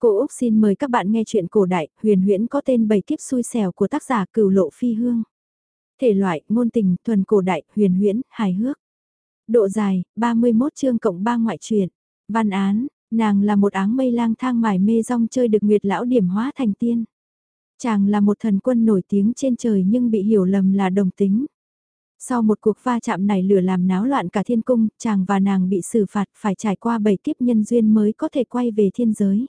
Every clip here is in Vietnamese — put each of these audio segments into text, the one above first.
Cô Úc xin mời các bạn nghe chuyện cổ đại, huyền huyễn có tên bảy kiếp xui xẻo của tác giả cửu lộ phi hương. Thể loại, ngôn tình, thuần cổ đại, huyền huyễn, hài hước. Độ dài, 31 chương cộng 3 ngoại truyện. Văn án, nàng là một áng mây lang thang mải mê rong chơi được nguyệt lão điểm hóa thành tiên. Chàng là một thần quân nổi tiếng trên trời nhưng bị hiểu lầm là đồng tính. Sau một cuộc va chạm này lửa làm náo loạn cả thiên cung, chàng và nàng bị xử phạt phải trải qua bảy kiếp nhân duyên mới có thể quay về thiên giới.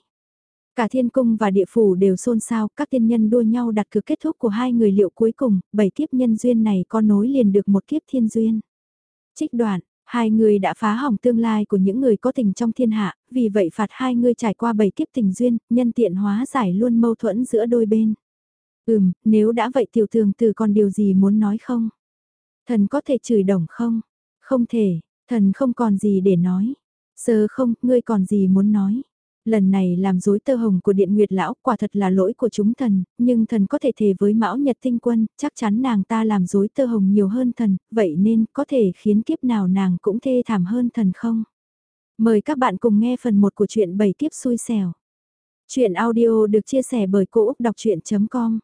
Cả thiên cung và địa phủ đều xôn xao, các tiên nhân đua nhau đặt cược kết thúc của hai người liệu cuối cùng, bảy kiếp nhân duyên này có nối liền được một kiếp thiên duyên. Trích đoạn, hai người đã phá hỏng tương lai của những người có tình trong thiên hạ, vì vậy phạt hai người trải qua bảy kiếp tình duyên, nhân tiện hóa giải luôn mâu thuẫn giữa đôi bên. Ừm, nếu đã vậy tiểu thường từ còn điều gì muốn nói không? Thần có thể chửi đồng không? Không thể, thần không còn gì để nói. Sơ không, ngươi còn gì muốn nói? Lần này làm dối tơ hồng của điện nguyệt lão quả thật là lỗi của chúng thần, nhưng thần có thể thề với mão nhật tinh quân, chắc chắn nàng ta làm dối tơ hồng nhiều hơn thần, vậy nên có thể khiến kiếp nào nàng cũng thê thảm hơn thần không? Mời các bạn cùng nghe phần 1 của truyện 7 kiếp xui xẻo. Chuyện audio được chia sẻ bởi Cô Úc Đọc Chuyện.com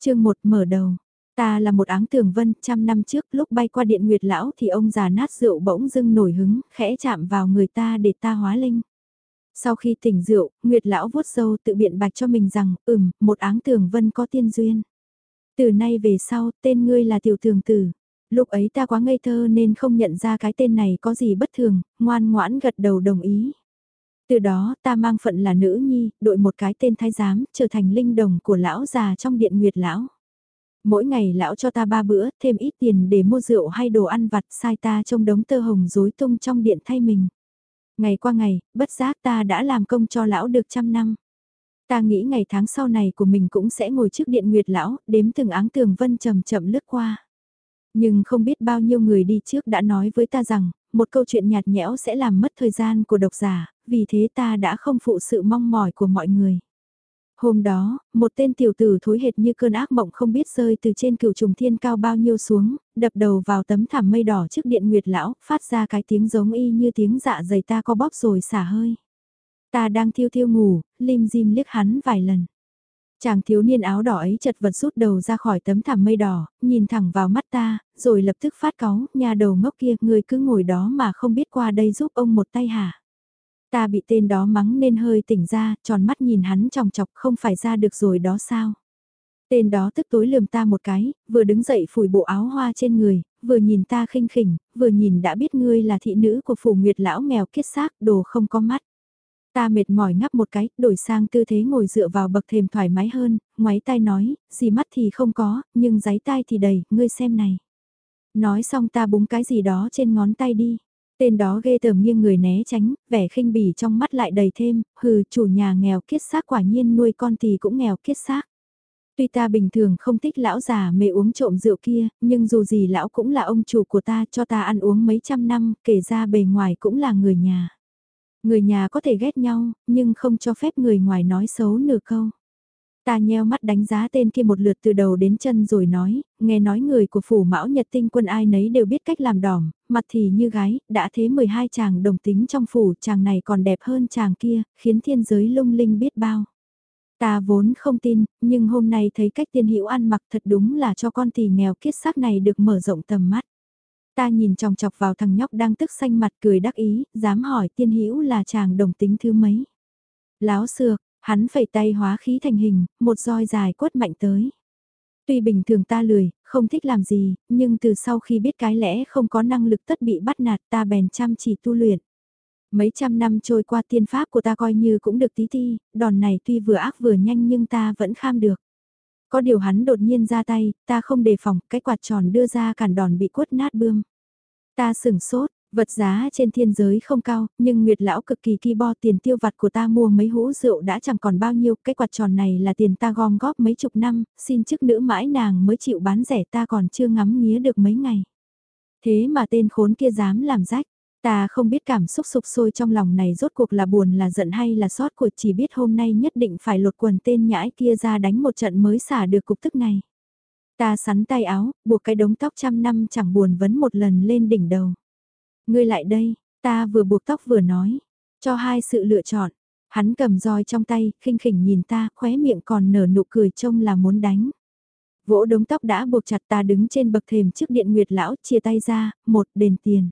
Chương 1 mở đầu Ta là một áng tường vân, trăm năm trước lúc bay qua điện nguyệt lão thì ông già nát rượu bỗng dưng nổi hứng, khẽ chạm vào người ta để ta hóa linh. Sau khi tỉnh rượu, Nguyệt lão vuốt râu tự biện bạch cho mình rằng, ừm, một áng tường vân có tiên duyên. Từ nay về sau, tên ngươi là tiểu tường tử. Lúc ấy ta quá ngây thơ nên không nhận ra cái tên này có gì bất thường, ngoan ngoãn gật đầu đồng ý. Từ đó ta mang phận là nữ nhi, đội một cái tên thái giám, trở thành linh đồng của lão già trong điện nguyệt lão. Mỗi ngày lão cho ta ba bữa, thêm ít tiền để mua rượu hay đồ ăn vặt sai ta trong đống tơ hồng rối tung trong điện thay mình. Ngày qua ngày, bất giác ta đã làm công cho lão được trăm năm. Ta nghĩ ngày tháng sau này của mình cũng sẽ ngồi trước điện nguyệt lão, đếm từng áng tường vân chậm chậm lướt qua. Nhưng không biết bao nhiêu người đi trước đã nói với ta rằng, một câu chuyện nhạt nhẽo sẽ làm mất thời gian của độc giả, vì thế ta đã không phụ sự mong mỏi của mọi người. Hôm đó, một tên tiểu tử thối hệt như cơn ác mộng không biết rơi từ trên cửu trùng thiên cao bao nhiêu xuống, đập đầu vào tấm thảm mây đỏ trước điện nguyệt lão, phát ra cái tiếng giống y như tiếng dạ dày ta có bóp rồi xả hơi. Ta đang thiêu thiêu ngủ, lim dim liếc hắn vài lần. Chàng thiếu niên áo đỏ ấy chật vật rút đầu ra khỏi tấm thảm mây đỏ, nhìn thẳng vào mắt ta, rồi lập tức phát cáu, nhà đầu ngốc kia, người cứ ngồi đó mà không biết qua đây giúp ông một tay hả. Ta bị tên đó mắng nên hơi tỉnh ra, tròn mắt nhìn hắn tròng chọc không phải ra được rồi đó sao. Tên đó tức tối lườm ta một cái, vừa đứng dậy phủi bộ áo hoa trên người, vừa nhìn ta khinh khỉnh, vừa nhìn đã biết ngươi là thị nữ của phủ nguyệt lão nghèo kiết xác, đồ không có mắt. Ta mệt mỏi ngắp một cái, đổi sang tư thế ngồi dựa vào bậc thềm thoải mái hơn, ngoáy tai nói, gì mắt thì không có, nhưng giấy tai thì đầy, ngươi xem này. Nói xong ta búng cái gì đó trên ngón tay đi. Tên đó ghê tởm nghiêng người né tránh, vẻ khinh bỉ trong mắt lại đầy thêm, hừ chủ nhà nghèo kiết xác quả nhiên nuôi con thì cũng nghèo kiết xác. Tuy ta bình thường không thích lão già mê uống trộm rượu kia, nhưng dù gì lão cũng là ông chủ của ta cho ta ăn uống mấy trăm năm, kể ra bề ngoài cũng là người nhà. Người nhà có thể ghét nhau, nhưng không cho phép người ngoài nói xấu nửa câu. Ta nheo mắt đánh giá tên kia một lượt từ đầu đến chân rồi nói, nghe nói người của phủ mão nhật tinh quân ai nấy đều biết cách làm đỏm, mặt thì như gái, đã thế 12 chàng đồng tính trong phủ, chàng này còn đẹp hơn chàng kia, khiến thiên giới lung linh biết bao. Ta vốn không tin, nhưng hôm nay thấy cách tiên hữu ăn mặc thật đúng là cho con tỷ nghèo kiết xác này được mở rộng tầm mắt. Ta nhìn chòng chọc vào thằng nhóc đang tức xanh mặt cười đắc ý, dám hỏi tiên hữu là chàng đồng tính thứ mấy. Láo xược, Hắn phẩy tay hóa khí thành hình, một roi dài quất mạnh tới. Tuy bình thường ta lười, không thích làm gì, nhưng từ sau khi biết cái lẽ không có năng lực tất bị bắt nạt ta bèn chăm chỉ tu luyện. Mấy trăm năm trôi qua tiên pháp của ta coi như cũng được tí ti, đòn này tuy vừa ác vừa nhanh nhưng ta vẫn kham được. Có điều hắn đột nhiên ra tay, ta không đề phòng, cái quạt tròn đưa ra cản đòn bị quất nát bươm. Ta sửng sốt, Vật giá trên thiên giới không cao, nhưng Nguyệt Lão cực kỳ ki bo tiền tiêu vặt của ta mua mấy hũ rượu đã chẳng còn bao nhiêu, cái quạt tròn này là tiền ta gom góp mấy chục năm, xin chức nữ mãi nàng mới chịu bán rẻ ta còn chưa ngắm nghía được mấy ngày. Thế mà tên khốn kia dám làm rách, ta không biết cảm xúc sụp sôi trong lòng này rốt cuộc là buồn là giận hay là xót của chỉ biết hôm nay nhất định phải lột quần tên nhãi kia ra đánh một trận mới xả được cục tức này. Ta sắn tay áo, buộc cái đống tóc trăm năm chẳng buồn vấn một lần lên đỉnh đầu. Ngươi lại đây, ta vừa buộc tóc vừa nói, cho hai sự lựa chọn. Hắn cầm roi trong tay, khinh khỉnh nhìn ta, khóe miệng còn nở nụ cười trông là muốn đánh. Vỗ đống tóc đã buộc chặt ta đứng trên bậc thềm trước điện nguyệt lão, chia tay ra, một, đền tiền.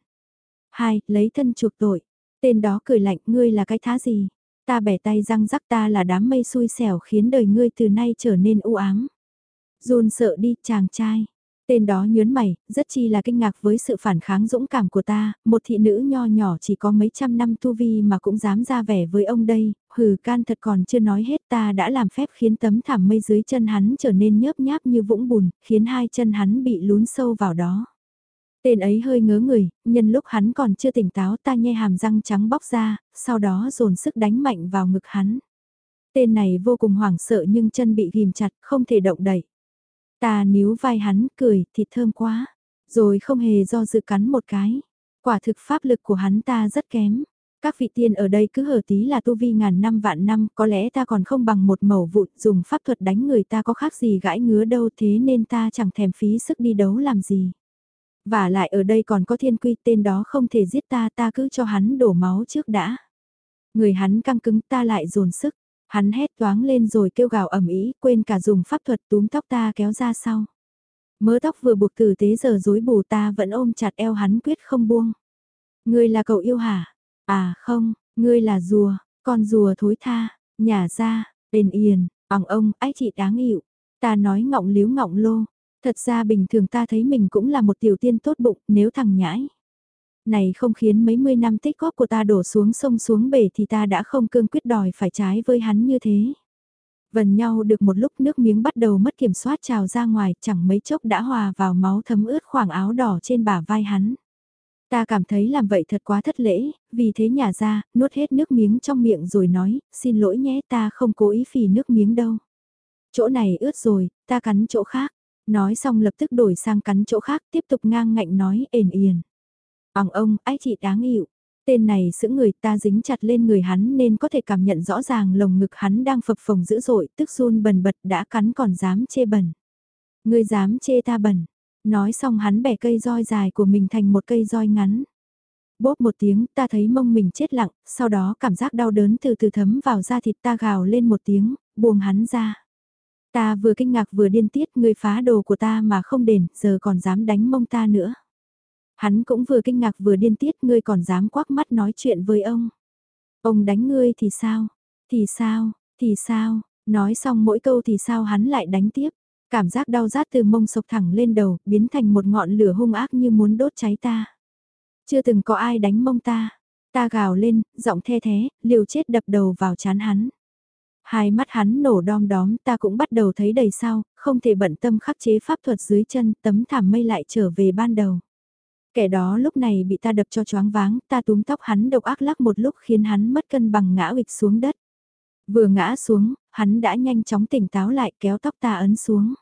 Hai, lấy thân chuộc tội. Tên đó cười lạnh, ngươi là cái thá gì? Ta bẻ tay răng rắc ta là đám mây xui xẻo khiến đời ngươi từ nay trở nên u ám. Run sợ đi, chàng trai. Tên đó nhớn mày, rất chi là kinh ngạc với sự phản kháng dũng cảm của ta, một thị nữ nho nhỏ chỉ có mấy trăm năm tu vi mà cũng dám ra vẻ với ông đây, hừ can thật còn chưa nói hết ta đã làm phép khiến tấm thảm mây dưới chân hắn trở nên nhớp nháp như vũng bùn, khiến hai chân hắn bị lún sâu vào đó. Tên ấy hơi ngớ người, nhân lúc hắn còn chưa tỉnh táo ta nhe hàm răng trắng bóc ra, sau đó dồn sức đánh mạnh vào ngực hắn. Tên này vô cùng hoảng sợ nhưng chân bị ghim chặt, không thể động đậy. Ta níu vai hắn, cười, thịt thơm quá. Rồi không hề do dự cắn một cái. Quả thực pháp lực của hắn ta rất kém. Các vị tiên ở đây cứ hờ tí là tu vi ngàn năm vạn năm, có lẽ ta còn không bằng một mẩu vụn, dùng pháp thuật đánh người ta có khác gì gãi ngứa đâu thế nên ta chẳng thèm phí sức đi đấu làm gì. Và lại ở đây còn có thiên quy tên đó không thể giết ta ta cứ cho hắn đổ máu trước đã. Người hắn căng cứng ta lại dồn sức. Hắn hét toáng lên rồi kêu gào ầm ĩ, quên cả dùng pháp thuật túm tóc ta kéo ra sau. Mớ tóc vừa buộc tử tế giờ rối bù ta vẫn ôm chặt eo hắn quyết không buông. Ngươi là cậu yêu hả? À không, ngươi là rùa, con rùa thối tha, nhả ra, bền yên, bằng ông, ái chị đáng yêu. Ta nói ngọng liếu ngọng lô. Thật ra bình thường ta thấy mình cũng là một tiểu tiên tốt bụng nếu thằng nhãi này không khiến mấy mươi năm tích góp của ta đổ xuống sông xuống bể thì ta đã không cương quyết đòi phải trái với hắn như thế. Vần nhau được một lúc nước miếng bắt đầu mất kiểm soát trào ra ngoài, chẳng mấy chốc đã hòa vào máu thấm ướt khoảng áo đỏ trên bả vai hắn. Ta cảm thấy làm vậy thật quá thất lễ, vì thế nhả ra, nuốt hết nước miếng trong miệng rồi nói, xin lỗi nhé ta không cố ý phì nước miếng đâu. Chỗ này ướt rồi, ta cắn chỗ khác. Nói xong lập tức đổi sang cắn chỗ khác tiếp tục ngang ngạnh nói ền yền. Bằng ông, ái chị đáng yêu. Tên này sững người ta dính chặt lên người hắn nên có thể cảm nhận rõ ràng lồng ngực hắn đang phập phồng dữ dội, tức run bần bật đã cắn còn dám chê bẩn. Ngươi dám chê ta bẩn. Nói xong hắn bẻ cây roi dài của mình thành một cây roi ngắn. Bốp một tiếng ta thấy mông mình chết lặng, sau đó cảm giác đau đớn từ từ thấm vào da thịt ta gào lên một tiếng, buông hắn ra. Ta vừa kinh ngạc vừa điên tiết người phá đồ của ta mà không đền, giờ còn dám đánh mông ta nữa. Hắn cũng vừa kinh ngạc vừa điên tiết ngươi còn dám quắc mắt nói chuyện với ông. Ông đánh ngươi thì sao? Thì sao? Thì sao? Nói xong mỗi câu thì sao hắn lại đánh tiếp. Cảm giác đau rát từ mông sộc thẳng lên đầu, biến thành một ngọn lửa hung ác như muốn đốt cháy ta. Chưa từng có ai đánh mông ta. Ta gào lên, giọng the thế, liều chết đập đầu vào chán hắn. Hai mắt hắn nổ đom đóm ta cũng bắt đầu thấy đầy sao, không thể bận tâm khắc chế pháp thuật dưới chân tấm thảm mây lại trở về ban đầu. Kẻ đó lúc này bị ta đập cho choáng váng, ta túm tóc hắn độc ác lắc một lúc khiến hắn mất cân bằng ngã ụịch xuống đất. Vừa ngã xuống, hắn đã nhanh chóng tỉnh táo lại kéo tóc ta ấn xuống.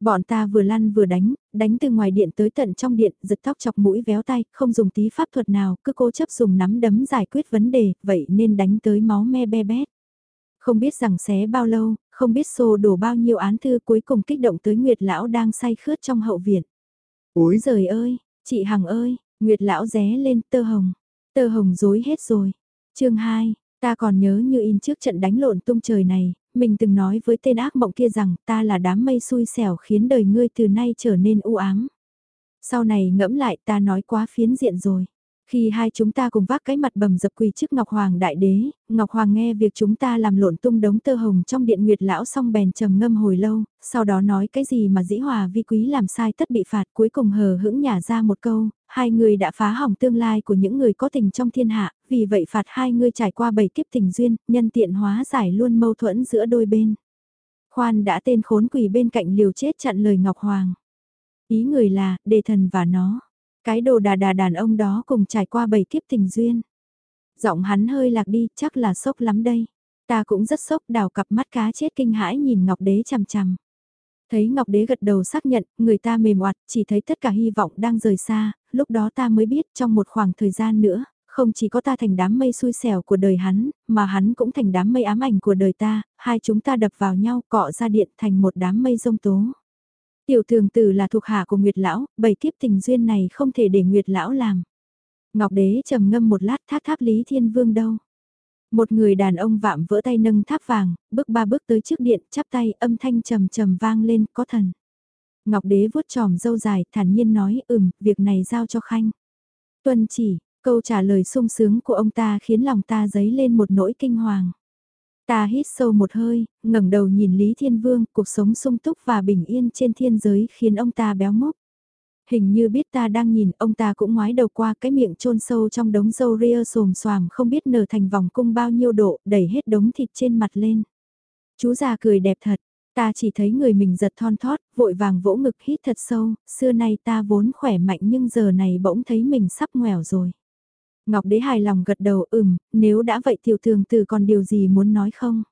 Bọn ta vừa lăn vừa đánh, đánh từ ngoài điện tới tận trong điện, giật tóc chọc mũi véo tay, không dùng tí pháp thuật nào, cứ cố chấp dùng nắm đấm giải quyết vấn đề, vậy nên đánh tới máu me be bét. Không biết rằng xé bao lâu, không biết xô đổ bao nhiêu án thư cuối cùng kích động tới Nguyệt Lão đang say khướt trong hậu viện. Ôi giời ơi, Chị Hằng ơi, Nguyệt lão ré lên tơ hồng. Tơ hồng dối hết rồi. chương 2, ta còn nhớ như in trước trận đánh lộn tung trời này, mình từng nói với tên ác mộng kia rằng ta là đám mây xui xẻo khiến đời ngươi từ nay trở nên u ám. Sau này ngẫm lại ta nói quá phiến diện rồi. Khi hai chúng ta cùng vác cái mặt bầm dập quỳ trước Ngọc Hoàng Đại Đế, Ngọc Hoàng nghe việc chúng ta làm lộn tung đống tơ hồng trong điện nguyệt lão xong bèn trầm ngâm hồi lâu, sau đó nói cái gì mà dĩ hòa vi quý làm sai tất bị phạt cuối cùng hờ hững nhả ra một câu, hai người đã phá hỏng tương lai của những người có tình trong thiên hạ, vì vậy phạt hai người trải qua bảy kiếp tình duyên, nhân tiện hóa giải luôn mâu thuẫn giữa đôi bên. Khoan đã tên khốn quỳ bên cạnh liều chết chặn lời Ngọc Hoàng. Ý người là, đề thần và nó. Cái đồ đà đà đàn ông đó cùng trải qua bảy kiếp tình duyên. Giọng hắn hơi lạc đi, chắc là sốc lắm đây. Ta cũng rất sốc đào cặp mắt cá chết kinh hãi nhìn Ngọc Đế chằm chằm. Thấy Ngọc Đế gật đầu xác nhận, người ta mềm oặt, chỉ thấy tất cả hy vọng đang rời xa, lúc đó ta mới biết trong một khoảng thời gian nữa, không chỉ có ta thành đám mây xui xẻo của đời hắn, mà hắn cũng thành đám mây ám ảnh của đời ta, hai chúng ta đập vào nhau cọ ra điện thành một đám mây rông tố. Tiểu thường tử là thuộc hạ của Nguyệt Lão, bảy kiếp tình duyên này không thể để Nguyệt Lão làm. Ngọc Đế trầm ngâm một lát thác tháp Lý Thiên Vương đâu. Một người đàn ông vạm vỡ tay nâng tháp vàng, bước ba bước tới trước điện, chắp tay, âm thanh trầm trầm vang lên, có thần. Ngọc đế vuốt tròm dâu dài, thản nhiên nói, ừm, việc này giao cho Khanh. Tuân chỉ, câu trả lời sung sướng của ông ta khiến lòng ta dấy lên một nỗi kinh hoàng. Ta hít sâu một hơi, ngẩng đầu nhìn Lý Thiên Vương, cuộc sống sung túc và bình yên trên thiên giới khiến ông ta béo mốc. Hình như biết ta đang nhìn, ông ta cũng ngoái đầu qua cái miệng chôn sâu trong đống dâu ria xồm xoàm không biết nở thành vòng cung bao nhiêu độ, đẩy hết đống thịt trên mặt lên. Chú già cười đẹp thật, ta chỉ thấy người mình giật thon thót, vội vàng vỗ ngực hít thật sâu, xưa nay ta vốn khỏe mạnh nhưng giờ này bỗng thấy mình sắp nghèo rồi. Ngọc Đế hài lòng gật đầu ừm, nếu đã vậy tiểu thường từ còn điều gì muốn nói không?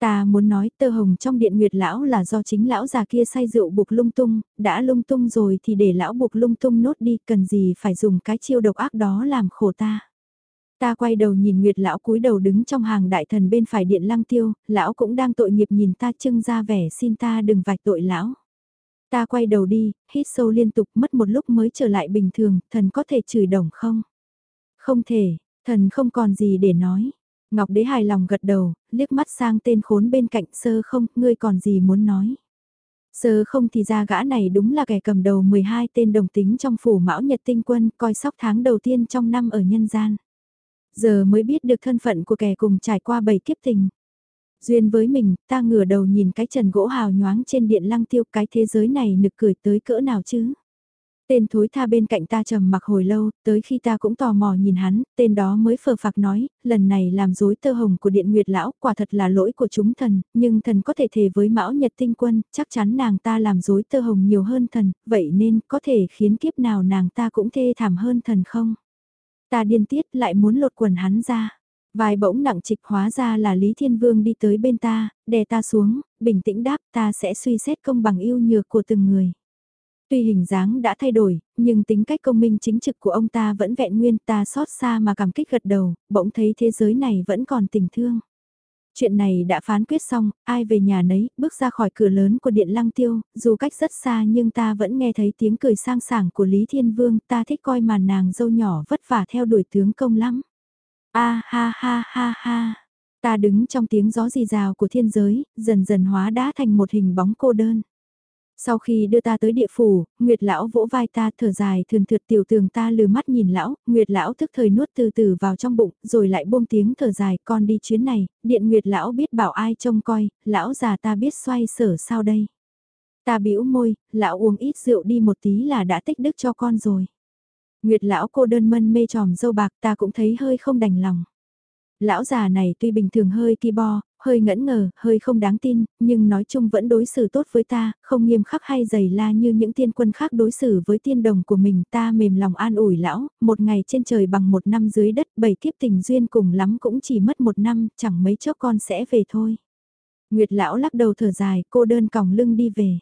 Ta muốn nói tơ hồng trong điện nguyệt lão là do chính lão già kia say rượu buộc lung tung, đã lung tung rồi thì để lão buộc lung tung nốt đi, cần gì phải dùng cái chiêu độc ác đó làm khổ ta. Ta quay đầu nhìn Nguyệt lão cúi đầu đứng trong hàng đại thần bên phải điện lăng tiêu, lão cũng đang tội nghiệp nhìn ta trưng ra vẻ xin ta đừng vạch tội lão. Ta quay đầu đi, hít sâu liên tục mất một lúc mới trở lại bình thường, thần có thể chửi đồng không? Không thể, thần không còn gì để nói. Ngọc Đế hài lòng gật đầu, liếc mắt sang tên khốn bên cạnh sơ không, ngươi còn gì muốn nói. Sơ không thì ra gã này đúng là kẻ cầm đầu 12 tên đồng tính trong phủ mão nhật tinh quân coi sóc tháng đầu tiên trong năm ở nhân gian. Giờ mới biết được thân phận của kẻ cùng trải qua bảy kiếp tình. Duyên với mình, ta ngửa đầu nhìn cái trần gỗ hào nhoáng trên điện lăng tiêu cái thế giới này nực cười tới cỡ nào chứ. Tên thối tha bên cạnh ta trầm mặc hồi lâu, tới khi ta cũng tò mò nhìn hắn, tên đó mới phờ phạc nói, lần này làm dối tơ hồng của điện nguyệt lão, quả thật là lỗi của chúng thần, nhưng thần có thể thề với mão nhật tinh quân, chắc chắn nàng ta làm dối tơ hồng nhiều hơn thần, vậy nên có thể khiến kiếp nào nàng ta cũng thê thảm hơn thần không? Ta điên tiết lại muốn lột quần hắn ra. Vài bỗng nặng trịch hóa ra là Lý Thiên Vương đi tới bên ta, đè ta xuống, bình tĩnh đáp ta sẽ suy xét công bằng yêu nhược của từng người. Tuy hình dáng đã thay đổi, nhưng tính cách công minh chính trực của ông ta vẫn vẹn nguyên ta xót xa mà cảm kích gật đầu, bỗng thấy thế giới này vẫn còn tình thương. Chuyện này đã phán quyết xong, ai về nhà nấy, bước ra khỏi cửa lớn của điện lăng tiêu, dù cách rất xa nhưng ta vẫn nghe thấy tiếng cười sang sảng của Lý Thiên Vương, ta thích coi màn nàng dâu nhỏ vất vả theo đuổi tướng công lắm. A ha ha ha ha, ta đứng trong tiếng gió rì rào của thiên giới, dần dần hóa đã thành một hình bóng cô đơn. Sau khi đưa ta tới địa phủ, Nguyệt lão vỗ vai ta thở dài thường thượt tiểu tường ta lừa mắt nhìn lão, Nguyệt lão thức thời nuốt từ từ vào trong bụng, rồi lại buông tiếng thở dài, con đi chuyến này, điện Nguyệt lão biết bảo ai trông coi, lão già ta biết xoay sở sao đây. Ta bĩu môi, lão uống ít rượu đi một tí là đã tích đức cho con rồi. Nguyệt lão cô đơn mân mê tròm dâu bạc ta cũng thấy hơi không đành lòng. Lão già này tuy bình thường hơi ki bo, hơi ngẫn ngờ, hơi không đáng tin, nhưng nói chung vẫn đối xử tốt với ta, không nghiêm khắc hay dày la như những tiên quân khác đối xử với tiên đồng của mình. Ta mềm lòng an ủi lão, một ngày trên trời bằng một năm dưới đất, bảy kiếp tình duyên cùng lắm cũng chỉ mất một năm, chẳng mấy chốc con sẽ về thôi. Nguyệt lão lắc đầu thở dài, cô đơn còng lưng đi về.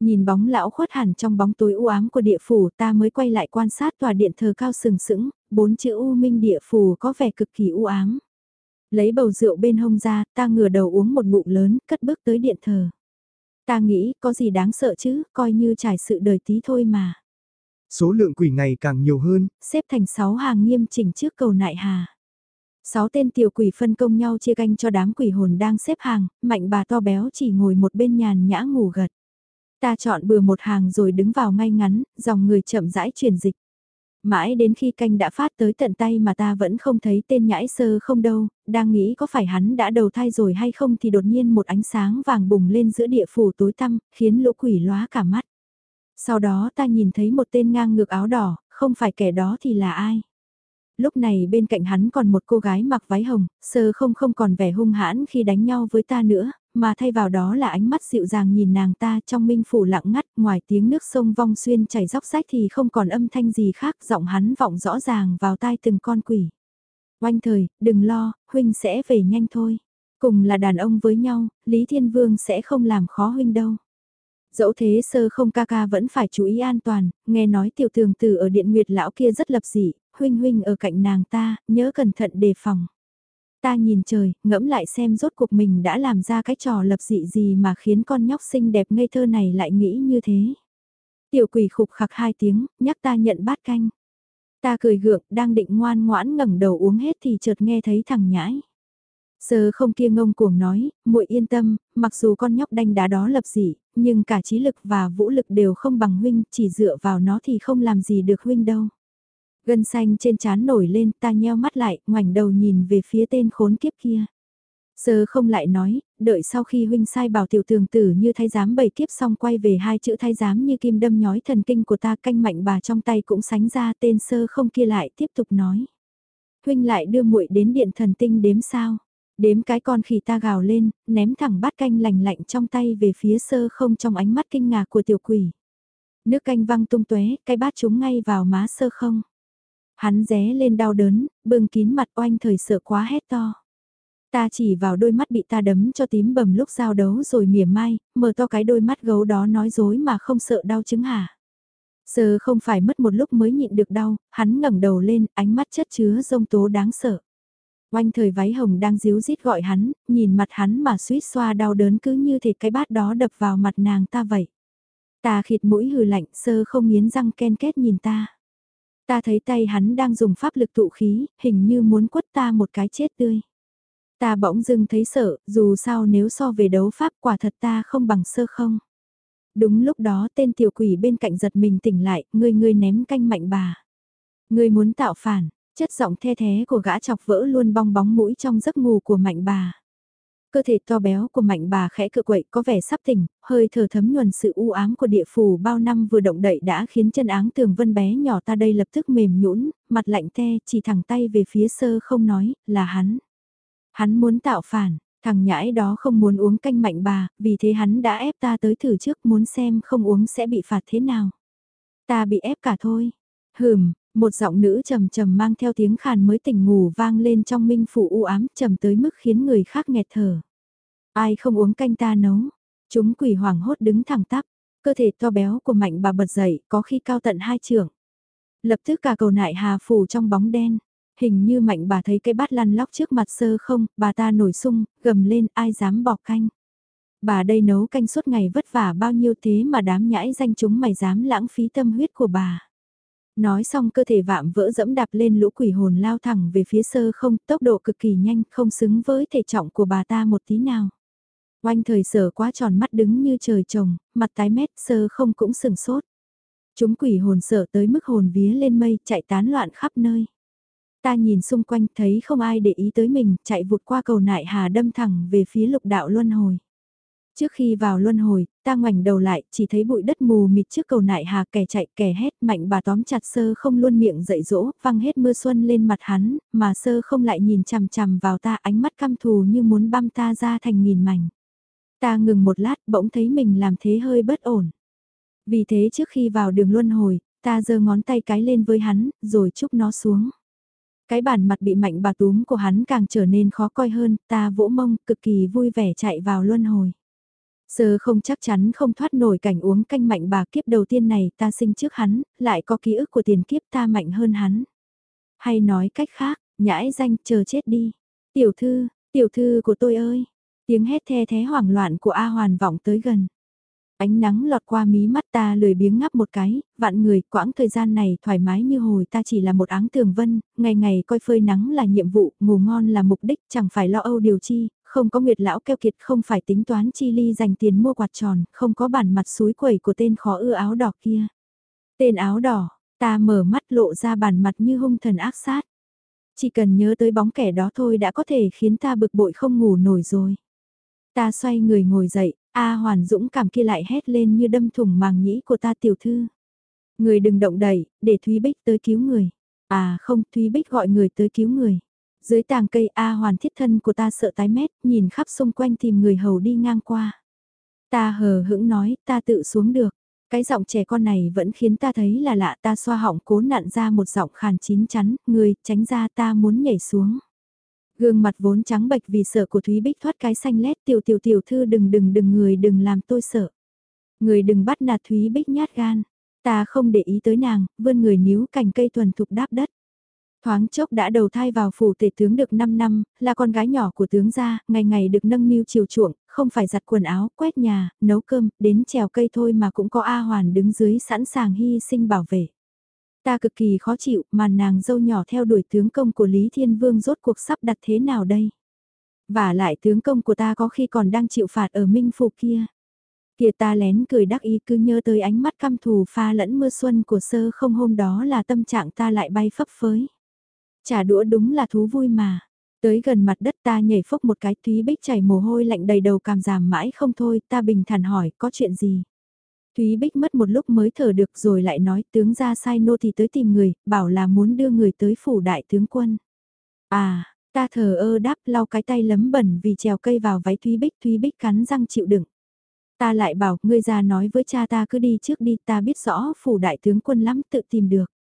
Nhìn bóng lão khuất hẳn trong bóng tối u ám của địa phủ ta mới quay lại quan sát tòa điện thờ cao sừng sững, bốn chữ u minh địa phủ có vẻ cực kỳ u ám. Lấy bầu rượu bên hông ra, ta ngửa đầu uống một ngụm lớn, cất bước tới điện thờ. Ta nghĩ, có gì đáng sợ chứ, coi như trải sự đời tí thôi mà. Số lượng quỷ ngày càng nhiều hơn. Xếp thành 6 hàng nghiêm chỉnh trước cầu nại hà. Sáu tên tiểu quỷ phân công nhau chia canh cho đám quỷ hồn đang xếp hàng, mạnh bà to béo chỉ ngồi một bên nhàn nhã ngủ gật. Ta chọn bừa một hàng rồi đứng vào ngay ngắn, dòng người chậm rãi chuyển dịch. Mãi đến khi canh đã phát tới tận tay mà ta vẫn không thấy tên nhãi sơ không đâu, đang nghĩ có phải hắn đã đầu thai rồi hay không thì đột nhiên một ánh sáng vàng bùng lên giữa địa phủ tối tăm, khiến lũ quỷ lóa cả mắt. Sau đó ta nhìn thấy một tên ngang ngược áo đỏ, không phải kẻ đó thì là ai lúc này bên cạnh hắn còn một cô gái mặc váy hồng, sơ không không còn vẻ hung hãn khi đánh nhau với ta nữa, mà thay vào đó là ánh mắt dịu dàng nhìn nàng ta trong minh phủ lặng ngắt, ngoài tiếng nước sông vong xuyên chảy dốc rách thì không còn âm thanh gì khác, giọng hắn vọng rõ ràng vào tai từng con quỷ. Oanh thời, đừng lo, huynh sẽ về nhanh thôi. Cùng là đàn ông với nhau, Lý Thiên Vương sẽ không làm khó huynh đâu. Dẫu thế sơ không ca ca vẫn phải chú ý an toàn, nghe nói tiểu thường tử ở điện nguyệt lão kia rất lập dị, huynh huynh ở cạnh nàng ta, nhớ cẩn thận đề phòng. Ta nhìn trời, ngẫm lại xem rốt cuộc mình đã làm ra cái trò lập dị gì mà khiến con nhóc xinh đẹp ngây thơ này lại nghĩ như thế. Tiểu quỷ khục khặc hai tiếng, nhắc ta nhận bát canh. Ta cười gượng, đang định ngoan ngoãn ngẩng đầu uống hết thì chợt nghe thấy thằng nhãi. Sơ không kia ngông cuồng nói, muội yên tâm, mặc dù con nhóc đanh đá đó lập dị, nhưng cả trí lực và vũ lực đều không bằng huynh, chỉ dựa vào nó thì không làm gì được huynh đâu. Gân xanh trên trán nổi lên, ta nheo mắt lại, ngoảnh đầu nhìn về phía tên khốn kiếp kia. Sơ không lại nói, đợi sau khi huynh sai bảo tiểu tường tử như thái giám bảy kiếp xong quay về hai chữ thái giám như kim đâm nhói thần kinh của ta canh mạnh bà trong tay cũng sánh ra tên sơ không kia lại tiếp tục nói. Huynh lại đưa muội đến điện thần tinh đếm sao. Đếm cái con khỉ ta gào lên, ném thẳng bát canh lành lạnh trong tay về phía sơ không trong ánh mắt kinh ngạc của tiểu quỷ. Nước canh văng tung tóe, cái bát trúng ngay vào má sơ không. Hắn ré lên đau đớn, bưng kín mặt oanh thời sợ quá hét to. Ta chỉ vào đôi mắt bị ta đấm cho tím bầm lúc giao đấu rồi mỉa mai, mở to cái đôi mắt gấu đó nói dối mà không sợ đau chứng hả. giờ không phải mất một lúc mới nhịn được đau, hắn ngẩng đầu lên, ánh mắt chất chứa rông tố đáng sợ. Oanh thời váy hồng đang díu rít gọi hắn, nhìn mặt hắn mà suýt xoa đau đớn cứ như thể cái bát đó đập vào mặt nàng ta vậy. Ta khịt mũi hừ lạnh sơ không nghiến răng ken kết nhìn ta. Ta thấy tay hắn đang dùng pháp lực tụ khí, hình như muốn quất ta một cái chết tươi. Ta bỗng dưng thấy sợ, dù sao nếu so về đấu pháp quả thật ta không bằng sơ không. Đúng lúc đó tên tiểu quỷ bên cạnh giật mình tỉnh lại, ngươi ngươi ném canh mạnh bà. Ngươi muốn tạo phản, chất giọng the thế của gã chọc vỡ luôn bong bóng mũi trong giấc ngủ của mạnh bà. Cơ thể to béo của mạnh bà khẽ cựa quậy có vẻ sắp tỉnh, hơi thở thấm nhuần sự u ám của địa phủ bao năm vừa động đậy đã khiến chân áng tường vân bé nhỏ ta đây lập tức mềm nhũn mặt lạnh te chỉ thẳng tay về phía sơ không nói, là hắn. Hắn muốn tạo phản, thằng nhãi đó không muốn uống canh mạnh bà, vì thế hắn đã ép ta tới thử trước muốn xem không uống sẽ bị phạt thế nào. Ta bị ép cả thôi. Hừm, một giọng nữ trầm trầm mang theo tiếng khàn mới tỉnh ngủ vang lên trong minh phủ u ám trầm tới mức khiến người khác nghẹt thở. Ai không uống canh ta nấu. Chúng quỷ hoàng hốt đứng thẳng tắp, cơ thể to béo của mạnh bà bật dậy có khi cao tận hai trưởng. Lập tức cả cầu nại hà phủ trong bóng đen. Hình như mạnh bà thấy cái bát lăn lóc trước mặt sơ không, bà ta nổi sung, gầm lên ai dám bỏ canh. Bà đây nấu canh suốt ngày vất vả bao nhiêu thế mà đám nhãi danh chúng mày dám lãng phí tâm huyết của bà. Nói xong cơ thể vạm vỡ dẫm đạp lên lũ quỷ hồn lao thẳng về phía sơ không, tốc độ cực kỳ nhanh, không xứng với thể trọng của bà ta một tí nào. Oanh thời sở quá tròn mắt đứng như trời trồng, mặt tái mét sơ không cũng sừng sốt. Chúng quỷ hồn sợ tới mức hồn vía lên mây chạy tán loạn khắp nơi. Ta nhìn xung quanh thấy không ai để ý tới mình, chạy vụt qua cầu nại hà đâm thẳng về phía lục đạo luân hồi. Trước khi vào luân hồi, ta ngoảnh đầu lại, chỉ thấy bụi đất mù mịt trước cầu nại hà kẻ chạy kẻ hét mạnh bà tóm chặt sơ không luôn miệng dậy dỗ, văng hết mưa xuân lên mặt hắn, mà sơ không lại nhìn chằm chằm vào ta ánh mắt căm thù như muốn băm ta ra thành nghìn mảnh. Ta ngừng một lát bỗng thấy mình làm thế hơi bất ổn. Vì thế trước khi vào đường luân hồi, ta giơ ngón tay cái lên với hắn, rồi chúc nó xuống. Cái bản mặt bị mạnh bà túm của hắn càng trở nên khó coi hơn, ta vỗ mông, cực kỳ vui vẻ chạy vào luân hồi. Sơ không chắc chắn không thoát nổi cảnh uống canh mạnh bà kiếp đầu tiên này ta sinh trước hắn, lại có ký ức của tiền kiếp ta mạnh hơn hắn. Hay nói cách khác, nhãi danh chờ chết đi. Tiểu thư, tiểu thư của tôi ơi. Tiếng hét the thế hoảng loạn của A Hoàn vọng tới gần. Ánh nắng lọt qua mí mắt ta lười biếng ngắp một cái, vạn người, quãng thời gian này thoải mái như hồi ta chỉ là một áng tường vân, ngày ngày coi phơi nắng là nhiệm vụ, ngủ ngon là mục đích, chẳng phải lo âu điều chi, không có nguyệt lão keo kiệt không phải tính toán chi ly dành tiền mua quạt tròn, không có bản mặt suối quẩy của tên khó ưa áo đỏ kia. Tên áo đỏ, ta mở mắt lộ ra bản mặt như hung thần ác sát. Chỉ cần nhớ tới bóng kẻ đó thôi đã có thể khiến ta bực bội không ngủ nổi rồi. Ta xoay người ngồi dậy, A Hoàn Dũng cảm kia lại hét lên như đâm thủng màng nhĩ của ta tiểu thư. Người đừng động đẩy, để Thúy Bích tới cứu người. À không, Thúy Bích gọi người tới cứu người. Dưới tàng cây A Hoàn thiết thân của ta sợ tái mét, nhìn khắp xung quanh tìm người hầu đi ngang qua. Ta hờ hững nói, ta tự xuống được. Cái giọng trẻ con này vẫn khiến ta thấy là lạ ta xoa họng cố nặn ra một giọng khàn chín chắn, người, tránh ra ta muốn nhảy xuống. Gương mặt vốn trắng bệch vì sợ của Thúy Bích thoát cái xanh lét tiểu tiểu tiểu thư đừng đừng đừng người đừng làm tôi sợ. Người đừng bắt nạt Thúy Bích nhát gan. Ta không để ý tới nàng, vươn người níu cành cây thuần thục đáp đất. Thoáng chốc đã đầu thai vào phủ tể tướng được 5 năm, là con gái nhỏ của tướng gia, ngày ngày được nâng niu chiều chuộng, không phải giặt quần áo, quét nhà, nấu cơm, đến trèo cây thôi mà cũng có A Hoàn đứng dưới sẵn sàng hy sinh bảo vệ. Ta cực kỳ khó chịu, mà nàng dâu nhỏ theo đuổi tướng công của Lý Thiên Vương rốt cuộc sắp đặt thế nào đây? Và lại tướng công của ta có khi còn đang chịu phạt ở Minh Phủ kia. Kìa ta lén cười đắc ý cứ nhớ tới ánh mắt căm thù pha lẫn mưa xuân của sơ không hôm đó là tâm trạng ta lại bay phấp phới. Trà đũa đúng là thú vui mà. Tới gần mặt đất ta nhảy phốc một cái Thúy Bích chảy mồ hôi lạnh đầy đầu cảm giảm mãi không thôi, ta bình thản hỏi có chuyện gì. Thúy Bích mất một lúc mới thở được rồi lại nói tướng ra sai nô thì tới tìm người, bảo là muốn đưa người tới phủ đại tướng quân. À, ta thờ ơ đáp lau cái tay lấm bẩn vì trèo cây vào váy Thúy Bích, Thúy Bích cắn răng chịu đựng. Ta lại bảo, ngươi ra nói với cha ta cứ đi trước đi, ta biết rõ phủ đại tướng quân lắm tự tìm được.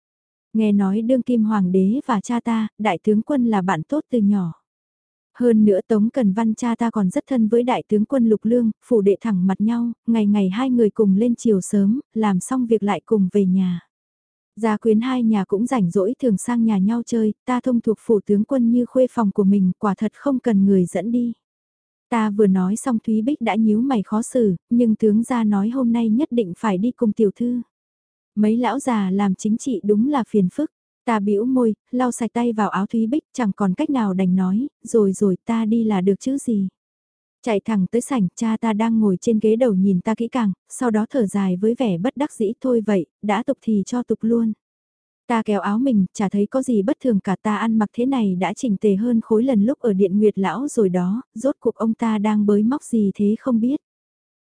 Nghe nói đương kim hoàng đế và cha ta, đại tướng quân là bạn tốt từ nhỏ. Hơn nữa Tống Cần Văn cha ta còn rất thân với đại tướng quân Lục Lương, phủ đệ thẳng mặt nhau, ngày ngày hai người cùng lên chiều sớm, làm xong việc lại cùng về nhà. Gia quyến hai nhà cũng rảnh rỗi thường sang nhà nhau chơi, ta thông thuộc phủ tướng quân như khuê phòng của mình, quả thật không cần người dẫn đi. Ta vừa nói xong Thúy Bích đã nhíu mày khó xử, nhưng tướng gia nói hôm nay nhất định phải đi cùng tiểu thư. Mấy lão già làm chính trị đúng là phiền phức. Ta bĩu môi, lau sạch tay vào áo Thúy Bích chẳng còn cách nào đành nói, rồi rồi ta đi là được chứ gì. Chạy thẳng tới sảnh, cha ta đang ngồi trên ghế đầu nhìn ta kỹ càng, sau đó thở dài với vẻ bất đắc dĩ thôi vậy, đã tục thì cho tục luôn. Ta kéo áo mình, chả thấy có gì bất thường cả ta ăn mặc thế này đã chỉnh tề hơn khối lần lúc ở điện nguyệt lão rồi đó, rốt cuộc ông ta đang bới móc gì thế không biết.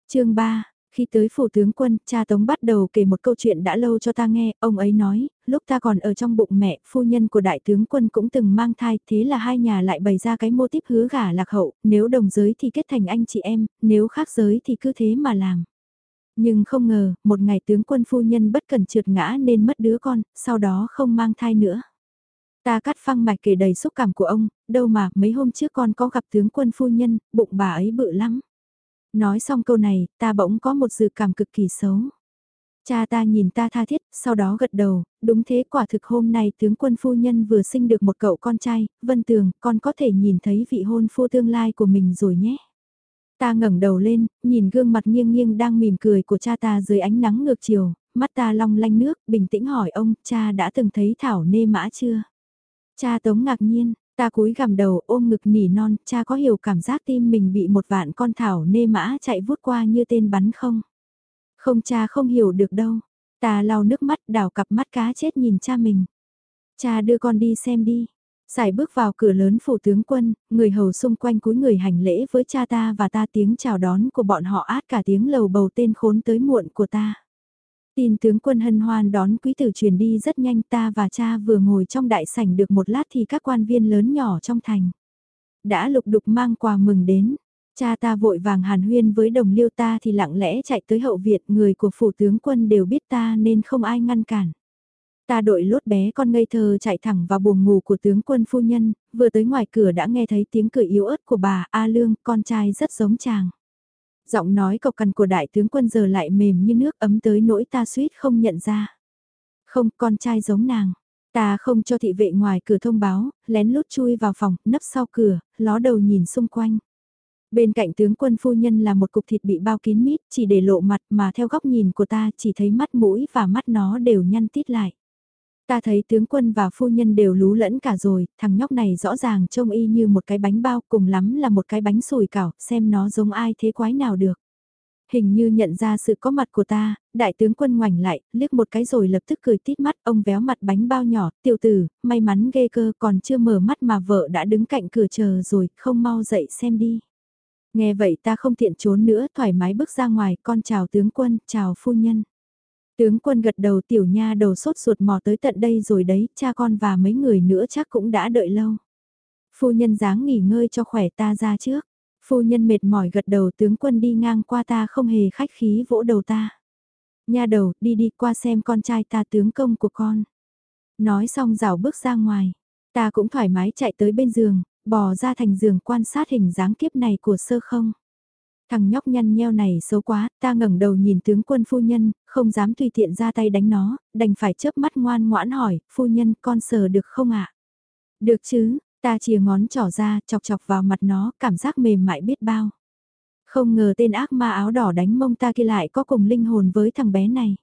chương 3, khi tới phủ tướng quân, cha Tống bắt đầu kể một câu chuyện đã lâu cho ta nghe, ông ấy nói, lúc ta còn ở trong bụng mẹ, phu nhân của đại tướng quân cũng từng mang thai, thế là hai nhà lại bày ra cái mô típ hứa gả lạc hậu, nếu đồng giới thì kết thành anh chị em, nếu khác giới thì cứ thế mà làm. Nhưng không ngờ, một ngày tướng quân phu nhân bất cần trượt ngã nên mất đứa con, sau đó không mang thai nữa. Ta cắt phăng mạch kể đầy xúc cảm của ông, đâu mà mấy hôm trước con có gặp tướng quân phu nhân, bụng bà ấy bự lắm. Nói xong câu này, ta bỗng có một dự cảm cực kỳ xấu. Cha ta nhìn ta tha thiết, sau đó gật đầu, đúng thế quả thực hôm nay tướng quân phu nhân vừa sinh được một cậu con trai, Vân Tường, con có thể nhìn thấy vị hôn phu tương lai của mình rồi nhé. Ta ngẩng đầu lên, nhìn gương mặt nghiêng nghiêng đang mỉm cười của cha ta dưới ánh nắng ngược chiều, mắt ta long lanh nước, bình tĩnh hỏi ông, cha đã từng thấy Thảo nê mã chưa? Cha tống ngạc nhiên, Ta cúi gằm đầu ôm ngực nỉ non, cha có hiểu cảm giác tim mình bị một vạn con thảo nê mã chạy vút qua như tên bắn không? Không cha không hiểu được đâu. Ta lau nước mắt đào cặp mắt cá chết nhìn cha mình. Cha đưa con đi xem đi. Xài bước vào cửa lớn phủ tướng quân, người hầu xung quanh cúi người hành lễ với cha ta và ta tiếng chào đón của bọn họ át cả tiếng lầu bầu tên khốn tới muộn của ta. Tin tướng quân hân hoan đón quý tử truyền đi rất nhanh ta và cha vừa ngồi trong đại sảnh được một lát thì các quan viên lớn nhỏ trong thành. Đã lục đục mang quà mừng đến, cha ta vội vàng hàn huyên với đồng liêu ta thì lặng lẽ chạy tới hậu viện người của phủ tướng quân đều biết ta nên không ai ngăn cản. Ta đội lốt bé con ngây thơ chạy thẳng vào buồng ngủ của tướng quân phu nhân, vừa tới ngoài cửa đã nghe thấy tiếng cười yếu ớt của bà A Lương, con trai rất giống chàng. Giọng nói cộc cằn của đại tướng quân giờ lại mềm như nước ấm tới nỗi ta suýt không nhận ra. Không, con trai giống nàng. Ta không cho thị vệ ngoài cửa thông báo, lén lút chui vào phòng, nấp sau cửa, ló đầu nhìn xung quanh. Bên cạnh tướng quân phu nhân là một cục thịt bị bao kín mít, chỉ để lộ mặt mà theo góc nhìn của ta chỉ thấy mắt mũi và mắt nó đều nhăn tít lại. Ta thấy tướng quân và phu nhân đều lú lẫn cả rồi, thằng nhóc này rõ ràng trông y như một cái bánh bao cùng lắm là một cái bánh sủi cảo, xem nó giống ai thế quái nào được. Hình như nhận ra sự có mặt của ta, đại tướng quân ngoảnh lại, liếc một cái rồi lập tức cười tít mắt, ông véo mặt bánh bao nhỏ, tiểu tử, may mắn ghê cơ còn chưa mở mắt mà vợ đã đứng cạnh cửa chờ rồi, không mau dậy xem đi. Nghe vậy ta không tiện trốn nữa, thoải mái bước ra ngoài, con chào tướng quân, chào phu nhân. Tướng quân gật đầu tiểu nha đầu sốt ruột mò tới tận đây rồi đấy, cha con và mấy người nữa chắc cũng đã đợi lâu. Phu nhân dáng nghỉ ngơi cho khỏe ta ra trước. Phu nhân mệt mỏi gật đầu tướng quân đi ngang qua ta không hề khách khí vỗ đầu ta. Nha đầu, đi đi qua xem con trai ta tướng công của con. Nói xong rào bước ra ngoài. Ta cũng thoải mái chạy tới bên giường, bò ra thành giường quan sát hình dáng kiếp này của sơ không. Thằng nhóc nhăn nheo này xấu quá, ta ngẩng đầu nhìn tướng quân phu nhân, không dám tùy tiện ra tay đánh nó, đành phải chớp mắt ngoan ngoãn hỏi, phu nhân con sờ được không ạ? Được chứ, ta chìa ngón trỏ ra, chọc chọc vào mặt nó, cảm giác mềm mại biết bao. Không ngờ tên ác ma áo đỏ đánh mông ta kia lại có cùng linh hồn với thằng bé này.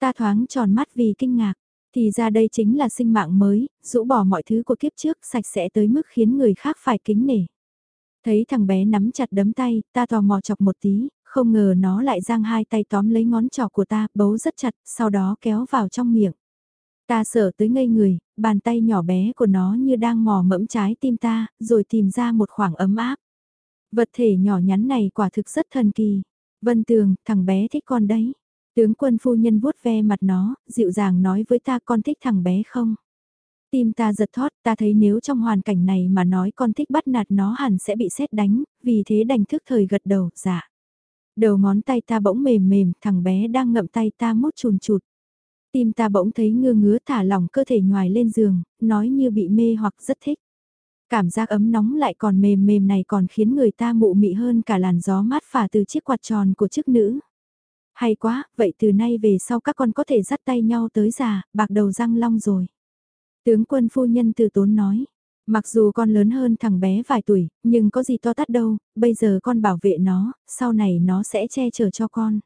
Ta thoáng tròn mắt vì kinh ngạc, thì ra đây chính là sinh mạng mới, rũ bỏ mọi thứ của kiếp trước sạch sẽ tới mức khiến người khác phải kính nể. Thấy thằng bé nắm chặt đấm tay, ta tò mò chọc một tí, không ngờ nó lại giang hai tay tóm lấy ngón trỏ của ta, bấu rất chặt, sau đó kéo vào trong miệng. Ta sợ tới ngây người, bàn tay nhỏ bé của nó như đang mò mẫm trái tim ta, rồi tìm ra một khoảng ấm áp. Vật thể nhỏ nhắn này quả thực rất thần kỳ. Vân Tường, thằng bé thích con đấy. Tướng quân phu nhân vuốt ve mặt nó, dịu dàng nói với ta con thích thằng bé không? Tim ta giật thót, ta thấy nếu trong hoàn cảnh này mà nói con thích bắt nạt nó hẳn sẽ bị xét đánh, vì thế đành thức thời gật đầu, dạ. Đầu ngón tay ta bỗng mềm mềm, thằng bé đang ngậm tay ta mút chùn chụt. Tim ta bỗng thấy ngơ ngứa thả lỏng cơ thể nhòi lên giường, nói như bị mê hoặc rất thích. Cảm giác ấm nóng lại còn mềm mềm này còn khiến người ta mụ mị hơn cả làn gió mát phả từ chiếc quạt tròn của chiếc nữ. Hay quá, vậy từ nay về sau các con có thể dắt tay nhau tới già, bạc đầu răng long rồi. Tướng quân phu nhân từ tốn nói, mặc dù con lớn hơn thằng bé vài tuổi, nhưng có gì to tát đâu, bây giờ con bảo vệ nó, sau này nó sẽ che chở cho con.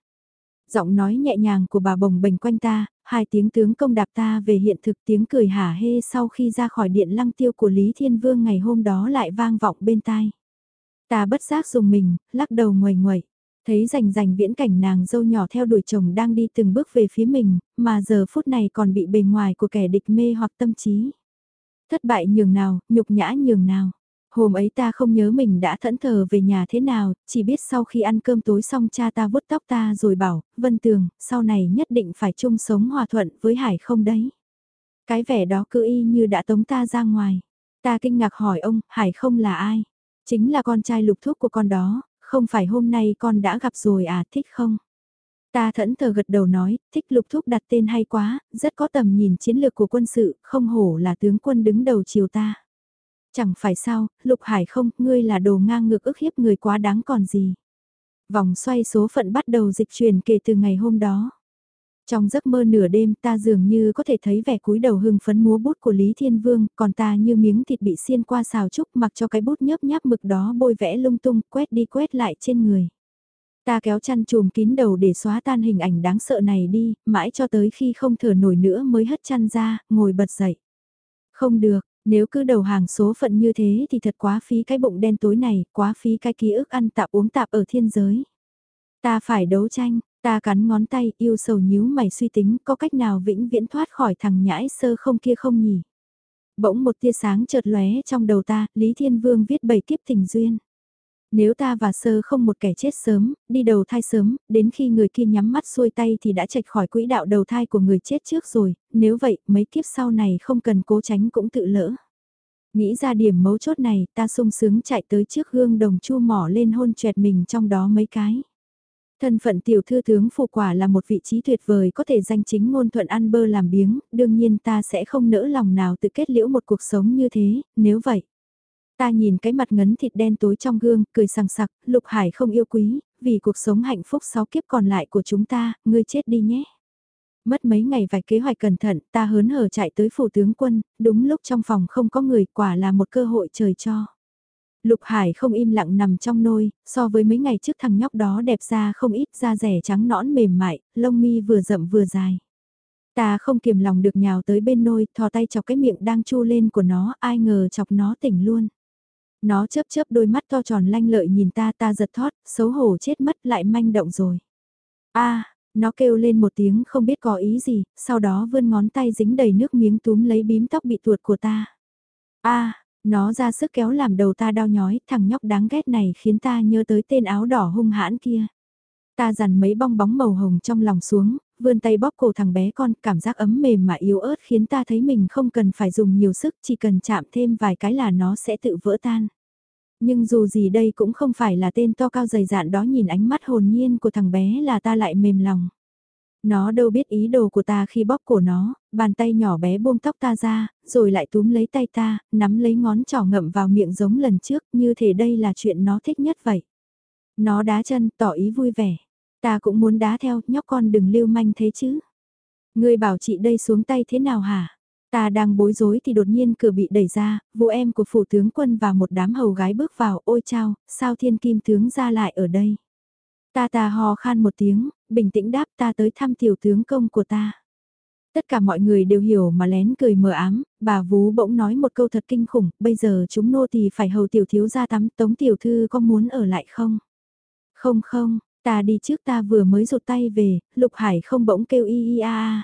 Giọng nói nhẹ nhàng của bà bồng bềnh quanh ta, hai tiếng tướng công đạp ta về hiện thực tiếng cười hả hê sau khi ra khỏi điện lăng tiêu của Lý Thiên Vương ngày hôm đó lại vang vọng bên tai. Ta bất giác dùng mình, lắc đầu ngoài ngoài. Thấy rành rành viễn cảnh nàng dâu nhỏ theo đuổi chồng đang đi từng bước về phía mình, mà giờ phút này còn bị bề ngoài của kẻ địch mê hoặc tâm trí. Thất bại nhường nào, nhục nhã nhường nào. Hôm ấy ta không nhớ mình đã thẫn thờ về nhà thế nào, chỉ biết sau khi ăn cơm tối xong cha ta vuốt tóc ta rồi bảo, Vân Tường, sau này nhất định phải chung sống hòa thuận với Hải không đấy. Cái vẻ đó cứ y như đã tống ta ra ngoài. Ta kinh ngạc hỏi ông, Hải không là ai? Chính là con trai lục thúc của con đó, không phải hôm nay con đã gặp rồi à, thích không? Ta thẫn thờ gật đầu nói, thích lục thúc đặt tên hay quá, rất có tầm nhìn chiến lược của quân sự, không hổ là tướng quân đứng đầu chiều ta. Chẳng phải sao, lục hải không, ngươi là đồ ngang ngược ức hiếp người quá đáng còn gì. Vòng xoay số phận bắt đầu dịch chuyển kể từ ngày hôm đó. Trong giấc mơ nửa đêm ta dường như có thể thấy vẻ cúi đầu hưng phấn múa bút của Lý Thiên Vương, còn ta như miếng thịt bị xiên qua xào trúc mặc cho cái bút nhớp nháp mực đó bôi vẽ lung tung, quét đi quét lại trên người. Ta kéo chăn chùm kín đầu để xóa tan hình ảnh đáng sợ này đi, mãi cho tới khi không thở nổi nữa mới hất chăn ra, ngồi bật dậy. Không được, nếu cứ đầu hàng số phận như thế thì thật quá phí cái bụng đen tối này, quá phí cái ký ức ăn tạp uống tạp ở thiên giới. Ta phải đấu tranh, ta cắn ngón tay yêu sầu nhíu mày suy tính có cách nào vĩnh viễn thoát khỏi thằng nhãi sơ không kia không nhỉ. Bỗng một tia sáng chợt lóe trong đầu ta, Lý Thiên Vương viết bảy kiếp tình duyên. Nếu ta và sơ không một kẻ chết sớm, đi đầu thai sớm, đến khi người kia nhắm mắt xuôi tay thì đã chạch khỏi quỹ đạo đầu thai của người chết trước rồi, nếu vậy, mấy kiếp sau này không cần cố tránh cũng tự lỡ. Nghĩ ra điểm mấu chốt này, ta sung sướng chạy tới trước gương đồng chu mỏ lên hôn chuệt mình trong đó mấy cái. Thân phận tiểu thư tướng phụ quả là một vị trí tuyệt vời có thể danh chính ngôn thuận ăn bơ làm biếng, đương nhiên ta sẽ không nỡ lòng nào tự kết liễu một cuộc sống như thế, nếu vậy. Ta nhìn cái mặt ngấn thịt đen tối trong gương, cười sằng sặc, Lục Hải không yêu quý, vì cuộc sống hạnh phúc sáu kiếp còn lại của chúng ta, ngươi chết đi nhé. Mất mấy ngày vài kế hoạch cẩn thận, ta hớn hở chạy tới phủ tướng quân, đúng lúc trong phòng không có người, quả là một cơ hội trời cho. Lục Hải không im lặng nằm trong nôi, so với mấy ngày trước thằng nhóc đó đẹp ra không ít da rẻ trắng nõn mềm mại, lông mi vừa rậm vừa dài. Ta không kiềm lòng được nhào tới bên nôi, thò tay chọc cái miệng đang chu lên của nó, ai ngờ chọc nó tỉnh luôn. Nó chớp chớp đôi mắt to tròn lanh lợi nhìn ta ta giật thót, xấu hổ chết mất lại manh động rồi. a nó kêu lên một tiếng không biết có ý gì, sau đó vươn ngón tay dính đầy nước miếng túm lấy bím tóc bị tuột của ta. a nó ra sức kéo làm đầu ta đau nhói, thằng nhóc đáng ghét này khiến ta nhớ tới tên áo đỏ hung hãn kia. Ta dằn mấy bong bóng màu hồng trong lòng xuống, vươn tay bóp cổ thằng bé con, cảm giác ấm mềm mà yếu ớt khiến ta thấy mình không cần phải dùng nhiều sức, chỉ cần chạm thêm vài cái là nó sẽ tự vỡ tan. Nhưng dù gì đây cũng không phải là tên to cao dày dạn đó nhìn ánh mắt hồn nhiên của thằng bé là ta lại mềm lòng. Nó đâu biết ý đồ của ta khi bóp cổ nó, bàn tay nhỏ bé buông tóc ta ra, rồi lại túm lấy tay ta, nắm lấy ngón trỏ ngậm vào miệng giống lần trước, như thể đây là chuyện nó thích nhất vậy. Nó đá chân, tỏ ý vui vẻ. Ta cũng muốn đá theo, nhóc con đừng lưu manh thế chứ. Ngươi bảo chị đây xuống tay thế nào hả? Ta đang bối rối thì đột nhiên cửa bị đẩy ra, vụ em của phủ tướng quân và một đám hầu gái bước vào, ôi chao, sao thiên kim tướng ra lại ở đây? Ta ta hò khan một tiếng, bình tĩnh đáp ta tới thăm tiểu tướng công của ta. Tất cả mọi người đều hiểu mà lén cười mờ ám, bà vú bỗng nói một câu thật kinh khủng, bây giờ chúng nô tỳ phải hầu tiểu thiếu ra tắm, tống tiểu thư có muốn ở lại không? Không không, ta đi trước ta vừa mới rụt tay về, lục hải không bỗng kêu y y a a.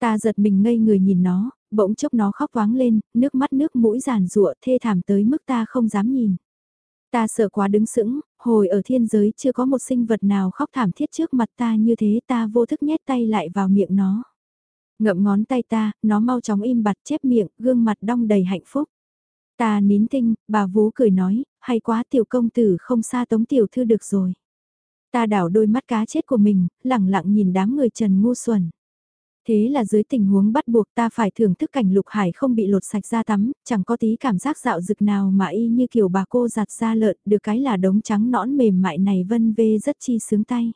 Ta giật mình ngây người nhìn nó, bỗng chốc nó khóc váng lên, nước mắt nước mũi giàn rụa thê thảm tới mức ta không dám nhìn. Ta sợ quá đứng sững, hồi ở thiên giới chưa có một sinh vật nào khóc thảm thiết trước mặt ta như thế ta vô thức nhét tay lại vào miệng nó. Ngậm ngón tay ta, nó mau chóng im bặt chép miệng, gương mặt đong đầy hạnh phúc. Ta nín tinh, bà vú cười nói, hay quá tiểu công tử không xa tống tiểu thư được rồi. Ta đảo đôi mắt cá chết của mình, lẳng lặng nhìn đám người trần ngu xuẩn. Thế là dưới tình huống bắt buộc ta phải thưởng thức cảnh lục hải không bị lột sạch ra tắm, chẳng có tí cảm giác dạo dực nào mà y như kiểu bà cô giặt ra lợn, được cái là đống trắng nõn mềm mại này vân vê rất chi sướng tay.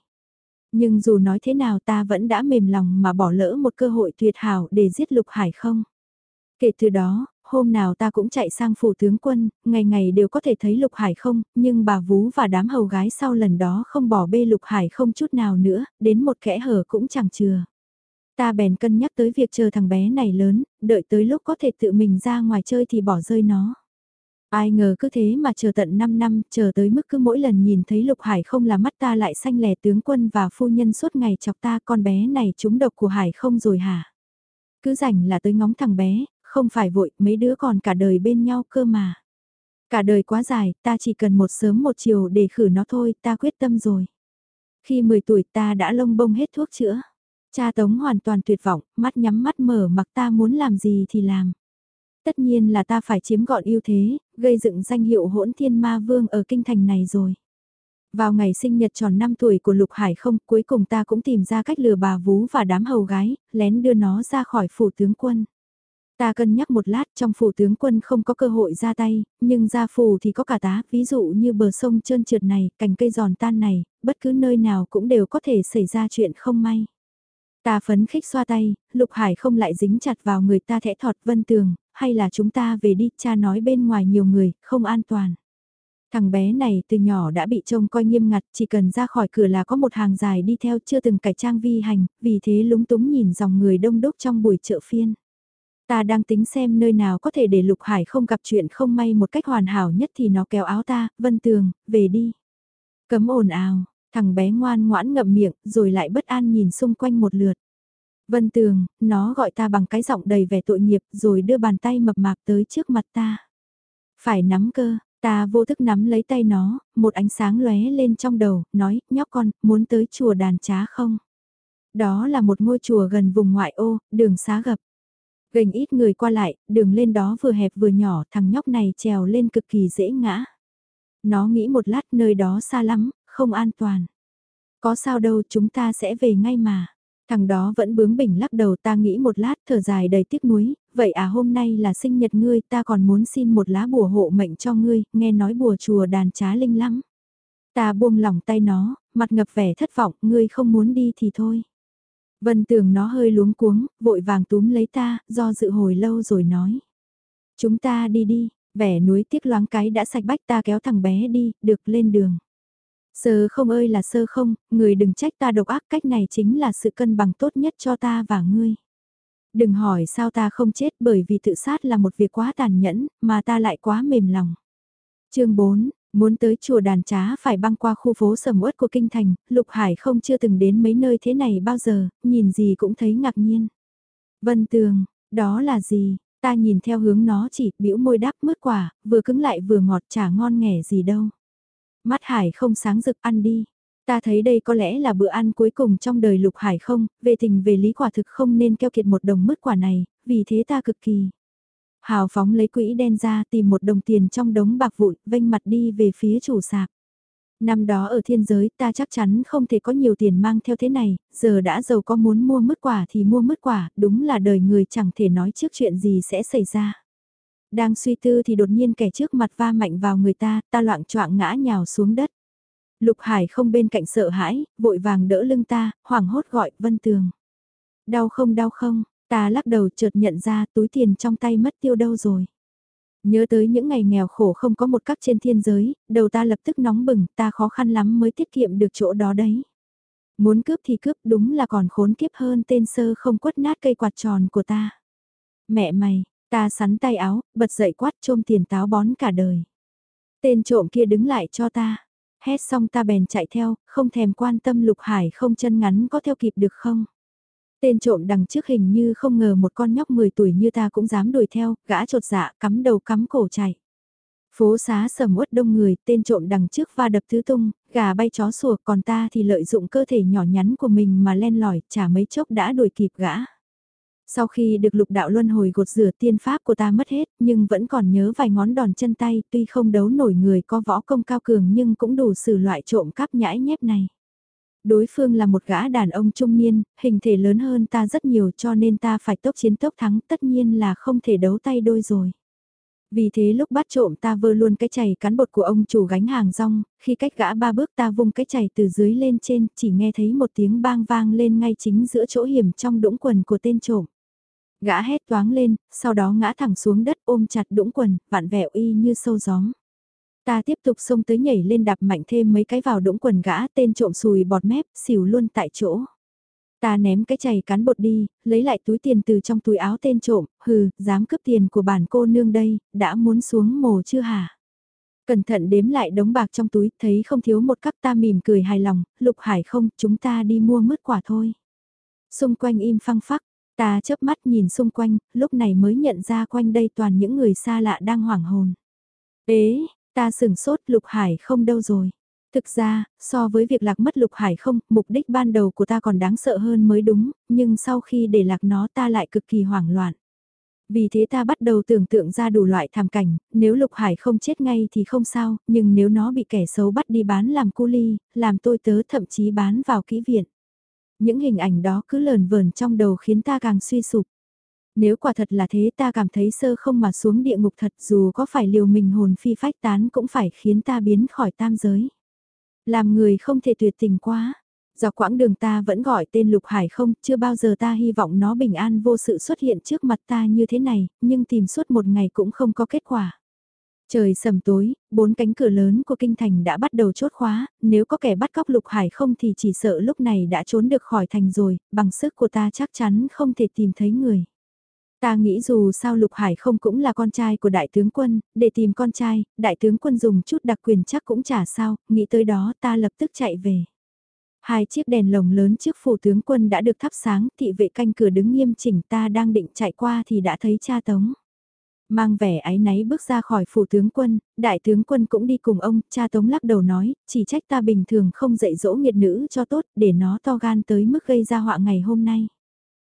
Nhưng dù nói thế nào ta vẫn đã mềm lòng mà bỏ lỡ một cơ hội tuyệt hảo để giết lục hải không. Kể từ đó, hôm nào ta cũng chạy sang phủ tướng quân, ngày ngày đều có thể thấy lục hải không, nhưng bà vú và đám hầu gái sau lần đó không bỏ bê lục hải không chút nào nữa, đến một kẽ hở cũng chẳng chừa. Ta bèn cân nhắc tới việc chờ thằng bé này lớn, đợi tới lúc có thể tự mình ra ngoài chơi thì bỏ rơi nó. Ai ngờ cứ thế mà chờ tận 5 năm, chờ tới mức cứ mỗi lần nhìn thấy Lục Hải không là mắt ta lại xanh lè tướng quân và phu nhân suốt ngày chọc ta con bé này trúng độc của Hải không rồi hả? Cứ rảnh là tới ngóng thằng bé, không phải vội, mấy đứa còn cả đời bên nhau cơ mà. Cả đời quá dài, ta chỉ cần một sớm một chiều để khử nó thôi, ta quyết tâm rồi. Khi 10 tuổi ta đã lông bông hết thuốc chữa. Cha Tống hoàn toàn tuyệt vọng, mắt nhắm mắt mở mặc ta muốn làm gì thì làm. Tất nhiên là ta phải chiếm gọn ưu thế, gây dựng danh hiệu hỗn thiên ma vương ở kinh thành này rồi. Vào ngày sinh nhật tròn 5 tuổi của Lục Hải không, cuối cùng ta cũng tìm ra cách lừa bà vú và đám hầu gái, lén đưa nó ra khỏi phủ tướng quân. Ta cân nhắc một lát trong phủ tướng quân không có cơ hội ra tay, nhưng ra phủ thì có cả tá, ví dụ như bờ sông trơn trượt này, cành cây giòn tan này, bất cứ nơi nào cũng đều có thể xảy ra chuyện không may. Ta phấn khích xoa tay, Lục Hải không lại dính chặt vào người ta thẽ thọt vân tường, hay là chúng ta về đi, cha nói bên ngoài nhiều người, không an toàn. Thằng bé này từ nhỏ đã bị trông coi nghiêm ngặt, chỉ cần ra khỏi cửa là có một hàng dài đi theo chưa từng cải trang vi hành, vì thế lúng túng nhìn dòng người đông đúc trong buổi chợ phiên. Ta đang tính xem nơi nào có thể để Lục Hải không gặp chuyện không may một cách hoàn hảo nhất thì nó kéo áo ta, Vân Tường, về đi. Cấm ồn ào, thằng bé ngoan ngoãn ngậm miệng, rồi lại bất an nhìn xung quanh một lượt. Vân Tường, nó gọi ta bằng cái giọng đầy vẻ tội nghiệp rồi đưa bàn tay mập mạp tới trước mặt ta. Phải nắm cơ, ta vô thức nắm lấy tay nó, một ánh sáng lóe lên trong đầu, nói, nhóc con, muốn tới chùa đàn trá không? Đó là một ngôi chùa gần vùng ngoại ô, đường xá gập. Gành ít người qua lại, đường lên đó vừa hẹp vừa nhỏ, thằng nhóc này trèo lên cực kỳ dễ ngã. Nó nghĩ một lát nơi đó xa lắm, không an toàn. Có sao đâu chúng ta sẽ về ngay mà. Thằng đó vẫn bướng bỉnh lắc đầu ta nghĩ một lát thở dài đầy tiếc nuối, vậy à hôm nay là sinh nhật ngươi ta còn muốn xin một lá bùa hộ mệnh cho ngươi, nghe nói bùa chùa đàn trá linh lắm. Ta buông lỏng tay nó, mặt ngập vẻ thất vọng, ngươi không muốn đi thì thôi. Vân tưởng nó hơi luống cuống, vội vàng túm lấy ta, do dự hồi lâu rồi nói. Chúng ta đi đi, vẻ núi tiếc loáng cái đã sạch bách ta kéo thằng bé đi, được lên đường. Sơ không ơi là sơ không, người đừng trách ta độc ác cách này chính là sự cân bằng tốt nhất cho ta và ngươi. Đừng hỏi sao ta không chết bởi vì tự sát là một việc quá tàn nhẫn, mà ta lại quá mềm lòng. chương 4, muốn tới chùa đàn trá phải băng qua khu phố sầm uất của kinh thành, Lục Hải không chưa từng đến mấy nơi thế này bao giờ, nhìn gì cũng thấy ngạc nhiên. Vân Tường, đó là gì? Ta nhìn theo hướng nó chỉ, bĩu môi đáp mứt quả, vừa cứng lại vừa ngọt chả ngon nghẻ gì đâu. Mắt Hải không sáng rực ăn đi. Ta thấy đây có lẽ là bữa ăn cuối cùng trong đời Lục Hải không, về tình về lý quả thực không nên keo kiệt một đồng mứt quả này, vì thế ta cực kỳ. Hào phóng lấy quỹ đen ra tìm một đồng tiền trong đống bạc vụn, vênh mặt đi về phía chủ sạp. Năm đó ở thiên giới ta chắc chắn không thể có nhiều tiền mang theo thế này, giờ đã giàu có muốn mua mứt quả thì mua mứt quả, đúng là đời người chẳng thể nói trước chuyện gì sẽ xảy ra. Đang suy tư thì đột nhiên kẻ trước mặt va mạnh vào người ta, ta loạn choạng ngã nhào xuống đất. Lục Hải không bên cạnh sợ hãi, vội vàng đỡ lưng ta, hoảng hốt gọi Vân Tường. Đau không đau không, ta lắc đầu chợt nhận ra túi tiền trong tay mất tiêu đâu rồi. Nhớ tới những ngày nghèo khổ không có một cắc trên thiên giới, đầu ta lập tức nóng bừng, ta khó khăn lắm mới tiết kiệm được chỗ đó đấy. Muốn cướp thì cướp đúng là còn khốn kiếp hơn tên sơ không quất nát cây quạt tròn của ta. Mẹ mày, ta sắn tay áo, bật dậy quát trôm tiền táo bón cả đời. Tên trộm kia đứng lại cho ta. Hét xong ta bèn chạy theo, không thèm quan tâm lục hải không chân ngắn có theo kịp được không. Tên trộm đằng trước hình như không ngờ một con nhóc 10 tuổi như ta cũng dám đuổi theo, gã trột dạ cắm đầu cắm cổ chạy. Phố xá sầm uất đông người, tên trộm đằng trước va đập tứ tung, gà bay chó sủa còn ta thì lợi dụng cơ thể nhỏ nhắn của mình mà len lỏi, chả mấy chốc đã đuổi kịp gã. Sau khi được lục đạo luân hồi gột rửa tiên pháp của ta mất hết, nhưng vẫn còn nhớ vài ngón đòn chân tay, tuy không đấu nổi người có võ công cao cường nhưng cũng đủ xử loại trộm cắp nhãi nhép này. Đối phương là một gã đàn ông trung niên, hình thể lớn hơn ta rất nhiều cho nên ta phải tốc chiến tốc thắng tất nhiên là không thể đấu tay đôi rồi. Vì thế lúc bắt trộm ta vơ luôn cái chày cán bột của ông chủ gánh hàng rong, khi cách gã ba bước ta vung cái chày từ dưới lên trên, chỉ nghe thấy một tiếng bang vang lên ngay chính giữa chỗ hiểm trong đũng quần của tên trộm. Gã hét toáng lên, sau đó ngã thẳng xuống đất ôm chặt đũng quần, vạn vẹo y như sâu gióng. Ta tiếp tục xông tới nhảy lên đạp mạnh thêm mấy cái vào đũng quần gã tên trộm sùi bọt mép, xỉu luôn tại chỗ. Ta ném cái chày cán bột đi, lấy lại túi tiền từ trong túi áo tên trộm, hừ, dám cướp tiền của bản cô nương đây, đã muốn xuống mồ chưa hả? Cẩn thận đếm lại đống bạc trong túi, thấy không thiếu một cắp ta mỉm cười hài lòng, lục hải không, chúng ta đi mua mứt quả thôi. Xung quanh im phăng phắc, ta chớp mắt nhìn xung quanh, lúc này mới nhận ra quanh đây toàn những người xa lạ đang hoảng hồn. Ế, ta sửng sốt lục hải không đâu rồi. Thực ra, so với việc lạc mất lục hải không, mục đích ban đầu của ta còn đáng sợ hơn mới đúng, nhưng sau khi để lạc nó ta lại cực kỳ hoảng loạn. Vì thế ta bắt đầu tưởng tượng ra đủ loại thảm cảnh, nếu lục hải không chết ngay thì không sao, nhưng nếu nó bị kẻ xấu bắt đi bán làm cu ly, làm tôi tớ thậm chí bán vào kỹ viện. Những hình ảnh đó cứ lờn vờn trong đầu khiến ta càng suy sụp. Nếu quả thật là thế ta cảm thấy sơ không mà xuống địa ngục thật dù có phải liều mình hồn phi phách tán cũng phải khiến ta biến khỏi tam giới. Làm người không thể tuyệt tình quá. Dọc quãng đường ta vẫn gọi tên Lục Hải không, chưa bao giờ ta hy vọng nó bình an vô sự xuất hiện trước mặt ta như thế này, nhưng tìm suốt một ngày cũng không có kết quả. Trời sầm tối, bốn cánh cửa lớn của kinh thành đã bắt đầu chốt khóa, nếu có kẻ bắt cóc Lục Hải không thì chỉ sợ lúc này đã trốn được khỏi thành rồi, bằng sức của ta chắc chắn không thể tìm thấy người. Ta nghĩ dù sao Lục Hải không cũng là con trai của đại tướng quân, để tìm con trai, đại tướng quân dùng chút đặc quyền chắc cũng chả sao, nghĩ tới đó ta lập tức chạy về. Hai chiếc đèn lồng lớn trước phủ tướng quân đã được thắp sáng, thị vệ canh cửa đứng nghiêm chỉnh ta đang định chạy qua thì đã thấy cha tống. Mang vẻ ái náy bước ra khỏi phủ tướng quân, đại tướng quân cũng đi cùng ông, cha tống lắc đầu nói, chỉ trách ta bình thường không dạy dỗ nghiệt nữ cho tốt, để nó to gan tới mức gây ra họa ngày hôm nay.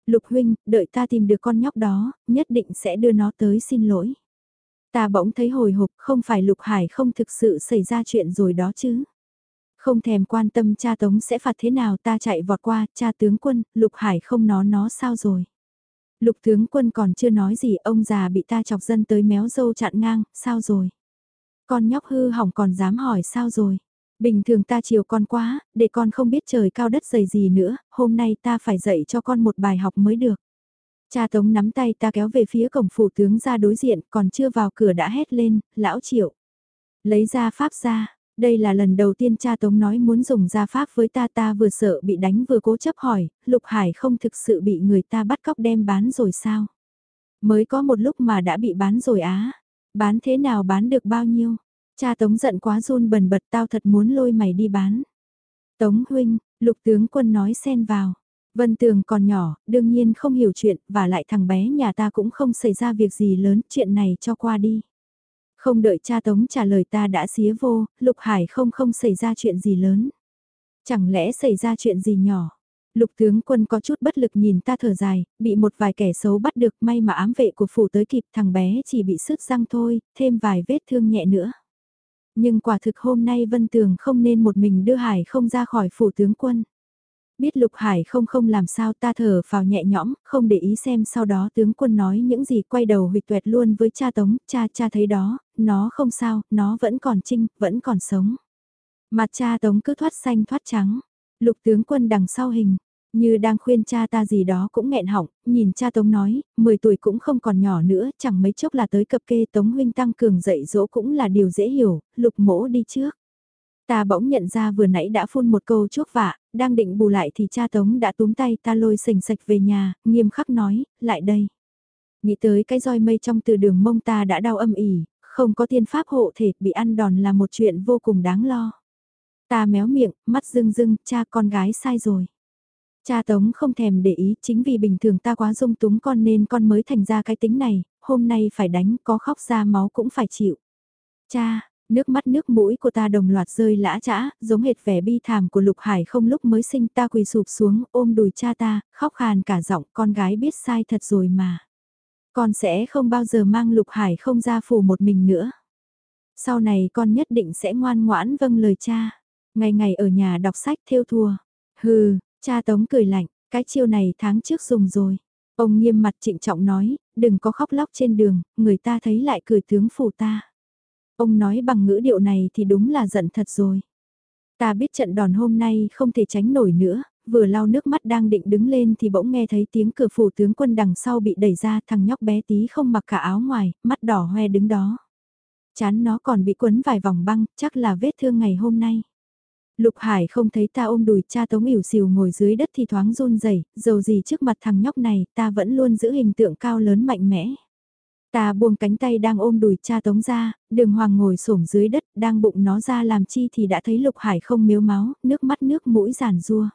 Lục huynh, đợi ta tìm được con nhóc đó, nhất định sẽ đưa nó tới xin lỗi. Ta bỗng thấy hồi hộp, không phải Lục Hải không thực sự xảy ra chuyện rồi đó chứ. Không thèm quan tâm cha Tống sẽ phạt thế nào ta chạy vọt qua, cha tướng quân, Lục Hải không nó nó sao rồi. Lục tướng quân còn chưa nói gì ông già bị ta chọc dân tới méo dâu chặn ngang, sao rồi. Con nhóc hư hỏng còn dám hỏi sao rồi. Bình thường ta chiều con quá, để con không biết trời cao đất dày gì nữa, hôm nay ta phải dạy cho con một bài học mới được. Cha Tống nắm tay ta kéo về phía cổng phủ tướng ra đối diện, còn chưa vào cửa đã hét lên, lão triệu. Lấy ra pháp ra, đây là lần đầu tiên cha Tống nói muốn dùng gia pháp với ta ta vừa sợ bị đánh vừa cố chấp hỏi, Lục Hải không thực sự bị người ta bắt cóc đem bán rồi sao? Mới có một lúc mà đã bị bán rồi á, bán thế nào bán được bao nhiêu? Cha Tống giận quá run bần bật tao thật muốn lôi mày đi bán. Tống huynh, lục tướng quân nói xen vào. Vân Tường còn nhỏ, đương nhiên không hiểu chuyện, và lại thằng bé nhà ta cũng không xảy ra việc gì lớn, chuyện này cho qua đi. Không đợi cha Tống trả lời ta đã xía vô, Lục Hải không không xảy ra chuyện gì lớn. Chẳng lẽ xảy ra chuyện gì nhỏ? Lục tướng quân có chút bất lực nhìn ta thở dài, bị một vài kẻ xấu bắt được may mà ám vệ của phủ tới kịp thằng bé chỉ bị sứt răng thôi, thêm vài vết thương nhẹ nữa nhưng quả thực hôm nay Vân Tường không nên một mình đưa Hải không ra khỏi phủ tướng quân. Biết Lục Hải không không làm sao ta thở vào nhẹ nhõm, không để ý xem sau đó tướng quân nói những gì quay đầu huyệt tuệt luôn với cha Tống, cha cha thấy đó, nó không sao, nó vẫn còn trinh, vẫn còn sống. Mặt cha Tống cứ thoát xanh thoát trắng, lục tướng quân đằng sau hình, như đang khuyên cha ta gì đó cũng nghẹn họng, nhìn cha Tống nói, 10 tuổi cũng không còn nhỏ nữa, chẳng mấy chốc là tới cập kê Tống huynh tăng cường dạy dỗ cũng là điều dễ hiểu, lục mỗ đi trước. Ta bỗng nhận ra vừa nãy đã phun một câu chuốc vạ, đang định bù lại thì cha Tống đã túm tay ta lôi sình sạch về nhà, nghiêm khắc nói, lại đây. Nghĩ tới cái roi mây trong từ đường mông ta đã đau âm ỉ, không có tiên pháp hộ thể, bị ăn đòn là một chuyện vô cùng đáng lo. Ta méo miệng, mắt rưng rưng, cha con gái sai rồi. Cha Tống không thèm để ý, chính vì bình thường ta quá dung túng con nên con mới thành ra cái tính này, hôm nay phải đánh, có khóc ra máu cũng phải chịu. Cha, nước mắt nước mũi của ta đồng loạt rơi lã chã, giống hệt vẻ bi thảm của Lục Hải không lúc mới sinh ta quỳ sụp xuống, ôm đùi cha ta, khóc khàn cả giọng, con gái biết sai thật rồi mà. Con sẽ không bao giờ mang Lục Hải không ra phủ một mình nữa. Sau này con nhất định sẽ ngoan ngoãn vâng lời cha. Ngày ngày ở nhà đọc sách theo thùa. Hừ, cha Tống cười lạnh, cái chiêu này tháng trước dùng rồi. Ông nghiêm mặt trịnh trọng nói, đừng có khóc lóc trên đường, người ta thấy lại cười tướng phủ ta. Ông nói bằng ngữ điệu này thì đúng là giận thật rồi. Ta biết trận đòn hôm nay không thể tránh nổi nữa, vừa lau nước mắt đang định đứng lên thì bỗng nghe thấy tiếng cửa phủ tướng quân đằng sau bị đẩy ra thằng nhóc bé tí không mặc cả áo ngoài, mắt đỏ hoe đứng đó. Chán nó còn bị quấn vài vòng băng, chắc là vết thương ngày hôm nay. Lục Hải không thấy ta ôm đùi cha tống ỉu xìu ngồi dưới đất thì thoáng run rẩy, dầu gì trước mặt thằng nhóc này ta vẫn luôn giữ hình tượng cao lớn mạnh mẽ. Ta buông cánh tay đang ôm đùi cha tống ra, đường hoàng ngồi xổm dưới đất, đang bụng nó ra làm chi thì đã thấy lục hải không miếu máu, nước mắt nước mũi giàn rua.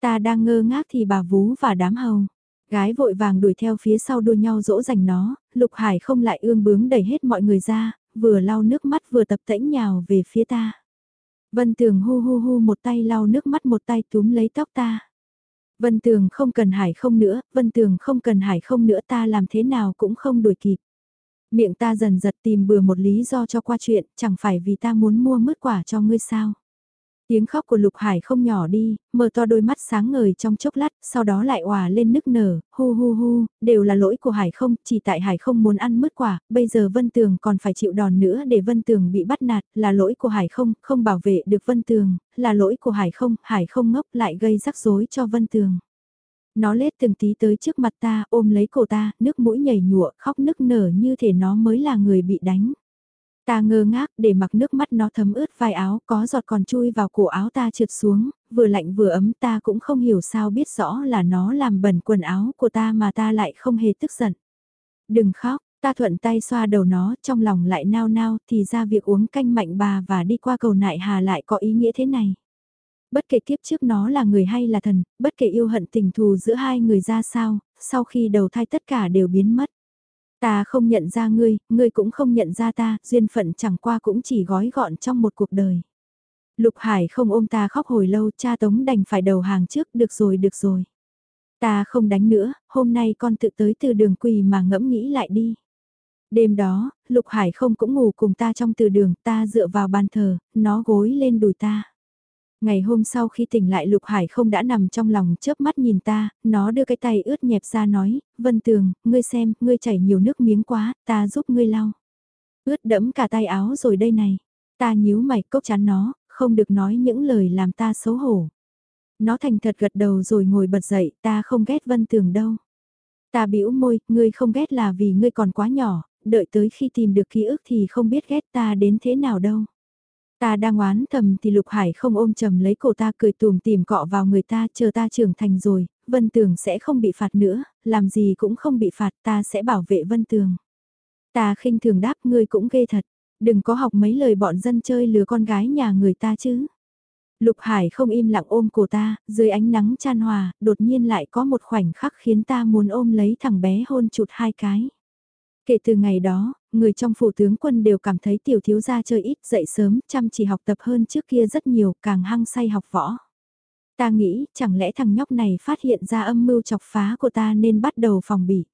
Ta đang ngơ ngác thì bà vú và đám hầu. Gái vội vàng đuổi theo phía sau đua nhau dỗ dành nó, lục hải không lại ương bướng đẩy hết mọi người ra, vừa lau nước mắt vừa tập tễnh nhào về phía ta. Vân Tường hu hu hu một tay lau nước mắt một tay túm lấy tóc ta. Vân Tường không cần hải không nữa, Vân Tường không cần hải không nữa ta làm thế nào cũng không đuổi kịp. Miệng ta dần giật tìm bừa một lý do cho qua chuyện, chẳng phải vì ta muốn mua mứt quả cho ngươi sao. Tiếng khóc của Lục Hải không nhỏ đi, mở to đôi mắt sáng ngời trong chốc lát, sau đó lại òa lên nức nở, hu hu hu, đều là lỗi của Hải không, chỉ tại Hải không muốn ăn mứt quả, bây giờ Vân Tường còn phải chịu đòn nữa để Vân Tường bị bắt nạt, là lỗi của Hải không, không bảo vệ được Vân Tường, là lỗi của Hải không, Hải không ngốc lại gây rắc rối cho Vân Tường. Nó lết từng tí tới trước mặt ta, ôm lấy cổ ta, nước mũi nhảy nhụa, khóc nức nở như thể nó mới là người bị đánh. Ta ngơ ngác để mặc nước mắt nó thấm ướt vai áo có giọt còn chui vào cổ áo ta trượt xuống, vừa lạnh vừa ấm ta cũng không hiểu sao biết rõ là nó làm bẩn quần áo của ta mà ta lại không hề tức giận. Đừng khóc, ta thuận tay xoa đầu nó trong lòng lại nao nao thì ra việc uống canh mạnh bà và đi qua cầu nại hà lại có ý nghĩa thế này. Bất kể kiếp trước nó là người hay là thần, bất kể yêu hận tình thù giữa hai người ra sao, sau khi đầu thai tất cả đều biến mất. Ta không nhận ra ngươi, ngươi cũng không nhận ra ta, duyên phận chẳng qua cũng chỉ gói gọn trong một cuộc đời. Lục Hải không ôm ta khóc hồi lâu, cha Tống đành phải đầu hàng trước, được rồi được rồi. Ta không đánh nữa, hôm nay con tự tới từ đường quỳ mà ngẫm nghĩ lại đi. Đêm đó, Lục Hải không cũng ngủ cùng ta trong từ đường, ta dựa vào bàn thờ, nó gối lên đùi ta. Ngày hôm sau khi tỉnh lại Lục Hải không đã nằm trong lòng chớp mắt nhìn ta, nó đưa cái tay ướt nhẹp ra nói, Vân Tường, ngươi xem, ngươi chảy nhiều nước miếng quá, ta giúp ngươi lau. Ướt đẫm cả tay áo rồi đây này. Ta nhíu mày cốc chán nó, không được nói những lời làm ta xấu hổ. Nó thành thật gật đầu rồi ngồi bật dậy, ta không ghét Vân Tường đâu. Ta bĩu môi, ngươi không ghét là vì ngươi còn quá nhỏ, đợi tới khi tìm được ký ức thì không biết ghét ta đến thế nào đâu. Ta đang oán thầm thì Lục Hải không ôm chầm lấy cổ ta cười tùm tìm cọ vào người ta chờ ta trưởng thành rồi, Vân Tường sẽ không bị phạt nữa, làm gì cũng không bị phạt ta sẽ bảo vệ Vân Tường. Ta khinh thường đáp ngươi cũng ghê thật, đừng có học mấy lời bọn dân chơi lừa con gái nhà người ta chứ. Lục Hải không im lặng ôm cổ ta, dưới ánh nắng chan hòa, đột nhiên lại có một khoảnh khắc khiến ta muốn ôm lấy thằng bé hôn chụt hai cái. Kể từ ngày đó, người trong phủ tướng quân đều cảm thấy tiểu thiếu gia chơi ít dậy sớm, chăm chỉ học tập hơn trước kia rất nhiều, càng hăng say học võ. Ta nghĩ, chẳng lẽ thằng nhóc này phát hiện ra âm mưu chọc phá của ta nên bắt đầu phòng bị.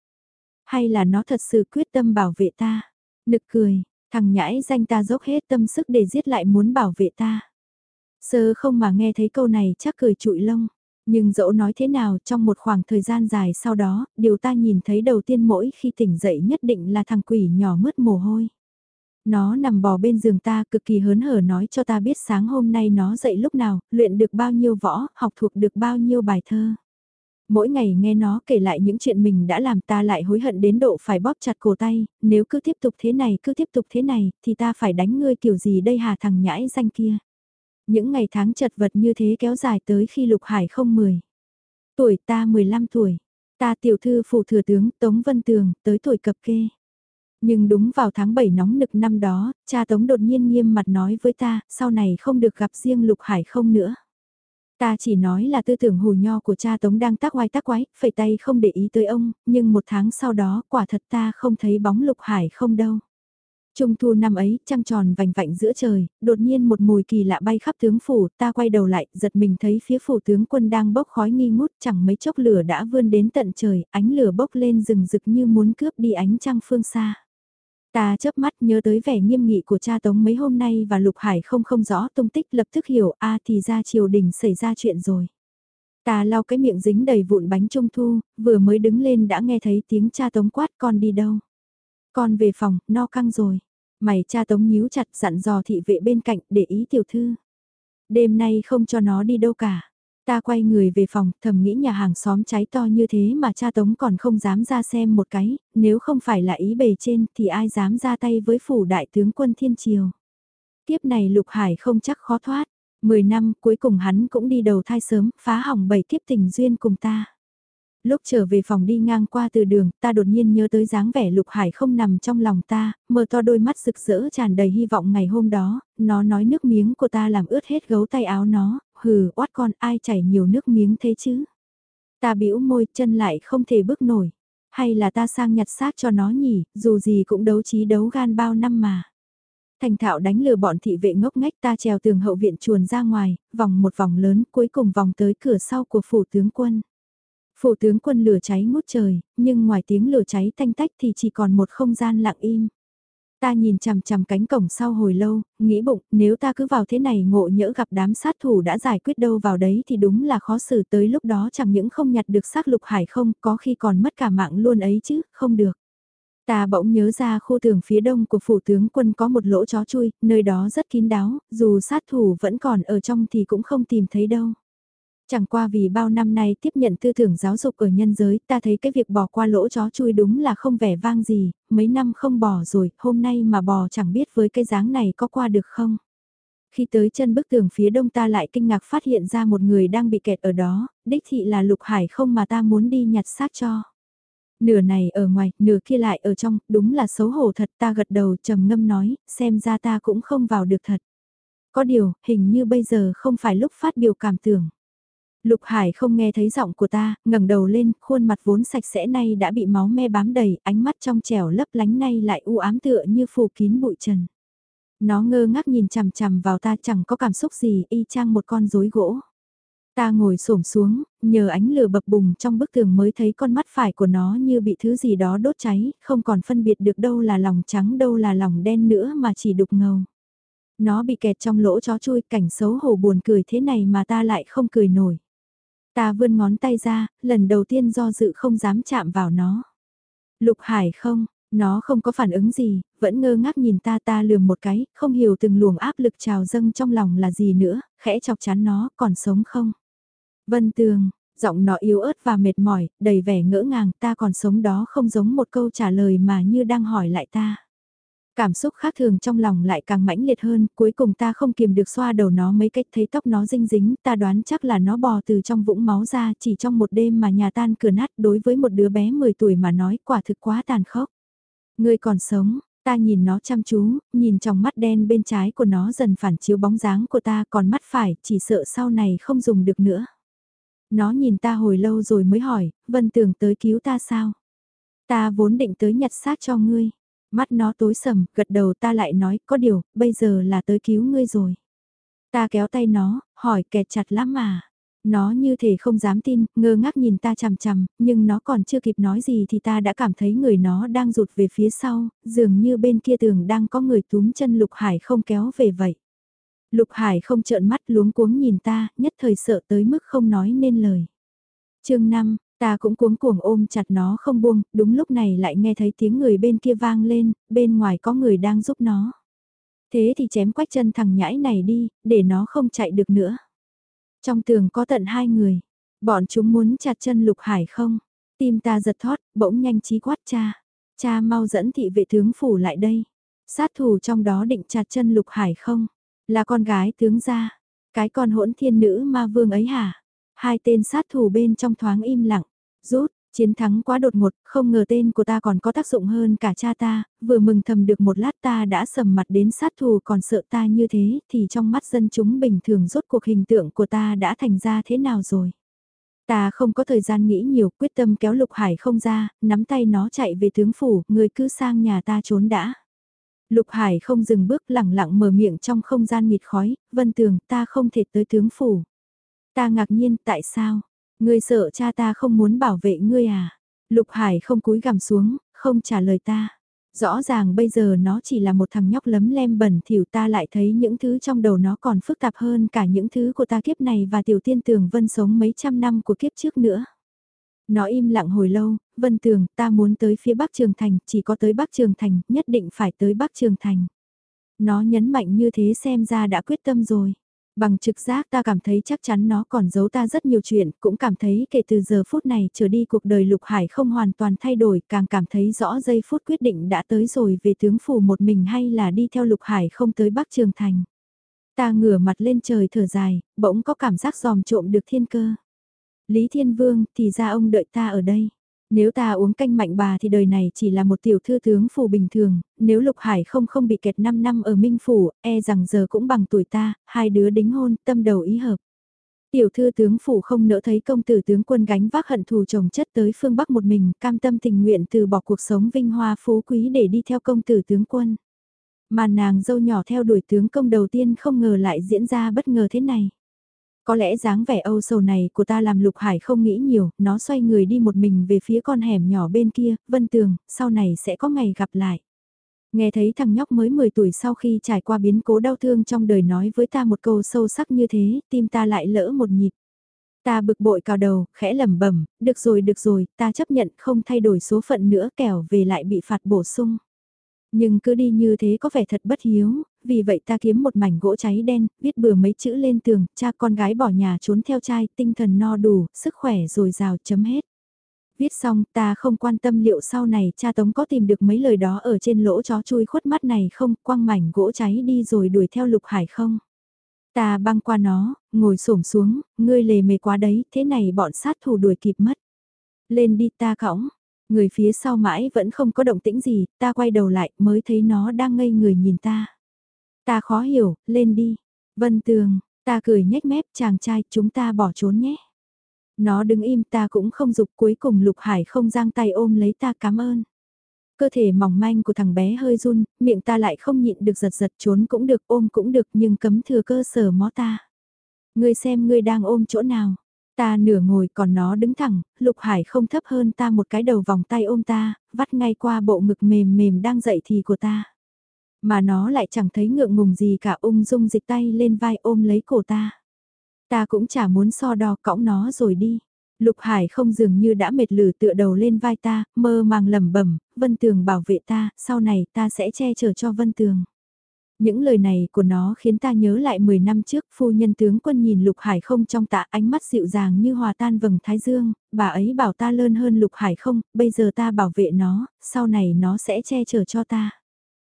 Hay là nó thật sự quyết tâm bảo vệ ta? Nực cười, thằng nhãi danh ta dốc hết tâm sức để giết lại muốn bảo vệ ta. Sơ không mà nghe thấy câu này chắc cười trụi lông. Nhưng dẫu nói thế nào trong một khoảng thời gian dài sau đó, điều ta nhìn thấy đầu tiên mỗi khi tỉnh dậy nhất định là thằng quỷ nhỏ mướt mồ hôi. Nó nằm bò bên giường ta cực kỳ hớn hở nói cho ta biết sáng hôm nay nó dậy lúc nào, luyện được bao nhiêu võ, học thuộc được bao nhiêu bài thơ. Mỗi ngày nghe nó kể lại những chuyện mình đã làm ta lại hối hận đến độ phải bóp chặt cổ tay, nếu cứ tiếp tục thế này cứ tiếp tục thế này thì ta phải đánh ngươi kiểu gì đây hà thằng nhãi danh kia. Những ngày tháng chật vật như thế kéo dài tới khi Lục Hải không 10. Tuổi ta 15 tuổi. Ta tiểu thư phủ thừa tướng Tống Vân Tường tới tuổi cập kê. Nhưng đúng vào tháng 7 nóng nực năm đó, cha Tống đột nhiên nghiêm mặt nói với ta, sau này không được gặp riêng Lục Hải không nữa. Ta chỉ nói là tư tưởng hù nho của cha Tống đang tác oai tác quái, phẩy tay không để ý tới ông, nhưng một tháng sau đó quả thật ta không thấy bóng Lục Hải không đâu. Trung thu năm ấy, trăng tròn vành vạnh giữa trời, đột nhiên một mùi kỳ lạ bay khắp tướng phủ, ta quay đầu lại, giật mình thấy phía phủ tướng quân đang bốc khói nghi ngút, chẳng mấy chốc lửa đã vươn đến tận trời, ánh lửa bốc lên rừng rực như muốn cướp đi ánh trăng phương xa. Ta chớp mắt nhớ tới vẻ nghiêm nghị của cha Tống mấy hôm nay và Lục Hải không không rõ tung tích lập tức hiểu a thì ra triều đình xảy ra chuyện rồi. Ta lau cái miệng dính đầy vụn bánh trung thu, vừa mới đứng lên đã nghe thấy tiếng cha Tống quát con đi đâu. Con về phòng, no căng rồi. Mày cha Tống nhíu chặt dặn dò thị vệ bên cạnh để ý tiểu thư. Đêm nay không cho nó đi đâu cả. Ta quay người về phòng, thầm nghĩ nhà hàng xóm cháy to như thế mà cha Tống còn không dám ra xem một cái, nếu không phải là ý bề trên thì ai dám ra tay với phủ đại tướng quân Thiên Triều. Tiếp này Lục Hải không chắc khó thoát, 10 năm cuối cùng hắn cũng đi đầu thai sớm, phá hỏng bảy kiếp tình duyên cùng ta. Lúc trở về phòng đi ngang qua từ đường, ta đột nhiên nhớ tới dáng vẻ Lục Hải không nằm trong lòng ta, mở to đôi mắt rực rỡ tràn đầy hy vọng ngày hôm đó, nó nói nước miếng của ta làm ướt hết gấu tay áo nó, hừ, oát con ai chảy nhiều nước miếng thế chứ. Ta bĩu môi chân lại không thể bước nổi. Hay là ta sang nhặt xác cho nó nhỉ, dù gì cũng đấu trí đấu gan bao năm mà. Thành thạo đánh lừa bọn thị vệ ngốc ngách ta trèo tường hậu viện chuồn ra ngoài, vòng một vòng lớn cuối cùng vòng tới cửa sau của phủ tướng quân. Phủ tướng quân lửa cháy ngút trời, nhưng ngoài tiếng lửa cháy thanh tách thì chỉ còn một không gian lặng im. Ta nhìn chằm chằm cánh cổng sau hồi lâu, nghĩ bụng, nếu ta cứ vào thế này ngộ nhỡ gặp đám sát thủ đã giải quyết đâu vào đấy thì đúng là khó xử tới lúc đó chẳng những không nhặt được xác lục hải không, có khi còn mất cả mạng luôn ấy chứ, không được. Ta bỗng nhớ ra khu tường phía đông của phủ tướng quân có một lỗ chó chui, nơi đó rất kín đáo, dù sát thủ vẫn còn ở trong thì cũng không tìm thấy đâu. Chẳng qua vì bao năm nay tiếp nhận tư tưởng giáo dục ở nhân giới, ta thấy cái việc bỏ qua lỗ chó chui đúng là không vẻ vang gì, mấy năm không bỏ rồi, hôm nay mà bò chẳng biết với cái dáng này có qua được không. Khi tới chân bức tường phía đông ta lại kinh ngạc phát hiện ra một người đang bị kẹt ở đó, đích thị là lục hải không mà ta muốn đi nhặt xác cho. Nửa này ở ngoài, nửa kia lại ở trong, đúng là xấu hổ thật ta gật đầu trầm ngâm nói, xem ra ta cũng không vào được thật. Có điều, hình như bây giờ không phải lúc phát biểu cảm tưởng. Lục Hải không nghe thấy giọng của ta, ngẩng đầu lên, khuôn mặt vốn sạch sẽ nay đã bị máu me bám đầy, ánh mắt trong trẻo lấp lánh nay lại u ám tựa như phủ kín bụi trần. Nó ngơ ngác nhìn chằm chằm vào ta chẳng có cảm xúc gì, y chang một con rối gỗ. Ta ngồi xổm xuống, nhờ ánh lửa bập bùng trong bức tường mới thấy con mắt phải của nó như bị thứ gì đó đốt cháy, không còn phân biệt được đâu là lòng trắng đâu là lòng đen nữa mà chỉ đục ngầu. Nó bị kẹt trong lỗ chó chui cảnh xấu hổ buồn cười thế này mà ta lại không cười nổi. Ta vươn ngón tay ra, lần đầu tiên do dự không dám chạm vào nó. Lục Hải không, nó không có phản ứng gì, vẫn ngơ ngác nhìn ta ta lườm một cái, không hiểu từng luồng áp lực trào dâng trong lòng là gì nữa, khẽ chọc chán nó, còn sống không? Vân Tường, giọng nó yếu ớt và mệt mỏi, đầy vẻ ngỡ ngàng, ta còn sống đó không giống một câu trả lời mà như đang hỏi lại ta. Cảm xúc khác thường trong lòng lại càng mãnh liệt hơn, cuối cùng ta không kiềm được xoa đầu nó mấy cách thấy tóc nó dinh dính, ta đoán chắc là nó bò từ trong vũng máu ra chỉ trong một đêm mà nhà tan cửa nát đối với một đứa bé 10 tuổi mà nói quả thực quá tàn khốc. Ngươi còn sống, ta nhìn nó chăm chú, nhìn trong mắt đen bên trái của nó dần phản chiếu bóng dáng của ta còn mắt phải chỉ sợ sau này không dùng được nữa. Nó nhìn ta hồi lâu rồi mới hỏi, Vân Tường tới cứu ta sao? Ta vốn định tới nhặt xác cho ngươi. Mắt nó tối sầm, gật đầu ta lại nói, có điều, bây giờ là tới cứu ngươi rồi. Ta kéo tay nó, hỏi kẹt chặt lắm mà. Nó như thể không dám tin, ngơ ngác nhìn ta chằm chằm, nhưng nó còn chưa kịp nói gì thì ta đã cảm thấy người nó đang rụt về phía sau, dường như bên kia tường đang có người túm chân Lục Hải không kéo về vậy. Lục Hải không trợn mắt luống cuống nhìn ta, nhất thời sợ tới mức không nói nên lời. chương 5, Ta cũng cuống cuồng ôm chặt nó không buông, đúng lúc này lại nghe thấy tiếng người bên kia vang lên, bên ngoài có người đang giúp nó. Thế thì chém quách chân thằng nhãi này đi, để nó không chạy được nữa. Trong tường có tận hai người, bọn chúng muốn chặt chân lục hải không? Tim ta giật thót, bỗng nhanh trí quát cha. Cha mau dẫn thị vệ tướng phủ lại đây. Sát thủ trong đó định chặt chân lục hải không? Là con gái tướng gia. Cái con hỗn thiên nữ ma vương ấy hả? Hai tên sát thủ bên trong thoáng im lặng. Rút, chiến thắng quá đột ngột, không ngờ tên của ta còn có tác dụng hơn cả cha ta, vừa mừng thầm được một lát ta đã sầm mặt đến sát thủ còn sợ ta như thế, thì trong mắt dân chúng bình thường rốt cuộc hình tượng của ta đã thành ra thế nào rồi. Ta không có thời gian nghĩ nhiều, quyết tâm kéo Lục Hải không ra, nắm tay nó chạy về tướng phủ, người cứ sang nhà ta trốn đã. Lục Hải không dừng bước lẳng lặng mở miệng trong không gian nghịt khói, vân tường ta không thể tới tướng phủ. Ta ngạc nhiên tại sao? Ngươi sợ cha ta không muốn bảo vệ ngươi à? Lục Hải không cúi gằm xuống, không trả lời ta. Rõ ràng bây giờ nó chỉ là một thằng nhóc lấm lem bẩn thỉu ta lại thấy những thứ trong đầu nó còn phức tạp hơn cả những thứ của ta kiếp này và tiểu tiên tường vân sống mấy trăm năm của kiếp trước nữa. Nó im lặng hồi lâu, vân tường ta muốn tới phía bắc trường thành, chỉ có tới bắc trường thành, nhất định phải tới bắc trường thành. Nó nhấn mạnh như thế xem ra đã quyết tâm rồi. Bằng trực giác ta cảm thấy chắc chắn nó còn giấu ta rất nhiều chuyện, cũng cảm thấy kể từ giờ phút này trở đi cuộc đời Lục Hải không hoàn toàn thay đổi, càng cảm thấy rõ giây phút quyết định đã tới rồi về tướng phủ một mình hay là đi theo Lục Hải không tới Bắc Trường Thành. Ta ngửa mặt lên trời thở dài, bỗng có cảm giác giòm trộm được thiên cơ. Lý Thiên Vương, thì ra ông đợi ta ở đây. Nếu ta uống canh mạnh bà thì đời này chỉ là một tiểu thư tướng phủ bình thường, nếu Lục Hải không không bị kẹt 5 năm ở Minh Phủ, e rằng giờ cũng bằng tuổi ta, hai đứa đính hôn, tâm đầu ý hợp. Tiểu thư tướng phủ không nỡ thấy công tử tướng quân gánh vác hận thù chồng chất tới phương Bắc một mình, cam tâm tình nguyện từ bỏ cuộc sống vinh hoa phú quý để đi theo công tử tướng quân. Mà nàng dâu nhỏ theo đuổi tướng công đầu tiên không ngờ lại diễn ra bất ngờ thế này. Có lẽ dáng vẻ âu sầu này của ta làm Lục Hải không nghĩ nhiều, nó xoay người đi một mình về phía con hẻm nhỏ bên kia, Vân Tường, sau này sẽ có ngày gặp lại. Nghe thấy thằng nhóc mới 10 tuổi sau khi trải qua biến cố đau thương trong đời nói với ta một câu sâu sắc như thế, tim ta lại lỡ một nhịp. Ta bực bội cào đầu, khẽ lẩm bẩm, được rồi được rồi, ta chấp nhận không thay đổi số phận nữa kẻo về lại bị phạt bổ sung. Nhưng cứ đi như thế có vẻ thật bất hiếu, vì vậy ta kiếm một mảnh gỗ cháy đen, viết bừa mấy chữ lên tường, cha con gái bỏ nhà trốn theo trai, tinh thần no đủ, sức khỏe rồi rào chấm hết. Viết xong ta không quan tâm liệu sau này cha Tống có tìm được mấy lời đó ở trên lỗ chó chui khuất mắt này không, quăng mảnh gỗ cháy đi rồi đuổi theo lục hải không. Ta băng qua nó, ngồi xổm xuống, ngươi lề mề quá đấy, thế này bọn sát thủ đuổi kịp mất. Lên đi ta cõng, người phía sau mãi vẫn không có động tĩnh gì, ta quay đầu lại mới thấy nó đang ngây người nhìn ta. Ta khó hiểu, lên đi. Vân Tường, ta cười nhếch mép chàng trai chúng ta bỏ trốn nhé. Nó đứng im ta cũng không dục cuối cùng Lục Hải không giang tay ôm lấy ta cảm ơn. Cơ thể mỏng manh của thằng bé hơi run, miệng ta lại không nhịn được giật giật trốn cũng được ôm cũng được nhưng cấm thừa cơ sở mó ta. Ngươi xem ngươi đang ôm chỗ nào. Ta nửa ngồi còn nó đứng thẳng, Lục Hải không thấp hơn ta một cái đầu vòng tay ôm ta, vắt ngay qua bộ ngực mềm mềm đang dậy thì của ta. Mà nó lại chẳng thấy ngượng ngùng gì cả ung dung dịch tay lên vai ôm lấy cổ ta. Ta cũng chả muốn so đo cõng nó rồi đi. Lục Hải không dường như đã mệt lử tựa đầu lên vai ta, mơ màng lẩm bẩm, Vân Tường bảo vệ ta, sau này ta sẽ che chở cho Vân Tường. Những lời này của nó khiến ta nhớ lại 10 năm trước phu nhân tướng quân nhìn Lục Hải không trong tạ ánh mắt dịu dàng như hòa tan vầng thái dương, bà ấy bảo ta lơn hơn Lục Hải không, bây giờ ta bảo vệ nó, sau này nó sẽ che chở cho ta.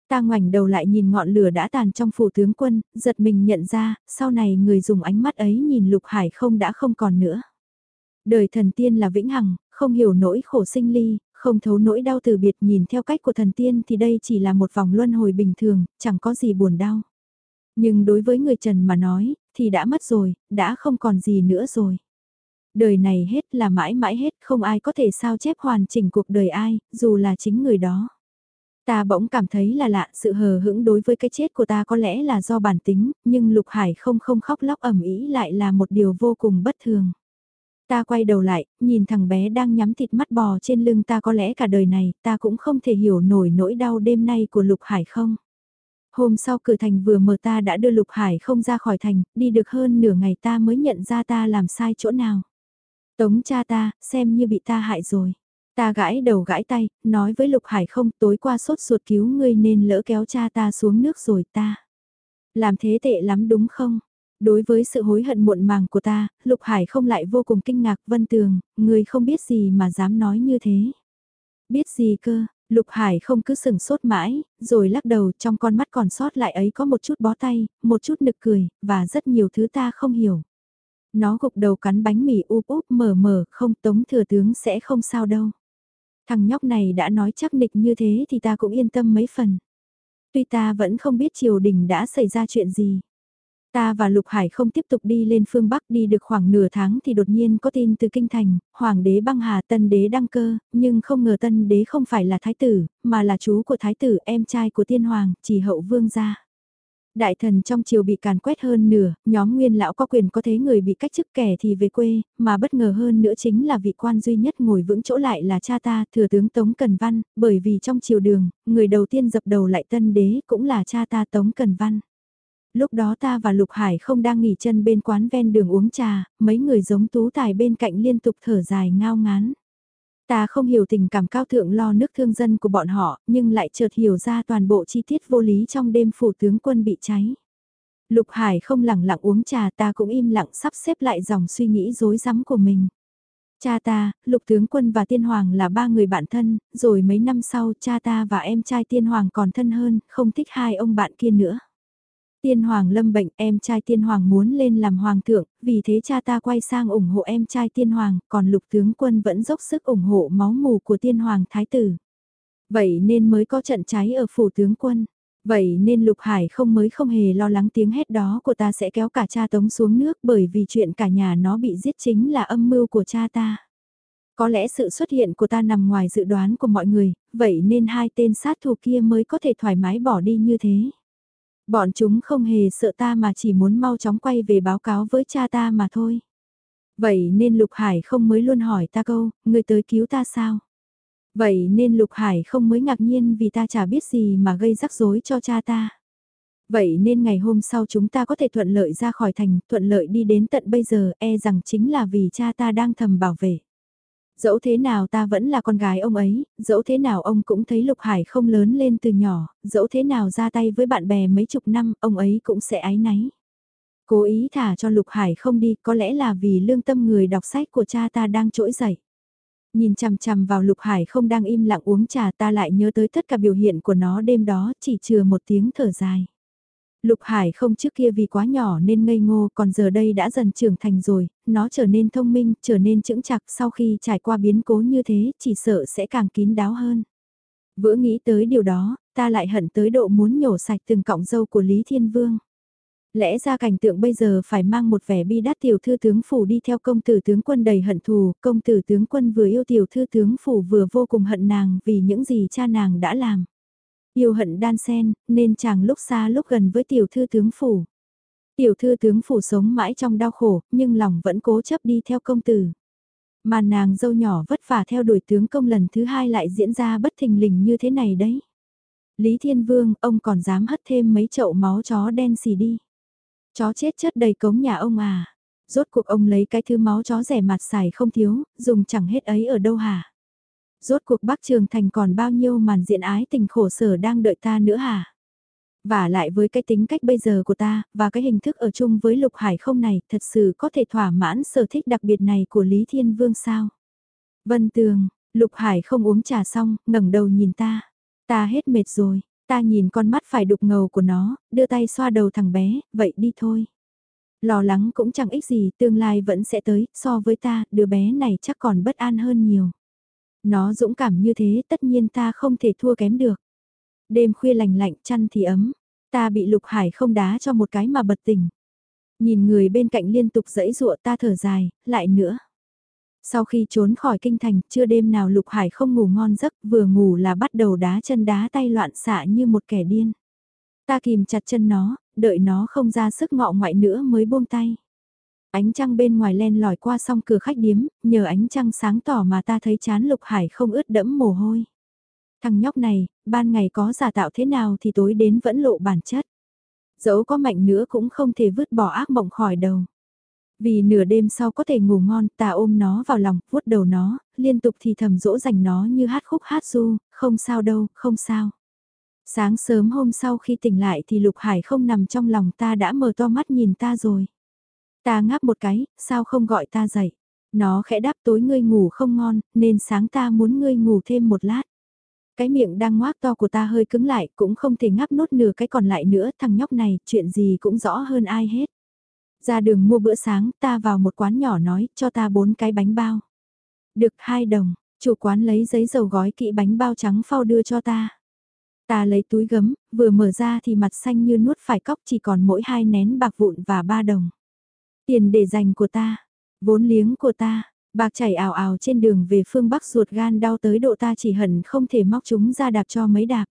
Ta ngoảnh đầu lại nhìn ngọn lửa đã tàn trong phủ tướng quân, giật mình nhận ra, sau này người dùng ánh mắt ấy nhìn lục hải không đã không còn nữa. Đời thần tiên là vĩnh hằng, không hiểu nỗi khổ sinh ly, không thấu nỗi đau từ biệt nhìn theo cách của thần tiên thì đây chỉ là một vòng luân hồi bình thường, chẳng có gì buồn đau. Nhưng đối với người trần mà nói, thì đã mất rồi, đã không còn gì nữa rồi. Đời này hết là mãi mãi hết, không ai có thể sao chép hoàn chỉnh cuộc đời ai, dù là chính người đó. Ta bỗng cảm thấy là lạ, sự hờ hững đối với cái chết của ta có lẽ là do bản tính, nhưng Lục Hải không không khóc lóc ẩm ý lại là một điều vô cùng bất thường. Ta quay đầu lại, nhìn thằng bé đang nhắm thịt mắt bò trên lưng ta có lẽ cả đời này, ta cũng không thể hiểu nổi nỗi đau đêm nay của Lục Hải không. Hôm sau cửa thành vừa mở ta đã đưa Lục Hải không ra khỏi thành, đi được hơn nửa ngày ta mới nhận ra ta làm sai chỗ nào. Tống cha ta, xem như bị ta hại rồi. Ta gãi đầu gãi tay, nói với Lục Hải không tối qua sốt ruột cứu ngươi nên lỡ kéo cha ta xuống nước rồi ta. Làm thế tệ lắm đúng không? Đối với sự hối hận muộn màng của ta, Lục Hải không lại vô cùng kinh ngạc Vân Tường, người không biết gì mà dám nói như thế. Biết gì cơ, Lục Hải không cứ sừng sốt mãi, rồi lắc đầu trong con mắt còn sót lại ấy có một chút bó tay, một chút nực cười, và rất nhiều thứ ta không hiểu. Nó gục đầu cắn bánh mì úp úp mờ mờ không tống thừa tướng sẽ không sao đâu. Thằng nhóc này đã nói chắc nịch như thế thì ta cũng yên tâm mấy phần. Tuy ta vẫn không biết triều đình đã xảy ra chuyện gì. Ta và Lục Hải không tiếp tục đi lên phương Bắc đi được khoảng nửa tháng thì đột nhiên có tin từ Kinh Thành, Hoàng đế băng hà tân đế đăng cơ, nhưng không ngờ tân đế không phải là thái tử, mà là chú của thái tử em trai của tiên hoàng, chỉ hậu vương gia. Đại thần trong triều bị càn quét hơn nửa, nhóm nguyên lão có quyền có thế người bị cách chức kẻ thì về quê, mà bất ngờ hơn nữa chính là vị quan duy nhất ngồi vững chỗ lại là cha ta, thừa tướng Tống Cần Văn, bởi vì trong triều đường, người đầu tiên dập đầu lại tân đế cũng là cha ta Tống Cần Văn. Lúc đó ta và Lục Hải không đang nghỉ chân bên quán ven đường uống trà, mấy người giống tú tài bên cạnh liên tục thở dài ngao ngán. Ta không hiểu tình cảm cao thượng lo nước thương dân của bọn họ, nhưng lại chợt hiểu ra toàn bộ chi tiết vô lý trong đêm phủ tướng quân bị cháy. Lục Hải không lặng lặng uống trà ta cũng im lặng sắp xếp lại dòng suy nghĩ rối rắm của mình. Cha ta, lục tướng quân và tiên hoàng là ba người bạn thân, rồi mấy năm sau cha ta và em trai tiên hoàng còn thân hơn, không thích hai ông bạn kia nữa. Tiên hoàng lâm bệnh, em trai tiên hoàng muốn lên làm hoàng thượng, vì thế cha ta quay sang ủng hộ em trai tiên hoàng, còn lục tướng quân vẫn dốc sức ủng hộ máu mù của tiên hoàng thái tử. Vậy nên mới có trận cháy ở phủ tướng quân. Vậy nên Lục Hải không mới không hề lo lắng tiếng hét đó của ta sẽ kéo cả cha tống xuống nước bởi vì chuyện cả nhà nó bị giết chính là âm mưu của cha ta. Có lẽ sự xuất hiện của ta nằm ngoài dự đoán của mọi người, vậy nên hai tên sát thủ kia mới có thể thoải mái bỏ đi như thế. Bọn chúng không hề sợ ta mà chỉ muốn mau chóng quay về báo cáo với cha ta mà thôi. Vậy nên Lục Hải không mới luôn hỏi ta câu, người tới cứu ta sao? Vậy nên Lục Hải không mới ngạc nhiên vì ta chả biết gì mà gây rắc rối cho cha ta. Vậy nên ngày hôm sau chúng ta có thể thuận lợi ra khỏi thành, thuận lợi đi đến tận bây giờ e rằng chính là vì cha ta đang thầm bảo vệ. Dẫu thế nào ta vẫn là con gái ông ấy, dẫu thế nào ông cũng thấy Lục Hải không lớn lên từ nhỏ, dẫu thế nào ra tay với bạn bè mấy chục năm, ông ấy cũng sẽ ái náy. Cố ý thả cho Lục Hải không đi, có lẽ là vì lương tâm người đọc sách của cha ta đang trỗi dậy. Nhìn chằm chằm vào Lục Hải không đang im lặng uống trà ta lại nhớ tới tất cả biểu hiện của nó đêm đó, chỉ chừa một tiếng thở dài. Lục Hải không trước kia vì quá nhỏ nên ngây ngô còn giờ đây đã dần trưởng thành rồi, nó trở nên thông minh, trở nên chững chặt sau khi trải qua biến cố như thế chỉ sợ sẽ càng kín đáo hơn. Vỡ nghĩ tới điều đó, ta lại hận tới độ muốn nhổ sạch từng cọng dâu của Lý Thiên Vương. Lẽ ra cảnh tượng bây giờ phải mang một vẻ bi đát tiểu thư tướng phủ đi theo công tử tướng quân đầy hận thù, công tử tướng quân vừa yêu tiểu thư tướng phủ vừa vô cùng hận nàng vì những gì cha nàng đã làm. Yêu hận đan sen, nên chàng lúc xa lúc gần với tiểu thư tướng phủ. Tiểu thư tướng phủ sống mãi trong đau khổ, nhưng lòng vẫn cố chấp đi theo công tử. Mà nàng dâu nhỏ vất vả theo đuổi tướng công lần thứ hai lại diễn ra bất thình lình như thế này đấy. Lý Thiên Vương, ông còn dám hất thêm mấy chậu máu chó đen xì đi. Chó chết chất đầy cống nhà ông à. Rốt cuộc ông lấy cái thứ máu chó rẻ mặt xài không thiếu, dùng chẳng hết ấy ở đâu hả? Rốt cuộc Bắc Trường Thành còn bao nhiêu màn diện ái tình khổ sở đang đợi ta nữa hả? Và lại với cái tính cách bây giờ của ta, và cái hình thức ở chung với Lục Hải không này, thật sự có thể thỏa mãn sở thích đặc biệt này của Lý Thiên Vương sao? Vân Tường, Lục Hải không uống trà xong, ngẩng đầu nhìn ta. Ta hết mệt rồi, ta nhìn con mắt phải đục ngầu của nó, đưa tay xoa đầu thằng bé, vậy đi thôi. Lo lắng cũng chẳng ích gì, tương lai vẫn sẽ tới, so với ta, đứa bé này chắc còn bất an hơn nhiều. Nó dũng cảm như thế tất nhiên ta không thể thua kém được. Đêm khuya lành lạnh chăn thì ấm, ta bị lục hải không đá cho một cái mà bật tỉnh. Nhìn người bên cạnh liên tục dẫy dụa ta thở dài, lại nữa. Sau khi trốn khỏi kinh thành, chưa đêm nào Lục Hải không ngủ ngon giấc, vừa ngủ là bắt đầu đá chân đá tay loạn xạ như một kẻ điên. Ta kìm chặt chân nó, đợi nó không ra sức ngọ ngoại nữa mới buông tay. Ánh trăng bên ngoài len lỏi qua song cửa khách điếm, nhờ ánh trăng sáng tỏ mà ta thấy chán Lục Hải không ướt đẫm mồ hôi. Thằng nhóc này, ban ngày có giả tạo thế nào thì tối đến vẫn lộ bản chất. Dẫu có mạnh nữa cũng không thể vứt bỏ ác mộng khỏi đầu. Vì nửa đêm sau có thể ngủ ngon, ta ôm nó vào lòng, vuốt đầu nó, liên tục thì thầm dỗ dành nó như hát khúc hát du, không sao đâu, không sao. Sáng sớm hôm sau khi tỉnh lại thì Lục Hải không nằm trong lòng ta đã mở to mắt nhìn ta rồi. Ta ngáp một cái, sao không gọi ta dậy? Nó khẽ đáp tối ngươi ngủ không ngon, nên sáng ta muốn ngươi ngủ thêm một lát. Cái miệng đang ngoác to của ta hơi cứng lại, cũng không thể ngáp nốt nửa cái còn lại nữa, thằng nhóc này, chuyện gì cũng rõ hơn ai hết. Ra đường mua bữa sáng, ta vào một quán nhỏ nói, cho ta bốn cái bánh bao. Được hai đồng, chủ quán lấy giấy dầu gói kỹ bánh bao trắng phao đưa cho ta. Ta lấy túi gấm, vừa mở ra thì mặt xanh như nuốt phải cóc chỉ còn mỗi hai nén bạc vụn và ba đồng. Tiền để dành của ta, vốn liếng của ta, bạc chảy ảo ảo trên đường về phương Bắc ruột gan đau tới độ ta chỉ hận không thể móc chúng ra đạp cho mấy đạp.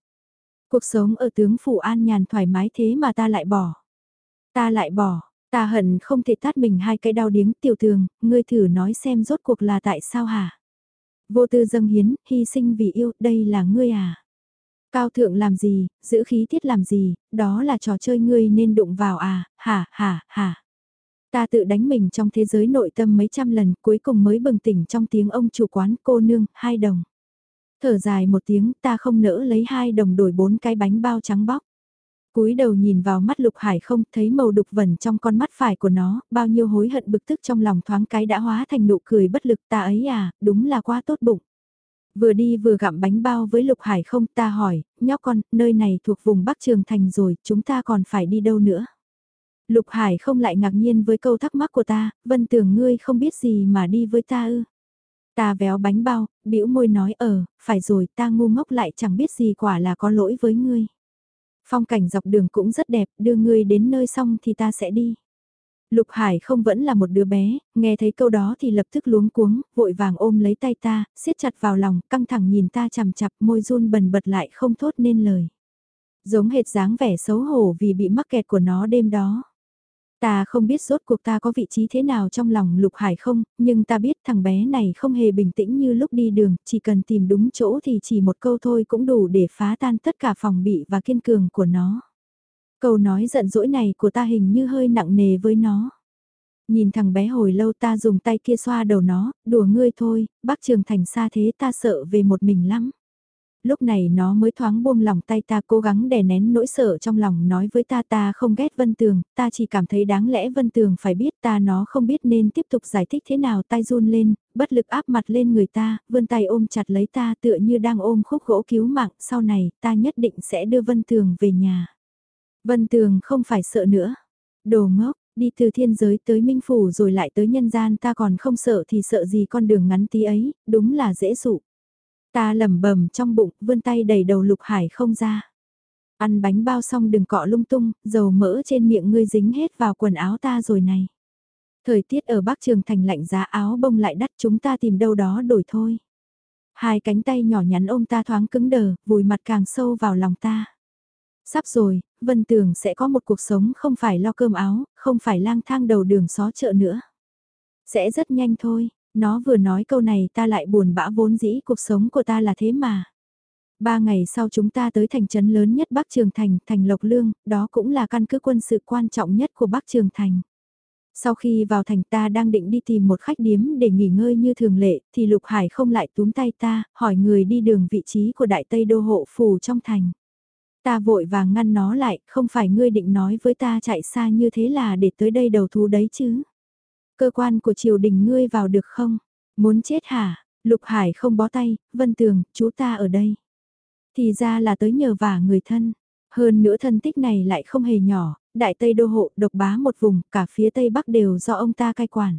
Cuộc sống ở tướng phủ an nhàn thoải mái thế mà ta lại bỏ. Ta lại bỏ, ta hận không thể tát mình hai cái đau điếng tiểu tường, ngươi thử nói xem rốt cuộc là tại sao hả? Vô tư dâng hiến, hy sinh vì yêu, đây là ngươi à? Cao thượng làm gì, giữ khí tiết làm gì, đó là trò chơi ngươi nên đụng vào à, hả, hả, hả. Ta tự đánh mình trong thế giới nội tâm mấy trăm lần, cuối cùng mới bừng tỉnh trong tiếng ông chủ quán cô nương, hai đồng. Thở dài một tiếng, ta không nỡ lấy hai đồng đổi bốn cái bánh bao trắng bóc. cúi đầu nhìn vào mắt lục hải không thấy màu đục vẩn trong con mắt phải của nó, bao nhiêu hối hận bực tức trong lòng thoáng cái đã hóa thành nụ cười bất lực ta ấy à, đúng là quá tốt bụng. Vừa đi vừa gặm bánh bao với Lục Hải không ta hỏi, nhóc con, nơi này thuộc vùng Bắc Trường Thành rồi, chúng ta còn phải đi đâu nữa? Lục Hải không lại ngạc nhiên với câu thắc mắc của ta, vân tưởng ngươi không biết gì mà đi với ta ư. Ta véo bánh bao, bĩu môi nói ờ, phải rồi ta ngu ngốc lại chẳng biết gì quả là có lỗi với ngươi. Phong cảnh dọc đường cũng rất đẹp, đưa ngươi đến nơi xong thì ta sẽ đi. Lục Hải không vẫn là một đứa bé, nghe thấy câu đó thì lập tức luống cuống, vội vàng ôm lấy tay ta, siết chặt vào lòng, căng thẳng nhìn ta chằm chặp môi run bần bật lại không thốt nên lời. Giống hệt dáng vẻ xấu hổ vì bị mắc kẹt của nó đêm đó. Ta không biết rốt cuộc ta có vị trí thế nào trong lòng Lục Hải không, nhưng ta biết thằng bé này không hề bình tĩnh như lúc đi đường, chỉ cần tìm đúng chỗ thì chỉ một câu thôi cũng đủ để phá tan tất cả phòng bị và kiên cường của nó. Câu nói giận dỗi này của ta hình như hơi nặng nề với nó. Nhìn thằng bé hồi lâu ta dùng tay kia xoa đầu nó, đùa ngươi thôi, bác trường thành xa thế ta sợ về một mình lắm. Lúc này nó mới thoáng buông lòng tay ta cố gắng đè nén nỗi sợ trong lòng nói với ta ta không ghét Vân Tường, ta chỉ cảm thấy đáng lẽ Vân Tường phải biết ta nó không biết nên tiếp tục giải thích thế nào tay run lên, bất lực áp mặt lên người ta, vươn tay ôm chặt lấy ta tựa như đang ôm khúc gỗ cứu mạng, sau này ta nhất định sẽ đưa Vân Tường về nhà. Vân Tường không phải sợ nữa. Đồ ngốc, đi từ thiên giới tới minh phủ rồi lại tới nhân gian ta còn không sợ thì sợ gì con đường ngắn tí ấy, đúng là dễ dụ. Ta lẩm bẩm trong bụng, vươn tay đầy đầu lục hải không ra. Ăn bánh bao xong đừng cọ lung tung, dầu mỡ trên miệng ngươi dính hết vào quần áo ta rồi này. Thời tiết ở Bắc Trường Thành lạnh giá áo bông lại đắt chúng ta tìm đâu đó đổi thôi. Hai cánh tay nhỏ nhắn ôm ta thoáng cứng đờ, vùi mặt càng sâu vào lòng ta. Sắp rồi, Vân Tường sẽ có một cuộc sống không phải lo cơm áo, không phải lang thang đầu đường xó chợ nữa. Sẽ rất nhanh thôi, nó vừa nói câu này ta lại buồn bã vốn dĩ cuộc sống của ta là thế mà. Ba ngày sau chúng ta tới thành trấn lớn nhất Bắc Trường Thành, thành Lộc Lương, đó cũng là căn cứ quân sự quan trọng nhất của Bắc Trường Thành. Sau khi vào thành ta đang định đi tìm một khách điếm để nghỉ ngơi như thường lệ, thì Lục Hải không lại túm tay ta, hỏi người đi đường vị trí của Đại Tây Đô Hộ Phủ trong thành. Ta vội vàng ngăn nó lại, không phải ngươi định nói với ta chạy xa như thế là để tới đây đầu thú đấy chứ. Cơ quan của triều đình ngươi vào được không? Muốn chết hả? Lục Hải không bó tay, Vân Tường, chú ta ở đây. Thì ra là tới nhờ vả người thân. Hơn nữa thân tích này lại không hề nhỏ, đại tây đô hộ độc bá một vùng, cả phía tây bắc đều do ông ta cai quản.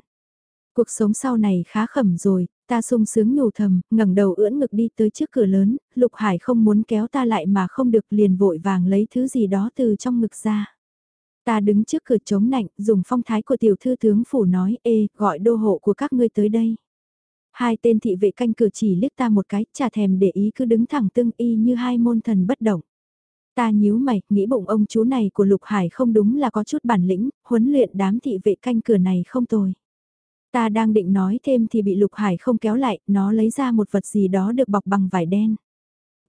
Cuộc sống sau này khá khẩm rồi, Ta sung sướng nhủ thầm, ngẩng đầu ưỡn ngực đi tới trước cửa lớn, Lục Hải không muốn kéo ta lại mà không được liền vội vàng lấy thứ gì đó từ trong ngực ra. Ta đứng trước cửa chống nạnh, dùng phong thái của tiểu thư tướng phủ nói, ê, gọi đô hộ của các ngươi tới đây. Hai tên thị vệ canh cửa chỉ liếc ta một cái, chả thèm để ý cứ đứng thẳng tương y như hai môn thần bất động. Ta nhíu mày, nghĩ bụng ông chú này của Lục Hải không đúng là có chút bản lĩnh, huấn luyện đám thị vệ canh cửa này không tồi. Ta đang định nói thêm thì bị Lục Hải không kéo lại, nó lấy ra một vật gì đó được bọc bằng vải đen.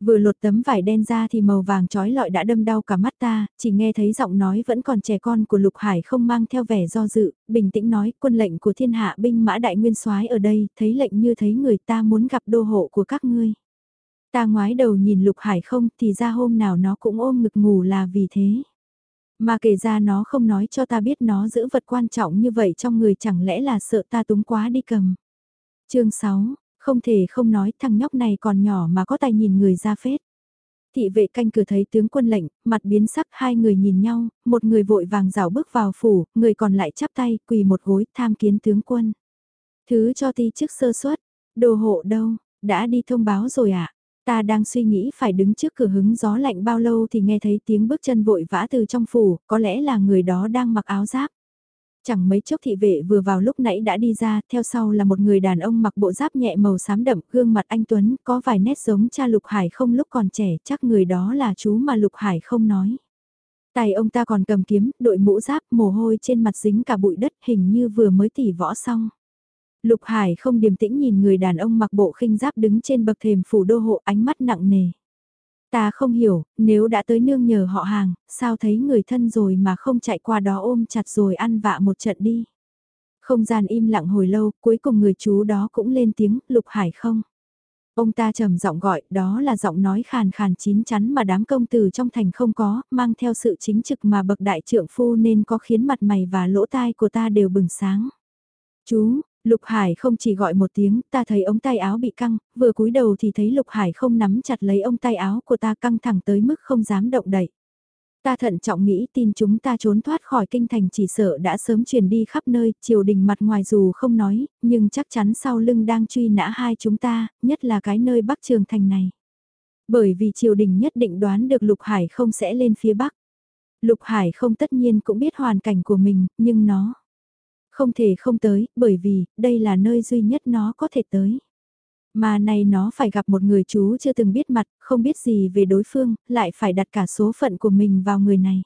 Vừa lột tấm vải đen ra thì màu vàng trói lọi đã đâm đau cả mắt ta, chỉ nghe thấy giọng nói vẫn còn trẻ con của Lục Hải không mang theo vẻ do dự, bình tĩnh nói quân lệnh của thiên hạ binh mã đại nguyên soái ở đây, thấy lệnh như thấy người ta muốn gặp đô hộ của các ngươi. Ta ngoái đầu nhìn Lục Hải không thì ra hôm nào nó cũng ôm ngực ngủ là vì thế. Mà kể ra nó không nói cho ta biết nó giữ vật quan trọng như vậy trong người chẳng lẽ là sợ ta túng quá đi cầm. chương 6, không thể không nói thằng nhóc này còn nhỏ mà có tài nhìn người ra phết. Thị vệ canh cửa thấy tướng quân lệnh, mặt biến sắc hai người nhìn nhau, một người vội vàng rào bước vào phủ, người còn lại chắp tay, quỳ một gối, tham kiến tướng quân. Thứ cho ti trước sơ suất, đồ hộ đâu, đã đi thông báo rồi ạ. À? Ta đang suy nghĩ phải đứng trước cửa hứng gió lạnh bao lâu thì nghe thấy tiếng bước chân vội vã từ trong phủ, có lẽ là người đó đang mặc áo giáp. Chẳng mấy chốc thị vệ vừa vào lúc nãy đã đi ra, theo sau là một người đàn ông mặc bộ giáp nhẹ màu xám đậm, gương mặt anh Tuấn, có vài nét giống cha Lục Hải không lúc còn trẻ, chắc người đó là chú mà Lục Hải không nói. Tay ông ta còn cầm kiếm, đội mũ giáp, mồ hôi trên mặt dính cả bụi đất hình như vừa mới tỉ võ xong. Lục Hải không điềm tĩnh nhìn người đàn ông mặc bộ khinh giáp đứng trên bậc thềm phủ đô hộ ánh mắt nặng nề. Ta không hiểu, nếu đã tới nương nhờ họ hàng, sao thấy người thân rồi mà không chạy qua đó ôm chặt rồi ăn vạ một trận đi. Không gian im lặng hồi lâu, cuối cùng người chú đó cũng lên tiếng, Lục Hải không. Ông ta trầm giọng gọi, đó là giọng nói khàn khàn chín chắn mà đám công tử trong thành không có, mang theo sự chính trực mà bậc đại trượng phu nên có khiến mặt mày và lỗ tai của ta đều bừng sáng. Chú, Lục Hải không chỉ gọi một tiếng, ta thấy ống tay áo bị căng, vừa cúi đầu thì thấy Lục Hải không nắm chặt lấy ống tay áo của ta căng thẳng tới mức không dám động đậy. Ta thận trọng nghĩ tin chúng ta trốn thoát khỏi kinh thành chỉ sợ đã sớm truyền đi khắp nơi, triều đình mặt ngoài dù không nói, nhưng chắc chắn sau lưng đang truy nã hai chúng ta, nhất là cái nơi bắc trường thành này. Bởi vì triều đình nhất định đoán được Lục Hải không sẽ lên phía bắc. Lục Hải không tất nhiên cũng biết hoàn cảnh của mình, nhưng nó không thể không tới, bởi vì, đây là nơi duy nhất nó có thể tới. Mà này nó phải gặp một người chú chưa từng biết mặt, không biết gì về đối phương, lại phải đặt cả số phận của mình vào người này.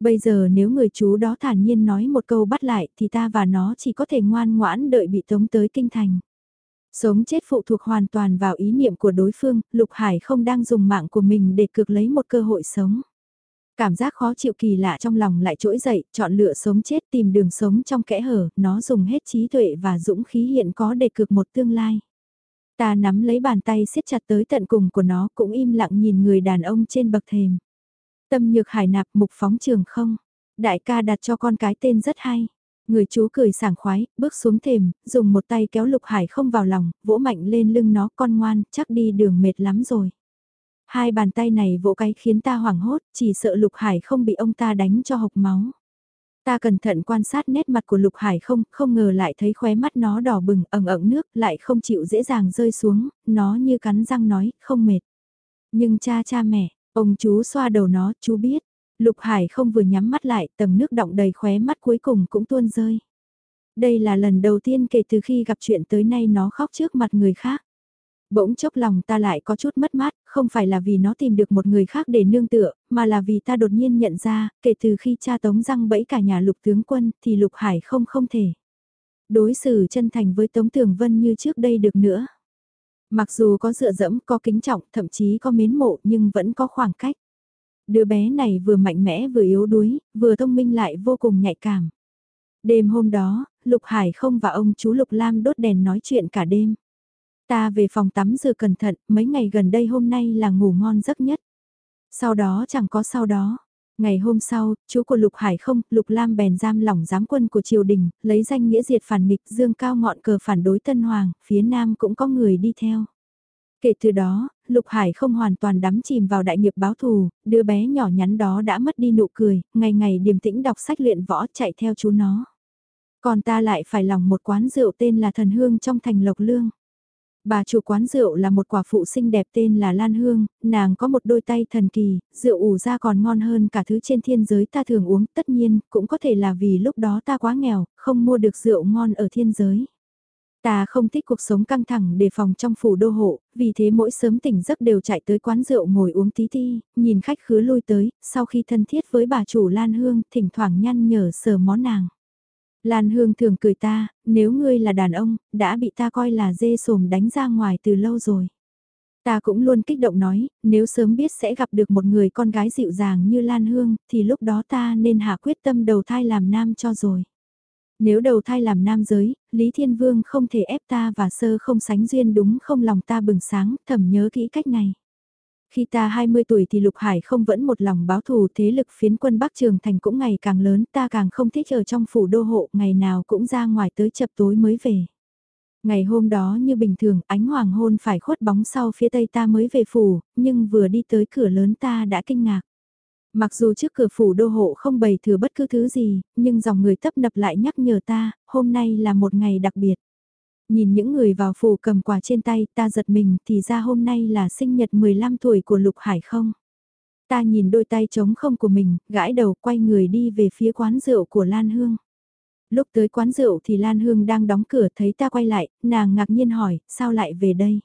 Bây giờ nếu người chú đó thản nhiên nói một câu bắt lại thì ta và nó chỉ có thể ngoan ngoãn đợi bị tống tới kinh thành. Sống chết phụ thuộc hoàn toàn vào ý niệm của đối phương, Lục Hải không đang dùng mạng của mình để cược lấy một cơ hội sống. Cảm giác khó chịu kỳ lạ trong lòng lại trỗi dậy, chọn lựa sống chết tìm đường sống trong kẽ hở, nó dùng hết trí tuệ và dũng khí hiện có để cực một tương lai. Ta nắm lấy bàn tay siết chặt tới tận cùng của nó cũng im lặng nhìn người đàn ông trên bậc thềm. Tâm nhược hải nạp mục phóng trường không? Đại ca đặt cho con cái tên rất hay. Người chú cười sảng khoái, bước xuống thềm, dùng một tay kéo lục hải không vào lòng, vỗ mạnh lên lưng nó con ngoan, chắc đi đường mệt lắm rồi. Hai bàn tay này vỗ cái khiến ta hoảng hốt, chỉ sợ Lục Hải không bị ông ta đánh cho hộc máu. Ta cẩn thận quan sát nét mặt của Lục Hải không, không ngờ lại thấy khóe mắt nó đỏ bừng, ẩn ẩn nước, lại không chịu dễ dàng rơi xuống, nó như cắn răng nói, không mệt. Nhưng cha cha mẹ, ông chú xoa đầu nó, chú biết. Lục Hải không vừa nhắm mắt lại, tầng nước động đầy khóe mắt cuối cùng cũng tuôn rơi. Đây là lần đầu tiên kể từ khi gặp chuyện tới nay nó khóc trước mặt người khác. Bỗng chốc lòng ta lại có chút mất mát, không phải là vì nó tìm được một người khác để nương tựa, mà là vì ta đột nhiên nhận ra, kể từ khi cha tống răng bẫy cả nhà lục tướng quân, thì lục hải không không thể. Đối xử chân thành với Tống Tường Vân như trước đây được nữa. Mặc dù có dựa dẫm, có kính trọng, thậm chí có mến mộ nhưng vẫn có khoảng cách. Đứa bé này vừa mạnh mẽ vừa yếu đuối, vừa thông minh lại vô cùng nhạy cảm. Đêm hôm đó, Lục Hải không và ông chú Lục Lam đốt đèn nói chuyện cả đêm. Ta về phòng tắm rửa cẩn thận, mấy ngày gần đây hôm nay là ngủ ngon giấc nhất. Sau đó chẳng có sau đó. Ngày hôm sau, chú của Lục Hải không, Lục Lam bèn giam lỏng giám quân của triều đình, lấy danh nghĩa diệt phản nghịch dương cao ngọn cờ phản đối Tân Hoàng, phía Nam cũng có người đi theo. Kể từ đó, Lục Hải không hoàn toàn đắm chìm vào đại nghiệp báo thù, đứa bé nhỏ nhắn đó đã mất đi nụ cười, ngày ngày điềm tĩnh đọc sách luyện võ chạy theo chú nó. Còn ta lại phải lòng một quán rượu tên là Thần Hương trong thành Lộc Lương. Bà chủ quán rượu là một quả phụ xinh đẹp tên là Lan Hương, nàng có một đôi tay thần kỳ, rượu ủ ra còn ngon hơn cả thứ trên thiên giới ta thường uống, tất nhiên, cũng có thể là vì lúc đó ta quá nghèo, không mua được rượu ngon ở thiên giới. Ta không thích cuộc sống căng thẳng đề phòng trong phủ đô hộ, vì thế mỗi sớm tỉnh giấc đều chạy tới quán rượu ngồi uống tí ti, nhìn khách khứa lui tới, sau khi thân thiết với bà chủ Lan Hương, thỉnh thoảng nhăn nhở sờ món nàng. Lan Hương thường cười ta, nếu ngươi là đàn ông, đã bị ta coi là dê sồm đánh ra ngoài từ lâu rồi. Ta cũng luôn kích động nói, nếu sớm biết sẽ gặp được một người con gái dịu dàng như Lan Hương, thì lúc đó ta nên hạ quyết tâm đầu thai làm nam cho rồi. Nếu đầu thai làm nam giới, Lý Thiên Vương không thể ép ta và sơ không sánh duyên đúng không lòng ta bừng sáng, thầm nhớ kỹ cách này. Khi ta 20 tuổi thì Lục Hải không vẫn một lòng báo thù thế lực phiến quân Bắc Trường Thành cũng ngày càng lớn ta càng không thích ở trong phủ đô hộ ngày nào cũng ra ngoài tới chập tối mới về. Ngày hôm đó như bình thường ánh hoàng hôn phải khuất bóng sau phía tây ta mới về phủ, nhưng vừa đi tới cửa lớn ta đã kinh ngạc. Mặc dù trước cửa phủ đô hộ không bày thừa bất cứ thứ gì, nhưng dòng người tấp nập lại nhắc nhở ta, hôm nay là một ngày đặc biệt. Nhìn những người vào phủ cầm quà trên tay ta giật mình thì ra hôm nay là sinh nhật 15 tuổi của Lục Hải không. Ta nhìn đôi tay trống không của mình, gãi đầu quay người đi về phía quán rượu của Lan Hương. Lúc tới quán rượu thì Lan Hương đang đóng cửa thấy ta quay lại, nàng ngạc nhiên hỏi, sao lại về đây?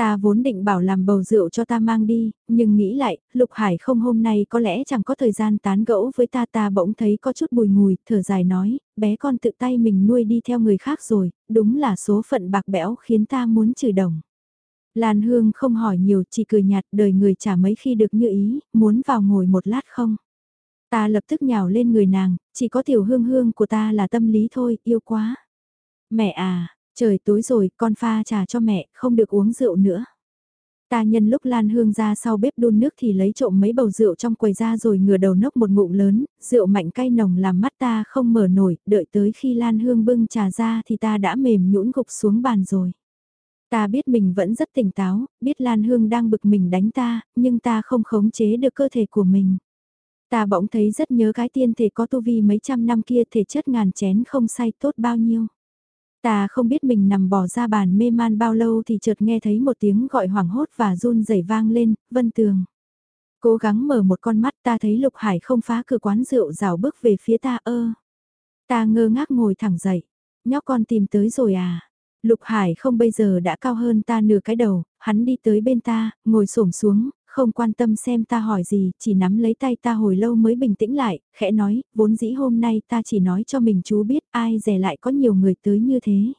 Ta vốn định bảo làm bầu rượu cho ta mang đi, nhưng nghĩ lại, Lục Hải không hôm nay có lẽ chẳng có thời gian tán gẫu với ta ta bỗng thấy có chút bùi ngùi, thở dài nói, bé con tự tay mình nuôi đi theo người khác rồi, đúng là số phận bạc bẽo khiến ta muốn chửi đồng. Lan Hương không hỏi nhiều chỉ cười nhạt đời người chả mấy khi được như ý, muốn vào ngồi một lát không. Ta lập tức nhào lên người nàng, chỉ có tiểu hương hương của ta là tâm lý thôi, yêu quá. Mẹ à, trời tối rồi, con pha trà cho mẹ, không được uống rượu nữa. Ta nhân lúc Lan Hương ra sau bếp đun nước thì lấy trộm mấy bầu rượu trong quầy ra rồi ngửa đầu nốc một ngụm lớn, rượu mạnh cay nồng làm mắt ta không mở nổi, đợi tới khi Lan Hương bưng trà ra thì ta đã mềm nhũn gục xuống bàn rồi. Ta biết mình vẫn rất tỉnh táo, biết Lan Hương đang bực mình đánh ta, nhưng ta không khống chế được cơ thể của mình. Ta bỗng thấy rất nhớ cái tiên thể có tu vi mấy trăm năm kia thể chất ngàn chén không say tốt bao nhiêu. Ta không biết mình nằm bỏ ra bàn mê man bao lâu thì chợt nghe thấy một tiếng gọi hoảng hốt và run rẩy vang lên, vân tường. Cố gắng mở một con mắt ta thấy Lục Hải không phá cửa quán rượu rào bước về phía ta ơ. Ta ngơ ngác ngồi thẳng dậy. Nhóc con tìm tới rồi à? Lục Hải không bây giờ đã cao hơn ta nửa cái đầu, hắn đi tới bên ta, ngồi xổm xuống, không quan tâm xem ta hỏi gì, chỉ nắm lấy tay ta hồi lâu mới bình tĩnh lại, khẽ nói, vốn dĩ hôm nay ta chỉ nói cho mình chú biết ai dè lại có nhiều người tới như thế.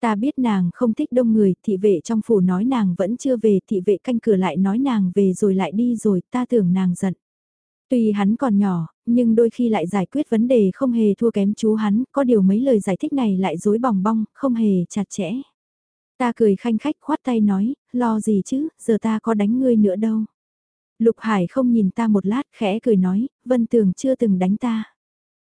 Ta biết nàng không thích đông người, thị vệ trong phủ nói nàng vẫn chưa về, thị vệ canh cửa lại nói nàng về rồi lại đi rồi, ta tưởng nàng giận. Tuy hắn còn nhỏ, nhưng đôi khi lại giải quyết vấn đề không hề thua kém chú hắn, có điều mấy lời giải thích này lại dối bòng bong, không hề chặt chẽ. Ta cười khanh khách khoát tay nói, lo gì chứ, giờ ta có đánh ngươi nữa đâu. Lục Hải không nhìn ta một lát khẽ cười nói, Vân Tường chưa từng đánh ta.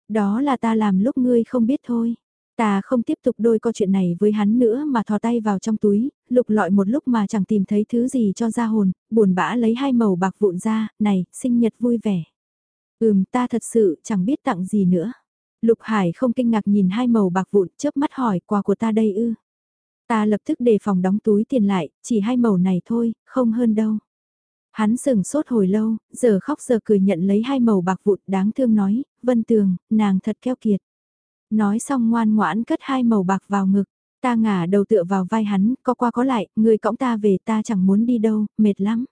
Đó là ta làm lúc ngươi không biết thôi. Ta không tiếp tục đôi co chuyện này với hắn nữa mà thò tay vào trong túi, lục lọi một lúc mà chẳng tìm thấy thứ gì cho ra hồn, buồn bã lấy hai màu bạc vụn ra, này, sinh nhật vui vẻ. Ừm, ta thật sự chẳng biết tặng gì nữa. Lục Hải không kinh ngạc nhìn hai màu bạc vụn, chớp mắt hỏi quà của ta đây ư. Ta lập tức đề phòng đóng túi tiền lại, chỉ hai màu này thôi, không hơn đâu. Hắn sừng sốt hồi lâu, giờ khóc giờ cười nhận lấy hai màu bạc vụn đáng thương nói, Vân Tường, nàng thật keo kiệt. Nói xong ngoan ngoãn cất hai màu bạc vào ngực, ta ngả đầu tựa vào vai hắn, có qua có lại, người cõng ta về ta chẳng muốn đi đâu, mệt lắm.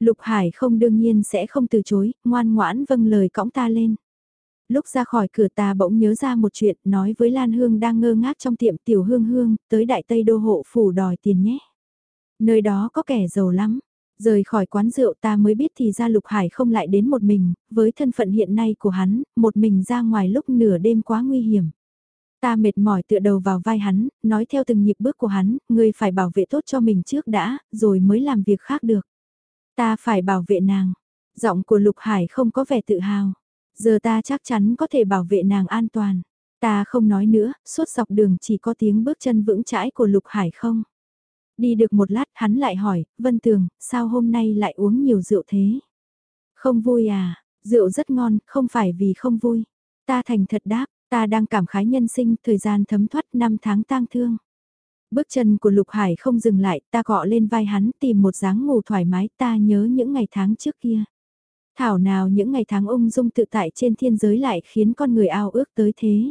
Lục Hải không đương nhiên sẽ không từ chối, ngoan ngoãn vâng lời cõng ta lên. Lúc ra khỏi cửa ta bỗng nhớ ra một chuyện, nói với Lan Hương đang ngơ ngác trong tiệm tiểu hương hương, tới đại tây đô hộ phủ đòi tiền nhé. Nơi đó có kẻ giàu lắm. Rời khỏi quán rượu ta mới biết thì ra Lục Hải không lại đến một mình, với thân phận hiện nay của hắn, một mình ra ngoài lúc nửa đêm quá nguy hiểm. Ta mệt mỏi tựa đầu vào vai hắn, nói theo từng nhịp bước của hắn, ngươi phải bảo vệ tốt cho mình trước đã, rồi mới làm việc khác được. Ta phải bảo vệ nàng. Giọng của Lục Hải không có vẻ tự hào. Giờ ta chắc chắn có thể bảo vệ nàng an toàn. Ta không nói nữa, suốt dọc đường chỉ có tiếng bước chân vững chãi của Lục Hải không. Đi được một lát hắn lại hỏi, Vân Tường, sao hôm nay lại uống nhiều rượu thế? Không vui à, rượu rất ngon, không phải vì không vui. Ta thành thật đáp, ta đang cảm khái nhân sinh, thời gian thấm thoát năm tháng tang thương. Bước chân của Lục Hải không dừng lại, ta gọ lên vai hắn tìm một dáng ngủ thoải mái, ta nhớ những ngày tháng trước kia. Thảo nào những ngày tháng ung dung tự tại trên thiên giới lại khiến con người ao ước tới thế.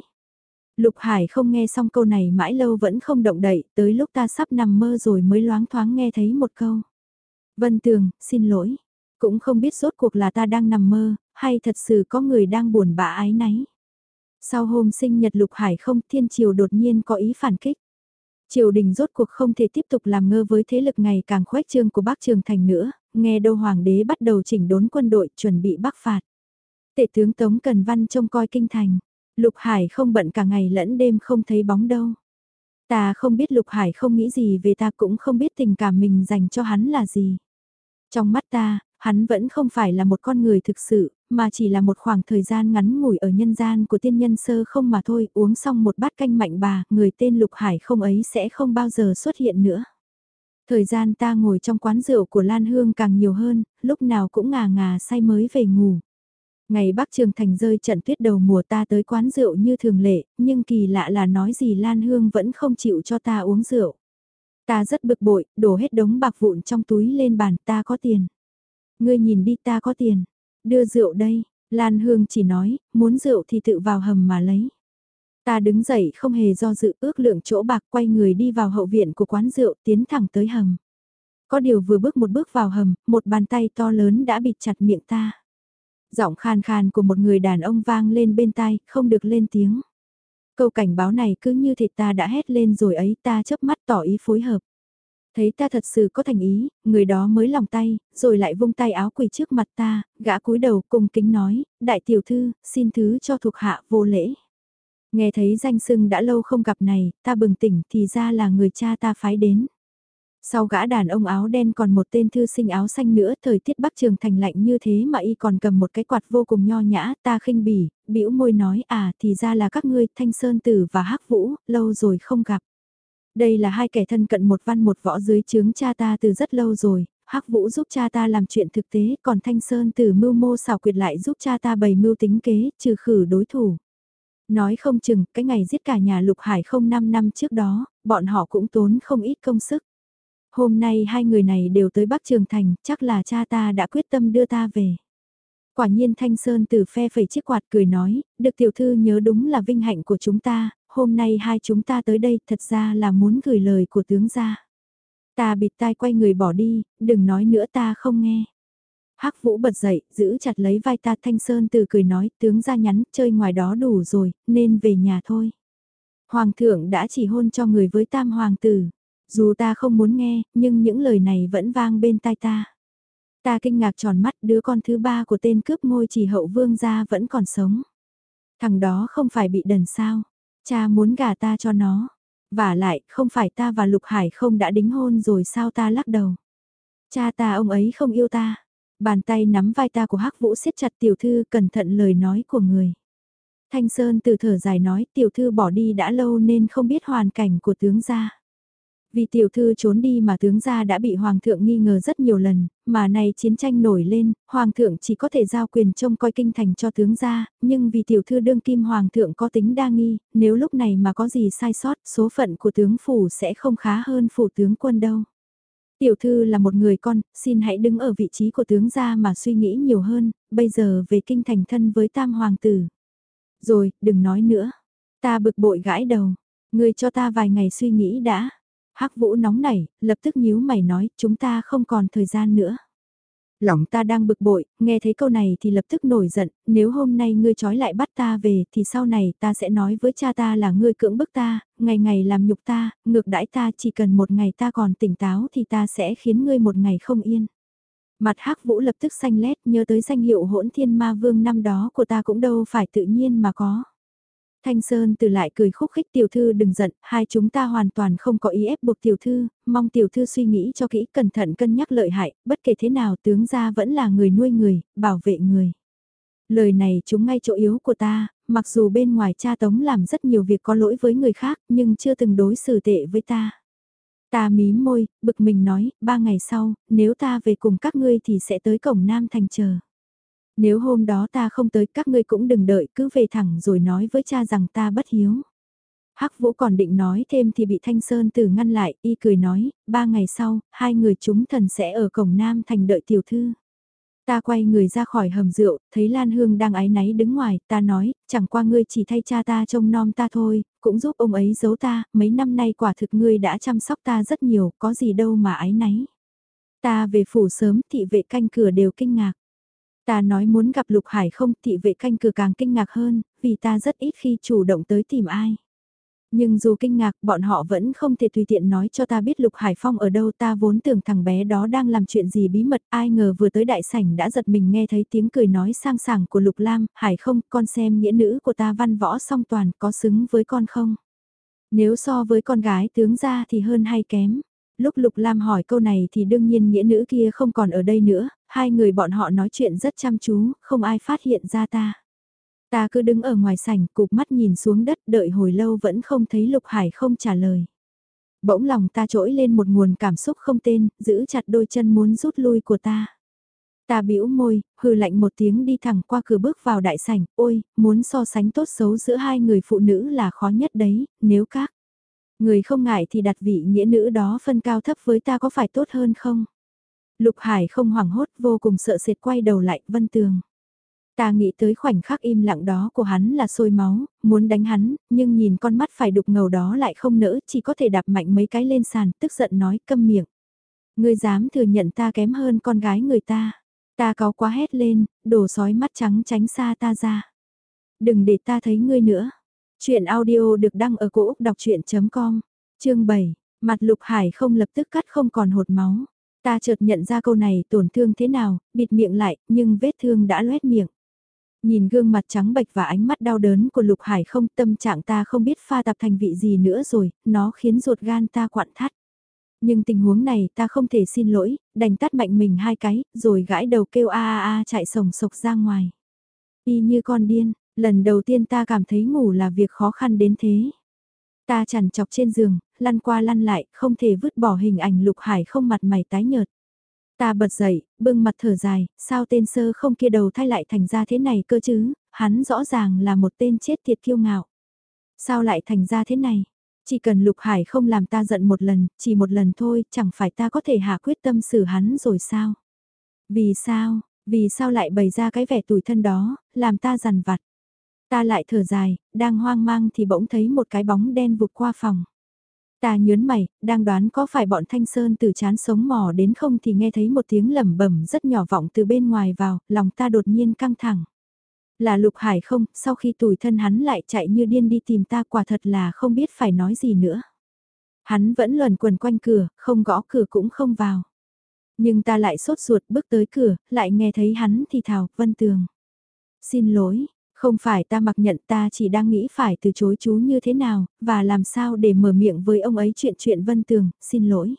Lục Hải không nghe xong câu này mãi lâu vẫn không động đậy, tới lúc ta sắp nằm mơ rồi mới loáng thoáng nghe thấy một câu. Vân Tường, xin lỗi. Cũng không biết rốt cuộc là ta đang nằm mơ, hay thật sự có người đang buồn bã ái náy. Sau hôm sinh nhật Lục Hải không thiên triều đột nhiên có ý phản kích. Triều đình rốt cuộc không thể tiếp tục làm ngơ với thế lực ngày càng khuếch trương của Bắc Trường Thành nữa, nghe đô hoàng đế bắt đầu chỉnh đốn quân đội chuẩn bị bắc phạt. Tể tướng Tống Cần Văn trông coi kinh thành, Lục Hải không bận cả ngày lẫn đêm không thấy bóng đâu. Ta không biết Lục Hải không nghĩ gì về ta cũng không biết tình cảm mình dành cho hắn là gì. Trong mắt ta, hắn vẫn không phải là một con người thực sự, mà chỉ là một khoảng thời gian ngắn ngủi ở nhân gian của tiên nhân sơ không mà thôi, uống xong một bát canh mạnh bà, người tên Lục Hải không ấy sẽ không bao giờ xuất hiện nữa. Thời gian ta ngồi trong quán rượu của Lan Hương càng nhiều hơn, lúc nào cũng ngà ngà say mới về ngủ. Ngày Bắc Trường Thành rơi trận tuyết đầu mùa ta tới quán rượu như thường lệ, nhưng kỳ lạ là nói gì Lan Hương vẫn không chịu cho ta uống rượu. Ta rất bực bội, đổ hết đống bạc vụn trong túi lên bàn ta có tiền. Ngươi nhìn đi ta có tiền, đưa rượu đây, Lan Hương chỉ nói, muốn rượu thì tự vào hầm mà lấy. Ta đứng dậy không hề do dự ước lượng chỗ bạc quay người đi vào hậu viện của quán rượu tiến thẳng tới hầm. Có điều vừa bước một bước vào hầm, một bàn tay to lớn đã bịt chặt miệng ta. Giọng khan khan của một người đàn ông vang lên bên tai, không được lên tiếng. Câu cảnh báo này cứ như thịt ta đã hét lên rồi ấy ta chớp mắt tỏ ý phối hợp. Thấy ta thật sự có thành ý, người đó mới lòng tay, rồi lại vung tay áo quỳ trước mặt ta, gã cúi đầu cung kính nói, đại tiểu thư, xin thứ cho thuộc hạ vô lễ. Nghe thấy danh sưng đã lâu không gặp này, ta bừng tỉnh thì ra là người cha ta phái đến. Sau gã đàn ông áo đen còn một tên thư sinh áo xanh nữa, thời tiết Bắc Trường Thành lạnh như thế mà y còn cầm một cái quạt vô cùng nho nhã, ta khinh bỉ, bĩu môi nói à thì ra là các ngươi Thanh Sơn Tử và hắc Vũ, lâu rồi không gặp. Đây là hai kẻ thân cận một văn một võ dưới chướng cha ta từ rất lâu rồi, hắc Vũ giúp cha ta làm chuyện thực tế, còn Thanh Sơn Tử mưu mô xảo quyệt lại giúp cha ta bày mưu tính kế, trừ khử đối thủ. Nói không chừng, cái ngày giết cả nhà Lục Hải không 5 năm trước đó, bọn họ cũng tốn không ít công sức. Hôm nay hai người này đều tới Bắc Trường Thành, chắc là cha ta đã quyết tâm đưa ta về. Quả nhiên Thanh Sơn từ phe phẩy chiếc quạt cười nói, được tiểu thư nhớ đúng là vinh hạnh của chúng ta, hôm nay hai chúng ta tới đây thật ra là muốn gửi lời của tướng ra. Ta bịt tai quay người bỏ đi, đừng nói nữa ta không nghe. Hắc Vũ bật dậy, giữ chặt lấy vai ta Thanh Sơn từ cười nói, tướng ra nhắn, chơi ngoài đó đủ rồi, nên về nhà thôi. Hoàng thượng đã chỉ hôn cho người với tam hoàng tử. Dù ta không muốn nghe, nhưng những lời này vẫn vang bên tai ta. Ta kinh ngạc tròn mắt đứa con thứ ba của tên cướp ngôi chỉ hậu vương gia vẫn còn sống. Thằng đó không phải bị đần sao, cha muốn gả ta cho nó. Và lại, không phải ta và Lục Hải không đã đính hôn rồi sao ta lắc đầu. Cha ta ông ấy không yêu ta. Bàn tay nắm vai ta của Hắc Vũ siết chặt tiểu thư cẩn thận lời nói của người. Thanh Sơn từ thở dài nói tiểu thư bỏ đi đã lâu nên không biết hoàn cảnh của tướng gia. Vì tiểu thư trốn đi mà tướng gia đã bị hoàng thượng nghi ngờ rất nhiều lần, mà nay chiến tranh nổi lên, hoàng thượng chỉ có thể giao quyền trông coi kinh thành cho tướng gia, nhưng vì tiểu thư đương kim hoàng thượng có tính đa nghi, nếu lúc này mà có gì sai sót, số phận của tướng phủ sẽ không khá hơn phủ tướng quân đâu. Tiểu thư là một người con, xin hãy đứng ở vị trí của tướng gia mà suy nghĩ nhiều hơn, bây giờ về kinh thành thân với tam hoàng tử. Rồi, đừng nói nữa. Ta bực bội gãi đầu. Người cho ta vài ngày suy nghĩ đã. Hắc Vũ nóng nảy, lập tức nhíu mày nói, chúng ta không còn thời gian nữa. Lòng ta đang bực bội, nghe thấy câu này thì lập tức nổi giận, nếu hôm nay ngươi trói lại bắt ta về thì sau này ta sẽ nói với cha ta là ngươi cưỡng bức ta, ngày ngày làm nhục ta, ngược đãi ta chỉ cần một ngày ta còn tỉnh táo thì ta sẽ khiến ngươi một ngày không yên. Mặt hắc vũ lập tức xanh lét nhớ tới danh hiệu hỗn thiên ma vương năm đó của ta cũng đâu phải tự nhiên mà có. Thanh Sơn từ lại cười khúc khích tiểu thư đừng giận, hai chúng ta hoàn toàn không có ý ép buộc tiểu thư, mong tiểu thư suy nghĩ cho kỹ cẩn thận cân nhắc lợi hại, bất kể thế nào tướng gia vẫn là người nuôi người, bảo vệ người. Lời này chúng ngay chỗ yếu của ta, mặc dù bên ngoài cha tống làm rất nhiều việc có lỗi với người khác nhưng chưa từng đối xử tệ với ta. Ta mím môi, bực mình nói, ba ngày sau, nếu ta về cùng các ngươi thì sẽ tới cổng Nam Thành chờ. Nếu hôm đó ta không tới các ngươi cũng đừng đợi cứ về thẳng rồi nói với cha rằng ta bất hiếu. Hắc Vũ còn định nói thêm thì bị Thanh Sơn Tử ngăn lại, y cười nói, ba ngày sau, hai người chúng thần sẽ ở cổng Nam thành đợi tiểu thư. Ta quay người ra khỏi hầm rượu, thấy Lan Hương đang ái náy đứng ngoài, ta nói, chẳng qua ngươi chỉ thay cha ta trông nom ta thôi, cũng giúp ông ấy giấu ta, mấy năm nay quả thực ngươi đã chăm sóc ta rất nhiều, có gì đâu mà ái náy. Ta về phủ sớm, thị vệ canh cửa đều kinh ngạc. Ta nói muốn gặp Lục Hải không thị vệ canh cửa càng kinh ngạc hơn, vì ta rất ít khi chủ động tới tìm ai. Nhưng dù kinh ngạc, bọn họ vẫn không thể tùy tiện nói cho ta biết Lục Hải Phong ở đâu ta vốn tưởng thằng bé đó đang làm chuyện gì bí mật, ai ngờ vừa tới đại sảnh đã giật mình nghe thấy tiếng cười nói sang sảng của Lục Lam, Hải không, con xem nghĩa nữ của ta văn võ song toàn có xứng với con không? Nếu so với con gái tướng ra thì hơn hay kém? Lúc Lục Lam hỏi câu này thì đương nhiên nghĩa nữ kia không còn ở đây nữa, hai người bọn họ nói chuyện rất chăm chú, không ai phát hiện ra ta. Ta cứ đứng ở ngoài sảnh, cụp mắt nhìn xuống đất, đợi hồi lâu vẫn không thấy Lục Hải không trả lời. Bỗng lòng ta trỗi lên một nguồn cảm xúc không tên, giữ chặt đôi chân muốn rút lui của ta. Ta bĩu môi, hừ lạnh một tiếng đi thẳng qua cửa bước vào đại sảnh, ôi, muốn so sánh tốt xấu giữa hai người phụ nữ là khó nhất đấy, nếu các người không ngại thì đặt vị nghĩa nữ đó phân cao thấp với ta có phải tốt hơn không? Lục Hải không hoảng hốt vô cùng sợ sệt quay đầu lại Vân Tường. Ta nghĩ tới khoảnh khắc im lặng đó của hắn là sôi máu, muốn đánh hắn, nhưng nhìn con mắt phải đục ngầu đó lại không nỡ, chỉ có thể đạp mạnh mấy cái lên sàn, tức giận nói câm miệng. Ngươi dám thừa nhận ta kém hơn con gái người ta. Ta cáo quá hét lên, đổ sói mắt trắng tránh xa ta ra. Đừng để ta thấy ngươi nữa. Chuyện audio được đăng ở cổ Úc đọc chuyện.com, chương 7, mặt lục hải không lập tức cắt không còn hột máu. Ta chợt nhận ra câu này tổn thương thế nào, bịt miệng lại, nhưng vết thương đã loét miệng. Nhìn gương mặt trắng bệch và ánh mắt đau đớn của Lục Hải không tâm trạng ta không biết pha tạp thành vị gì nữa rồi, nó khiến ruột gan ta quặn thắt. Nhưng tình huống này ta không thể xin lỗi, đành tắt mạnh mình hai cái, rồi gãi đầu kêu a a a chạy sồng sộc ra ngoài. Y như con điên, lần đầu tiên ta cảm thấy ngủ là việc khó khăn đến thế. Ta chằn chọc trên giường, lăn qua lăn lại, không thể vứt bỏ hình ảnh Lục Hải không mặt mày tái nhợt. Ta bật dậy, bưng mặt thở dài, sao tên sơ không kia đầu thay lại thành ra thế này cơ chứ, hắn rõ ràng là một tên chết tiệt kiêu ngạo. Sao lại thành ra thế này? Chỉ cần Lục Hải không làm ta giận một lần, chỉ một lần thôi, chẳng phải ta có thể hạ quyết tâm xử hắn rồi sao? Vì sao, vì sao lại bày ra cái vẻ tủi thân đó, làm ta dằn vặt? Ta lại thở dài, đang hoang mang thì bỗng thấy một cái bóng đen vụt qua phòng. Ta nhớn mày, đang đoán có phải bọn Thanh Sơn từ chán sống mò đến không thì nghe thấy một tiếng lẩm bẩm rất nhỏ vọng từ bên ngoài vào, lòng ta đột nhiên căng thẳng. Là Lục Hải không, sau khi tủi thân hắn lại chạy như điên đi tìm ta quả thật là không biết phải nói gì nữa. Hắn vẫn luẩn quần quanh cửa, không gõ cửa cũng không vào. Nhưng ta lại sốt ruột bước tới cửa, lại nghe thấy hắn thì thào, Vân Tường. Xin lỗi, không phải ta mặc nhận ta chỉ đang nghĩ phải từ chối chú như thế nào, và làm sao để mở miệng với ông ấy chuyện chuyện Vân Tường, xin lỗi.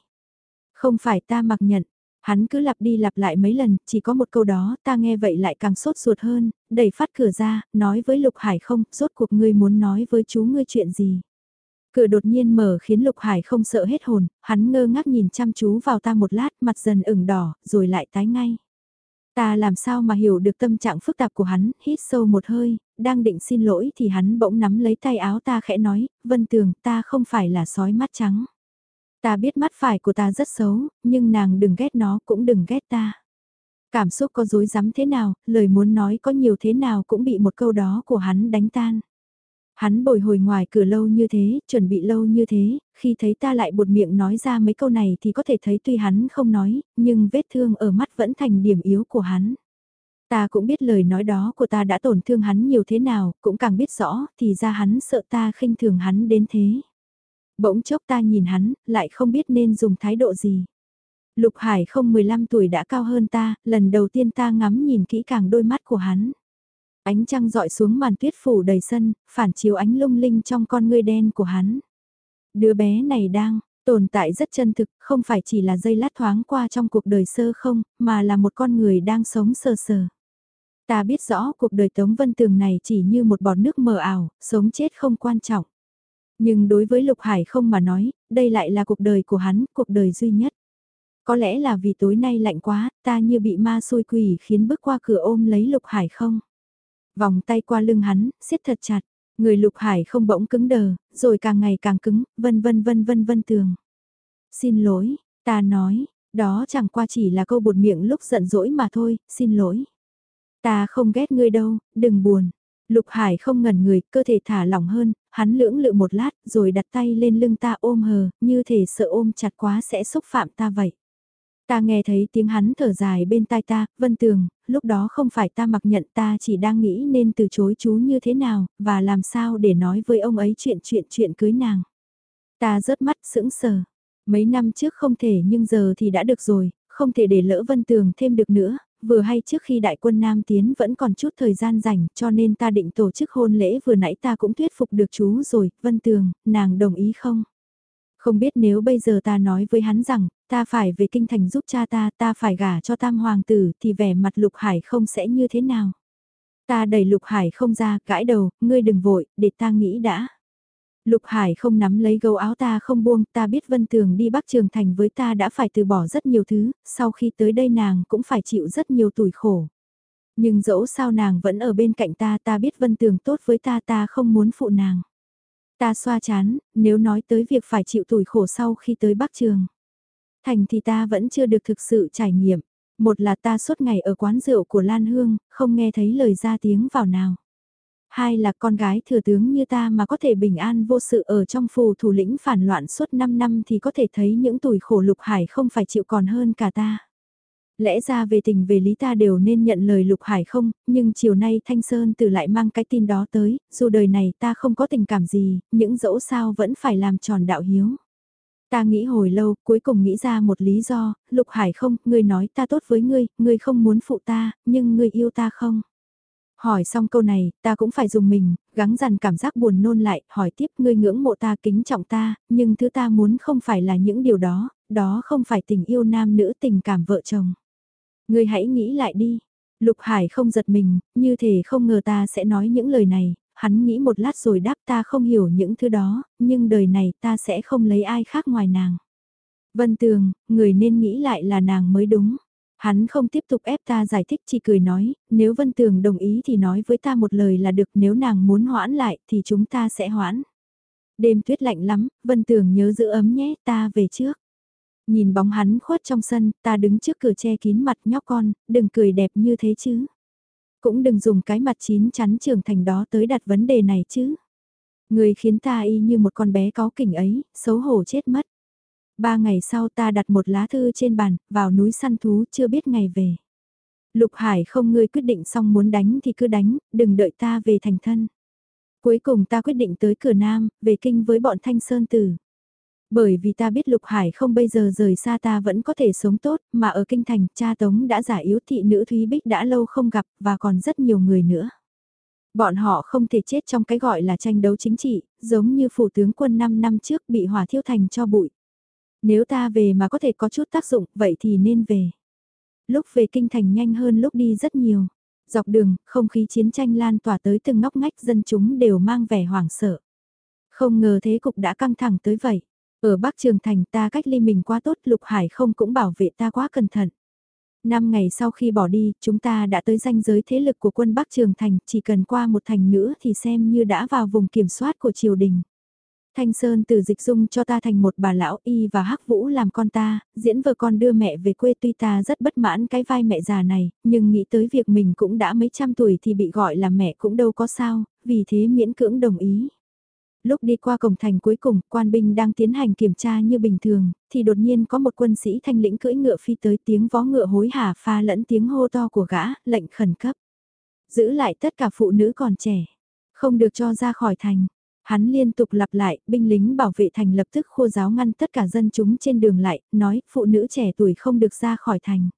Không phải ta mặc nhận, hắn cứ lặp đi lặp lại mấy lần, chỉ có một câu đó, ta nghe vậy lại càng sốt ruột hơn, đẩy phát cửa ra, nói với Lục Hải không, rốt cuộc ngươi muốn nói với chú ngươi chuyện gì. Cửa đột nhiên mở khiến Lục Hải không sợ hết hồn, hắn ngơ ngác nhìn chăm chú vào ta một lát, mặt dần ửng đỏ, rồi lại tái ngay. Ta làm sao mà hiểu được tâm trạng phức tạp của hắn, hít sâu một hơi, đang định xin lỗi thì hắn bỗng nắm lấy tay áo ta khẽ nói, Vân Tường, ta không phải là sói mắt trắng. Ta biết mắt phải của ta rất xấu, nhưng nàng đừng ghét nó cũng đừng ghét ta. Cảm xúc có dối rắm thế nào, lời muốn nói có nhiều thế nào cũng bị một câu đó của hắn đánh tan. Hắn bồi hồi ngoài cửa lâu như thế, chuẩn bị lâu như thế, khi thấy ta lại buột miệng nói ra mấy câu này thì có thể thấy tuy hắn không nói, nhưng vết thương ở mắt vẫn thành điểm yếu của hắn. Ta cũng biết lời nói đó của ta đã tổn thương hắn nhiều thế nào, cũng càng biết rõ, thì ra hắn sợ ta khinh thường hắn đến thế. Bỗng chốc ta nhìn hắn, lại không biết nên dùng thái độ gì. Lục Hải không 15 tuổi đã cao hơn ta, lần đầu tiên ta ngắm nhìn kỹ càng đôi mắt của hắn. Ánh trăng dọi xuống màn tuyết phủ đầy sân, phản chiếu ánh lung linh trong con ngươi đen của hắn. Đứa bé này đang, tồn tại rất chân thực, không phải chỉ là dây lát thoáng qua trong cuộc đời sơ không, mà là một con người đang sống sơ sờ. Ta biết rõ cuộc đời Tống Vân Tường này chỉ như một bọt nước mờ ảo, sống chết không quan trọng. Nhưng đối với Lục Hải không mà nói, đây lại là cuộc đời của hắn, cuộc đời duy nhất. Có lẽ là vì tối nay lạnh quá, ta như bị ma xôi quỷ khiến bước qua cửa ôm lấy Lục Hải không. Vòng tay qua lưng hắn, siết thật chặt. Người lục hải không bỗng cứng đờ, rồi càng ngày càng cứng, vân vân vân vân vân tường. Xin lỗi, ta nói, đó chẳng qua chỉ là câu buột miệng lúc giận dỗi mà thôi, xin lỗi. Ta không ghét ngươi đâu, đừng buồn. Lục Hải không ngẩn người, cơ thể thả lỏng hơn, hắn lưỡng lự một lát rồi đặt tay lên lưng ta ôm hờ, như thể sợ ôm chặt quá sẽ xúc phạm ta vậy. Ta nghe thấy tiếng hắn thở dài bên tai ta, Vân Tường, lúc đó không phải ta mặc nhận ta chỉ đang nghĩ nên từ chối chú như thế nào, và làm sao để nói với ông ấy chuyện chuyện chuyện cưới nàng. Ta rớt mắt sững sờ. Mấy năm trước không thể nhưng giờ thì đã được rồi, không thể để lỡ Vân Tường thêm được nữa, vừa hay trước khi đại quân Nam tiến vẫn còn chút thời gian rảnh cho nên ta định tổ chức hôn lễ vừa nãy ta cũng thuyết phục được chú rồi, Vân Tường, nàng đồng ý không? Không biết nếu bây giờ ta nói với hắn rằng, ta phải về kinh thành giúp cha ta, ta phải gả cho tam hoàng tử thì vẻ mặt Lục Hải không sẽ như thế nào. Ta đẩy Lục Hải không ra, gãi đầu, ngươi đừng vội, để ta nghĩ đã. Lục Hải không nắm lấy gấu áo ta không buông, ta biết Vân Tường đi Bắc Trường Thành với ta đã phải từ bỏ rất nhiều thứ, sau khi tới đây nàng cũng phải chịu rất nhiều tủi khổ. Nhưng dẫu sao nàng vẫn ở bên cạnh ta, ta biết Vân Tường tốt với ta, ta không muốn phụ nàng. Ta xoa chán, nếu nói tới việc phải chịu tủi khổ sau khi tới Bắc Trường. Thành thì ta vẫn chưa được thực sự trải nghiệm. Một là ta suốt ngày ở quán rượu của Lan Hương, không nghe thấy lời ra tiếng vào nào. Hai là con gái thừa tướng như ta mà có thể bình an vô sự ở trong phù thủ lĩnh phản loạn suốt 5 năm thì có thể thấy những tuổi khổ lục hải không phải chịu còn hơn cả ta. Lẽ ra về tình về lý ta đều nên nhận lời lục hải không, nhưng chiều nay Thanh Sơn từ lại mang cái tin đó tới, dù đời này ta không có tình cảm gì, những dẫu sao vẫn phải làm tròn đạo hiếu. Ta nghĩ hồi lâu, cuối cùng nghĩ ra một lý do, Lục Hải không, ngươi nói ta tốt với ngươi, ngươi không muốn phụ ta, nhưng ngươi yêu ta không? Hỏi xong câu này, ta cũng phải dùng mình, gắng dằn cảm giác buồn nôn lại, hỏi tiếp ngươi ngưỡng mộ ta kính trọng ta, nhưng thứ ta muốn không phải là những điều đó, đó không phải tình yêu nam nữ tình cảm vợ chồng. Ngươi hãy nghĩ lại đi. Lục Hải không giật mình, như thể không ngờ ta sẽ nói những lời này, hắn nghĩ một lát rồi đáp ta không hiểu những thứ đó, nhưng đời này ta sẽ không lấy ai khác ngoài nàng. Vân Tường, người nên nghĩ lại là nàng mới đúng. Hắn không tiếp tục ép ta giải thích chỉ cười nói, nếu Vân Tường đồng ý thì nói với ta một lời là được nếu nàng muốn hoãn lại thì chúng ta sẽ hoãn. Đêm tuyết lạnh lắm, Vân Tường nhớ giữ ấm nhé, ta về trước. Nhìn bóng hắn khuất trong sân, ta đứng trước cửa che kín mặt nhóc con, đừng cười đẹp như thế chứ. Cũng đừng dùng cái mặt chín chắn trưởng thành đó tới đặt vấn đề này chứ. Người khiến ta y như một con bé có kỉnh ấy, xấu hổ chết mất. Ba ngày sau ta đặt một lá thư trên bàn, vào núi săn thú chưa biết ngày về. Lục Hải không ngươi quyết định xong muốn đánh thì cứ đánh, đừng đợi ta về thành thân. Cuối cùng ta quyết định tới cửa Nam, về kinh với bọn Thanh Sơn Tử. Bởi vì ta biết Lục Hải không bây giờ rời xa ta vẫn có thể sống tốt, mà ở kinh thành cha Tống đã giả yếu thị nữ Thúy Bích đã lâu không gặp và còn rất nhiều người nữa. Bọn họ không thể chết trong cái gọi là tranh đấu chính trị, giống như phủ tướng quân 5 năm trước bị hỏa thiêu thành cho bụi. Nếu ta về mà có thể có chút tác dụng, vậy thì nên về. Lúc về kinh thành nhanh hơn lúc đi rất nhiều. Dọc đường, không khí chiến tranh lan tỏa tới từng ngóc ngách dân chúng đều mang vẻ hoảng sợ. Không ngờ thế cục đã căng thẳng tới vậy. Ở Bắc Trường Thành ta cách ly mình quá tốt, Lục Hải không cũng bảo vệ ta quá cẩn thận. Năm ngày sau khi bỏ đi, chúng ta đã tới danh giới thế lực của quân Bắc Trường Thành, chỉ cần qua một thành nữa thì xem như đã vào vùng kiểm soát của triều đình. Thanh Sơn từ dịch dung cho ta thành một bà lão y và hắc vũ làm con ta, diễn vợ con đưa mẹ về quê tuy ta rất bất mãn cái vai mẹ già này, nhưng nghĩ tới việc mình cũng đã mấy trăm tuổi thì bị gọi là mẹ cũng đâu có sao, vì thế miễn cưỡng đồng ý. Lúc đi qua cổng thành cuối cùng, quan binh đang tiến hành kiểm tra như bình thường, thì đột nhiên có một quân sĩ thanh lĩnh cưỡi ngựa phi tới tiếng vó ngựa hối hả pha lẫn tiếng hô to của gã, lệnh khẩn cấp. Giữ lại tất cả phụ nữ còn trẻ, không được cho ra khỏi thành. Hắn liên tục lặp lại, binh lính bảo vệ thành lập tức khô giáo ngăn tất cả dân chúng trên đường lại, nói phụ nữ trẻ tuổi không được ra khỏi thành.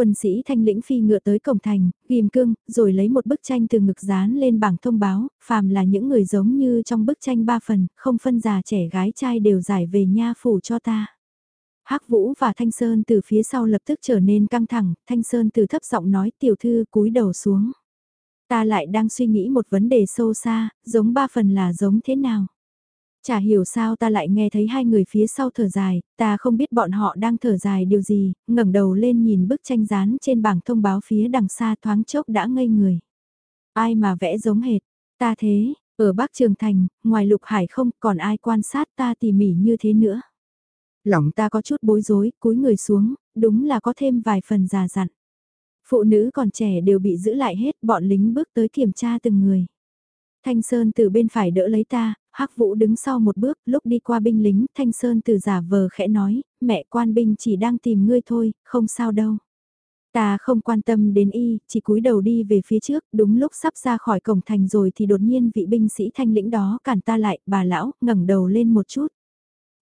Quân sĩ thanh lĩnh phi ngựa tới cổng thành, ghim cương, rồi lấy một bức tranh từ ngực dán lên bảng thông báo, phàm là những người giống như trong bức tranh ba phần, không phân già trẻ gái trai đều giải về nha phủ cho ta. Hắc Vũ và Thanh Sơn từ phía sau lập tức trở nên căng thẳng, Thanh Sơn từ thấp giọng nói tiểu thư cúi đầu xuống. Ta lại đang suy nghĩ một vấn đề sâu xa, giống ba phần là giống thế nào. Chả hiểu sao ta lại nghe thấy hai người phía sau thở dài, ta không biết bọn họ đang thở dài điều gì, ngẩng đầu lên nhìn bức tranh dán trên bảng thông báo phía đằng xa thoáng chốc đã ngây người. Ai mà vẽ giống hệt, ta thế, ở Bắc Trường Thành, ngoài Lục Hải không còn ai quan sát ta tỉ mỉ như thế nữa. Lòng ta có chút bối rối, cúi người xuống, đúng là có thêm vài phần già dặn. Phụ nữ còn trẻ đều bị giữ lại hết, bọn lính bước tới kiểm tra từng người. Thanh Sơn từ bên phải đỡ lấy ta, Hắc Vũ đứng sau một bước, lúc đi qua binh lính, Thanh Sơn từ giả vờ khẽ nói, mẹ quan binh chỉ đang tìm ngươi thôi, không sao đâu. Ta không quan tâm đến y, chỉ cúi đầu đi về phía trước, đúng lúc sắp ra khỏi cổng thành rồi thì đột nhiên vị binh sĩ thanh lĩnh đó cản ta lại, bà lão, ngẩng đầu lên một chút.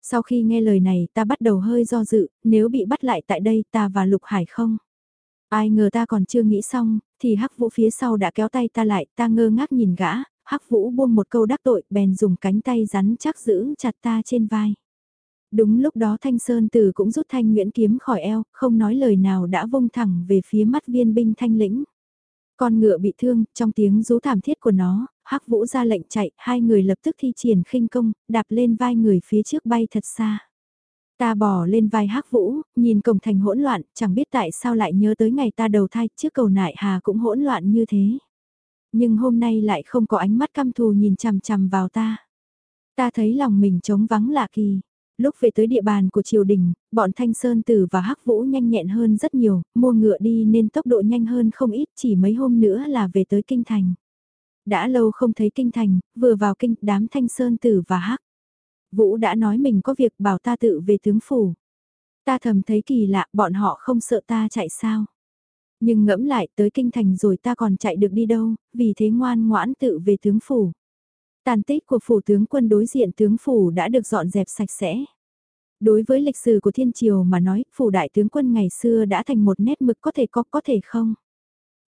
Sau khi nghe lời này ta bắt đầu hơi do dự, nếu bị bắt lại tại đây ta và Lục Hải không? Ai ngờ ta còn chưa nghĩ xong, thì hắc vũ phía sau đã kéo tay ta lại, ta ngơ ngác nhìn gã, hắc vũ buông một câu đắc tội, bèn dùng cánh tay rắn chắc giữ chặt ta trên vai. Đúng lúc đó Thanh Sơn Tử cũng rút thanh nguyễn kiếm khỏi eo, không nói lời nào đã vung thẳng về phía mắt viên binh thanh lĩnh. Con ngựa bị thương, trong tiếng rú thảm thiết của nó, Hắc Vũ ra lệnh chạy, hai người lập tức thi triển khinh công, đạp lên vai người phía trước bay thật xa. Ta bỏ lên vai Hắc Vũ, nhìn cổng thành hỗn loạn, chẳng biết tại sao lại nhớ tới ngày ta đầu thai, trước cầu nại hà cũng hỗn loạn như thế. Nhưng hôm nay lại không có ánh mắt căm thù nhìn chằm chằm vào ta. Ta thấy lòng mình trống vắng lạ kỳ. Lúc về tới địa bàn của triều đình, bọn Thanh Sơn Tử và Hắc Vũ nhanh nhẹn hơn rất nhiều, mua ngựa đi nên tốc độ nhanh hơn không ít chỉ mấy hôm nữa là về tới Kinh Thành. Đã lâu không thấy Kinh Thành, vừa vào Kinh đám Thanh Sơn Tử và Hắc. Vũ đã nói mình có việc bảo ta tự về tướng phủ. Ta thầm thấy kỳ lạ bọn họ không sợ ta chạy sao. Nhưng ngẫm lại tới kinh thành rồi ta còn chạy được đi đâu, vì thế ngoan ngoãn tự về tướng phủ. Tàn tích của phủ tướng quân đối diện tướng phủ đã được dọn dẹp sạch sẽ. Đối với lịch sử của thiên triều mà nói, phủ đại tướng quân ngày xưa đã thành một nét mực có thể có có thể không.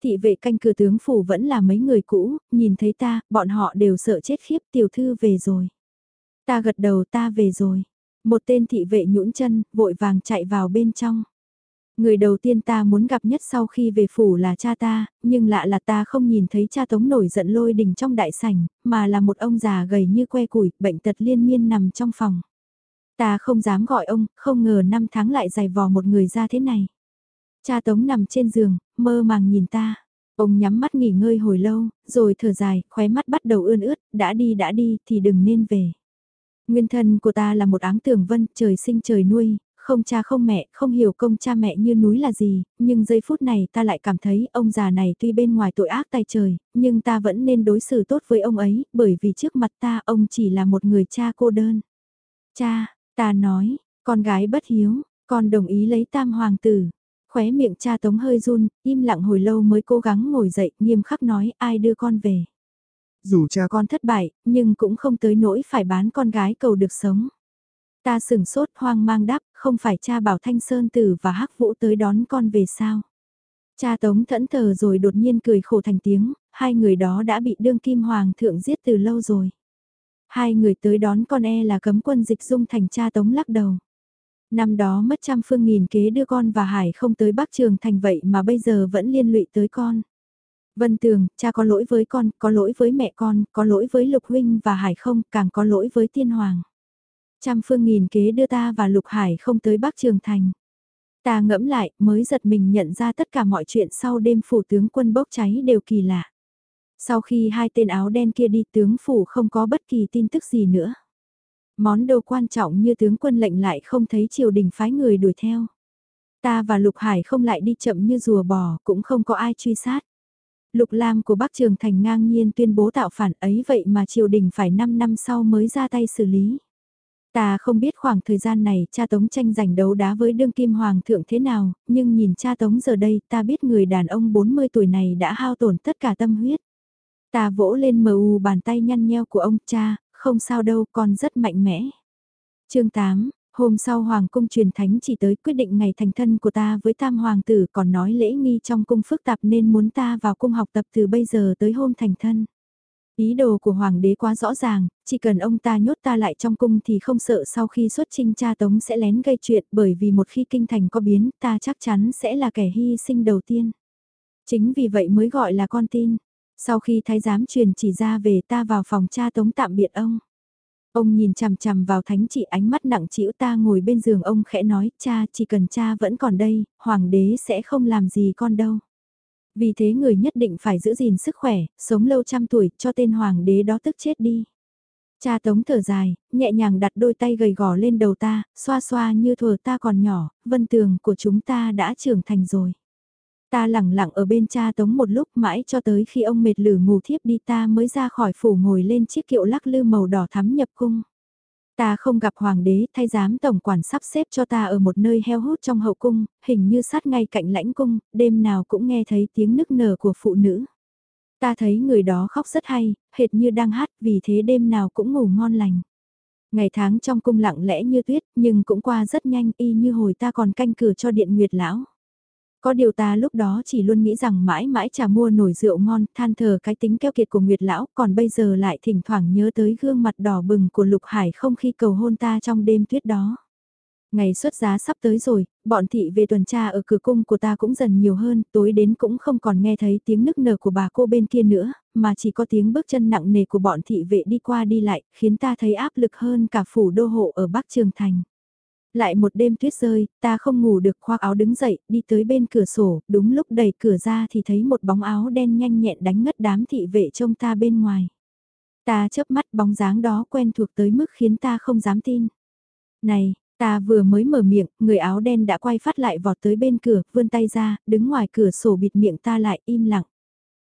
Thị vệ canh cửa tướng phủ vẫn là mấy người cũ, nhìn thấy ta, bọn họ đều sợ chết khiếp tiểu thư về rồi. Ta gật đầu ta về rồi. Một tên thị vệ nhũn chân, vội vàng chạy vào bên trong. Người đầu tiên ta muốn gặp nhất sau khi về phủ là cha ta, nhưng lạ là ta không nhìn thấy cha tống nổi giận lôi đình trong đại sảnh, mà là một ông già gầy như que củi, bệnh tật liên miên nằm trong phòng. Ta không dám gọi ông, không ngờ năm tháng lại dài vò một người ra thế này. Cha tống nằm trên giường, mơ màng nhìn ta. Ông nhắm mắt nghỉ ngơi hồi lâu, rồi thở dài, khóe mắt bắt đầu ươn ướt, đã đi đã đi thì đừng nên về. Nguyên thân của ta là một áng tường vân, trời sinh trời nuôi, không cha không mẹ, không hiểu công cha mẹ như núi là gì, nhưng giây phút này ta lại cảm thấy ông già này tuy bên ngoài tội ác tay trời, nhưng ta vẫn nên đối xử tốt với ông ấy, bởi vì trước mặt ta ông chỉ là một người cha cô đơn. Cha, ta nói, con gái bất hiếu, con đồng ý lấy tam hoàng tử. Khóe miệng cha tống hơi run, im lặng hồi lâu mới cố gắng ngồi dậy, nghiêm khắc nói ai đưa con về. Dù cha con thất bại, nhưng cũng không tới nỗi phải bán con gái cầu được sống. Ta sừng sốt hoang mang đáp, không phải cha bảo Thanh Sơn Tử và hắc Vũ tới đón con về sao? Cha Tống thẫn thờ rồi đột nhiên cười khổ thành tiếng, hai người đó đã bị đương kim hoàng thượng giết từ lâu rồi. Hai người tới đón con e là cấm quân dịch dung thành cha Tống lắc đầu. Năm đó mất trăm phương nghìn kế đưa con và Hải không tới Bắc Trường thành vậy mà bây giờ vẫn liên lụy tới con. Vân Tường, cha có lỗi với con, có lỗi với mẹ con, có lỗi với Lục Huynh và Hải không, càng có lỗi với Tiên Hoàng. Trăm phương nghìn kế đưa ta và Lục Hải không tới Bắc Trường Thành. Ta ngẫm lại, mới giật mình nhận ra tất cả mọi chuyện sau đêm phủ tướng quân bốc cháy đều kỳ lạ. Sau khi hai tên áo đen kia đi tướng phủ không có bất kỳ tin tức gì nữa. Món đồ quan trọng như tướng quân lệnh lại không thấy triều đình phái người đuổi theo. Ta và Lục Hải không lại đi chậm như rùa bò, cũng không có ai truy sát. Lục Lam của Bắc Trường Thành ngang nhiên tuyên bố tạo phản ấy vậy mà triều đình phải 5 năm sau mới ra tay xử lý. Ta không biết khoảng thời gian này cha Tống tranh giành đấu đá với đương kim hoàng thượng thế nào, nhưng nhìn cha Tống giờ đây ta biết người đàn ông 40 tuổi này đã hao tổn tất cả tâm huyết. Ta vỗ lên mờ u bàn tay nhăn nheo của ông cha, không sao đâu con rất mạnh mẽ. chương 8, hôm sau Hoàng cung truyền thánh chỉ tới quyết định ngày thành thân của ta với tam hoàng tử còn nói lễ nghi trong cung phức tạp nên muốn ta vào cung học tập từ bây giờ tới hôm thành thân. Ý đồ của hoàng đế quá rõ ràng, chỉ cần ông ta nhốt ta lại trong cung thì không sợ sau khi xuất trinh cha tống sẽ lén gây chuyện bởi vì một khi kinh thành có biến ta chắc chắn sẽ là kẻ hy sinh đầu tiên. Chính vì vậy mới gọi là con tin. Sau khi thái giám truyền chỉ ra về ta vào phòng cha tống tạm biệt ông. Ông nhìn chằm chằm vào thánh chỉ ánh mắt nặng trĩu. ta ngồi bên giường ông khẽ nói cha chỉ cần cha vẫn còn đây, hoàng đế sẽ không làm gì con đâu. Vì thế người nhất định phải giữ gìn sức khỏe, sống lâu trăm tuổi, cho tên hoàng đế đó tức chết đi. Cha tống thở dài, nhẹ nhàng đặt đôi tay gầy gò lên đầu ta, xoa xoa như thuở ta còn nhỏ, vân tường của chúng ta đã trưởng thành rồi. Ta lẳng lặng ở bên cha tống một lúc mãi cho tới khi ông mệt lử ngủ thiếp đi ta mới ra khỏi phủ ngồi lên chiếc kiệu lắc lư màu đỏ thắm nhập cung. Ta không gặp hoàng đế, thay giám tổng quản sắp xếp cho ta ở một nơi heo hút trong hậu cung, hình như sát ngay cạnh lãnh cung, đêm nào cũng nghe thấy tiếng nức nở của phụ nữ. Ta thấy người đó khóc rất hay, hệt như đang hát, vì thế đêm nào cũng ngủ ngon lành. Ngày tháng trong cung lặng lẽ như tuyết, nhưng cũng qua rất nhanh y như hồi ta còn canh cửa cho điện nguyệt lão. Có điều ta lúc đó chỉ luôn nghĩ rằng mãi mãi trà mua nổi rượu ngon, than thờ cái tính keo kiệt của Nguyệt Lão, còn bây giờ lại thỉnh thoảng nhớ tới gương mặt đỏ bừng của Lục Hải không khi cầu hôn ta trong đêm tuyết đó. Ngày xuất giá sắp tới rồi, bọn thị về tuần tra ở cửa cung của ta cũng dần nhiều hơn, tối đến cũng không còn nghe thấy tiếng nức nở của bà cô bên kia nữa, mà chỉ có tiếng bước chân nặng nề của bọn thị vệ đi qua đi lại, khiến ta thấy áp lực hơn cả phủ đô hộ ở Bắc Trường Thành. Lại một đêm tuyết rơi, ta không ngủ được khoác áo đứng dậy, đi tới bên cửa sổ, đúng lúc đẩy cửa ra thì thấy một bóng áo đen nhanh nhẹn đánh ngất đám thị vệ trông ta bên ngoài. Ta chớp mắt bóng dáng đó quen thuộc tới mức khiến ta không dám tin. Này, ta vừa mới mở miệng, người áo đen đã quay phát lại vọt tới bên cửa, vươn tay ra, đứng ngoài cửa sổ bịt miệng ta lại im lặng.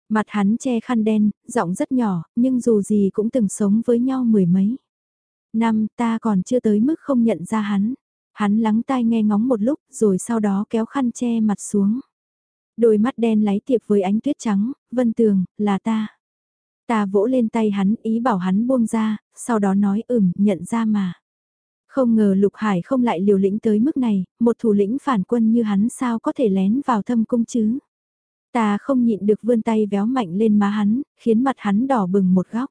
Mặt hắn che khăn đen, giọng rất nhỏ, nhưng dù gì cũng từng sống với nhau mười mấy. Năm ta còn chưa tới mức không nhận ra hắn. Hắn lắng tai nghe ngóng một lúc rồi sau đó kéo khăn che mặt xuống. Đôi mắt đen láy tiệp với ánh tuyết trắng, vân tường, là ta. Ta vỗ lên tay hắn ý bảo hắn buông ra, sau đó nói ừm, nhận ra mà. Không ngờ Lục Hải không lại liều lĩnh tới mức này, một thủ lĩnh phản quân như hắn sao có thể lén vào thâm cung chứ. Ta không nhịn được vươn tay véo mạnh lên má hắn, khiến mặt hắn đỏ bừng một góc.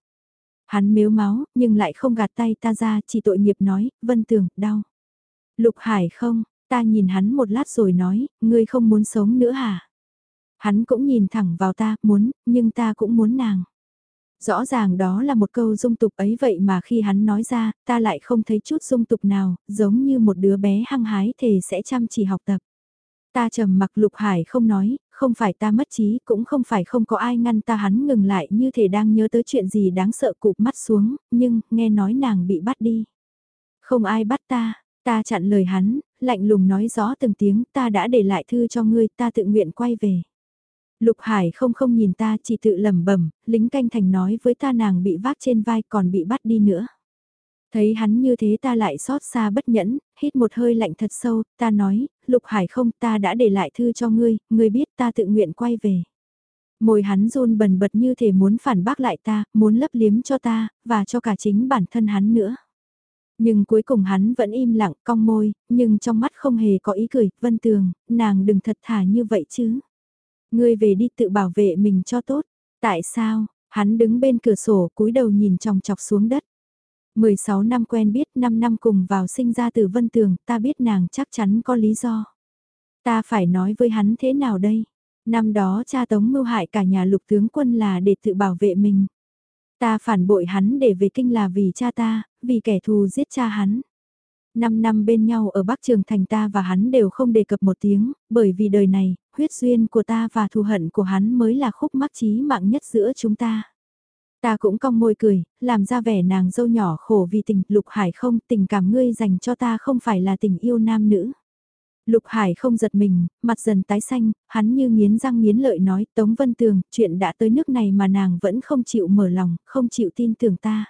Hắn mếu máu, nhưng lại không gạt tay ta ra, chỉ tội nghiệp nói, vân tường, đau. Lục Hải không, ta nhìn hắn một lát rồi nói, ngươi không muốn sống nữa hả? Hắn cũng nhìn thẳng vào ta, muốn, nhưng ta cũng muốn nàng. Rõ ràng đó là một câu dung tục ấy vậy mà khi hắn nói ra, ta lại không thấy chút dung tục nào, giống như một đứa bé hăng hái thề sẽ chăm chỉ học tập. Ta trầm mặc lục hải không nói, không phải ta mất trí, cũng không phải không có ai ngăn ta hắn ngừng lại như thể đang nhớ tới chuyện gì đáng sợ cụp mắt xuống, nhưng nghe nói nàng bị bắt đi. Không ai bắt ta, ta chặn lời hắn, lạnh lùng nói rõ từng tiếng ta đã để lại thư cho ngươi ta tự nguyện quay về. Lục Hải không không nhìn ta chỉ tự lẩm bẩm, lính canh thành nói với ta nàng bị vác trên vai còn bị bắt đi nữa. Thấy hắn như thế ta lại xót xa bất nhẫn, hít một hơi lạnh thật sâu, ta nói, Lục Hải không ta đã để lại thư cho ngươi, ngươi biết ta tự nguyện quay về. Môi hắn run bần bật như thể muốn phản bác lại ta, muốn lấp liếm cho ta, và cho cả chính bản thân hắn nữa. Nhưng cuối cùng hắn vẫn im lặng, cong môi, nhưng trong mắt không hề có ý cười, vân tường, nàng đừng thật thà như vậy chứ. Ngươi về đi tự bảo vệ mình cho tốt. Tại sao? Hắn đứng bên cửa sổ cúi đầu nhìn tròng chọc xuống đất. 16 năm quen biết 5 năm cùng vào sinh ra từ Vân Tường, ta biết nàng chắc chắn có lý do. Ta phải nói với hắn thế nào đây? Năm đó cha tống mưu hại cả nhà lục tướng quân là để tự bảo vệ mình. Ta phản bội hắn để về kinh là vì cha ta, vì kẻ thù giết cha hắn. Năm năm bên nhau ở Bắc Trường Thành ta và hắn đều không đề cập một tiếng, bởi vì đời này, huyết duyên của ta và thù hận của hắn mới là khúc mắc chí mạng nhất giữa chúng ta. Ta cũng cong môi cười, làm ra vẻ nàng dâu nhỏ khổ vì tình lục hải không tình cảm ngươi dành cho ta không phải là tình yêu nam nữ. Lục Hải không giật mình, mặt dần tái xanh, hắn như nghiến răng nghiến lợi nói Tống Vân Tường, chuyện đã tới nước này mà nàng vẫn không chịu mở lòng, không chịu tin tưởng ta.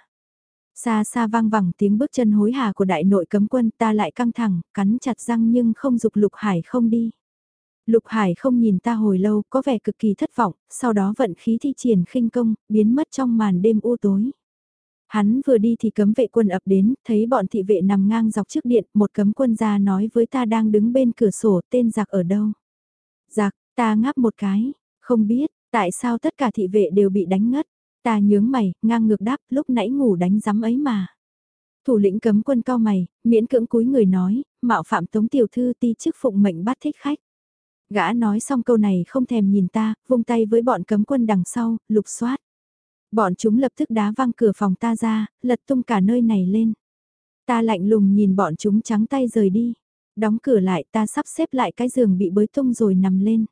Xa xa vang vẳng tiếng bước chân hối hả của đại nội cấm quân ta lại căng thẳng, cắn chặt răng nhưng không dục Lục Hải không đi. Lục Hải không nhìn ta hồi lâu, có vẻ cực kỳ thất vọng, sau đó vận khí thi triển khinh công, biến mất trong màn đêm u tối. Hắn vừa đi thì cấm vệ quân ập đến, thấy bọn thị vệ nằm ngang dọc trước điện, một cấm quân ra nói với ta đang đứng bên cửa sổ tên giặc ở đâu. Giặc, ta ngáp một cái, không biết, tại sao tất cả thị vệ đều bị đánh ngất. Ta nhướng mày, ngang ngược đáp, lúc nãy ngủ đánh rắm ấy mà. Thủ lĩnh cấm quân cao mày, miễn cưỡng cúi người nói, mạo phạm tống tiểu thư ti chức phụng mệnh bắt thích khách. Gã nói xong câu này không thèm nhìn ta, vung tay với bọn cấm quân đằng sau, lục soát. Bọn chúng lập tức đá văng cửa phòng ta ra, lật tung cả nơi này lên. Ta lạnh lùng nhìn bọn chúng trắng tay rời đi. Đóng cửa lại ta sắp xếp lại cái giường bị bới tung rồi nằm lên.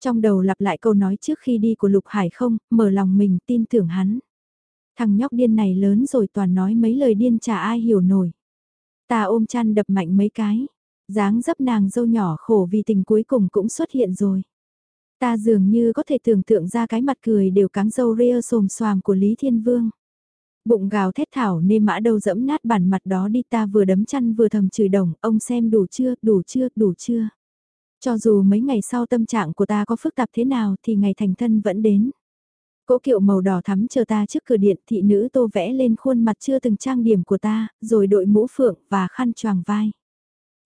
Trong đầu lặp lại câu nói trước khi đi của Lục Hải không, mở lòng mình tin tưởng hắn. Thằng nhóc điên này lớn rồi toàn nói mấy lời điên chả ai hiểu nổi. Ta ôm chăn đập mạnh mấy cái dáng dấp nàng dâu nhỏ khổ vì tình cuối cùng cũng xuất hiện rồi. Ta dường như có thể tưởng tượng ra cái mặt cười đều cáng dâu ria xồm xoàm của Lý Thiên Vương. Bụng gào thét thảo nên mã đâu dẫm nát bản mặt đó đi ta vừa đấm chăn vừa thầm chửi đồng, ông xem đủ chưa, đủ chưa, đủ chưa. Cho dù mấy ngày sau tâm trạng của ta có phức tạp thế nào thì ngày thành thân vẫn đến. Cỗ kiệu màu đỏ thắm chờ ta trước cửa điện thị nữ tô vẽ lên khuôn mặt chưa từng trang điểm của ta, rồi đội mũ phượng và khăn choàng vai.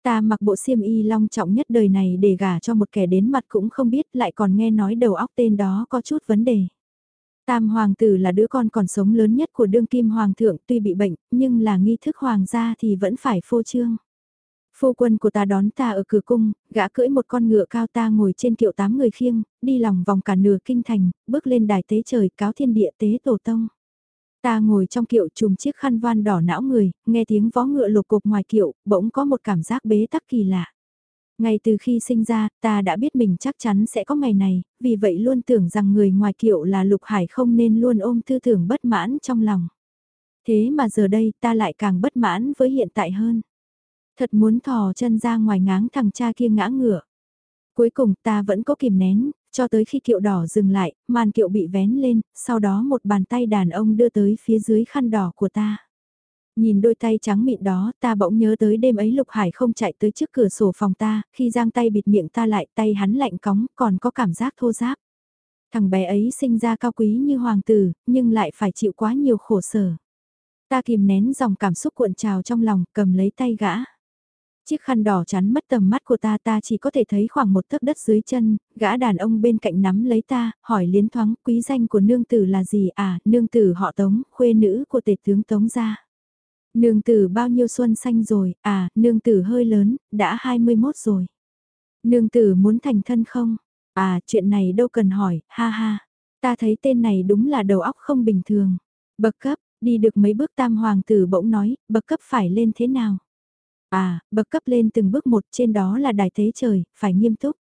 Ta mặc bộ xiêm y long trọng nhất đời này để gả cho một kẻ đến mặt cũng không biết lại còn nghe nói đầu óc tên đó có chút vấn đề. Tam hoàng tử là đứa con còn sống lớn nhất của đương kim hoàng thượng tuy bị bệnh nhưng là nghi thức hoàng gia thì vẫn phải phô trương. Phu quân của ta đón ta ở cửa cung, gã cưỡi một con ngựa cao ta ngồi trên kiệu tám người khiêng, đi lòng vòng cả nửa kinh thành, bước lên đài tế trời cáo thiên địa tế tổ tông. Ta ngồi trong kiệu trùm chiếc khăn voan đỏ não người, nghe tiếng vó ngựa lục cục ngoài kiệu, bỗng có một cảm giác bế tắc kỳ lạ. Ngay từ khi sinh ra, ta đã biết mình chắc chắn sẽ có ngày này, vì vậy luôn tưởng rằng người ngoài kiệu là Lục Hải không nên luôn ôm tư tưởng bất mãn trong lòng. Thế mà giờ đây ta lại càng bất mãn với hiện tại hơn. Thật muốn thò chân ra ngoài ngáng thằng cha kia ngã ngựa. Cuối cùng ta vẫn có kìm nén, cho tới khi kiệu đỏ dừng lại, màn kiệu bị vén lên, sau đó một bàn tay đàn ông đưa tới phía dưới khăn đỏ của ta. Nhìn đôi tay trắng mịn đó, ta bỗng nhớ tới đêm ấy Lục Hải không chạy tới trước cửa sổ phòng ta, khi giang tay bịt miệng ta lại tay hắn lạnh cóng, còn có cảm giác thô giáp. Thằng bé ấy sinh ra cao quý như hoàng tử, nhưng lại phải chịu quá nhiều khổ sở. Ta kìm nén dòng cảm xúc cuộn trào trong lòng, cầm lấy tay gã. Chiếc khăn đỏ chắn mất tầm mắt của ta ta chỉ có thể thấy khoảng một tấc đất dưới chân, gã đàn ông bên cạnh nắm lấy ta, hỏi liến thoáng quý danh của nương tử là gì à, nương tử họ tống, khuê nữ của tể tướng tống gia. Nương tử bao nhiêu xuân xanh rồi, à, nương tử hơi lớn, đã 21 rồi. Nương tử muốn thành thân không? À, chuyện này đâu cần hỏi, ha ha. Ta thấy tên này đúng là đầu óc không bình thường. Bậc cấp, đi được mấy bước tam hoàng tử bỗng nói, bậc cấp phải lên thế nào? À, bậc cấp lên từng bước một trên đó là đài thế trời, phải nghiêm túc.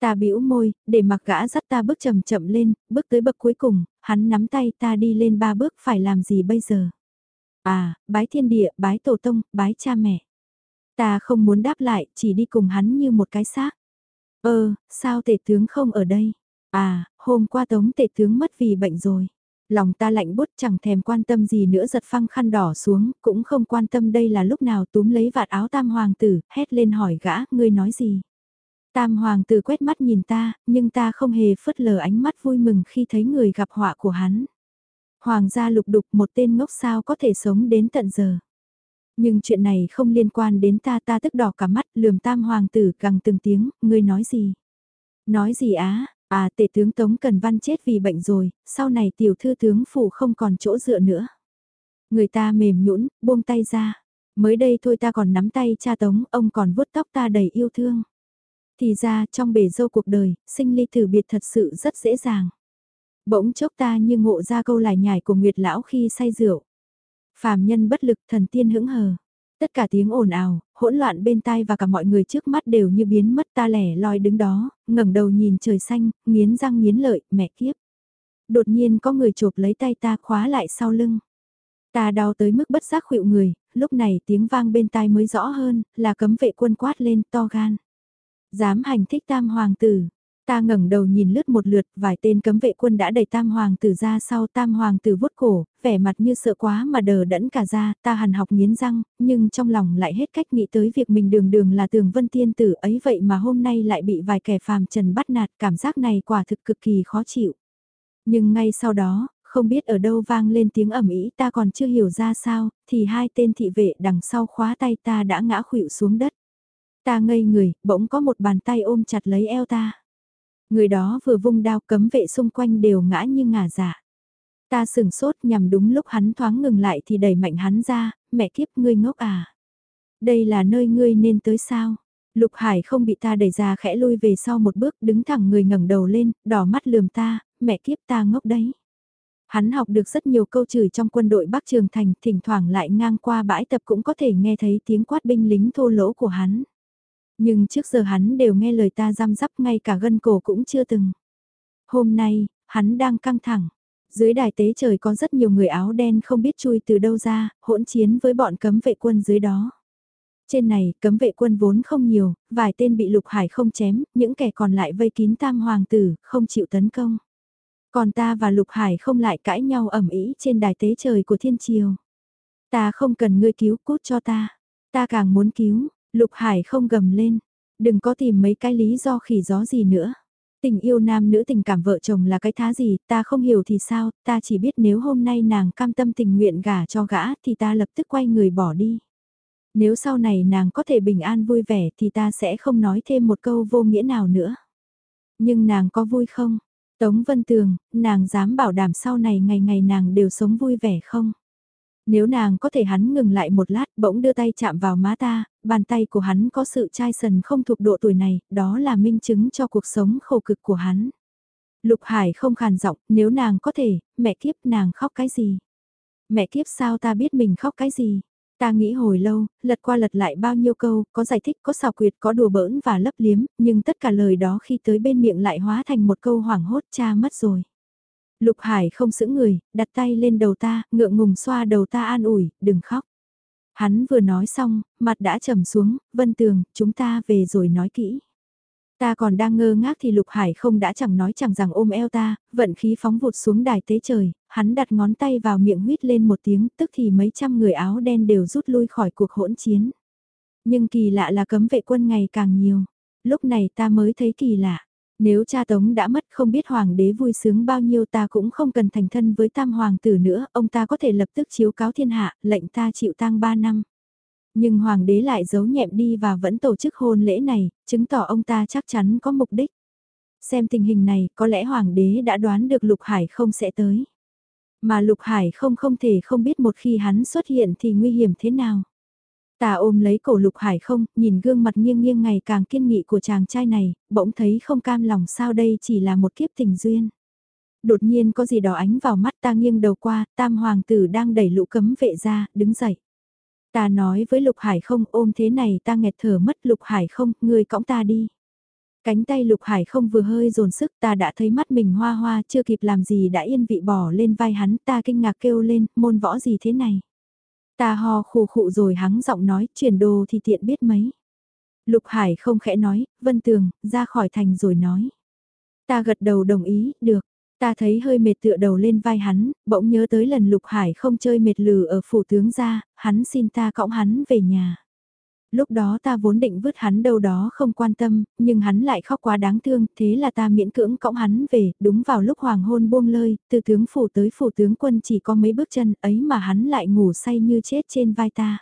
Ta bĩu môi, để mặc gã dắt ta bước chậm chậm lên, bước tới bậc cuối cùng, hắn nắm tay ta đi lên ba bước phải làm gì bây giờ? À, bái thiên địa, bái tổ tông, bái cha mẹ. Ta không muốn đáp lại, chỉ đi cùng hắn như một cái xác. Ơ, sao tể tướng không ở đây? À, hôm qua tống tể tướng mất vì bệnh rồi. Lòng ta lạnh bút chẳng thèm quan tâm gì nữa giật phăng khăn đỏ xuống, cũng không quan tâm đây là lúc nào túm lấy vạt áo tam hoàng tử, hét lên hỏi gã, ngươi nói gì? Tam hoàng tử quét mắt nhìn ta, nhưng ta không hề phớt lờ ánh mắt vui mừng khi thấy người gặp họa của hắn. Hoàng gia lục đục một tên ngốc sao có thể sống đến tận giờ. Nhưng chuyện này không liên quan đến ta ta tức đỏ cả mắt lườm tam hoàng tử gằn từng tiếng, ngươi nói gì? Nói gì á, à tể tướng Tống Cần Văn chết vì bệnh rồi, sau này tiểu thư tướng phủ không còn chỗ dựa nữa. Người ta mềm nhũn buông tay ra. Mới đây thôi ta còn nắm tay cha Tống, ông còn vuốt tóc ta đầy yêu thương. Thì ra trong bể dâu cuộc đời, sinh ly tử biệt thật sự rất dễ dàng. Bỗng chốc ta như ngộ ra câu lải nhải của Nguyệt Lão khi say rượu. Phàm nhân bất lực thần tiên hững hờ. Tất cả tiếng ồn ào, hỗn loạn bên tai và cả mọi người trước mắt đều như biến mất ta lẻ loi đứng đó, ngẩng đầu nhìn trời xanh, nghiến răng nghiến lợi, mẹ kiếp. Đột nhiên có người chộp lấy tay ta khóa lại sau lưng. Ta đau tới mức bất giác khuỵu người, lúc này tiếng vang bên tai mới rõ hơn, là cấm vệ quân quát lên to gan. Dám hành thích tam hoàng tử, Ta ngẩng đầu nhìn lướt một lượt, vài tên cấm vệ quân đã đẩy tam hoàng tử ra sau tam hoàng tử vuốt cổ, vẻ mặt như sợ quá mà đờ đẫn cả ra, ta hằn học nghiến răng, nhưng trong lòng lại hết cách nghĩ tới việc mình đường đường là tường vân tiên tử ấy vậy mà hôm nay lại bị vài kẻ phàm trần bắt nạt, cảm giác này quả thực cực kỳ khó chịu. Nhưng ngay sau đó, không biết ở đâu vang lên tiếng ẩm ý ta còn chưa hiểu ra sao, thì hai tên thị vệ đằng sau khóa tay ta đã ngã khuỵu xuống đất. Ta ngây người, bỗng có một bàn tay ôm chặt lấy eo ta. Người đó vừa vung đao cấm vệ xung quanh đều ngã như ngả giả. Dạ. Ta sừng sốt nhằm đúng lúc hắn thoáng ngừng lại thì đẩy mạnh hắn ra, mẹ kiếp ngươi ngốc à. Đây là nơi ngươi nên tới sao? Lục Hải không bị ta đẩy ra khẽ lui về sau một bước đứng thẳng người ngẩng đầu lên, đỏ mắt lườm ta, mẹ kiếp ta ngốc đấy. Hắn học được rất nhiều câu chửi trong quân đội Bắc Trường Thành, thỉnh thoảng lại ngang qua bãi tập cũng có thể nghe thấy tiếng quát binh lính thô lỗ của hắn. Nhưng trước giờ hắn đều nghe lời ta giam giáp ngay cả gân cổ cũng chưa từng. Hôm nay, hắn đang căng thẳng. Dưới đài tế trời có rất nhiều người áo đen không biết chui từ đâu ra, hỗn chiến với bọn cấm vệ quân dưới đó. Trên này, cấm vệ quân vốn không nhiều, vài tên bị lục hải không chém, những kẻ còn lại vây kín tam hoàng tử, không chịu tấn công. Còn ta và lục hải không lại cãi nhau ẩm ý trên đài tế trời của thiên triều. Ta không cần ngươi cứu cút cho ta. Ta càng muốn cứu, Lục Hải không gầm lên, đừng có tìm mấy cái lý do khỉ gió gì nữa. Tình yêu nam nữ tình cảm vợ chồng là cái thá gì, ta không hiểu thì sao, ta chỉ biết nếu hôm nay nàng cam tâm tình nguyện gả cho gã thì ta lập tức quay người bỏ đi. Nếu sau này nàng có thể bình an vui vẻ thì ta sẽ không nói thêm một câu vô nghĩa nào nữa. Nhưng nàng có vui không? Tống Vân Tường, nàng dám bảo đảm sau này ngày ngày nàng đều sống vui vẻ không? Nếu nàng có thể hắn ngừng lại một lát bỗng đưa tay chạm vào má ta, bàn tay của hắn có sự chai sần không thuộc độ tuổi này, đó là minh chứng cho cuộc sống khổ cực của hắn. Lục Hải không khàn giọng, nếu nàng có thể, mẹ kiếp nàng khóc cái gì? Mẹ kiếp sao ta biết mình khóc cái gì? Ta nghĩ hồi lâu, lật qua lật lại bao nhiêu câu, có giải thích, có xào quyệt, có đùa bỡn và lấp liếm, nhưng tất cả lời đó khi tới bên miệng lại hóa thành một câu hoảng hốt cha mất rồi. Lục Hải không giữ người, đặt tay lên đầu ta, ngượng ngùng xoa đầu ta an ủi, đừng khóc. Hắn vừa nói xong, mặt đã trầm xuống, vân tường, chúng ta về rồi nói kỹ. Ta còn đang ngơ ngác thì Lục Hải không đã chẳng nói chẳng rằng ôm eo ta, vận khí phóng vụt xuống đài tế trời, hắn đặt ngón tay vào miệng huyết lên một tiếng, tức thì mấy trăm người áo đen đều rút lui khỏi cuộc hỗn chiến. Nhưng kỳ lạ là cấm vệ quân ngày càng nhiều. Lúc này ta mới thấy kỳ lạ. Nếu cha Tống đã mất không biết hoàng đế vui sướng bao nhiêu ta cũng không cần thành thân với tam hoàng tử nữa, ông ta có thể lập tức chiếu cáo thiên hạ, lệnh ta chịu tang ba năm. Nhưng hoàng đế lại giấu nhẹm đi và vẫn tổ chức hôn lễ này, chứng tỏ ông ta chắc chắn có mục đích. Xem tình hình này, có lẽ hoàng đế đã đoán được Lục Hải không sẽ tới. Mà Lục Hải không không thể không biết một khi hắn xuất hiện thì nguy hiểm thế nào. Ta ôm lấy cổ Lục Hải không, nhìn gương mặt nghiêng nghiêng ngày càng kiên nghị của chàng trai này, bỗng thấy không cam lòng sao đây chỉ là một kiếp tình duyên. Đột nhiên có gì đó ánh vào mắt ta nghiêng đầu qua, tam hoàng tử đang đẩy lũ cấm vệ ra, đứng dậy. Ta nói với Lục Hải không ôm thế này ta nghẹt thở mất Lục Hải không, ngươi cõng ta đi. Cánh tay Lục Hải không vừa hơi dồn sức ta đã thấy mắt mình hoa hoa chưa kịp làm gì đã yên vị bỏ lên vai hắn ta kinh ngạc kêu lên môn võ gì thế này. Ta ho khụ khụ rồi hắng giọng nói chuyển đồ thì tiện biết mấy. Lục Hải không khẽ nói, Vân Tường, ra khỏi thành rồi nói. Ta gật đầu đồng ý, được. Ta thấy hơi mệt tựa đầu lên vai hắn, bỗng nhớ tới lần Lục Hải không chơi mệt lừ ở phủ tướng ra, hắn xin ta cõng hắn về nhà. Lúc đó ta vốn định vứt hắn đâu đó không quan tâm, nhưng hắn lại khóc quá đáng thương, thế là ta miễn cưỡng cõng hắn về, đúng vào lúc hoàng hôn buông lơi, từ tướng phủ tới phủ tướng quân chỉ có mấy bước chân ấy mà hắn lại ngủ say như chết trên vai ta.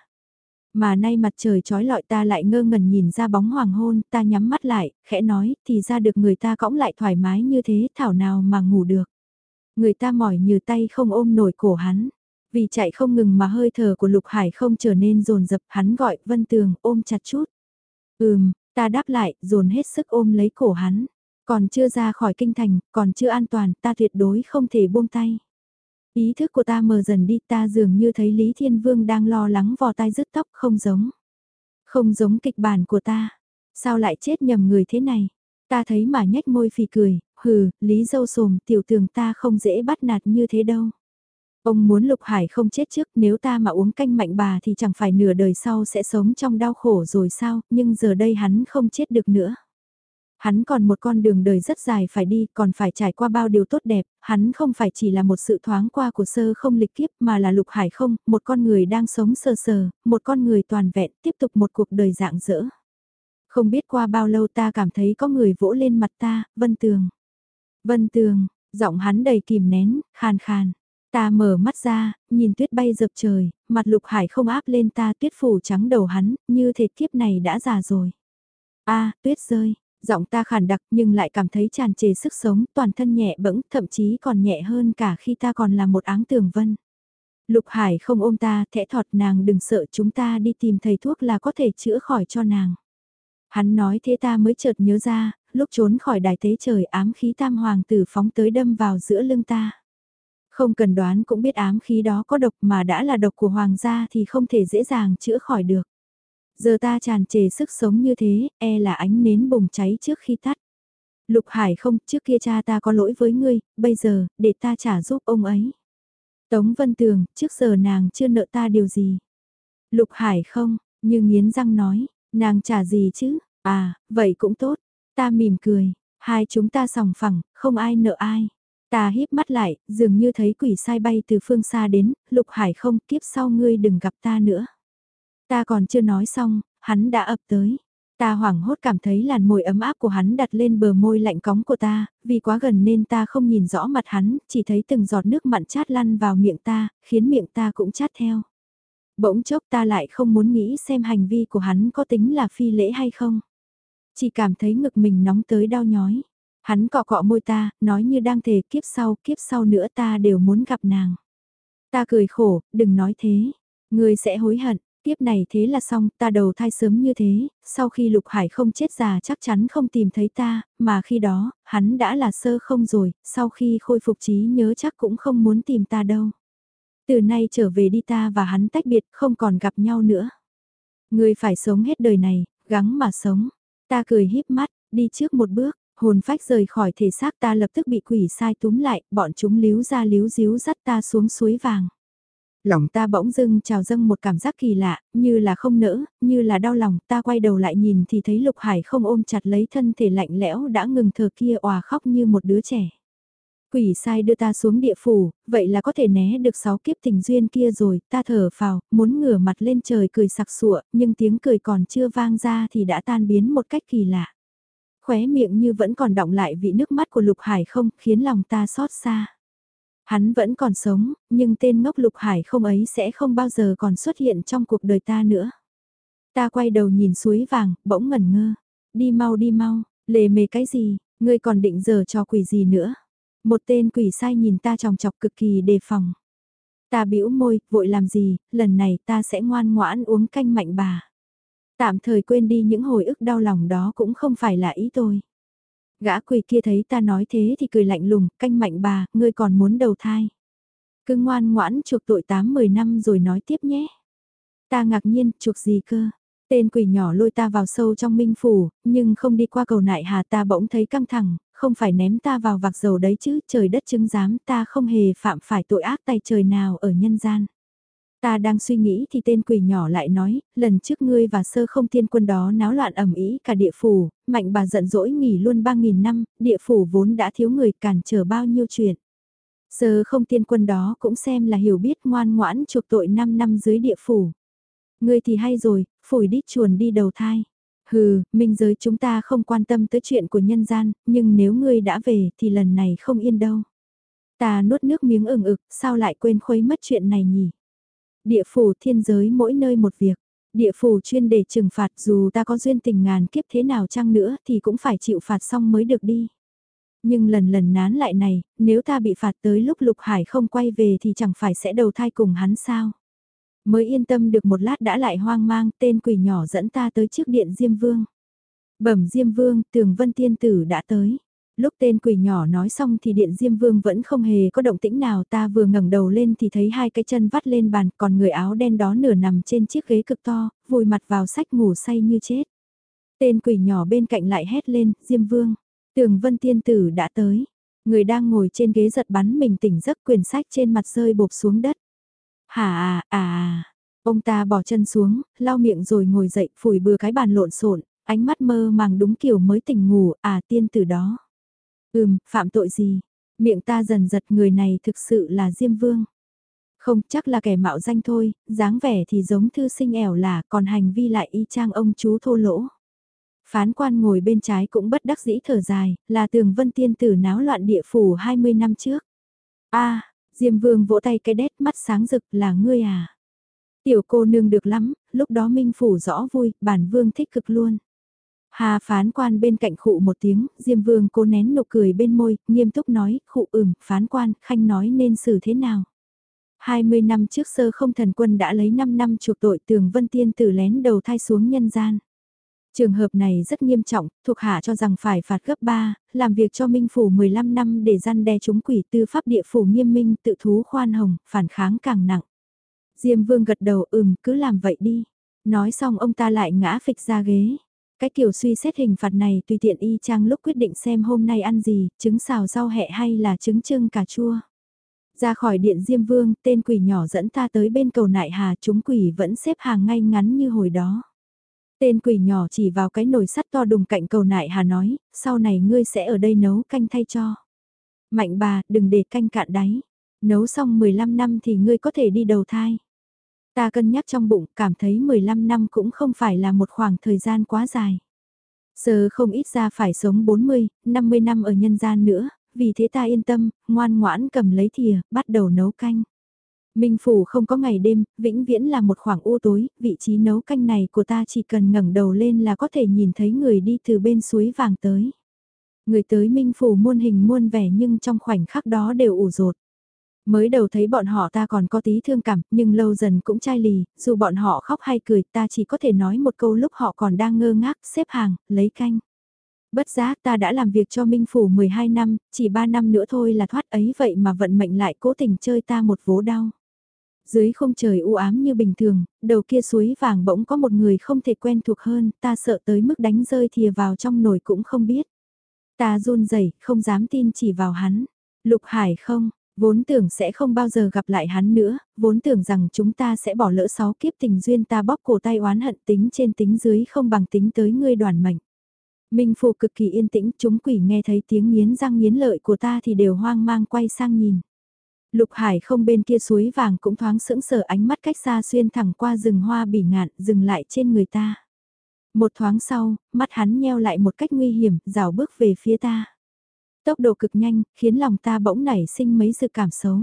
Mà nay mặt trời trói lọi ta lại ngơ ngẩn nhìn ra bóng hoàng hôn, ta nhắm mắt lại, khẽ nói, thì ra được người ta cõng lại thoải mái như thế, thảo nào mà ngủ được. Người ta mỏi như tay không ôm nổi cổ hắn. Vì chạy không ngừng mà hơi thở của Lục Hải không trở nên rồn rập, hắn gọi Vân Tường ôm chặt chút. Ừm, ta đáp lại, dồn hết sức ôm lấy cổ hắn. Còn chưa ra khỏi kinh thành, còn chưa an toàn, ta tuyệt đối không thể buông tay. Ý thức của ta mờ dần đi ta dường như thấy Lý Thiên Vương đang lo lắng vò tai rứt tóc không giống. Không giống kịch bản của ta. Sao lại chết nhầm người thế này? Ta thấy mà nhếch môi phì cười, hừ, Lý dâu sồm tiểu tường ta không dễ bắt nạt như thế đâu. Ông muốn Lục Hải không chết trước nếu ta mà uống canh mạnh bà thì chẳng phải nửa đời sau sẽ sống trong đau khổ rồi sao, nhưng giờ đây hắn không chết được nữa. Hắn còn một con đường đời rất dài phải đi, còn phải trải qua bao điều tốt đẹp, hắn không phải chỉ là một sự thoáng qua của sơ không lịch kiếp mà là lục hải không, một con người đang sống sơ sờ, một con người toàn vẹn, tiếp tục một cuộc đời dạng dỡ. Không biết qua bao lâu ta cảm thấy có người vỗ lên mặt ta, Vân Tường. Vân Tường, giọng hắn đầy kìm nén, khàn khàn. Ta mở mắt ra, nhìn tuyết bay dập trời, mặt lục hải không áp lên ta tuyết phủ trắng đầu hắn, như thể kiếp này đã già rồi. a tuyết rơi, giọng ta khản đặc nhưng lại cảm thấy tràn trề sức sống, toàn thân nhẹ bẫng, thậm chí còn nhẹ hơn cả khi ta còn là một áng tường vân. Lục Hải không ôm ta, thẽ thọt nàng đừng sợ chúng ta đi tìm thầy thuốc là có thể chữa khỏi cho nàng. Hắn nói thế ta mới chợt nhớ ra, lúc trốn khỏi đài tế trời ám khí tam hoàng tử phóng tới đâm vào giữa lưng ta. Không cần đoán cũng biết ám khí đó có độc mà đã là độc của hoàng gia thì không thể dễ dàng chữa khỏi được. Giờ ta tràn trề sức sống như thế, e là ánh nến bùng cháy trước khi tắt. Lục Hải không, trước kia cha ta có lỗi với ngươi, bây giờ, để ta trả giúp ông ấy. Tống Vân Tường, trước giờ nàng chưa nợ ta điều gì. Lục Hải không, như nghiến răng nói, nàng trả gì chứ, à, vậy cũng tốt. Ta mỉm cười, hai chúng ta sòng phẳng, không ai nợ ai. Ta híp mắt lại, dường như thấy quỷ sai bay từ phương xa đến, Lục Hải không, kiếp sau ngươi đừng gặp ta nữa. Ta còn chưa nói xong, hắn đã ập tới. Ta hoảng hốt cảm thấy làn môi ấm áp của hắn đặt lên bờ môi lạnh cóng của ta, vì quá gần nên ta không nhìn rõ mặt hắn, chỉ thấy từng giọt nước mặn chát lăn vào miệng ta, khiến miệng ta cũng chát theo. Bỗng chốc ta lại không muốn nghĩ xem hành vi của hắn có tính là phi lễ hay không. Chỉ cảm thấy ngực mình nóng tới đau nhói. Hắn cọ cọ môi ta, nói như đang thề kiếp sau, kiếp sau nữa ta đều muốn gặp nàng. Ta cười khổ, đừng nói thế. người sẽ hối hận, tiếp này thế là xong, ta đầu thai sớm như thế, sau khi Lục Hải không chết già chắc chắn không tìm thấy ta, mà khi đó, hắn đã là sơ không rồi, sau khi khôi phục trí nhớ chắc cũng không muốn tìm ta đâu. Từ nay trở về đi ta và hắn tách biệt, không còn gặp nhau nữa. người phải sống hết đời này, gắng mà sống. Ta cười híp mắt, đi trước một bước, hồn phách rời khỏi thể xác ta lập tức bị quỷ sai túm lại, bọn chúng líu ra líu díu dắt ta xuống suối vàng. Lòng ta bỗng dưng trào dâng một cảm giác kỳ lạ, như là không nỡ, như là đau lòng, ta quay đầu lại nhìn thì thấy Lục Hải không ôm chặt lấy thân thể lạnh lẽo đã ngừng thở kia òa khóc như một đứa trẻ. Quỷ sai đưa ta xuống địa phủ, vậy là có thể né được sáu kiếp tình duyên kia rồi, ta thở phào, muốn ngửa mặt lên trời cười sặc sụa, nhưng tiếng cười còn chưa vang ra thì đã tan biến một cách kỳ lạ. Khóe miệng như vẫn còn đọng lại vị nước mắt của Lục Hải không, khiến lòng ta xót xa. Hắn vẫn còn sống, nhưng tên ngốc Lục Hải không ấy sẽ không bao giờ còn xuất hiện trong cuộc đời ta nữa. Ta quay đầu nhìn suối vàng, bỗng ngẩn ngơ. Đi mau đi mau, lề mề cái gì, ngươi còn định giờ cho quỷ gì nữa. Một tên quỷ sai nhìn ta tròng chọc cực kỳ đề phòng. Ta bĩu môi, vội làm gì, lần này ta sẽ ngoan ngoãn uống canh mạnh bà. Tạm thời quên đi những hồi ức đau lòng đó cũng không phải là ý tôi. Gã quỷ kia thấy ta nói thế thì cười lạnh lùng, canh mạnh bà, ngươi còn muốn đầu thai. Cứ ngoan ngoãn chuộc tội 8-10 năm rồi nói tiếp nhé. Ta ngạc nhiên, chuộc gì cơ? Tên quỷ nhỏ lôi ta vào sâu trong minh phủ, nhưng không đi qua cầu nại hà ta bỗng thấy căng thẳng, không phải ném ta vào vạc dầu đấy chứ, trời đất chứng giám ta không hề phạm phải tội ác tay trời nào ở nhân gian. Ta đang suy nghĩ thì tên quỷ nhỏ lại nói, lần trước ngươi và sơ không thiên quân đó náo loạn ẩm ý cả địa phủ, mạnh bà giận dỗi nghỉ luôn 3.000 năm, địa phủ vốn đã thiếu người cản trở bao nhiêu chuyện. Sơ không thiên quân đó cũng xem là hiểu biết ngoan ngoãn chuộc tội 5 năm dưới địa phủ. Ngươi thì hay rồi, phủi đít chuồn đi đầu thai. Hừ, minh giới chúng ta không quan tâm tới chuyện của nhân gian, nhưng nếu ngươi đã về thì lần này không yên đâu. Ta nuốt nước miếng ửng ực, sao lại quên khuấy mất chuyện này nhỉ? Địa phủ thiên giới mỗi nơi một việc. Địa phủ chuyên để trừng phạt dù ta có duyên tình ngàn kiếp thế nào chăng nữa thì cũng phải chịu phạt xong mới được đi. Nhưng lần lần nán lại này, nếu ta bị phạt tới lúc Lục Hải không quay về thì chẳng phải sẽ đầu thai cùng hắn sao? Mới yên tâm được một lát đã lại hoang mang tên quỷ nhỏ dẫn ta tới trước điện Diêm Vương. Bẩm Diêm Vương, tường vân tiên tử đã tới. Lúc tên quỷ nhỏ nói xong thì điện Diêm Vương vẫn không hề có động tĩnh nào ta vừa ngẩng đầu lên thì thấy hai cái chân vắt lên bàn còn người áo đen đó nửa nằm trên chiếc ghế cực to, vùi mặt vào sách ngủ say như chết. Tên quỷ nhỏ bên cạnh lại hét lên, Diêm Vương, tường vân tiên tử đã tới. Người đang ngồi trên ghế giật bắn mình tỉnh giấc quyển sách trên mặt rơi bột xuống đất. hà à, à à, ông ta bỏ chân xuống, lau miệng rồi ngồi dậy phủi bừa cái bàn lộn xộn ánh mắt mơ màng đúng kiểu mới tỉnh ngủ, à tiên tử đó. Ừm, phạm tội gì? Miệng ta dần giật người này thực sự là Diêm Vương. Không, chắc là kẻ mạo danh thôi, dáng vẻ thì giống thư sinh ẻo là, còn hành vi lại y chang ông chú thô lỗ. Phán quan ngồi bên trái cũng bất đắc dĩ thở dài, là tường vân tiên tử náo loạn địa phủ 20 năm trước. a Diêm Vương vỗ tay cái đét mắt sáng rực là ngươi à. Tiểu cô nương được lắm, lúc đó Minh Phủ rõ vui, bản Vương thích cực luôn. Hà phán quan bên cạnh khụ một tiếng, Diêm Vương cố nén nụ cười bên môi, nghiêm túc nói, khụ ửm phán quan, khanh nói nên xử thế nào. 20 năm trước sơ không thần quân đã lấy 5 năm chuộc tội tường vân tiên tử lén đầu thai xuống nhân gian. Trường hợp này rất nghiêm trọng, thuộc hạ cho rằng phải phạt gấp 3, làm việc cho Minh Phủ 15 năm để gian đe chúng quỷ tư pháp địa phủ nghiêm minh tự thú khoan hồng, phản kháng càng nặng. Diêm Vương gật đầu ừm cứ làm vậy đi. Nói xong ông ta lại ngã phịch ra ghế. Cái kiểu suy xét hình phạt này tùy tiện y chang lúc quyết định xem hôm nay ăn gì, trứng xào rau hẹ hay là trứng trưng cà chua. Ra khỏi điện Diêm Vương, tên quỷ nhỏ dẫn ta tới bên cầu nại hà chúng quỷ vẫn xếp hàng ngay ngắn như hồi đó. Tên quỷ nhỏ chỉ vào cái nồi sắt to đùng cạnh cầu nại hà nói, sau này ngươi sẽ ở đây nấu canh thay cho. Mạnh bà, đừng để canh cạn đáy. Nấu xong 15 năm thì ngươi có thể đi đầu thai. Ta cân nhắc trong bụng, cảm thấy 15 năm cũng không phải là một khoảng thời gian quá dài. Giờ không ít ra phải sống 40, 50 năm ở nhân gian nữa, vì thế ta yên tâm, ngoan ngoãn cầm lấy thìa, bắt đầu nấu canh. Minh Phủ không có ngày đêm, vĩnh viễn là một khoảng u tối, vị trí nấu canh này của ta chỉ cần ngẩng đầu lên là có thể nhìn thấy người đi từ bên suối vàng tới. Người tới Minh Phủ muôn hình muôn vẻ nhưng trong khoảnh khắc đó đều ủ rột. Mới đầu thấy bọn họ ta còn có tí thương cảm, nhưng lâu dần cũng chai lì, dù bọn họ khóc hay cười ta chỉ có thể nói một câu lúc họ còn đang ngơ ngác, xếp hàng, lấy canh. Bất giác ta đã làm việc cho Minh Phủ 12 năm, chỉ 3 năm nữa thôi là thoát ấy vậy mà vận mệnh lại cố tình chơi ta một vố đau. Dưới không trời u ám như bình thường, đầu kia suối vàng bỗng có một người không thể quen thuộc hơn, ta sợ tới mức đánh rơi thìa vào trong nồi cũng không biết. Ta run rẩy không dám tin chỉ vào hắn. Lục Hải không, vốn tưởng sẽ không bao giờ gặp lại hắn nữa, vốn tưởng rằng chúng ta sẽ bỏ lỡ sáu kiếp tình duyên ta bóp cổ tay oán hận tính trên tính dưới không bằng tính tới ngươi đoàn mệnh. Minh Phụ cực kỳ yên tĩnh, chúng quỷ nghe thấy tiếng nghiến răng nghiến lợi của ta thì đều hoang mang quay sang nhìn. Lục Hải không bên kia suối vàng cũng thoáng sững sờ ánh mắt cách xa xuyên thẳng qua rừng hoa bỉ ngạn, dừng lại trên người ta. Một thoáng sau, mắt hắn nheo lại một cách nguy hiểm, rào bước về phía ta. Tốc độ cực nhanh, khiến lòng ta bỗng nảy sinh mấy sự cảm xấu.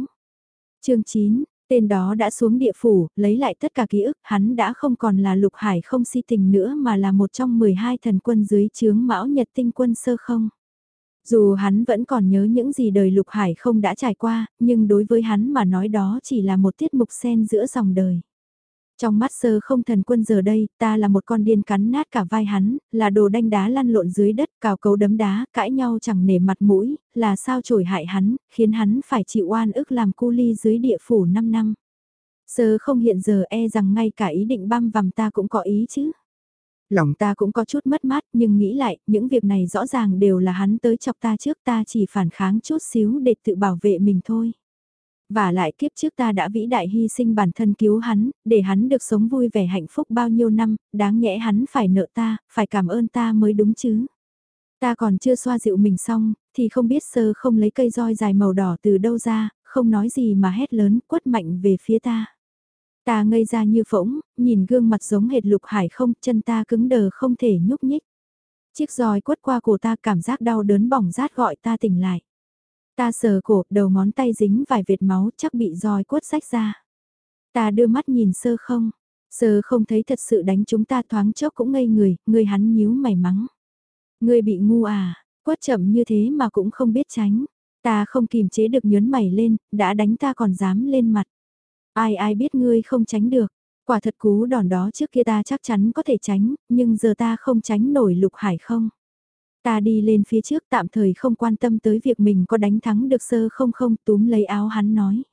chương 9, tên đó đã xuống địa phủ, lấy lại tất cả ký ức, hắn đã không còn là lục hải không si tình nữa mà là một trong 12 thần quân dưới chướng mão nhật tinh quân sơ không. Dù hắn vẫn còn nhớ những gì đời lục hải không đã trải qua, nhưng đối với hắn mà nói đó chỉ là một tiết mục sen giữa dòng đời. Trong mắt sơ không thần quân giờ đây, ta là một con điên cắn nát cả vai hắn, là đồ đanh đá lăn lộn dưới đất, cào cấu đấm đá, cãi nhau chẳng nể mặt mũi, là sao trổi hại hắn, khiến hắn phải chịu oan ức làm cu ly dưới địa phủ 5 năm. Sơ không hiện giờ e rằng ngay cả ý định băm vằm ta cũng có ý chứ. Lòng ta cũng có chút mất mát nhưng nghĩ lại, những việc này rõ ràng đều là hắn tới chọc ta trước ta chỉ phản kháng chút xíu để tự bảo vệ mình thôi. Và lại kiếp trước ta đã vĩ đại hy sinh bản thân cứu hắn, để hắn được sống vui vẻ hạnh phúc bao nhiêu năm, đáng nhẽ hắn phải nợ ta, phải cảm ơn ta mới đúng chứ. Ta còn chưa xoa dịu mình xong, thì không biết sơ không lấy cây roi dài màu đỏ từ đâu ra, không nói gì mà hét lớn quất mạnh về phía ta. Ta ngây ra như phỗng, nhìn gương mặt giống hệt lục hải không, chân ta cứng đờ không thể nhúc nhích. Chiếc roi quất qua cổ ta cảm giác đau đớn bỏng rát gọi ta tỉnh lại. Ta sờ cổ, đầu ngón tay dính vài vệt máu chắc bị roi quất rách ra. Ta đưa mắt nhìn sơ không. Sơ không thấy thật sự đánh chúng ta thoáng chốc cũng ngây người, người hắn nhíu mày mắng. Người bị ngu à, quất chậm như thế mà cũng không biết tránh. Ta không kìm chế được nhớn mày lên, đã đánh ta còn dám lên mặt. Ai ai biết ngươi không tránh được. Quả thật cú đòn đó trước kia ta chắc chắn có thể tránh, nhưng giờ ta không tránh nổi lục hải không. Ta đi lên phía trước tạm thời không quan tâm tới việc mình có đánh thắng được sơ không không túm lấy áo hắn nói.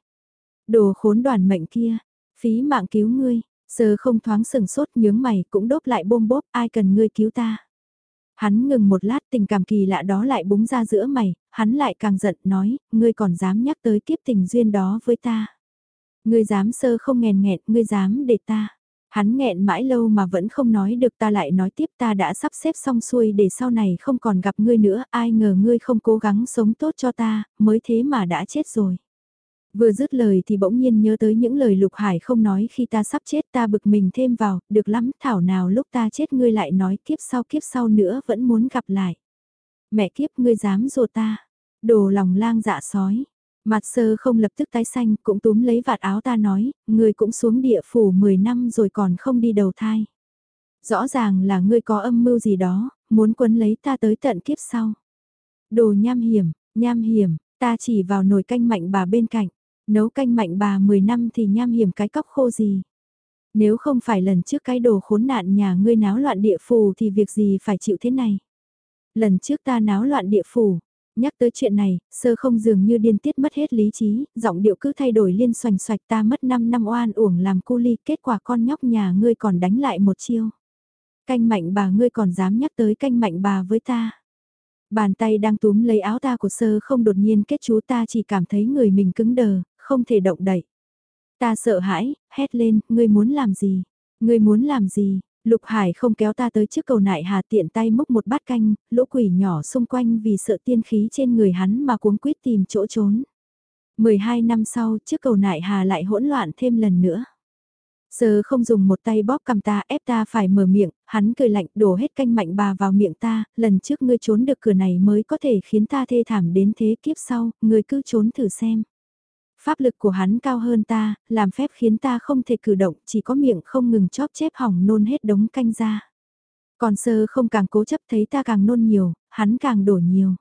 Đồ khốn đoàn mệnh kia, phí mạng cứu ngươi, sơ không thoáng sừng sốt nhướng mày cũng đốt lại bôm bốp ai cần ngươi cứu ta. Hắn ngừng một lát tình cảm kỳ lạ đó lại búng ra giữa mày, hắn lại càng giận nói, ngươi còn dám nhắc tới kiếp tình duyên đó với ta. Ngươi dám sơ không nghèn nghẹn, ngươi dám để ta. Hắn nghẹn mãi lâu mà vẫn không nói được ta lại nói tiếp ta đã sắp xếp xong xuôi để sau này không còn gặp ngươi nữa, ai ngờ ngươi không cố gắng sống tốt cho ta, mới thế mà đã chết rồi. Vừa dứt lời thì bỗng nhiên nhớ tới những lời Lục Hải không nói khi ta sắp chết ta bực mình thêm vào, được lắm, thảo nào lúc ta chết ngươi lại nói kiếp sau kiếp sau nữa vẫn muốn gặp lại. Mẹ kiếp ngươi dám dồ ta, đồ lòng lang dạ sói, Mặt sơ không lập tức tái xanh, cũng túm lấy vạt áo ta nói, ngươi cũng xuống địa phủ 10 năm rồi còn không đi đầu thai. Rõ ràng là ngươi có âm mưu gì đó, muốn quấn lấy ta tới tận kiếp sau. Đồ nham hiểm, nham hiểm, ta chỉ vào nồi canh mạnh bà bên cạnh, nấu canh mạnh bà 10 năm thì nham hiểm cái cốc khô gì. Nếu không phải lần trước cái đồ khốn nạn nhà ngươi náo loạn địa phủ thì việc gì phải chịu thế này. Lần trước ta náo loạn địa phủ, Nhắc tới chuyện này, sơ không dường như điên tiết mất hết lý trí, giọng điệu cứ thay đổi liên xoành xoạch ta mất 5 năm oan uổng làm cu ly, kết quả con nhóc nhà ngươi còn đánh lại một chiêu. Canh mạnh bà ngươi còn dám nhắc tới canh mạnh bà với ta. Bàn tay đang túm lấy áo ta của sơ không đột nhiên kết chú ta chỉ cảm thấy người mình cứng đờ, không thể động đậy. Ta sợ hãi, hét lên, ngươi muốn làm gì? Ngươi muốn làm gì? Lục Hải không kéo ta tới trước cầu nại hà tiện tay múc một bát canh, lỗ quỷ nhỏ xung quanh vì sợ tiên khí trên người hắn mà cuống quýt tìm chỗ trốn. 12 năm sau, trước cầu nại hà lại hỗn loạn thêm lần nữa. Sơ không dùng một tay bóp cầm ta ép ta phải mở miệng, hắn cười lạnh đổ hết canh mạnh bà vào miệng ta, lần trước ngươi trốn được cửa này mới có thể khiến ta thê thảm đến thế kiếp sau, ngươi cứ trốn thử xem. Pháp lực của hắn cao hơn ta, làm phép khiến ta không thể cử động, chỉ có miệng không ngừng chóp chép hỏng nôn hết đống canh ra. Còn sơ không càng cố chấp thấy ta càng nôn nhiều, hắn càng đổ nhiều.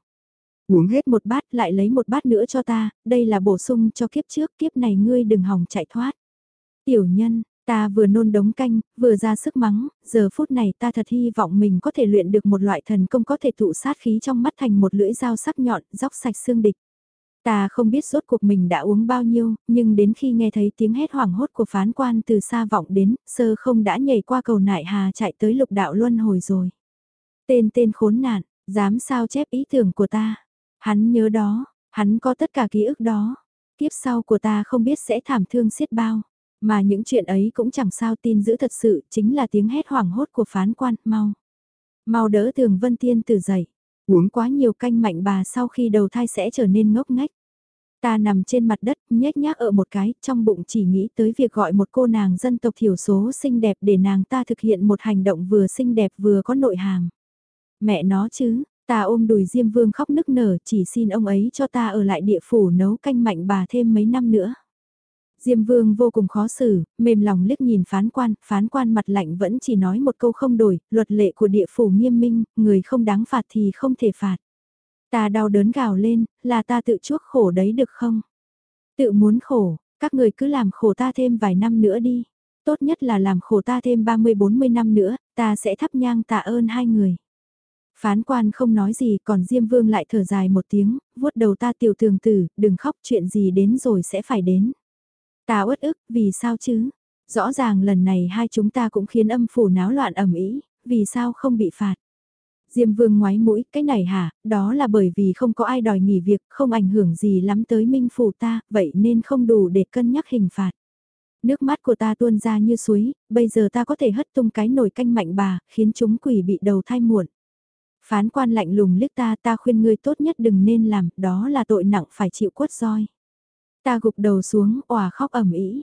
Uống hết một bát lại lấy một bát nữa cho ta, đây là bổ sung cho kiếp trước, kiếp này ngươi đừng hỏng chạy thoát. Tiểu nhân, ta vừa nôn đống canh, vừa ra sức mắng, giờ phút này ta thật hy vọng mình có thể luyện được một loại thần công có thể tụ sát khí trong mắt thành một lưỡi dao sắc nhọn, róc sạch xương địch. Ta không biết rốt cuộc mình đã uống bao nhiêu, nhưng đến khi nghe thấy tiếng hét hoảng hốt của phán quan từ xa vọng đến, sơ không đã nhảy qua cầu nại hà chạy tới lục đạo luân hồi rồi. Tên tên khốn nạn, dám sao chép ý tưởng của ta. Hắn nhớ đó, hắn có tất cả ký ức đó. Kiếp sau của ta không biết sẽ thảm thương xiết bao. Mà những chuyện ấy cũng chẳng sao tin giữ thật sự, chính là tiếng hét hoảng hốt của phán quan, mau. Mau đỡ tường vân tiên từ dậy. Uống quá nhiều canh mạnh bà sau khi đầu thai sẽ trở nên ngốc ngách. Ta nằm trên mặt đất, nhếch nhác ở một cái, trong bụng chỉ nghĩ tới việc gọi một cô nàng dân tộc thiểu số xinh đẹp để nàng ta thực hiện một hành động vừa xinh đẹp vừa có nội hàm. Mẹ nó chứ, ta ôm đùi Diêm Vương khóc nức nở chỉ xin ông ấy cho ta ở lại địa phủ nấu canh mạnh bà thêm mấy năm nữa. Diêm Vương vô cùng khó xử, mềm lòng liếc nhìn phán quan, phán quan mặt lạnh vẫn chỉ nói một câu không đổi, luật lệ của địa phủ nghiêm minh, người không đáng phạt thì không thể phạt. Ta đau đớn gào lên, là ta tự chuốc khổ đấy được không? Tự muốn khổ, các người cứ làm khổ ta thêm vài năm nữa đi. Tốt nhất là làm khổ ta thêm 30-40 năm nữa, ta sẽ thắp nhang tạ ơn hai người. Phán quan không nói gì còn Diêm Vương lại thở dài một tiếng, vuốt đầu ta tiểu thường tử, đừng khóc chuyện gì đến rồi sẽ phải đến. Ta uất ức, vì sao chứ? Rõ ràng lần này hai chúng ta cũng khiến âm phủ náo loạn ẩm ý, vì sao không bị phạt? Diêm vương ngoái mũi, cái này hả, đó là bởi vì không có ai đòi nghỉ việc, không ảnh hưởng gì lắm tới minh phủ ta, vậy nên không đủ để cân nhắc hình phạt. Nước mắt của ta tuôn ra như suối, bây giờ ta có thể hất tung cái nồi canh mạnh bà, khiến chúng quỷ bị đầu thai muộn. Phán quan lạnh lùng liếc ta, ta khuyên ngươi tốt nhất đừng nên làm, đó là tội nặng phải chịu quất roi. Ta gục đầu xuống, òa khóc ẩm ý.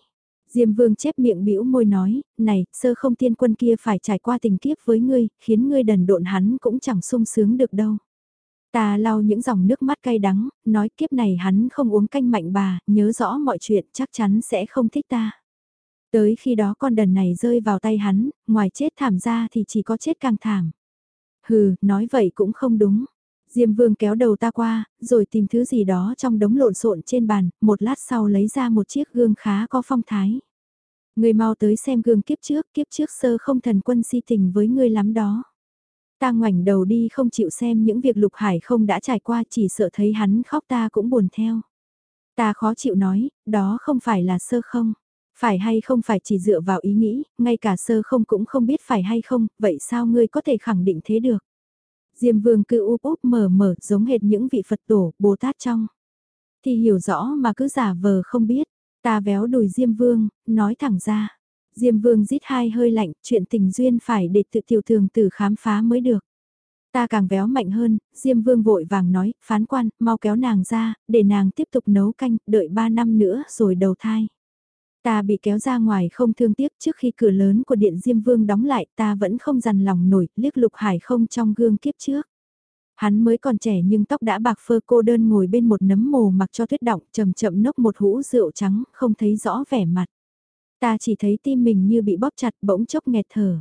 Diêm vương chép miệng bĩu môi nói, này, sơ không tiên quân kia phải trải qua tình kiếp với ngươi, khiến ngươi đần độn hắn cũng chẳng sung sướng được đâu. Ta lau những dòng nước mắt cay đắng, nói kiếp này hắn không uống canh mạnh bà, nhớ rõ mọi chuyện chắc chắn sẽ không thích ta. Tới khi đó con đần này rơi vào tay hắn, ngoài chết thảm ra thì chỉ có chết càng thảm. Hừ, nói vậy cũng không đúng. Diêm vương kéo đầu ta qua, rồi tìm thứ gì đó trong đống lộn xộn trên bàn, một lát sau lấy ra một chiếc gương khá có phong thái. Người mau tới xem gương kiếp trước, kiếp trước sơ không thần quân si tình với ngươi lắm đó. Ta ngoảnh đầu đi không chịu xem những việc lục hải không đã trải qua chỉ sợ thấy hắn khóc ta cũng buồn theo. Ta khó chịu nói, đó không phải là sơ không. Phải hay không phải chỉ dựa vào ý nghĩ, ngay cả sơ không cũng không biết phải hay không, vậy sao ngươi có thể khẳng định thế được? Diêm vương cứ úp úp mở mở giống hệt những vị Phật tổ, Bồ Tát trong. Thì hiểu rõ mà cứ giả vờ không biết. Ta véo đùi Diêm vương, nói thẳng ra. Diêm vương rít hai hơi lạnh, chuyện tình duyên phải để tự tiểu thường tử khám phá mới được. Ta càng véo mạnh hơn, Diêm Vương vội vàng nói, phán quan, mau kéo nàng ra, để nàng tiếp tục nấu canh, đợi ba năm nữa rồi đầu thai. Ta bị kéo ra ngoài không thương tiếc, trước khi cửa lớn của điện Diêm Vương đóng lại, ta vẫn không dằn lòng nổi, liếc lục hải không trong gương kiếp trước. Hắn mới còn trẻ nhưng tóc đã bạc phơ, cô đơn ngồi bên một nấm mồ mặc cho tuyết động, chậm chậm nốc một hũ rượu trắng, không thấy rõ vẻ mặt. Ta chỉ thấy tim mình như bị bóp chặt, bỗng chốc nghẹt thở.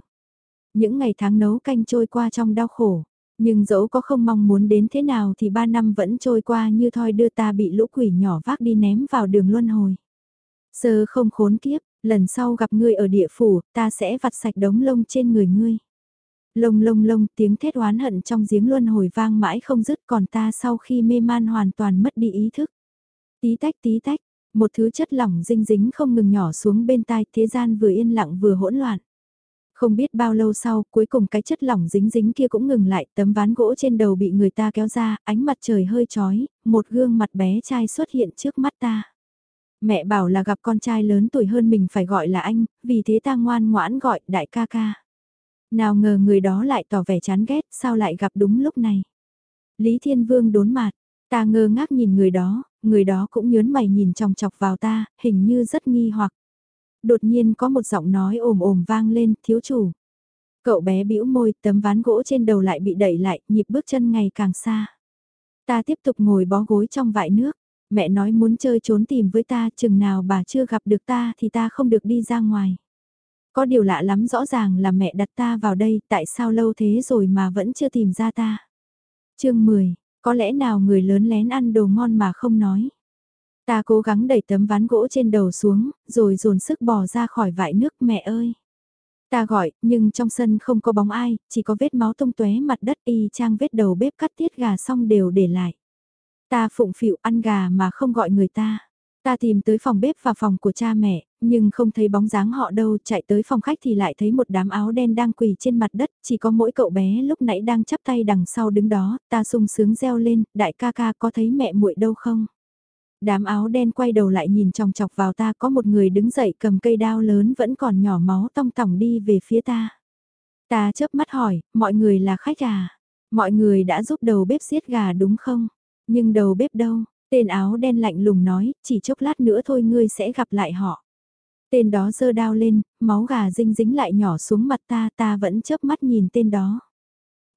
Những ngày tháng nấu canh trôi qua trong đau khổ. Nhưng dẫu có không mong muốn đến thế nào thì ba năm vẫn trôi qua như thoi đưa ta bị lũ quỷ nhỏ vác đi ném vào đường luân hồi. Sơ không khốn kiếp, lần sau gặp ngươi ở địa phủ, ta sẽ vặt sạch đống lông trên người ngươi. Lông lông lông tiếng thét oán hận trong giếng luân hồi vang mãi không dứt còn ta sau khi mê man hoàn toàn mất đi ý thức. Tí tách tí tách, một thứ chất lỏng dinh dính không ngừng nhỏ xuống bên tai thế gian vừa yên lặng vừa hỗn loạn. Không biết bao lâu sau, cuối cùng cái chất lỏng dính dính kia cũng ngừng lại, tấm ván gỗ trên đầu bị người ta kéo ra, ánh mặt trời hơi chói, một gương mặt bé trai xuất hiện trước mắt ta. Mẹ bảo là gặp con trai lớn tuổi hơn mình phải gọi là anh, vì thế ta ngoan ngoãn gọi đại ca ca. Nào ngờ người đó lại tỏ vẻ chán ghét, sao lại gặp đúng lúc này. Lý Thiên Vương đốn mặt, ta ngơ ngác nhìn người đó, người đó cũng nhớn mày nhìn chòng chọc vào ta, hình như rất nghi hoặc. Đột nhiên có một giọng nói ồm ồm vang lên, thiếu chủ. Cậu bé bĩu môi, tấm ván gỗ trên đầu lại bị đẩy lại, nhịp bước chân ngày càng xa. Ta tiếp tục ngồi bó gối trong vại nước. Mẹ nói muốn chơi trốn tìm với ta, chừng nào bà chưa gặp được ta thì ta không được đi ra ngoài. Có điều lạ lắm rõ ràng là mẹ đặt ta vào đây, tại sao lâu thế rồi mà vẫn chưa tìm ra ta. chương 10, Có lẽ nào người lớn lén ăn đồ ngon mà không nói. Ta cố gắng đẩy tấm ván gỗ trên đầu xuống, rồi dồn sức bò ra khỏi vại nước mẹ ơi. Ta gọi, nhưng trong sân không có bóng ai, chỉ có vết máu tung tóe mặt đất y chang vết đầu bếp cắt tiết gà xong đều để lại. Ta phụng phịu ăn gà mà không gọi người ta. Ta tìm tới phòng bếp và phòng của cha mẹ, nhưng không thấy bóng dáng họ đâu, chạy tới phòng khách thì lại thấy một đám áo đen đang quỳ trên mặt đất, chỉ có mỗi cậu bé lúc nãy đang chắp tay đằng sau đứng đó, ta sung sướng reo lên, đại ca ca có thấy mẹ muội đâu không? Đám áo đen quay đầu lại nhìn chòng chọc vào ta có một người đứng dậy cầm cây đao lớn vẫn còn nhỏ máu tong tỏng đi về phía ta. Ta chớp mắt hỏi, mọi người là khách à? Mọi người đã giúp đầu bếp giết gà đúng không? Nhưng đầu bếp đâu? Tên áo đen lạnh lùng nói, chỉ chốc lát nữa thôi ngươi sẽ gặp lại họ. Tên đó giơ đao lên, máu gà dinh dính lại nhỏ xuống mặt ta, ta vẫn chớp mắt nhìn tên đó.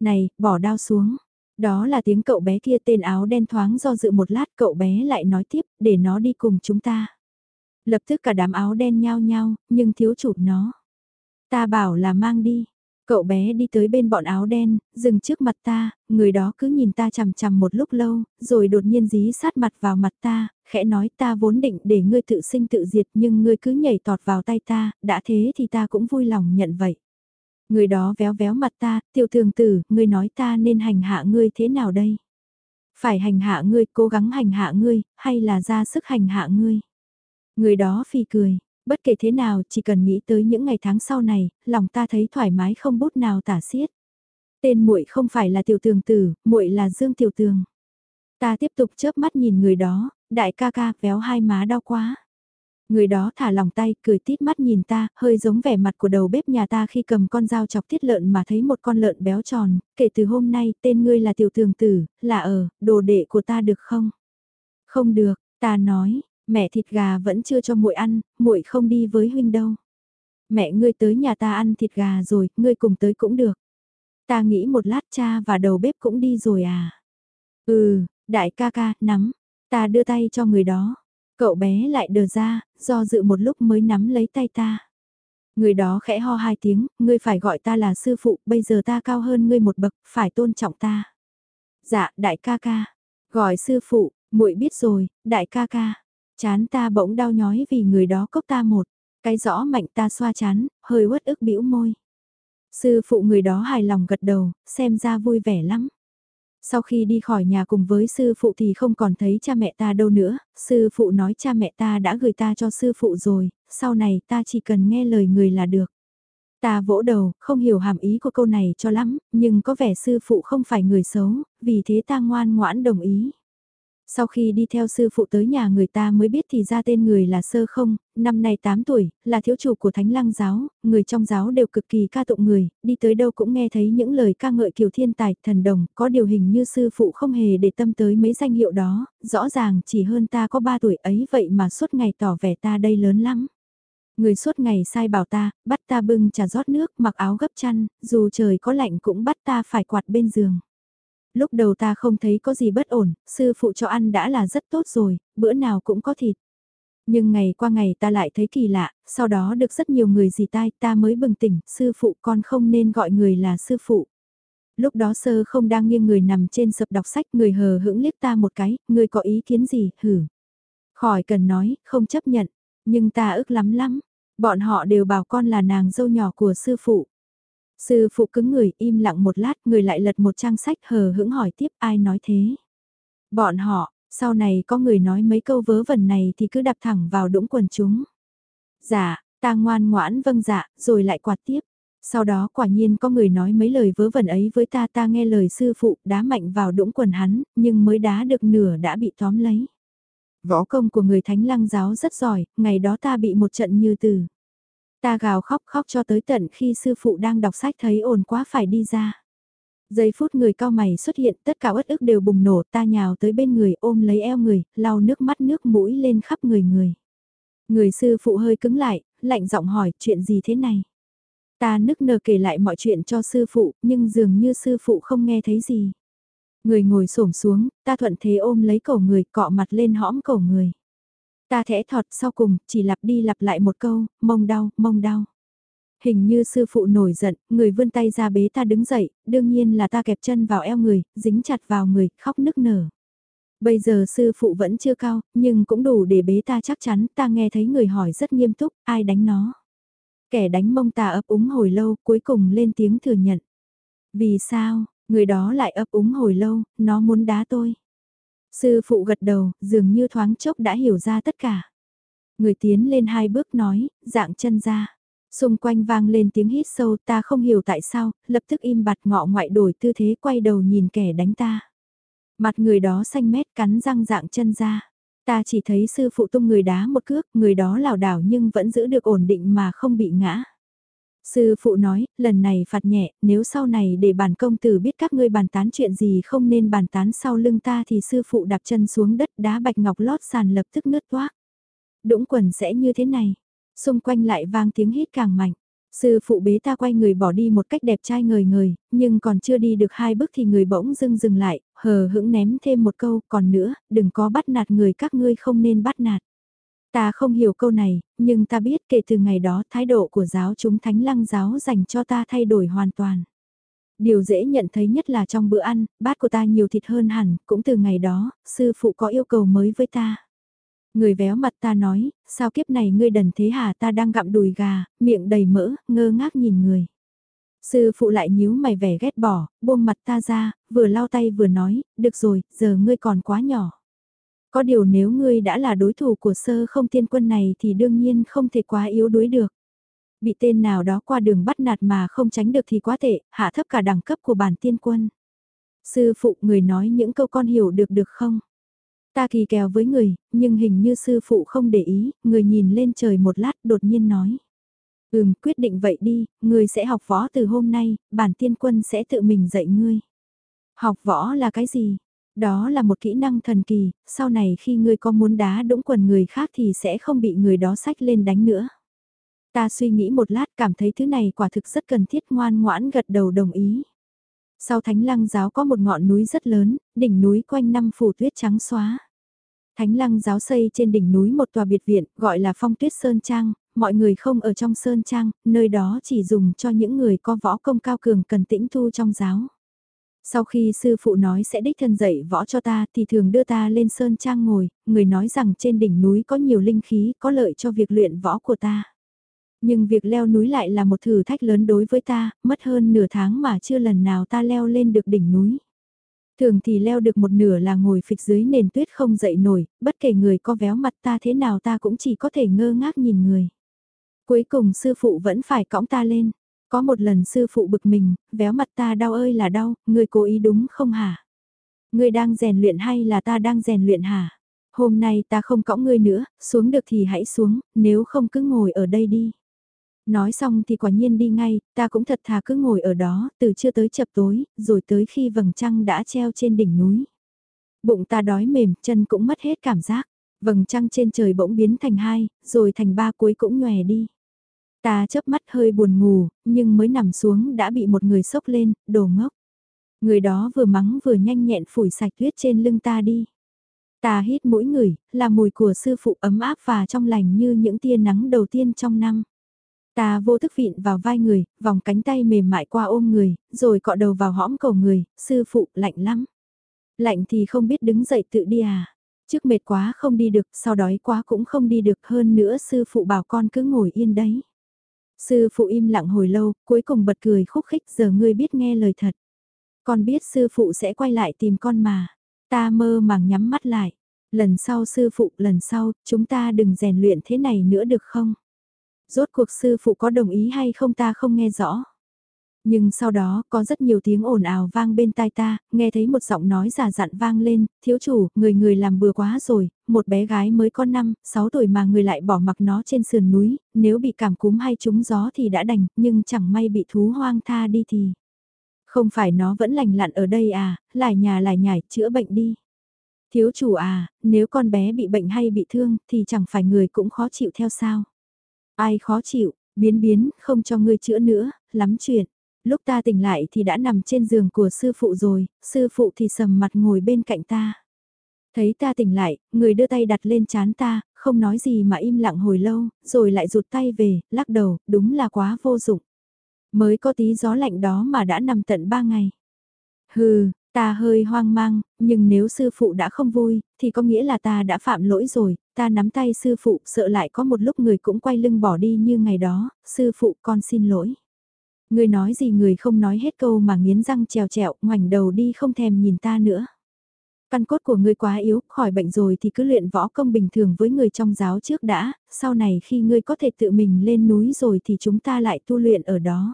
Này, bỏ đao xuống. Đó là tiếng cậu bé kia tên áo đen thoáng do dự một lát cậu bé lại nói tiếp, để nó đi cùng chúng ta. Lập tức cả đám áo đen nhao nhao, nhưng thiếu chụp nó. Ta bảo là mang đi, Cậu bé đi tới bên bọn áo đen, dừng trước mặt ta, người đó cứ nhìn ta chằm chằm một lúc lâu, rồi đột nhiên dí sát mặt vào mặt ta, khẽ nói ta vốn định để ngươi tự sinh tự diệt nhưng ngươi cứ nhảy tọt vào tay ta, đã thế thì ta cũng vui lòng nhận vậy. Người đó véo véo mặt ta, tiểu thường tử, ngươi nói ta nên hành hạ ngươi thế nào đây? Phải hành hạ ngươi, cố gắng hành hạ ngươi, hay là ra sức hành hạ ngươi? Người đó phì cười, Bất kể thế nào, chỉ cần nghĩ tới những ngày tháng sau này, lòng ta thấy thoải mái không bút nào tả xiết. Tên muội không phải là tiểu tường tử, muội là Dương tiểu tường. Ta tiếp tục chớp mắt nhìn người đó, đại ca ca véo hai má đau quá. Người đó thả lòng tay, cười tít mắt nhìn ta, hơi giống vẻ mặt của đầu bếp nhà ta khi cầm con dao chọc tiết lợn mà thấy một con lợn béo tròn, kể từ hôm nay tên ngươi là tiểu tường tử, là ở, đồ đệ của ta được không? Không được, ta nói, Mẹ thịt gà vẫn chưa cho muội ăn, muội không đi với huynh đâu. Mẹ ngươi tới nhà ta ăn thịt gà rồi, ngươi cùng tới cũng được. Ta nghĩ một lát cha và đầu bếp cũng đi rồi à. Ừ, đại ca ca, nắm. Ta đưa tay cho người đó. Cậu bé lại đờ ra, do dự một lúc mới nắm lấy tay ta. Người đó khẽ ho hai tiếng, ngươi phải gọi ta là sư phụ, bây giờ ta cao hơn ngươi một bậc, phải tôn trọng ta. Dạ, đại ca ca. Gọi sư phụ, muội biết rồi, đại ca ca. Chán ta bỗng đau nhói vì người đó cốc ta một, cái rõ mạnh ta xoa chán, hơi uất ức bĩu môi. Sư phụ người đó hài lòng gật đầu, xem ra vui vẻ lắm. Sau khi đi khỏi nhà cùng với sư phụ thì không còn thấy cha mẹ ta đâu nữa, sư phụ nói cha mẹ ta đã gửi ta cho sư phụ rồi, sau này ta chỉ cần nghe lời người là được. Ta vỗ đầu, không hiểu hàm ý của câu này cho lắm, nhưng có vẻ sư phụ không phải người xấu, vì thế ta ngoan ngoãn đồng ý. Sau khi đi theo sư phụ tới nhà người ta mới biết thì ra tên người là Sơ Không, năm nay 8 tuổi, là thiếu chủ của Thánh Lăng giáo, người trong giáo đều cực kỳ ca tụng người, đi tới đâu cũng nghe thấy những lời ca ngợi kiều thiên tài, thần đồng, có điều hình như sư phụ không hề để tâm tới mấy danh hiệu đó, rõ ràng chỉ hơn ta có 3 tuổi ấy vậy mà suốt ngày tỏ vẻ ta đây lớn lắm. Người suốt ngày sai bảo ta, bắt ta bưng trà rót nước, mặc áo gấp chăn, dù trời có lạnh cũng bắt ta phải quạt bên giường. Lúc đầu ta không thấy có gì bất ổn, sư phụ cho ăn đã là rất tốt rồi, bữa nào cũng có thịt. Nhưng ngày qua ngày ta lại thấy kỳ lạ, sau đó được rất nhiều người dì tai ta mới bừng tỉnh, sư phụ con không nên gọi người là sư phụ. Lúc đó sơ không đang nghiêng người nằm trên sập đọc sách người hờ hững liếc ta một cái, người có ý kiến gì, hử. Khỏi cần nói, không chấp nhận, nhưng ta ức lắm lắm, bọn họ đều bảo con là nàng dâu nhỏ của sư phụ. Sư phụ cứng người im lặng một lát người lại lật một trang sách hờ hững hỏi tiếp ai nói thế. Bọn họ, sau này có người nói mấy câu vớ vẩn này thì cứ đập thẳng vào đũng quần chúng. Dạ, ta ngoan ngoãn vâng dạ, rồi lại quạt tiếp. Sau đó quả nhiên có người nói mấy lời vớ vẩn ấy với ta ta nghe lời sư phụ đá mạnh vào đũng quần hắn, nhưng mới đá được nửa đã bị tóm lấy. Võ công của người thánh lăng giáo rất giỏi, ngày đó ta bị một trận như từ. Ta gào khóc khóc cho tới tận khi sư phụ đang đọc sách thấy ồn quá phải đi ra. Giây phút người cao mày xuất hiện tất cả uất ức đều bùng nổ ta nhào tới bên người ôm lấy eo người, lau nước mắt nước mũi lên khắp người người. Người sư phụ hơi cứng lại, lạnh giọng hỏi chuyện gì thế này. Ta nức nở kể lại mọi chuyện cho sư phụ, nhưng dường như sư phụ không nghe thấy gì. Người ngồi xổm xuống, ta thuận thế ôm lấy cổ người cọ mặt lên hõm cổ người. Ta thẽ thọt sau cùng, chỉ lặp đi lặp lại một câu, mông đau, mông đau. Hình như sư phụ nổi giận, người vươn tay ra bế ta đứng dậy, đương nhiên là ta kẹp chân vào eo người, dính chặt vào người, khóc nức nở. Bây giờ sư phụ vẫn chưa cao, nhưng cũng đủ để bế ta chắc chắn, ta nghe thấy người hỏi rất nghiêm túc, ai đánh nó. Kẻ đánh mông ta ấp úng hồi lâu, cuối cùng lên tiếng thừa nhận. Vì sao, người đó lại ấp úng hồi lâu, nó muốn đá tôi. Sư phụ gật đầu, dường như thoáng chốc đã hiểu ra tất cả. Người tiến lên hai bước nói, dạng chân ra. Xung quanh vang lên tiếng hít sâu ta không hiểu tại sao, lập tức im bặt ngọ ngoại đổi tư thế quay đầu nhìn kẻ đánh ta. Mặt người đó xanh mét cắn răng dạng chân ra. Ta chỉ thấy sư phụ tung người đá một cước, người đó lảo đảo nhưng vẫn giữ được ổn định mà không bị ngã. Sư phụ nói, lần này phạt nhẹ, nếu sau này để bản công tử biết các ngươi bàn tán chuyện gì không nên bàn tán sau lưng ta thì sư phụ đạp chân xuống đất đá bạch ngọc lót sàn lập tức nứt toác. Đũng quần sẽ như thế này, xung quanh lại vang tiếng hít càng mạnh. Sư phụ bế ta quay người bỏ đi một cách đẹp trai ngời ngời, nhưng còn chưa đi được hai bước thì người bỗng dưng dừng lại, hờ hững ném thêm một câu, còn nữa, đừng có bắt nạt người các ngươi không nên bắt nạt. Ta không hiểu câu này, nhưng ta biết kể từ ngày đó thái độ của giáo chúng thánh lăng giáo dành cho ta thay đổi hoàn toàn. Điều dễ nhận thấy nhất là trong bữa ăn, bát của ta nhiều thịt hơn hẳn, cũng từ ngày đó, sư phụ có yêu cầu mới với ta. Người véo mặt ta nói, sao kiếp này ngươi đần thế hả ta đang gặm đùi gà, miệng đầy mỡ, ngơ ngác nhìn người. Sư phụ lại nhíu mày vẻ ghét bỏ, buông mặt ta ra, vừa lau tay vừa nói, được rồi, giờ ngươi còn quá nhỏ. Có điều nếu ngươi đã là đối thủ của sơ không tiên quân này thì đương nhiên không thể quá yếu đuối được. Bị tên nào đó qua đường bắt nạt mà không tránh được thì quá tệ, hạ thấp cả đẳng cấp của bản tiên quân. Sư phụ người nói những câu con hiểu được được không? Ta kỳ kèo với người, nhưng hình như sư phụ không để ý, người nhìn lên trời một lát đột nhiên nói. Ừm, quyết định vậy đi, người sẽ học võ từ hôm nay, bản tiên quân sẽ tự mình dạy ngươi. Học võ là cái gì? Đó là một kỹ năng thần kỳ, sau này khi ngươi có muốn đá đũng quần người khác thì sẽ không bị người đó sách lên đánh nữa. Ta suy nghĩ một lát cảm thấy thứ này quả thực rất cần thiết ngoan ngoãn gật đầu đồng ý. Sau thánh lăng giáo có một ngọn núi rất lớn, đỉnh núi quanh năm phủ tuyết trắng xóa. Thánh lăng giáo xây trên đỉnh núi một tòa biệt viện, gọi là phong tuyết sơn trang, mọi người không ở trong sơn trang, nơi đó chỉ dùng cho những người có võ công cao cường cần tĩnh thu trong giáo. Sau khi sư phụ nói sẽ đích thân dạy võ cho ta thì thường đưa ta lên sơn trang ngồi, người nói rằng trên đỉnh núi có nhiều linh khí có lợi cho việc luyện võ của ta. Nhưng việc leo núi lại là một thử thách lớn đối với ta, mất hơn nửa tháng mà chưa lần nào ta leo lên được đỉnh núi. Thường thì leo được một nửa là ngồi phịch dưới nền tuyết không dậy nổi, bất kể người có véo mặt ta thế nào ta cũng chỉ có thể ngơ ngác nhìn người. Cuối cùng sư phụ vẫn phải cõng ta lên. Có một lần sư phụ bực mình, véo mặt ta đau ơi là đau, người cố ý đúng không hả? Người đang rèn luyện hay là ta đang rèn luyện hả? Hôm nay ta không cõng ngươi nữa, xuống được thì hãy xuống, nếu không cứ ngồi ở đây đi. Nói xong thì quả nhiên đi ngay, ta cũng thật thà cứ ngồi ở đó, từ chưa tới chập tối, rồi tới khi vầng trăng đã treo trên đỉnh núi. Bụng ta đói mềm, chân cũng mất hết cảm giác. Vầng trăng trên trời bỗng biến thành hai, rồi thành ba cuối cũng nhòe đi. Ta chớp mắt hơi buồn ngủ, nhưng mới nằm xuống đã bị một người sốc lên, đồ ngốc. Người đó vừa mắng vừa nhanh nhẹn phủi sạch tuyết trên lưng ta đi. Ta hít mũi người, là mùi của sư phụ ấm áp và trong lành như những tia nắng đầu tiên trong năm. Ta vô thức vịn vào vai người, vòng cánh tay mềm mại qua ôm người, rồi cọ đầu vào hõm cổ người, sư phụ lạnh lắm. Lạnh thì không biết đứng dậy tự đi à. Trước mệt quá không đi được, sau đói quá cũng không đi được hơn nữa sư phụ bảo con cứ ngồi yên đấy. Sư phụ im lặng hồi lâu, cuối cùng bật cười khúc khích giờ ngươi biết nghe lời thật. Con biết sư phụ sẽ quay lại tìm con mà. Ta mơ màng nhắm mắt lại. Lần sau sư phụ, lần sau, chúng ta đừng rèn luyện thế này nữa được không? Rốt cuộc sư phụ có đồng ý hay không ta không nghe rõ. Nhưng sau đó, có rất nhiều tiếng ồn ào vang bên tai ta, nghe thấy một giọng nói giả dặn vang lên, thiếu chủ, người người làm bừa quá rồi, một bé gái mới có 5, 6 tuổi mà người lại bỏ mặc nó trên sườn núi, nếu bị cảm cúm hay trúng gió thì đã đành, nhưng chẳng may bị thú hoang tha đi thì. Không phải nó vẫn lành lặn ở đây à, lại nhà lại nhảy, chữa bệnh đi. Thiếu chủ à, nếu con bé bị bệnh hay bị thương thì chẳng phải người cũng khó chịu theo sao. Ai khó chịu, biến biến, không cho ngươi chữa nữa, lắm chuyện. Lúc ta tỉnh lại thì đã nằm trên giường của sư phụ rồi, sư phụ thì sầm mặt ngồi bên cạnh ta. Thấy ta tỉnh lại, người đưa tay đặt lên chán ta, không nói gì mà im lặng hồi lâu, rồi lại rụt tay về, lắc đầu, đúng là quá vô dụng. Mới có tí gió lạnh đó mà đã nằm tận ba ngày. Hừ, ta hơi hoang mang, nhưng nếu sư phụ đã không vui, thì có nghĩa là ta đã phạm lỗi rồi, ta nắm tay sư phụ sợ lại có một lúc người cũng quay lưng bỏ đi như ngày đó, sư phụ con xin lỗi. Người nói gì người không nói hết câu mà nghiến răng trèo trẹo, ngoảnh đầu đi không thèm nhìn ta nữa. Căn cốt của ngươi quá yếu, khỏi bệnh rồi thì cứ luyện võ công bình thường với người trong giáo trước đã, sau này khi ngươi có thể tự mình lên núi rồi thì chúng ta lại tu luyện ở đó.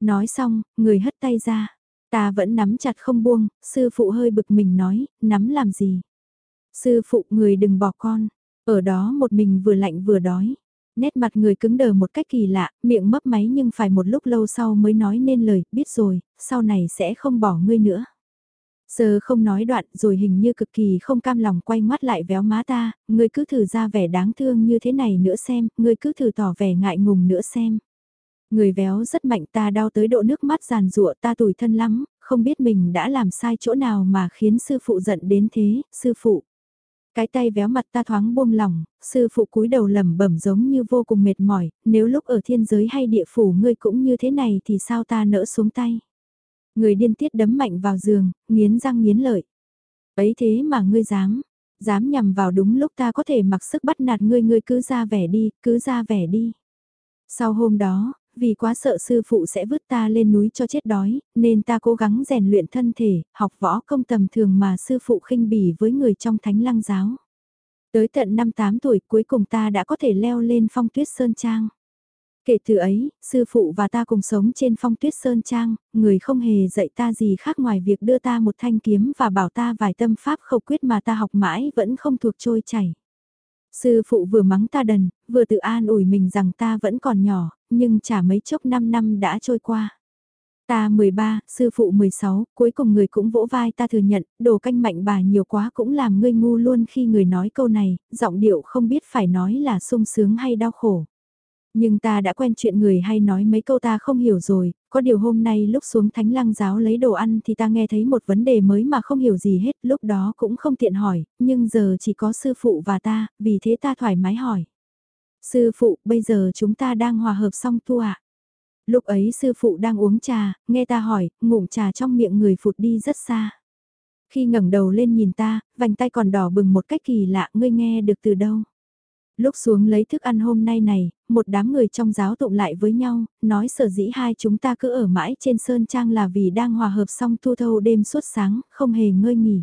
Nói xong, người hất tay ra. Ta vẫn nắm chặt không buông, sư phụ hơi bực mình nói, nắm làm gì? Sư phụ người đừng bỏ con, ở đó một mình vừa lạnh vừa đói. Nét mặt người cứng đờ một cách kỳ lạ, miệng mấp máy nhưng phải một lúc lâu sau mới nói nên lời, biết rồi, sau này sẽ không bỏ ngươi nữa. Giờ không nói đoạn rồi hình như cực kỳ không cam lòng quay mắt lại véo má ta, ngươi cứ thử ra vẻ đáng thương như thế này nữa xem, ngươi cứ thử tỏ vẻ ngại ngùng nữa xem. Người véo rất mạnh ta đau tới độ nước mắt giàn rụa ta tủi thân lắm, không biết mình đã làm sai chỗ nào mà khiến sư phụ giận đến thế, sư phụ. Cái tay véo mặt ta thoáng buông lỏng, sư phụ cúi đầu lẩm bẩm giống như vô cùng mệt mỏi, nếu lúc ở thiên giới hay địa phủ ngươi cũng như thế này thì sao ta nỡ xuống tay. Người điên tiết đấm mạnh vào giường, nghiến răng nghiến lợi. Ấy thế mà ngươi dám, dám nhằm vào đúng lúc ta có thể mặc sức bắt nạt ngươi ngươi cứ ra vẻ đi, cứ ra vẻ đi. Sau hôm đó, vì quá sợ sư phụ sẽ vứt ta lên núi cho chết đói, nên ta cố gắng rèn luyện thân thể, học võ công tầm thường mà sư phụ khinh bỉ với người trong thánh lăng giáo. Tới tận năm 8 tuổi cuối cùng ta đã có thể leo lên phong tuyết sơn trang. Kể từ ấy, sư phụ và ta cùng sống trên phong tuyết sơn trang, người không hề dạy ta gì khác ngoài việc đưa ta một thanh kiếm và bảo ta vài tâm pháp khẩu quyết mà ta học mãi vẫn không thuộc trôi chảy. Sư phụ vừa mắng ta đần, vừa tự an ủi mình rằng ta vẫn còn nhỏ, nhưng chả mấy chốc 5 năm đã trôi qua. Ta 13, sư phụ 16, cuối cùng người cũng vỗ vai ta thừa nhận, đồ canh mạnh bà nhiều quá cũng làm ngươi ngu luôn khi người nói câu này, giọng điệu không biết phải nói là sung sướng hay đau khổ. Nhưng ta đã quen chuyện người hay nói mấy câu ta không hiểu rồi, có điều hôm nay lúc xuống thánh lăng giáo lấy đồ ăn thì ta nghe thấy một vấn đề mới mà không hiểu gì hết, lúc đó cũng không tiện hỏi, nhưng giờ chỉ có sư phụ và ta, vì thế ta thoải mái hỏi. Sư phụ, bây giờ chúng ta đang hòa hợp xong tu ạ. Lúc ấy sư phụ đang uống trà, nghe ta hỏi, ngụm trà trong miệng người phụt đi rất xa. Khi ngẩng đầu lên nhìn ta, vành tay còn đỏ bừng một cách kỳ lạ, ngươi nghe được từ đâu? Lúc xuống lấy thức ăn hôm nay này, một đám người trong giáo tụng lại với nhau, nói sở dĩ hai chúng ta cứ ở mãi trên Sơn Trang là vì đang hòa hợp xong thu thâu đêm suốt sáng, không hề ngơi nghỉ.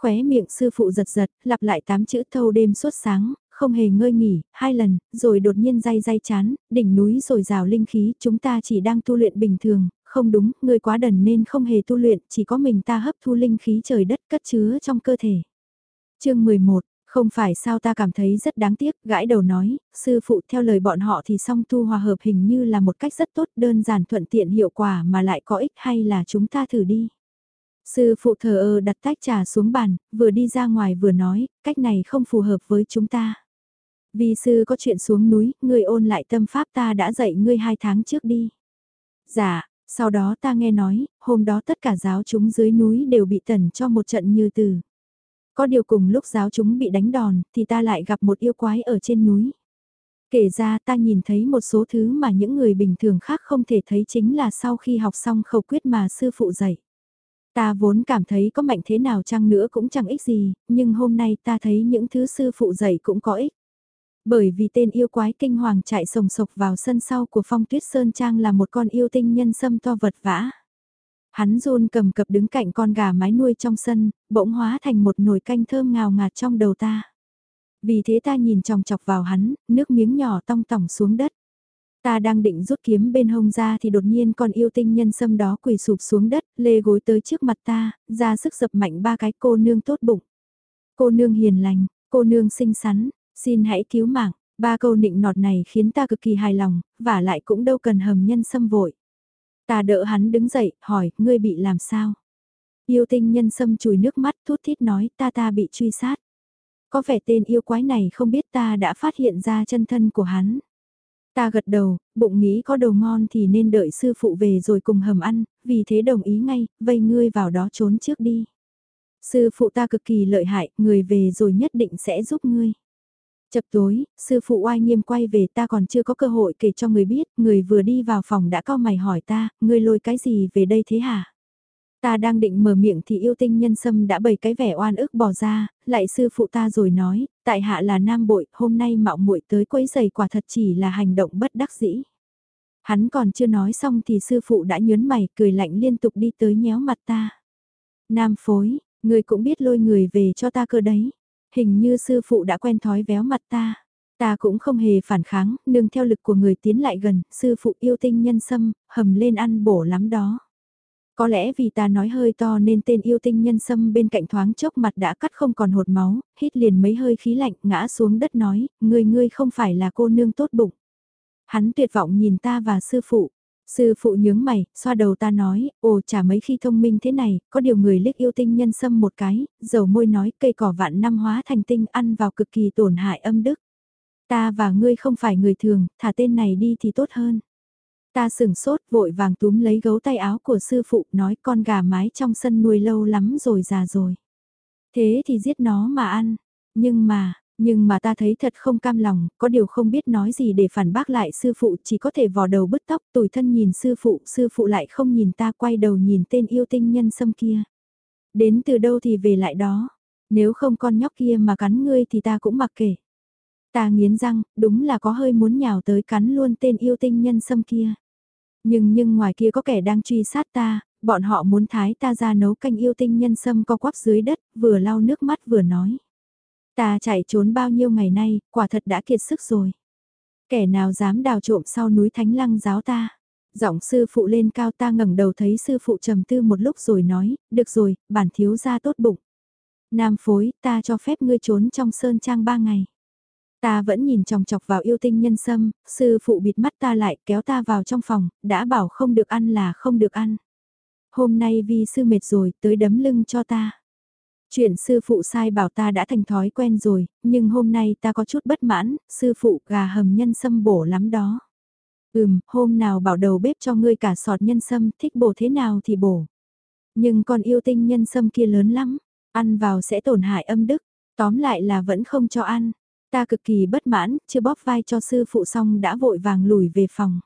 Khóe miệng sư phụ giật giật, lặp lại tám chữ thâu đêm suốt sáng, không hề ngơi nghỉ, hai lần, rồi đột nhiên day day chán, đỉnh núi rồi rào linh khí, chúng ta chỉ đang tu luyện bình thường, không đúng, ngươi quá đần nên không hề tu luyện, chỉ có mình ta hấp thu linh khí trời đất cất chứa trong cơ thể. chương 11 không phải sao ta cảm thấy rất đáng tiếc, gãi đầu nói, sư phụ theo lời bọn họ thì song tu hòa hợp hình như là một cách rất tốt đơn giản thuận tiện hiệu quả mà lại có ích hay là chúng ta thử đi. Sư phụ thờ ơ đặt tách trà xuống bàn, vừa đi ra ngoài vừa nói, cách này không phù hợp với chúng ta vi sư có chuyện xuống núi, ngươi ôn lại tâm pháp ta đã dạy ngươi hai tháng trước đi. Dạ, sau đó ta nghe nói, hôm đó tất cả giáo chúng dưới núi đều bị tẩn cho một trận như từ. Có điều cùng lúc giáo chúng bị đánh đòn, thì ta lại gặp một yêu quái ở trên núi. Kể ra ta nhìn thấy một số thứ mà những người bình thường khác không thể thấy chính là sau khi học xong khẩu quyết mà sư phụ dạy. Ta vốn cảm thấy có mạnh thế nào chăng nữa cũng chẳng ích gì, nhưng hôm nay ta thấy những thứ sư phụ dạy cũng có ích. Bởi vì tên yêu quái kinh hoàng chạy sồng sộc vào sân sau của phong tuyết sơn trang là một con yêu tinh nhân sâm to vật vã. Hắn run cầm cập đứng cạnh con gà mái nuôi trong sân, bỗng hóa thành một nồi canh thơm ngào ngạt trong đầu ta. Vì thế ta nhìn chòng chọc vào hắn, nước miếng nhỏ tong tỏng xuống đất. Ta đang định rút kiếm bên hông ra thì đột nhiên con yêu tinh nhân sâm đó quỳ sụp xuống đất, lê gối tới trước mặt ta, ra sức dập mạnh ba cái cô nương tốt bụng. Cô nương hiền lành, cô nương xinh xắn, xin hãy cứu mạng, ba câu nịnh nọt này khiến ta cực kỳ hài lòng, và lại cũng đâu cần hầm nhân xâm vội. Ta đỡ hắn đứng dậy, hỏi, ngươi bị làm sao? Yêu tinh nhân sâm chùi nước mắt thút thít nói ta ta bị truy sát. Có vẻ tên yêu quái này không biết ta đã phát hiện ra chân thân của hắn. Ta gật đầu, bụng nghĩ có đồ ngon thì nên đợi sư phụ về rồi cùng hầm ăn, vì thế đồng ý ngay, vây ngươi vào đó trốn trước đi. Sư phụ ta cực kỳ lợi hại, người về rồi nhất định sẽ giúp ngươi. Chập tối, sư phụ oai nghiêm quay về ta còn chưa có cơ hội kể cho người biết, người vừa đi vào phòng đã cao mày hỏi ta, người lôi cái gì về đây thế hả? Ta đang định mở miệng thì yêu tinh nhân sâm đã bày cái vẻ oan ức bỏ ra, lại sư phụ ta rồi nói, tại hạ là nam bội, hôm nay mạo muội tới quấy giày quả thật chỉ là hành động bất đắc dĩ. Hắn còn chưa nói xong thì sư phụ đã nhớn mày cười lạnh liên tục đi tới nhéo mặt ta. Nam phối, người cũng biết lôi người về cho ta cơ đấy. Hình như sư phụ đã quen thói véo mặt ta. Ta cũng không hề phản kháng, nương theo lực của người tiến lại gần, sư phụ yêu tinh nhân sâm, hầm lên ăn bổ lắm đó. Có lẽ vì ta nói hơi to nên tên yêu tinh nhân sâm bên cạnh thoáng chốc mặt đã cắt không còn hột máu, hít liền mấy hơi khí lạnh ngã xuống đất nói, người ngươi không phải là cô nương tốt bụng. Hắn tuyệt vọng nhìn ta và sư phụ. Sư phụ nhướng mày, xoa đầu ta nói, ồ chả mấy khi thông minh thế này, có điều người liếc yêu tinh nhân sâm một cái, dầu môi nói cây cỏ vạn năm hóa thành tinh ăn vào cực kỳ tổn hại âm đức. Ta và ngươi không phải người thường, thả tên này đi thì tốt hơn. Ta sửng sốt vội vàng túm lấy gấu tay áo của sư phụ nói con gà mái trong sân nuôi lâu lắm rồi già rồi. Thế thì giết nó mà ăn. Nhưng mà, nhưng mà ta thấy thật không cam lòng, có điều không biết nói gì để phản bác lại sư phụ chỉ có thể vò đầu bứt tóc tủi thân nhìn sư phụ, sư phụ lại không nhìn ta quay đầu nhìn tên yêu tinh nhân sâm kia. Đến từ đâu thì về lại đó, nếu không con nhóc kia mà cắn ngươi thì ta cũng mặc kệ. Ta nghiến răng, đúng là có hơi muốn nhào tới cắn luôn tên yêu tinh nhân sâm kia. Nhưng nhưng ngoài kia có kẻ đang truy sát ta, bọn họ muốn thái ta ra nấu canh yêu tinh nhân sâm co quắp dưới đất, vừa lau nước mắt vừa nói. Ta chạy trốn bao nhiêu ngày nay, quả thật đã kiệt sức rồi. Kẻ nào dám đào trộm sau núi thánh lăng giáo ta. Giọng sư phụ lên cao ta ngẩng đầu thấy sư phụ trầm tư một lúc rồi nói, được rồi, bản thiếu gia tốt bụng. Nam phối, ta cho phép ngươi trốn trong sơn trang ba ngày. Ta vẫn nhìn chòng chọc vào yêu tinh nhân sâm, sư phụ bịt mắt ta lại kéo ta vào trong phòng, đã bảo không được ăn là không được ăn. Hôm nay vì sư mệt rồi, tới đấm lưng cho ta. Chuyện sư phụ sai bảo ta đã thành thói quen rồi, nhưng hôm nay ta có chút bất mãn, sư phụ gà hầm nhân sâm bổ lắm đó. Ừm, hôm nào bảo đầu bếp cho ngươi cả sọt nhân sâm, thích bổ thế nào thì bổ. Nhưng con yêu tinh nhân sâm kia lớn lắm, ăn vào sẽ tổn hại âm đức, tóm lại là vẫn không cho ăn. Ta cực kỳ bất mãn, chưa bóp vai cho sư phụ xong đã vội vàng lùi về phòng.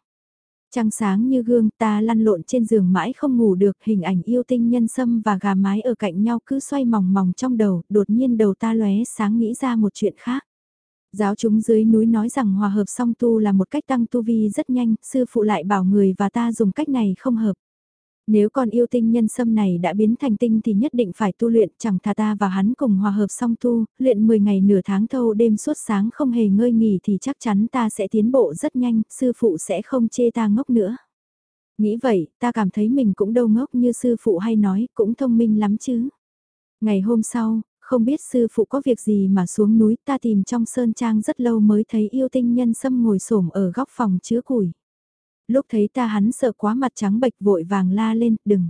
Trăng sáng như gương ta lăn lộn trên giường mãi không ngủ được hình ảnh yêu tinh nhân sâm và gà mái ở cạnh nhau cứ xoay mòng mòng trong đầu, đột nhiên đầu ta lóe sáng nghĩ ra một chuyện khác. Giáo chúng dưới núi nói rằng hòa hợp song tu là một cách tăng tu vi rất nhanh, sư phụ lại bảo người và ta dùng cách này không hợp. Nếu con yêu tinh nhân sâm này đã biến thành tinh thì nhất định phải tu luyện chẳng thà ta và hắn cùng hòa hợp song tu, luyện 10 ngày nửa tháng thâu đêm suốt sáng không hề ngơi nghỉ thì chắc chắn ta sẽ tiến bộ rất nhanh, sư phụ sẽ không chê ta ngốc nữa. Nghĩ vậy, ta cảm thấy mình cũng đâu ngốc như sư phụ hay nói, cũng thông minh lắm chứ. Ngày hôm sau, không biết sư phụ có việc gì mà xuống núi ta tìm trong sơn trang rất lâu mới thấy yêu tinh nhân sâm ngồi xổm ở góc phòng chứa củi. Lúc thấy ta hắn sợ quá mặt trắng bệch vội vàng la lên, đừng.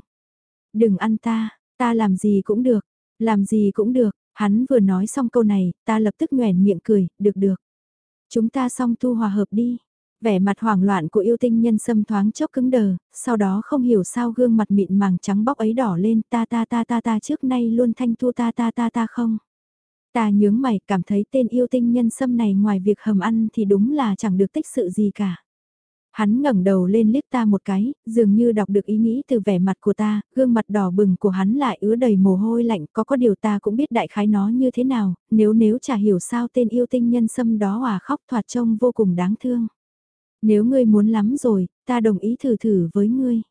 Đừng ăn ta, ta làm gì cũng được, làm gì cũng được, hắn vừa nói xong câu này, ta lập tức nhoèn miệng cười, được được. Chúng ta xong tu hòa hợp đi. Vẻ mặt hoảng loạn của yêu tinh nhân sâm thoáng chốc cứng đờ, sau đó không hiểu sao gương mặt mịn màng trắng bóc ấy đỏ lên ta ta ta ta ta trước nay luôn thanh thu ta ta ta ta không. Ta nhướng mày cảm thấy tên yêu tinh nhân sâm này ngoài việc hầm ăn thì đúng là chẳng được tích sự gì cả. Hắn ngẩng đầu lên liếc ta một cái, dường như đọc được ý nghĩ từ vẻ mặt của ta, gương mặt đỏ bừng của hắn lại ứa đầy mồ hôi lạnh, có có điều ta cũng biết đại khái nó như thế nào, nếu nếu chả hiểu sao tên yêu tinh nhân sâm đó hòa khóc thoạt trông vô cùng đáng thương. Nếu ngươi muốn lắm rồi, ta đồng ý thử thử với ngươi.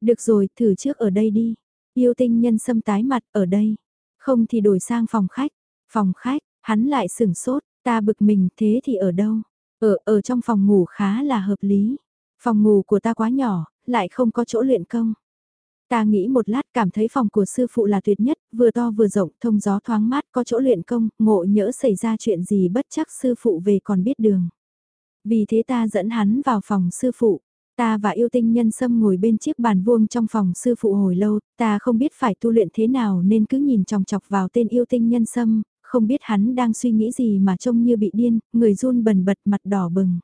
Được rồi, thử trước ở đây đi. Yêu tinh nhân sâm tái mặt ở đây. Không thì đổi sang phòng khách. Phòng khách, hắn lại sửng sốt, ta bực mình thế thì ở đâu? Ở, ở trong phòng ngủ khá là hợp lý. Phòng ngủ của ta quá nhỏ, lại không có chỗ luyện công. Ta nghĩ một lát cảm thấy phòng của sư phụ là tuyệt nhất, vừa to vừa rộng, thông gió thoáng mát, có chỗ luyện công, ngộ nhỡ xảy ra chuyện gì bất chắc sư phụ về còn biết đường. Vì thế ta dẫn hắn vào phòng sư phụ. Ta và yêu tinh nhân sâm ngồi bên chiếc bàn vuông trong phòng sư phụ hồi lâu, ta không biết phải tu luyện thế nào nên cứ nhìn chòng chọc vào tên yêu tinh nhân sâm, không biết hắn đang suy nghĩ gì mà trông như bị điên, người run bần bật mặt đỏ bừng.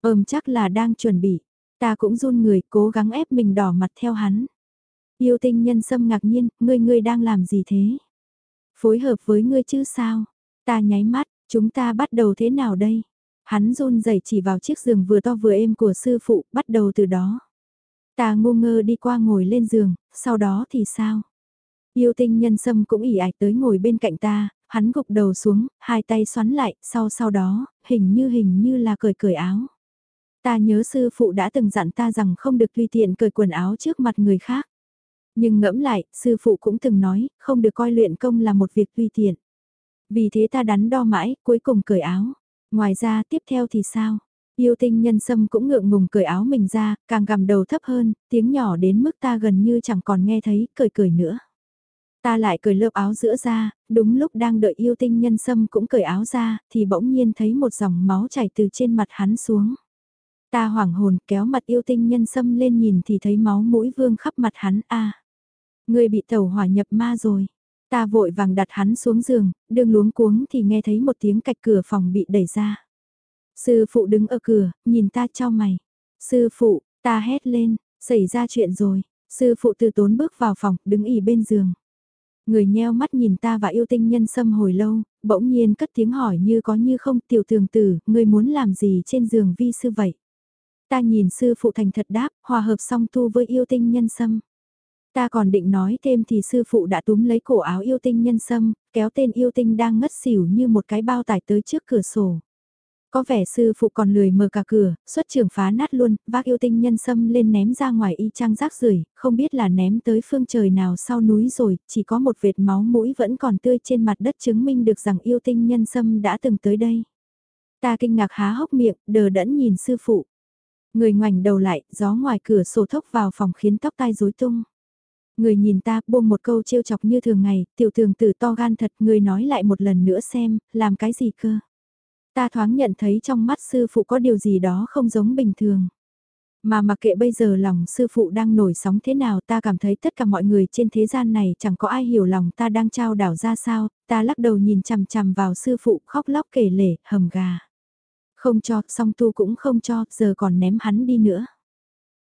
Ờm chắc là đang chuẩn bị, ta cũng run người cố gắng ép mình đỏ mặt theo hắn. Yêu tinh nhân sâm ngạc nhiên, ngươi ngươi đang làm gì thế? Phối hợp với ngươi chứ sao? Ta nháy mắt, Chúng ta bắt đầu thế nào đây? Hắn run rẩy chỉ vào chiếc giường vừa to vừa êm của sư phụ, bắt đầu từ đó. Ta ngu ngơ đi qua ngồi lên giường, sau đó thì sao? Yêu tinh nhân sâm cũng ỉ ạch tới ngồi bên cạnh ta, hắn gục đầu xuống, hai tay xoắn lại, sau sau đó, hình như hình như là cởi cởi áo. Ta nhớ sư phụ đã từng dặn ta rằng không được tùy tiện cởi quần áo trước mặt người khác. Nhưng ngẫm lại, sư phụ cũng từng nói, không được coi luyện công là một việc tùy tiện. Vì thế ta đắn đo mãi, cuối cùng cởi áo. Ngoài ra tiếp theo thì sao? Yêu tinh nhân sâm cũng ngượng ngùng cởi áo mình ra, càng gầm đầu thấp hơn, tiếng nhỏ đến mức ta gần như chẳng còn nghe thấy, cởi cởi nữa. Ta lại cởi lớp áo giữa ra, đúng lúc đang đợi yêu tinh nhân sâm cũng cởi áo ra, thì bỗng nhiên thấy một dòng máu chảy từ trên mặt hắn xuống. Ta hoảng hồn kéo mặt yêu tinh nhân sâm lên nhìn thì thấy máu mũi vương khắp mặt hắn a Người bị tẩu hỏa nhập ma rồi. Ta vội vàng đặt hắn xuống giường, đừng luống cuống thì nghe thấy một tiếng cạch cửa phòng bị đẩy ra. Sư phụ đứng ở cửa, nhìn ta cho mày. Sư phụ, ta hét lên, xảy ra chuyện rồi. Sư phụ từ tốn bước vào phòng, đứng ỉ bên giường. Người nheo mắt nhìn ta và yêu tinh nhân sâm hồi lâu, bỗng nhiên cất tiếng hỏi như có như không tiểu thường tử, người muốn làm gì trên giường vi sư vậy? Ta nhìn sư phụ thành thật đáp, hòa hợp song tu với yêu tinh nhân sâm. Ta còn định nói thêm thì sư phụ đã túm lấy cổ áo yêu tinh nhân sâm, kéo tên yêu tinh đang ngất xỉu như một cái bao tải tới trước cửa sổ. Có vẻ sư phụ còn lười mở cả cửa, xuất trường phá nát luôn, vác yêu tinh nhân sâm lên ném ra ngoài y chang rác rưởi không biết là ném tới phương trời nào sau núi rồi, chỉ có một vệt máu mũi vẫn còn tươi trên mặt đất chứng minh được rằng yêu tinh nhân sâm đã từng tới đây. Ta kinh ngạc há hốc miệng, đờ đẫn nhìn sư phụ. Người ngoảnh đầu lại, gió ngoài cửa sổ thốc vào phòng khiến tóc tai rối tung. Người nhìn ta buông một câu trêu chọc như thường ngày, tiểu thường tử to gan thật, người nói lại một lần nữa xem, làm cái gì cơ. Ta thoáng nhận thấy trong mắt sư phụ có điều gì đó không giống bình thường. Mà mặc kệ bây giờ lòng sư phụ đang nổi sóng thế nào ta cảm thấy tất cả mọi người trên thế gian này chẳng có ai hiểu lòng ta đang trao đảo ra sao, ta lắc đầu nhìn chằm chằm vào sư phụ khóc lóc kể lể, hầm gà. Không cho, song tu cũng không cho, giờ còn ném hắn đi nữa.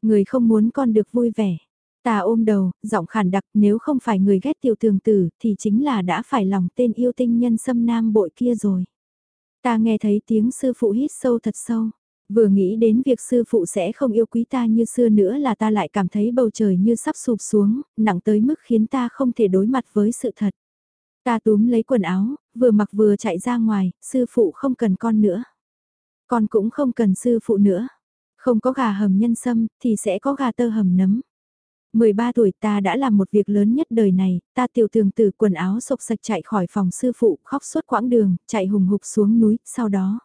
Người không muốn con được vui vẻ. Ta ôm đầu, giọng khản đặc nếu không phải người ghét tiểu tường tử thì chính là đã phải lòng tên yêu tinh nhân xâm nam bội kia rồi. Ta nghe thấy tiếng sư phụ hít sâu thật sâu. Vừa nghĩ đến việc sư phụ sẽ không yêu quý ta như xưa nữa là ta lại cảm thấy bầu trời như sắp sụp xuống, nặng tới mức khiến ta không thể đối mặt với sự thật. Ta túm lấy quần áo, vừa mặc vừa chạy ra ngoài, sư phụ không cần con nữa. Con cũng không cần sư phụ nữa. Không có gà hầm nhân sâm, thì sẽ có gà tơ hầm nấm. 13 tuổi ta đã làm một việc lớn nhất đời này, ta tiểu tường từ quần áo sộc sạch chạy khỏi phòng sư phụ, khóc suốt quãng đường, chạy hùng hục xuống núi, sau đó.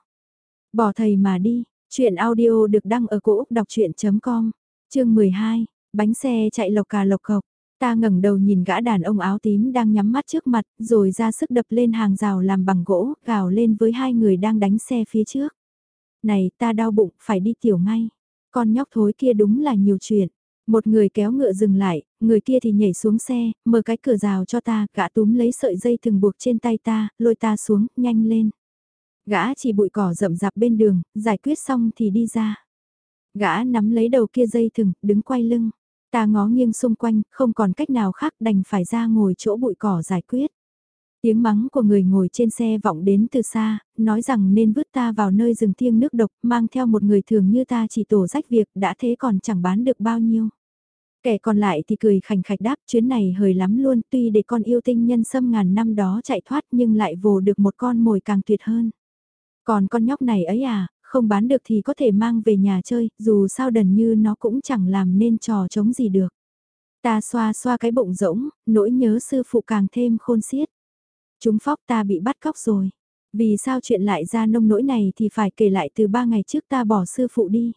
Bỏ thầy mà đi, chuyện audio được đăng ở cổ Úc đọc chuyện.com, chương 12, bánh xe chạy lộc cà lộc cộc. Ta ngẩng đầu nhìn gã đàn ông áo tím đang nhắm mắt trước mặt, rồi ra sức đập lên hàng rào làm bằng gỗ, gào lên với hai người đang đánh xe phía trước. Này, ta đau bụng, phải đi tiểu ngay. Con nhóc thối kia đúng là nhiều chuyện. Một người kéo ngựa dừng lại, người kia thì nhảy xuống xe, mở cái cửa rào cho ta, gã túm lấy sợi dây thừng buộc trên tay ta, lôi ta xuống, nhanh lên. Gã chỉ bụi cỏ rậm rạp bên đường, giải quyết xong thì đi ra. Gã nắm lấy đầu kia dây thừng, đứng quay lưng. Ta ngó nghiêng xung quanh, không còn cách nào khác đành phải ra ngồi chỗ bụi cỏ giải quyết. Tiếng mắng của người ngồi trên xe vọng đến từ xa, nói rằng nên vứt ta vào nơi rừng thiêng nước độc, mang theo một người thường như ta chỉ tổ rách việc, đã thế còn chẳng bán được bao nhiêu. Kẻ còn lại thì cười khành khạch đáp chuyến này hời lắm luôn, tuy để con yêu tinh nhân sâm ngàn năm đó chạy thoát nhưng lại vồ được một con mồi càng tuyệt hơn. Còn con nhóc này ấy à, không bán được thì có thể mang về nhà chơi, dù sao đần như nó cũng chẳng làm nên trò chống gì được. Ta xoa xoa cái bụng rỗng, nỗi nhớ sư phụ càng thêm khôn xiết. Chúng phóc ta bị bắt cóc rồi. Vì sao chuyện lại ra nông nỗi này thì phải kể lại từ ba ngày trước ta bỏ sư phụ đi.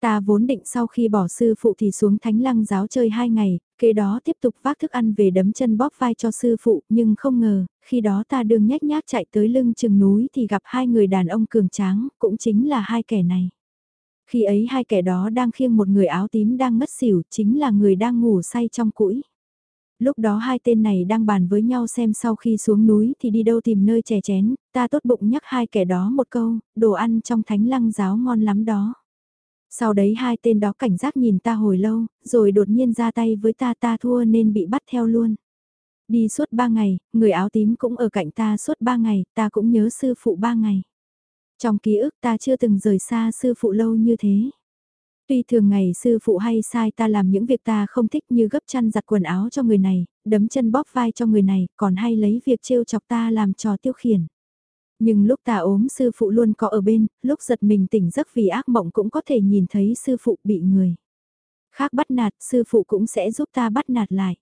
Ta vốn định sau khi bỏ sư phụ thì xuống thánh lăng giáo chơi hai ngày, kế đó tiếp tục vác thức ăn về đấm chân bóp vai cho sư phụ, nhưng không ngờ, khi đó ta đường nhách nhác chạy tới lưng chừng núi thì gặp hai người đàn ông cường tráng, cũng chính là hai kẻ này. Khi ấy hai kẻ đó đang khiêng một người áo tím đang ngất xỉu, chính là người đang ngủ say trong cũi. Lúc đó hai tên này đang bàn với nhau xem sau khi xuống núi thì đi đâu tìm nơi chè chén, ta tốt bụng nhắc hai kẻ đó một câu, đồ ăn trong thánh lăng giáo ngon lắm đó. Sau đấy hai tên đó cảnh giác nhìn ta hồi lâu, rồi đột nhiên ra tay với ta ta thua nên bị bắt theo luôn. Đi suốt ba ngày, người áo tím cũng ở cạnh ta suốt ba ngày, ta cũng nhớ sư phụ ba ngày. Trong ký ức ta chưa từng rời xa sư phụ lâu như thế. Tuy thường ngày sư phụ hay sai ta làm những việc ta không thích như gấp chăn giặt quần áo cho người này, đấm chân bóp vai cho người này, còn hay lấy việc trêu chọc ta làm trò tiêu khiển. Nhưng lúc ta ốm sư phụ luôn có ở bên, lúc giật mình tỉnh giấc vì ác mộng cũng có thể nhìn thấy sư phụ bị người. Khác bắt nạt, sư phụ cũng sẽ giúp ta bắt nạt lại.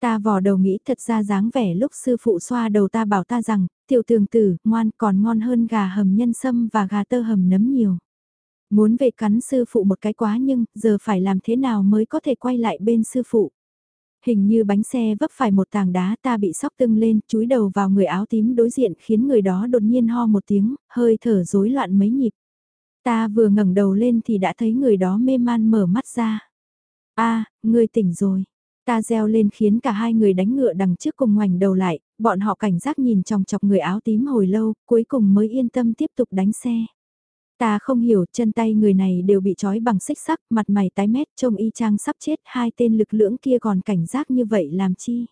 Ta vò đầu nghĩ thật ra dáng vẻ lúc sư phụ xoa đầu ta bảo ta rằng, tiểu tường tử, ngoan còn ngon hơn gà hầm nhân sâm và gà tơ hầm nấm nhiều. Muốn về cắn sư phụ một cái quá nhưng, giờ phải làm thế nào mới có thể quay lại bên sư phụ. Hình như bánh xe vấp phải một tảng đá ta bị sóc tưng lên, chúi đầu vào người áo tím đối diện khiến người đó đột nhiên ho một tiếng, hơi thở rối loạn mấy nhịp. Ta vừa ngẩng đầu lên thì đã thấy người đó mê man mở mắt ra. a người tỉnh rồi. Ta reo lên khiến cả hai người đánh ngựa đằng trước cùng ngoảnh đầu lại, bọn họ cảnh giác nhìn chòng chọc người áo tím hồi lâu, cuối cùng mới yên tâm tiếp tục đánh xe. Ta không hiểu, chân tay người này đều bị trói bằng xích sắc, mặt mày tái mét, trông y chang sắp chết, hai tên lực lưỡng kia còn cảnh giác như vậy làm chi?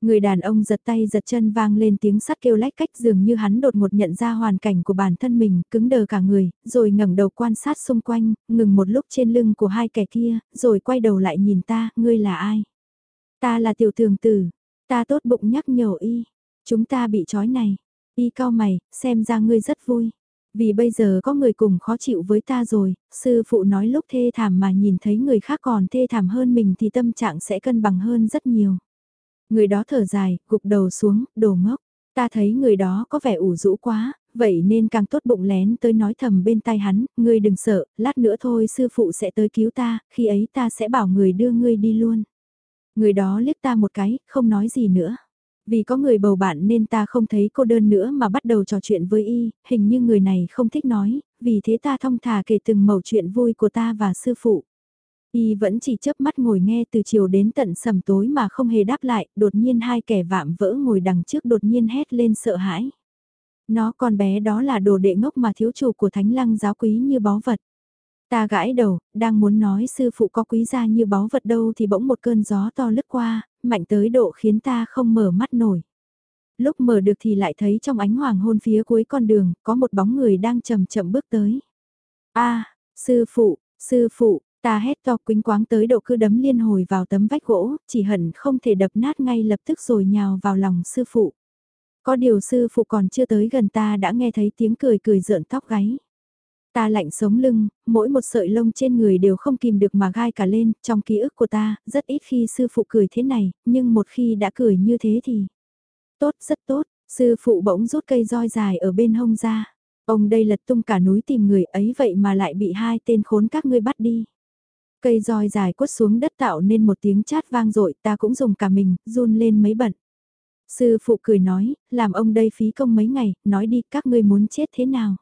Người đàn ông giật tay giật chân vang lên tiếng sắt kêu lách cách dường như hắn đột ngột nhận ra hoàn cảnh của bản thân mình, cứng đờ cả người, rồi ngẩng đầu quan sát xung quanh, ngừng một lúc trên lưng của hai kẻ kia, rồi quay đầu lại nhìn ta, ngươi là ai? Ta là tiểu thường tử, ta tốt bụng nhắc nhở y, chúng ta bị trói này, y cao mày, xem ra ngươi rất vui. Vì bây giờ có người cùng khó chịu với ta rồi, sư phụ nói lúc thê thảm mà nhìn thấy người khác còn thê thảm hơn mình thì tâm trạng sẽ cân bằng hơn rất nhiều. Người đó thở dài, gục đầu xuống, đồ ngốc. Ta thấy người đó có vẻ ủ rũ quá, vậy nên càng tốt bụng lén tới nói thầm bên tai hắn, ngươi đừng sợ, lát nữa thôi sư phụ sẽ tới cứu ta, khi ấy ta sẽ bảo người đưa ngươi đi luôn. Người đó liếc ta một cái, không nói gì nữa. Vì có người bầu bạn nên ta không thấy cô đơn nữa mà bắt đầu trò chuyện với y, hình như người này không thích nói, vì thế ta thong thả kể từng mẩu chuyện vui của ta và sư phụ. Y vẫn chỉ chớp mắt ngồi nghe từ chiều đến tận sầm tối mà không hề đáp lại, đột nhiên hai kẻ vạm vỡ ngồi đằng trước đột nhiên hét lên sợ hãi. Nó con bé đó là đồ đệ ngốc mà thiếu chủ của thánh lăng giáo quý như báu vật. Ta gãi đầu, đang muốn nói sư phụ có quý gia như báu vật đâu thì bỗng một cơn gió to lướt qua, mạnh tới độ khiến ta không mở mắt nổi. Lúc mở được thì lại thấy trong ánh hoàng hôn phía cuối con đường, có một bóng người đang chậm chậm bước tới. a sư phụ, sư phụ, ta hét to quính quáng tới độ cứ đấm liên hồi vào tấm vách gỗ, chỉ hận không thể đập nát ngay lập tức rồi nhào vào lòng sư phụ. Có điều sư phụ còn chưa tới gần ta đã nghe thấy tiếng cười cười rợn tóc gáy. Ta lạnh sống lưng, mỗi một sợi lông trên người đều không kìm được mà gai cả lên, trong ký ức của ta, rất ít khi sư phụ cười thế này, nhưng một khi đã cười như thế thì... Tốt, rất tốt, sư phụ bỗng rút cây roi dài ở bên hông ra. Ông đây lật tung cả núi tìm người ấy vậy mà lại bị hai tên khốn các ngươi bắt đi. Cây roi dài quất xuống đất tạo nên một tiếng chát vang dội ta cũng dùng cả mình, run lên mấy bận. Sư phụ cười nói, làm ông đây phí công mấy ngày, nói đi các ngươi muốn chết thế nào.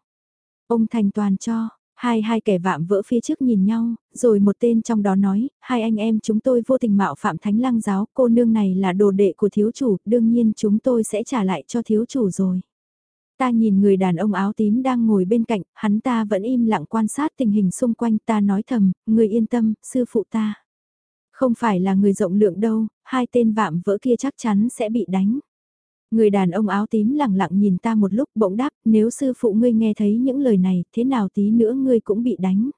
Ông thành toàn cho, hai hai kẻ vạm vỡ phía trước nhìn nhau, rồi một tên trong đó nói, hai anh em chúng tôi vô tình mạo phạm thánh lăng giáo, cô nương này là đồ đệ của thiếu chủ, đương nhiên chúng tôi sẽ trả lại cho thiếu chủ rồi. Ta nhìn người đàn ông áo tím đang ngồi bên cạnh, hắn ta vẫn im lặng quan sát tình hình xung quanh ta nói thầm, người yên tâm, sư phụ ta. Không phải là người rộng lượng đâu, hai tên vạm vỡ kia chắc chắn sẽ bị đánh. Người đàn ông áo tím lặng lặng nhìn ta một lúc bỗng đáp, nếu sư phụ ngươi nghe thấy những lời này, thế nào tí nữa ngươi cũng bị đánh.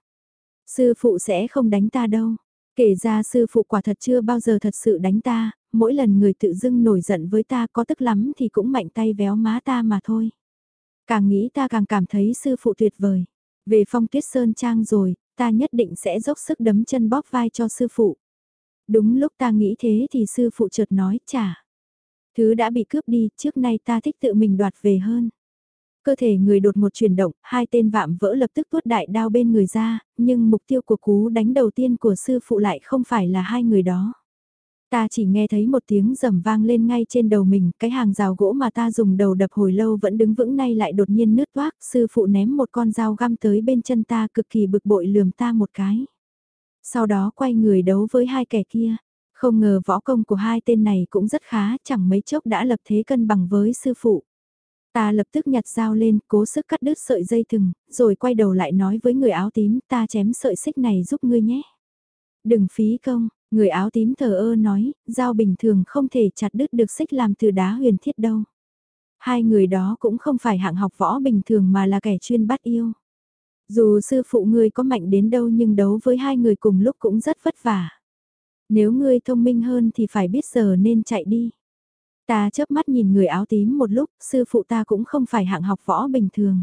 Sư phụ sẽ không đánh ta đâu. Kể ra sư phụ quả thật chưa bao giờ thật sự đánh ta, mỗi lần người tự dưng nổi giận với ta có tức lắm thì cũng mạnh tay véo má ta mà thôi. Càng nghĩ ta càng cảm thấy sư phụ tuyệt vời. Về phong tuyết sơn trang rồi, ta nhất định sẽ dốc sức đấm chân bóp vai cho sư phụ. Đúng lúc ta nghĩ thế thì sư phụ chợt nói chả. Thứ đã bị cướp đi, trước nay ta thích tự mình đoạt về hơn. Cơ thể người đột một chuyển động, hai tên vạm vỡ lập tức tuốt đại đao bên người ra, nhưng mục tiêu của cú đánh đầu tiên của sư phụ lại không phải là hai người đó. Ta chỉ nghe thấy một tiếng rầm vang lên ngay trên đầu mình, cái hàng rào gỗ mà ta dùng đầu đập hồi lâu vẫn đứng vững nay lại đột nhiên nứt toác, sư phụ ném một con dao găm tới bên chân ta cực kỳ bực bội lườm ta một cái. Sau đó quay người đấu với hai kẻ kia, không ngờ võ công của hai tên này cũng rất khá, chẳng mấy chốc đã lập thế cân bằng với sư phụ. Ta lập tức nhặt dao lên, cố sức cắt đứt sợi dây thừng, rồi quay đầu lại nói với người áo tím, ta chém sợi xích này giúp ngươi nhé. Đừng phí công, Người áo tím thờ ơ nói, dao bình thường không thể chặt đứt được xích làm từ đá huyền thiết đâu. Hai người đó cũng không phải hạng học võ bình thường mà là kẻ chuyên bắt yêu. Dù sư phụ ngươi có mạnh đến đâu nhưng đấu với hai người cùng lúc cũng rất vất vả. Nếu ngươi thông minh hơn thì phải biết giờ nên chạy đi. Ta chớp mắt nhìn người áo tím một lúc, sư phụ ta cũng không phải hạng học võ bình thường.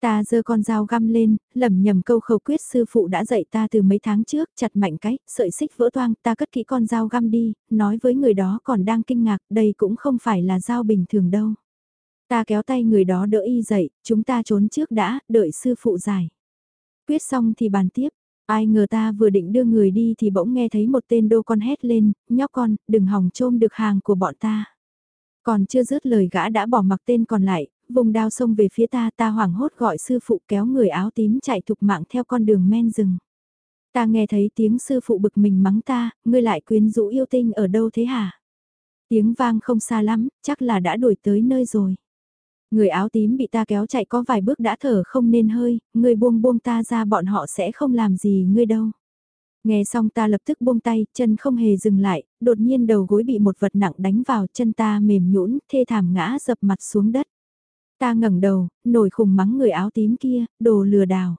Ta giơ con dao găm lên, lầm nhầm câu khẩu quyết sư phụ đã dạy ta từ mấy tháng trước, chặt mạnh cái, sợi xích vỡ toang, ta cất kỹ con dao găm đi, nói với người đó còn đang kinh ngạc, đây cũng không phải là dao bình thường đâu. Ta kéo tay người đó đỡ y dậy, chúng ta trốn trước đã, đợi sư phụ giải. Quyết xong thì bàn tiếp, ai ngờ ta vừa định đưa người đi thì bỗng nghe thấy một tên đô con hét lên, nhóc con, đừng hỏng trôm được hàng của bọn ta. Còn chưa dứt lời gã đã bỏ mặc tên còn lại, vùng đao xông về phía ta ta hoảng hốt gọi sư phụ kéo người áo tím chạy thục mạng theo con đường men rừng. Ta nghe thấy tiếng sư phụ bực mình mắng ta, ngươi lại quyến rũ yêu tinh ở đâu thế hả? Tiếng vang không xa lắm, chắc là đã đuổi tới nơi rồi. Người áo tím bị ta kéo chạy có vài bước đã thở không nên hơi, người buông buông ta ra bọn họ sẽ không làm gì ngươi đâu. Nghe xong ta lập tức buông tay, chân không hề dừng lại, đột nhiên đầu gối bị một vật nặng đánh vào chân ta mềm nhũn, thê thảm ngã dập mặt xuống đất. Ta ngẩng đầu, nổi khùng mắng người áo tím kia, đồ lừa đảo.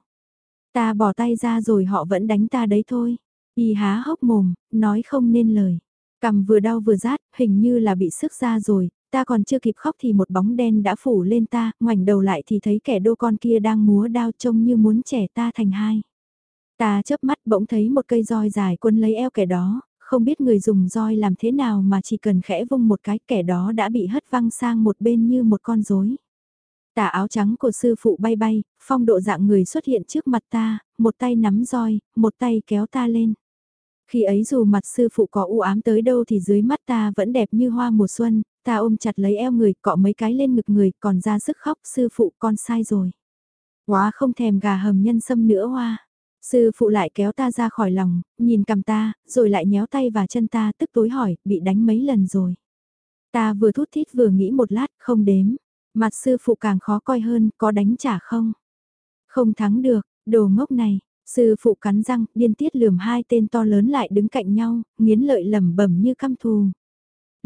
Ta bỏ tay ra rồi họ vẫn đánh ta đấy thôi. Y há hốc mồm, nói không nên lời. Cầm vừa đau vừa rát, hình như là bị sức ra rồi, ta còn chưa kịp khóc thì một bóng đen đã phủ lên ta, ngoảnh đầu lại thì thấy kẻ đô con kia đang múa đao trông như muốn trẻ ta thành hai. Ta chớp mắt bỗng thấy một cây roi dài quân lấy eo kẻ đó, không biết người dùng roi làm thế nào mà chỉ cần khẽ vung một cái kẻ đó đã bị hất văng sang một bên như một con rối. Tà áo trắng của sư phụ bay bay, phong độ dạng người xuất hiện trước mặt ta, một tay nắm roi, một tay kéo ta lên. Khi ấy dù mặt sư phụ có u ám tới đâu thì dưới mắt ta vẫn đẹp như hoa mùa xuân, ta ôm chặt lấy eo người, cọ mấy cái lên ngực người, còn ra sức khóc, sư phụ con sai rồi. Quá không thèm gà hầm nhân sâm nữa hoa. Sư phụ lại kéo ta ra khỏi lòng, nhìn cầm ta, rồi lại nhéo tay và chân ta tức tối hỏi, bị đánh mấy lần rồi. Ta vừa thút thít vừa nghĩ một lát, không đếm. Mặt sư phụ càng khó coi hơn, có đánh trả không? Không thắng được, đồ ngốc này, sư phụ cắn răng, điên tiết lườm hai tên to lớn lại đứng cạnh nhau, nghiến lợi lẩm bẩm như căm thù.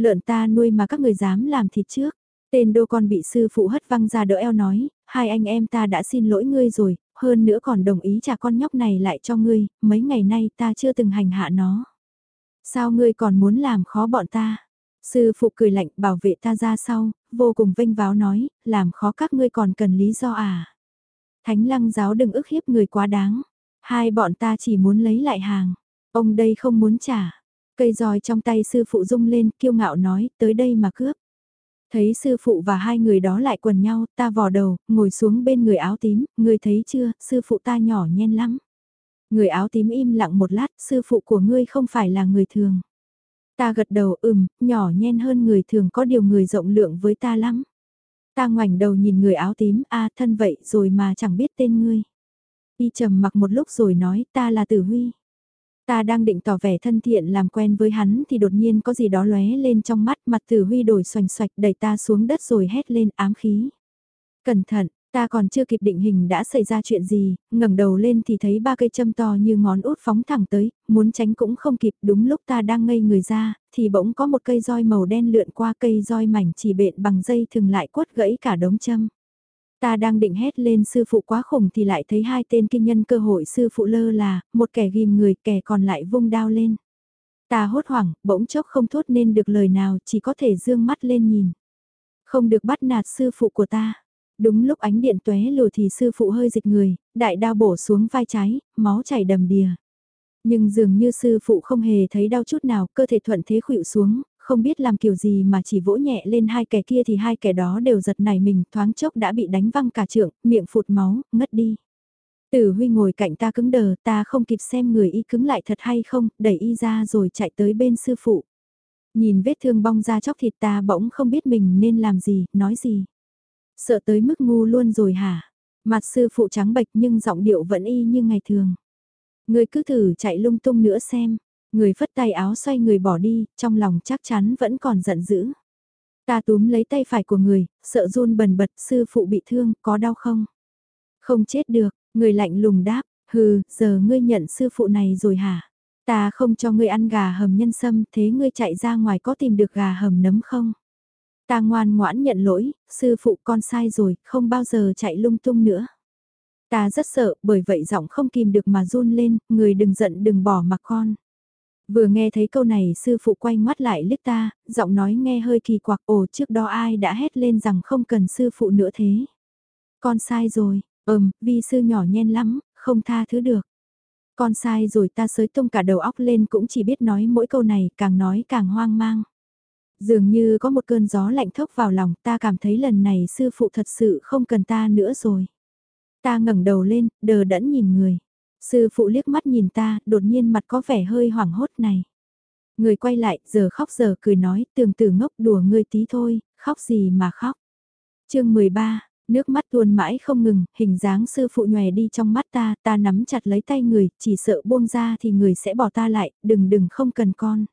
Lợn ta nuôi mà các người dám làm thịt trước. Tên đô con bị sư phụ hất văng ra đỡ eo nói, hai anh em ta đã xin lỗi ngươi rồi, hơn nữa còn đồng ý trả con nhóc này lại cho ngươi, mấy ngày nay ta chưa từng hành hạ nó. Sao ngươi còn muốn làm khó bọn ta? Sư phụ cười lạnh bảo vệ ta ra sau, vô cùng vinh váo nói, làm khó các ngươi còn cần lý do à. Thánh lăng giáo đừng ức hiếp người quá đáng. Hai bọn ta chỉ muốn lấy lại hàng. Ông đây không muốn trả. Cây roi trong tay sư phụ rung lên, kiêu ngạo nói, tới đây mà cướp. Thấy sư phụ và hai người đó lại quần nhau, ta vò đầu, ngồi xuống bên người áo tím, người thấy chưa, sư phụ ta nhỏ nhen lắm. Người áo tím im lặng một lát, sư phụ của ngươi không phải là người thường. Ta gật đầu ừm, nhỏ nhen hơn người thường có điều người rộng lượng với ta lắm. Ta ngoảnh đầu nhìn người áo tím, a thân vậy rồi mà chẳng biết tên ngươi. Y trầm mặc một lúc rồi nói ta là Tử Huy. Ta đang định tỏ vẻ thân thiện làm quen với hắn thì đột nhiên có gì đó lóe lên trong mắt mặt Tử Huy đổi xoành xoạch đẩy ta xuống đất rồi hét lên ám khí. Cẩn thận, Ta còn chưa kịp định hình đã xảy ra chuyện gì, ngẩng đầu lên thì thấy ba cây châm to như ngón út phóng thẳng tới, muốn tránh cũng không kịp đúng lúc ta đang ngây người ra, thì bỗng có một cây roi màu đen lượn qua cây roi mảnh chỉ bện bằng dây thường lại quất gãy cả đống châm. Ta đang định hét lên sư phụ quá khủng thì lại thấy hai tên kinh nhân cơ hội sư phụ lơ là, một kẻ ghim người kẻ còn lại vung đao lên. Ta hốt hoảng, bỗng chốc không thốt nên được lời nào chỉ có thể dương mắt lên nhìn. Không được bắt nạt sư phụ của ta. Đúng lúc ánh điện tuế lùa thì sư phụ hơi dịch người, đại đao bổ xuống vai trái, máu chảy đầm đìa. Nhưng dường như sư phụ không hề thấy đau chút nào, cơ thể thuận thế khuỵu xuống, không biết làm kiểu gì mà chỉ vỗ nhẹ lên hai kẻ kia thì hai kẻ đó đều giật nảy mình, thoáng chốc đã bị đánh văng cả trượng, miệng phụt máu, ngất đi. Tử Huy ngồi cạnh ta cứng đờ, ta không kịp xem người y cứng lại thật hay không, đẩy y ra rồi chạy tới bên sư phụ. Nhìn vết thương bong ra chóc thịt ta bỗng không biết mình nên làm gì, nói gì. Sợ tới mức ngu luôn rồi hả? Mặt sư phụ trắng bệch nhưng giọng điệu vẫn y như ngày thường. Người cứ thử chạy lung tung nữa xem. Người phất tay áo xoay người bỏ đi, trong lòng chắc chắn vẫn còn giận dữ. Ta túm lấy tay phải của người, sợ run bần bật sư phụ bị thương, có đau không? Không chết được, người lạnh lùng đáp, hừ, giờ ngươi nhận sư phụ này rồi hả? Ta không cho ngươi ăn gà hầm nhân sâm, thế ngươi chạy ra ngoài có tìm được gà hầm nấm không? Ta ngoan ngoãn nhận lỗi, sư phụ con sai rồi, không bao giờ chạy lung tung nữa. Ta rất sợ, bởi vậy giọng không kìm được mà run lên, người đừng giận đừng bỏ mặc con. Vừa nghe thấy câu này sư phụ quay ngoắt lại liếc ta, giọng nói nghe hơi kỳ quặc ồ trước đó ai đã hét lên rằng không cần sư phụ nữa thế. Con sai rồi, ừm, vi sư nhỏ nhen lắm, không tha thứ được. Con sai rồi ta sới tung cả đầu óc lên cũng chỉ biết nói mỗi câu này càng nói càng hoang mang. Dường như có một cơn gió lạnh thốc vào lòng ta cảm thấy lần này sư phụ thật sự không cần ta nữa rồi. Ta ngẩng đầu lên, đờ đẫn nhìn người. Sư phụ liếc mắt nhìn ta, đột nhiên mặt có vẻ hơi hoảng hốt này. Người quay lại, giờ khóc giờ cười nói, tường tử ngốc đùa ngươi tí thôi, khóc gì mà khóc. chương 13, nước mắt tuôn mãi không ngừng, hình dáng sư phụ nhòe đi trong mắt ta, ta nắm chặt lấy tay người, chỉ sợ buông ra thì người sẽ bỏ ta lại, đừng đừng không cần con.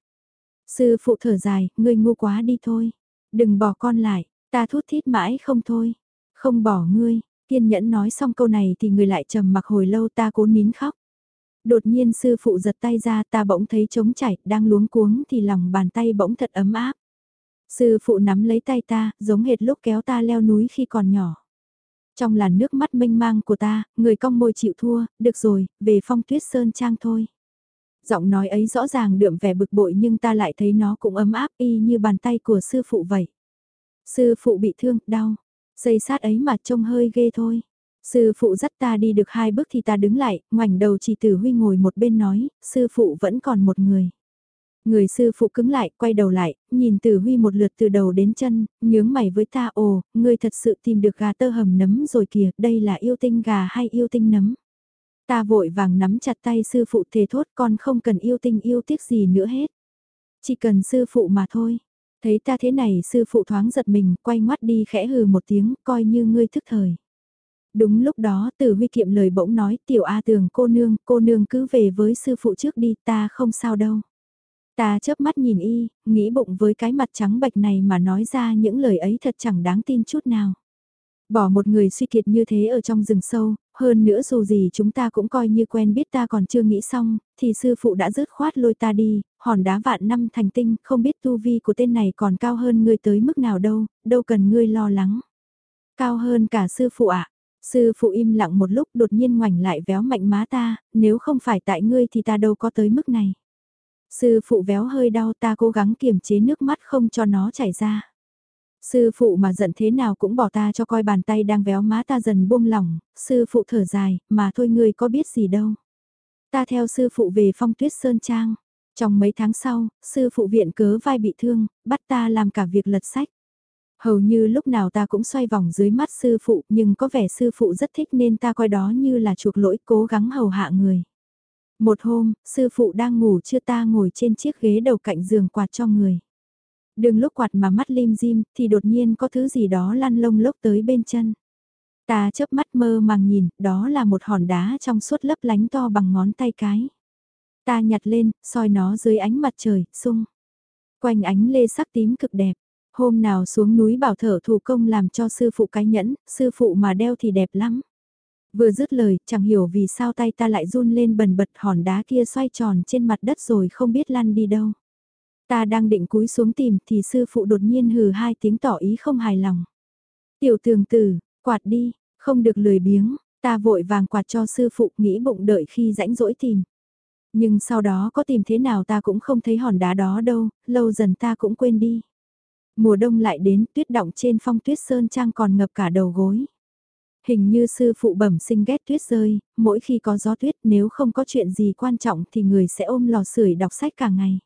Sư phụ thở dài, ngươi ngu quá đi thôi, đừng bỏ con lại, ta thút thít mãi không thôi, không bỏ ngươi, Kiên nhẫn nói xong câu này thì người lại trầm mặc hồi lâu ta cố nín khóc. Đột nhiên sư phụ giật tay ra ta bỗng thấy trống chảy, đang luống cuống thì lòng bàn tay bỗng thật ấm áp. Sư phụ nắm lấy tay ta, giống hệt lúc kéo ta leo núi khi còn nhỏ. Trong làn nước mắt mênh mang của ta, người cong môi chịu thua, được rồi, về phong tuyết sơn trang thôi. Giọng nói ấy rõ ràng đượm vẻ bực bội nhưng ta lại thấy nó cũng ấm áp y như bàn tay của sư phụ vậy. Sư phụ bị thương, đau, Xây sát ấy mà trông hơi ghê thôi. Sư phụ dắt ta đi được hai bước thì ta đứng lại, ngoảnh đầu chỉ tử huy ngồi một bên nói, sư phụ vẫn còn một người. Người sư phụ cứng lại, quay đầu lại, nhìn tử huy một lượt từ đầu đến chân, nhướng mày với ta ồ, ngươi thật sự tìm được gà tơ hầm nấm rồi kìa, đây là yêu tinh gà hay yêu tinh nấm. Ta vội vàng nắm chặt tay sư phụ thề thốt con không cần yêu tinh yêu tiếc gì nữa hết. Chỉ cần sư phụ mà thôi. Thấy ta thế này sư phụ thoáng giật mình, quay ngoắt đi khẽ hừ một tiếng, coi như ngươi thức thời. Đúng lúc đó tử huy kiệm lời bỗng nói tiểu A tường cô nương, cô nương cứ về với sư phụ trước đi ta không sao đâu. Ta chớp mắt nhìn y, nghĩ bụng với cái mặt trắng bạch này mà nói ra những lời ấy thật chẳng đáng tin chút nào. Bỏ một người suy kiệt như thế ở trong rừng sâu, hơn nữa dù gì chúng ta cũng coi như quen biết ta còn chưa nghĩ xong, thì sư phụ đã rớt khoát lôi ta đi, hòn đá vạn năm thành tinh, không biết tu vi của tên này còn cao hơn ngươi tới mức nào đâu, đâu cần ngươi lo lắng. Cao hơn cả sư phụ ạ. Sư phụ im lặng một lúc đột nhiên ngoảnh lại véo mạnh má ta, nếu không phải tại ngươi thì ta đâu có tới mức này. Sư phụ véo hơi đau ta cố gắng kiềm chế nước mắt không cho nó chảy ra. Sư phụ mà giận thế nào cũng bỏ ta cho coi bàn tay đang véo má ta dần buông lỏng, sư phụ thở dài, mà thôi ngươi có biết gì đâu. Ta theo sư phụ về phong tuyết sơn trang. Trong mấy tháng sau, sư phụ viện cớ vai bị thương, bắt ta làm cả việc lật sách. Hầu như lúc nào ta cũng xoay vòng dưới mắt sư phụ nhưng có vẻ sư phụ rất thích nên ta coi đó như là chuộc lỗi cố gắng hầu hạ người. Một hôm, sư phụ đang ngủ chưa ta ngồi trên chiếc ghế đầu cạnh giường quạt cho người. Đừng lúc quạt mà mắt lim dim thì đột nhiên có thứ gì đó lăn lông lốc tới bên chân. Ta chớp mắt mơ màng nhìn, đó là một hòn đá trong suốt lấp lánh to bằng ngón tay cái. Ta nhặt lên, soi nó dưới ánh mặt trời, sung. Quanh ánh lê sắc tím cực đẹp. Hôm nào xuống núi bảo thở thủ công làm cho sư phụ cái nhẫn, sư phụ mà đeo thì đẹp lắm. Vừa dứt lời, chẳng hiểu vì sao tay ta lại run lên bần bật hòn đá kia xoay tròn trên mặt đất rồi không biết lăn đi đâu. Ta đang định cúi xuống tìm thì sư phụ đột nhiên hừ hai tiếng tỏ ý không hài lòng. Tiểu tường tử, quạt đi, không được lười biếng, ta vội vàng quạt cho sư phụ nghĩ bụng đợi khi rãnh rỗi tìm. Nhưng sau đó có tìm thế nào ta cũng không thấy hòn đá đó đâu, lâu dần ta cũng quên đi. Mùa đông lại đến tuyết động trên phong tuyết sơn trang còn ngập cả đầu gối. Hình như sư phụ bẩm sinh ghét tuyết rơi, mỗi khi có gió tuyết nếu không có chuyện gì quan trọng thì người sẽ ôm lò sưởi đọc sách cả ngày.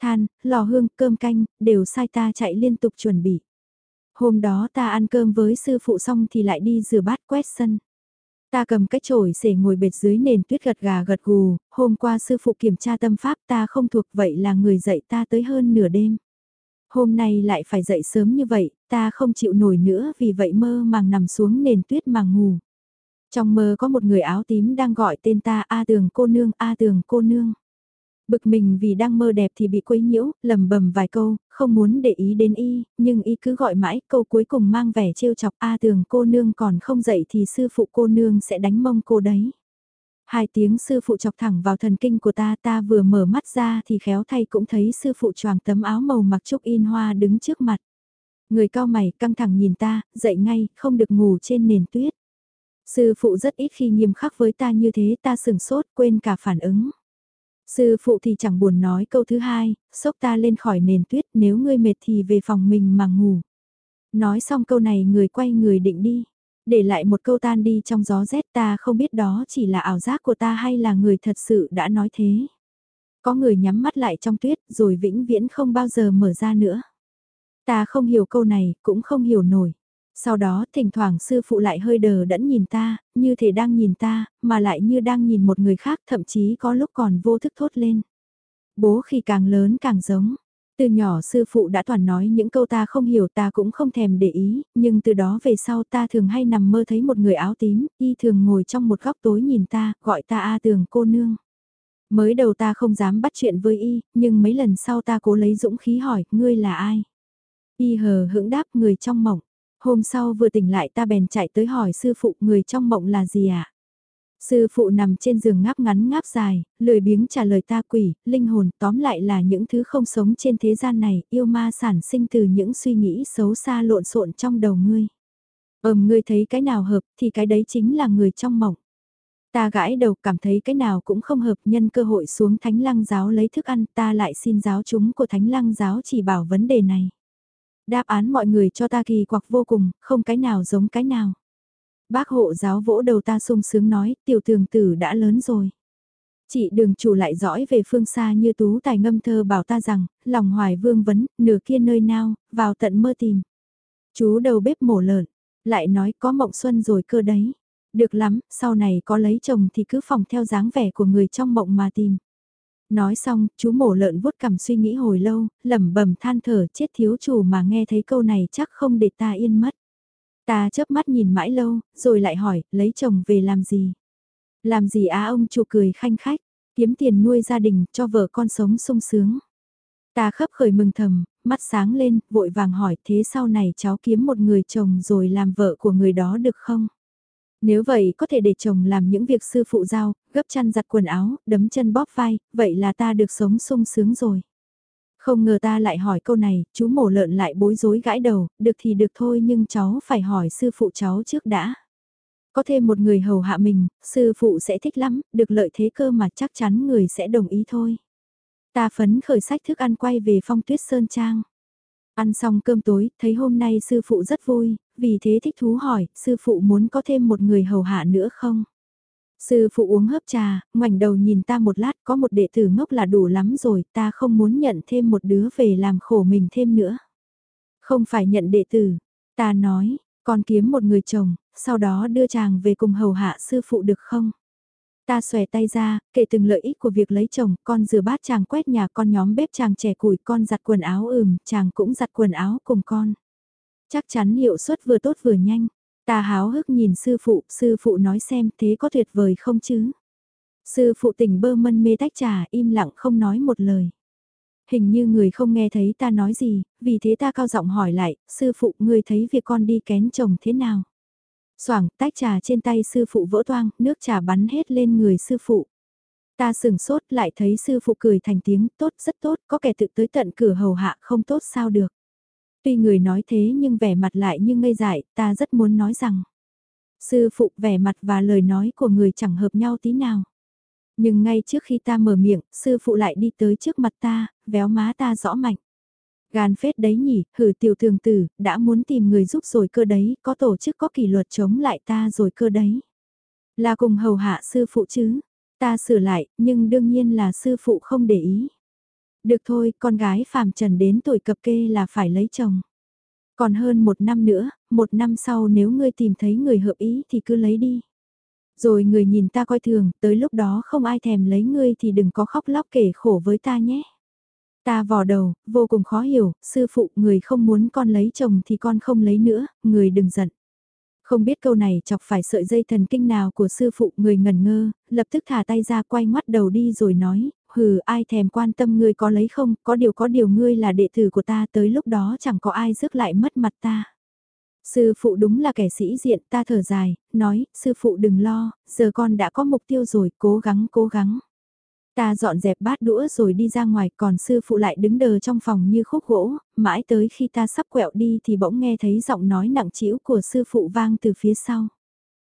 Than, lò hương, cơm canh, đều sai ta chạy liên tục chuẩn bị. Hôm đó ta ăn cơm với sư phụ xong thì lại đi rửa bát quét sân. Ta cầm cái chổi xể ngồi bệt dưới nền tuyết gật gà gật gù, hôm qua sư phụ kiểm tra tâm pháp ta không thuộc vậy là người dạy ta tới hơn nửa đêm. Hôm nay lại phải dậy sớm như vậy, ta không chịu nổi nữa vì vậy mơ màng nằm xuống nền tuyết mà ngủ. Trong mơ có một người áo tím đang gọi tên ta A tường cô nương, A tường cô nương. Bực mình vì đang mơ đẹp thì bị quấy nhiễu, lầm bầm vài câu, không muốn để ý đến y, nhưng y cứ gọi mãi, câu cuối cùng mang vẻ trêu chọc A tường cô nương còn không dậy thì sư phụ cô nương sẽ đánh mông cô đấy. Hai tiếng sư phụ chọc thẳng vào thần kinh của ta ta vừa mở mắt ra thì khéo thay cũng thấy sư phụ choàng tấm áo màu mặc trúc in hoa đứng trước mặt. Người cao mày căng thẳng nhìn ta, dậy ngay, không được ngủ trên nền tuyết. Sư phụ rất ít khi nghiêm khắc với ta như thế ta sừng sốt quên cả phản ứng. Sư phụ thì chẳng buồn nói câu thứ hai, sốc ta lên khỏi nền tuyết nếu ngươi mệt thì về phòng mình mà ngủ. Nói xong câu này người quay người định đi. Để lại một câu tan đi trong gió rét ta không biết đó chỉ là ảo giác của ta hay là người thật sự đã nói thế. Có người nhắm mắt lại trong tuyết rồi vĩnh viễn không bao giờ mở ra nữa. Ta không hiểu câu này, cũng không hiểu nổi. Sau đó thỉnh thoảng sư phụ lại hơi đờ đẫn nhìn ta, như thể đang nhìn ta, mà lại như đang nhìn một người khác thậm chí có lúc còn vô thức thốt lên. Bố khi càng lớn càng giống. Từ nhỏ sư phụ đã toàn nói những câu ta không hiểu ta cũng không thèm để ý, nhưng từ đó về sau ta thường hay nằm mơ thấy một người áo tím, y thường ngồi trong một góc tối nhìn ta, gọi ta A tường cô nương. Mới đầu ta không dám bắt chuyện với y, nhưng mấy lần sau ta cố lấy dũng khí hỏi, ngươi là ai? Y hờ hững đáp người trong mộng. Hôm sau vừa tỉnh lại ta bèn chạy tới hỏi sư phụ người trong mộng là gì ạ? À? Sư phụ nằm trên giường ngáp ngắn ngáp dài, lười biếng trả lời ta quỷ, linh hồn tóm lại là những thứ không sống trên thế gian này, yêu ma sản sinh từ những suy nghĩ xấu xa lộn xộn trong đầu ngươi. Ừm ngươi thấy cái nào hợp thì cái đấy chính là người trong mộng. Ta gãi đầu cảm thấy cái nào cũng không hợp nhân cơ hội xuống thánh lăng giáo lấy thức ăn ta lại xin giáo chúng của thánh lăng giáo chỉ bảo vấn đề này. Đáp án mọi người cho ta kỳ quặc vô cùng, không cái nào giống cái nào. Bác hộ giáo vỗ đầu ta sung sướng nói, tiểu tường tử đã lớn rồi. Chị đường chủ lại dõi về phương xa như tú tài ngâm thơ bảo ta rằng, lòng hoài vương vấn, nửa kia nơi nào, vào tận mơ tìm. Chú đầu bếp mổ lợn, lại nói có mộng xuân rồi cơ đấy. Được lắm, sau này có lấy chồng thì cứ phòng theo dáng vẻ của người trong mộng mà tìm. Nói xong, chú mổ lợn vuốt cằm suy nghĩ hồi lâu, lẩm bẩm than thở chết thiếu chủ mà nghe thấy câu này chắc không để ta yên mất. Ta chớp mắt nhìn mãi lâu, rồi lại hỏi, lấy chồng về làm gì? Làm gì á ông chủ cười khanh khách, kiếm tiền nuôi gia đình, cho vợ con sống sung sướng. Ta khấp khởi mừng thầm, mắt sáng lên, vội vàng hỏi thế sau này cháu kiếm một người chồng rồi làm vợ của người đó được không? Nếu vậy có thể để chồng làm những việc sư phụ giao, gấp chăn giặt quần áo, đấm chân bóp vai, vậy là ta được sống sung sướng rồi. Không ngờ ta lại hỏi câu này, chú mổ lợn lại bối rối gãi đầu, được thì được thôi nhưng cháu phải hỏi sư phụ cháu trước đã. Có thêm một người hầu hạ mình, sư phụ sẽ thích lắm, được lợi thế cơ mà chắc chắn người sẽ đồng ý thôi. Ta phấn khởi sách thức ăn quay về phong tuyết sơn trang. Ăn xong cơm tối, thấy hôm nay sư phụ rất vui, vì thế thích thú hỏi, sư phụ muốn có thêm một người hầu hạ nữa không? Sư phụ uống hớp trà, ngoảnh đầu nhìn ta một lát, có một đệ tử ngốc là đủ lắm rồi, ta không muốn nhận thêm một đứa về làm khổ mình thêm nữa. Không phải nhận đệ tử, ta nói, con kiếm một người chồng, sau đó đưa chàng về cùng hầu hạ sư phụ được không? Ta xòe tay ra, kể từng lợi ích của việc lấy chồng, con rửa bát chàng quét nhà, con nhóm bếp chàng trẻ củi, con giặt quần áo ừm, chàng cũng giặt quần áo cùng con. Chắc chắn hiệu suất vừa tốt vừa nhanh. Ta háo hức nhìn sư phụ, sư phụ nói xem thế có tuyệt vời không chứ? Sư phụ tỉnh bơ mân mê tách trà, im lặng không nói một lời. Hình như người không nghe thấy ta nói gì, vì thế ta cao giọng hỏi lại, sư phụ người thấy việc con đi kén chồng thế nào? Soảng, tách trà trên tay sư phụ vỡ toang, nước trà bắn hết lên người sư phụ. Ta sừng sốt lại thấy sư phụ cười thành tiếng tốt rất tốt, có kẻ tự tới tận cửa hầu hạ không tốt sao được. Tuy người nói thế nhưng vẻ mặt lại như ngây dại, ta rất muốn nói rằng. Sư phụ vẻ mặt và lời nói của người chẳng hợp nhau tí nào. Nhưng ngay trước khi ta mở miệng, sư phụ lại đi tới trước mặt ta, véo má ta rõ mạnh. Gan phết đấy nhỉ, hử tiểu thường tử, đã muốn tìm người giúp rồi cơ đấy, có tổ chức có kỷ luật chống lại ta rồi cơ đấy. Là cùng hầu hạ sư phụ chứ, ta sửa lại, nhưng đương nhiên là sư phụ không để ý. Được thôi, con gái phàm trần đến tuổi cập kê là phải lấy chồng. Còn hơn một năm nữa, một năm sau nếu ngươi tìm thấy người hợp ý thì cứ lấy đi. Rồi người nhìn ta coi thường, tới lúc đó không ai thèm lấy ngươi thì đừng có khóc lóc kể khổ với ta nhé. Ta vò đầu, vô cùng khó hiểu, sư phụ người không muốn con lấy chồng thì con không lấy nữa, người đừng giận. Không biết câu này chọc phải sợi dây thần kinh nào của sư phụ người ngẩn ngơ, lập tức thả tay ra quay ngoắt đầu đi rồi nói, hừ ai thèm quan tâm ngươi có lấy không, có điều có điều ngươi là đệ tử của ta tới lúc đó chẳng có ai rước lại mất mặt ta. Sư phụ đúng là kẻ sĩ diện ta thở dài, nói, sư phụ đừng lo, giờ con đã có mục tiêu rồi, cố gắng cố gắng. Ta dọn dẹp bát đũa rồi đi ra ngoài còn sư phụ lại đứng đờ trong phòng như khúc gỗ, mãi tới khi ta sắp quẹo đi thì bỗng nghe thấy giọng nói nặng trĩu của sư phụ vang từ phía sau.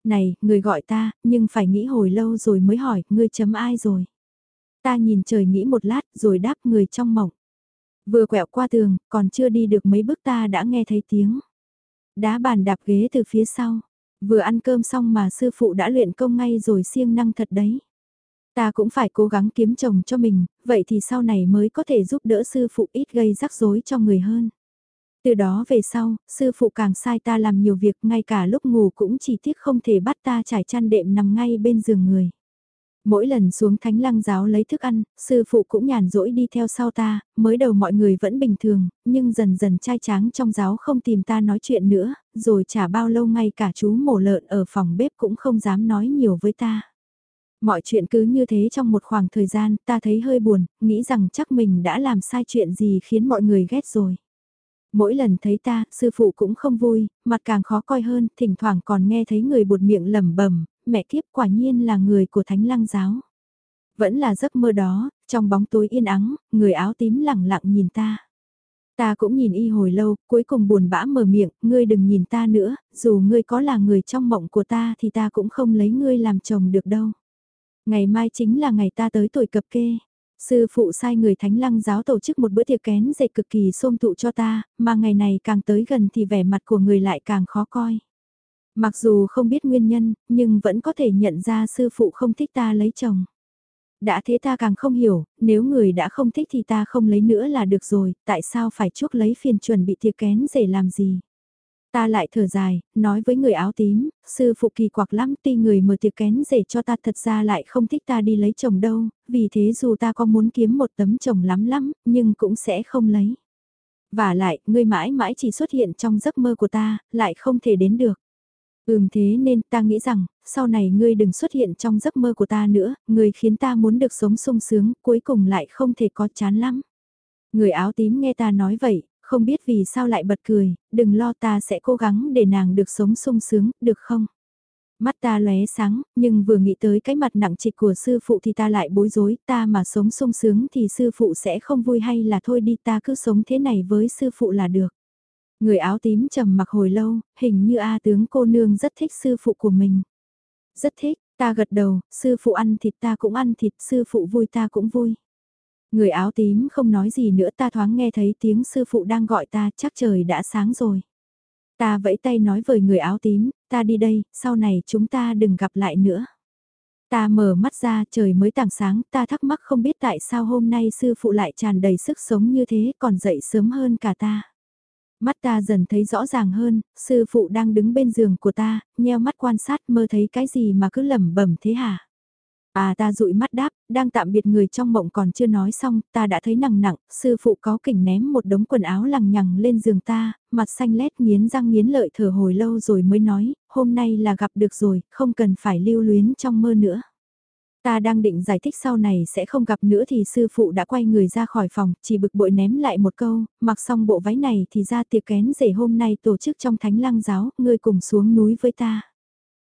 Này, người gọi ta, nhưng phải nghĩ hồi lâu rồi mới hỏi, ngươi chấm ai rồi? Ta nhìn trời nghĩ một lát rồi đáp người trong mộng. Vừa quẹo qua tường, còn chưa đi được mấy bước ta đã nghe thấy tiếng. Đá bàn đạp ghế từ phía sau. Vừa ăn cơm xong mà sư phụ đã luyện công ngay rồi siêng năng thật đấy. Ta cũng phải cố gắng kiếm chồng cho mình, vậy thì sau này mới có thể giúp đỡ sư phụ ít gây rắc rối cho người hơn. Từ đó về sau, sư phụ càng sai ta làm nhiều việc ngay cả lúc ngủ cũng chỉ tiếc không thể bắt ta trải chăn đệm nằm ngay bên giường người. Mỗi lần xuống thánh lăng giáo lấy thức ăn, sư phụ cũng nhàn rỗi đi theo sau ta, mới đầu mọi người vẫn bình thường, nhưng dần dần trai tráng trong giáo không tìm ta nói chuyện nữa, rồi chả bao lâu ngay cả chú mổ lợn ở phòng bếp cũng không dám nói nhiều với ta. Mọi chuyện cứ như thế trong một khoảng thời gian, ta thấy hơi buồn, nghĩ rằng chắc mình đã làm sai chuyện gì khiến mọi người ghét rồi. Mỗi lần thấy ta, sư phụ cũng không vui, mặt càng khó coi hơn, thỉnh thoảng còn nghe thấy người buột miệng lẩm bẩm, mẹ kiếp quả nhiên là người của thánh lăng giáo. Vẫn là giấc mơ đó, trong bóng tối yên ắng, người áo tím lẳng lặng nhìn ta. Ta cũng nhìn y hồi lâu, cuối cùng buồn bã mở miệng, ngươi đừng nhìn ta nữa, dù ngươi có là người trong mộng của ta thì ta cũng không lấy ngươi làm chồng được đâu. Ngày mai chính là ngày ta tới tuổi cập kê. Sư phụ sai người thánh lăng giáo tổ chức một bữa tiệc kén dệt cực kỳ xôm tụ cho ta, mà ngày này càng tới gần thì vẻ mặt của người lại càng khó coi. Mặc dù không biết nguyên nhân, nhưng vẫn có thể nhận ra sư phụ không thích ta lấy chồng. Đã thế ta càng không hiểu, nếu người đã không thích thì ta không lấy nữa là được rồi, tại sao phải chuốc lấy phiền chuẩn bị tiệc kén để làm gì? Ta lại thở dài, nói với người áo tím, sư phụ kỳ quặc lắm tuy người mở tiệc kén rể cho ta thật ra lại không thích ta đi lấy chồng đâu, vì thế dù ta có muốn kiếm một tấm chồng lắm lắm, nhưng cũng sẽ không lấy. Và lại, ngươi mãi mãi chỉ xuất hiện trong giấc mơ của ta, lại không thể đến được. Ừm thế nên ta nghĩ rằng, sau này ngươi đừng xuất hiện trong giấc mơ của ta nữa, ngươi khiến ta muốn được sống sung sướng, cuối cùng lại không thể có chán lắm. Người áo tím nghe ta nói vậy, không biết vì sao lại bật cười, đừng lo ta sẽ cố gắng để nàng được sống sung sướng, được không? Mắt ta lóe sáng, nhưng vừa nghĩ tới cái mặt nặng trịch của sư phụ thì ta lại bối rối, ta mà sống sung sướng thì sư phụ sẽ không vui hay là thôi đi ta cứ sống thế này với sư phụ là được. Người áo tím trầm mặc hồi lâu, hình như A tướng cô nương rất thích sư phụ của mình. Rất thích, ta gật đầu, sư phụ ăn thịt ta cũng ăn thịt, sư phụ vui ta cũng vui. Người áo tím không nói gì nữa ta thoáng nghe thấy tiếng sư phụ đang gọi ta chắc trời đã sáng rồi. Ta vẫy tay nói với người áo tím, ta đi đây, sau này chúng ta đừng gặp lại nữa. Ta mở mắt ra trời mới tảng sáng, ta thắc mắc không biết tại sao hôm nay sư phụ lại tràn đầy sức sống như thế còn dậy sớm hơn cả ta. Mắt ta dần thấy rõ ràng hơn, sư phụ đang đứng bên giường của ta, nheo mắt quan sát mơ thấy cái gì mà cứ lẩm bẩm thế hả? À ta dụi mắt đáp, đang tạm biệt người trong mộng còn chưa nói xong, ta đã thấy nặng nặng, sư phụ có kỉnh ném một đống quần áo lằng nhằng lên giường ta, mặt xanh lét nghiến răng nghiến lợi thở hồi lâu rồi mới nói, hôm nay là gặp được rồi, không cần phải lưu luyến trong mơ nữa. Ta đang định giải thích sau này sẽ không gặp nữa thì sư phụ đã quay người ra khỏi phòng, chỉ bực bội ném lại một câu, mặc xong bộ váy này thì ra tiệc kén rể hôm nay tổ chức trong thánh lăng giáo, ngươi cùng xuống núi với ta.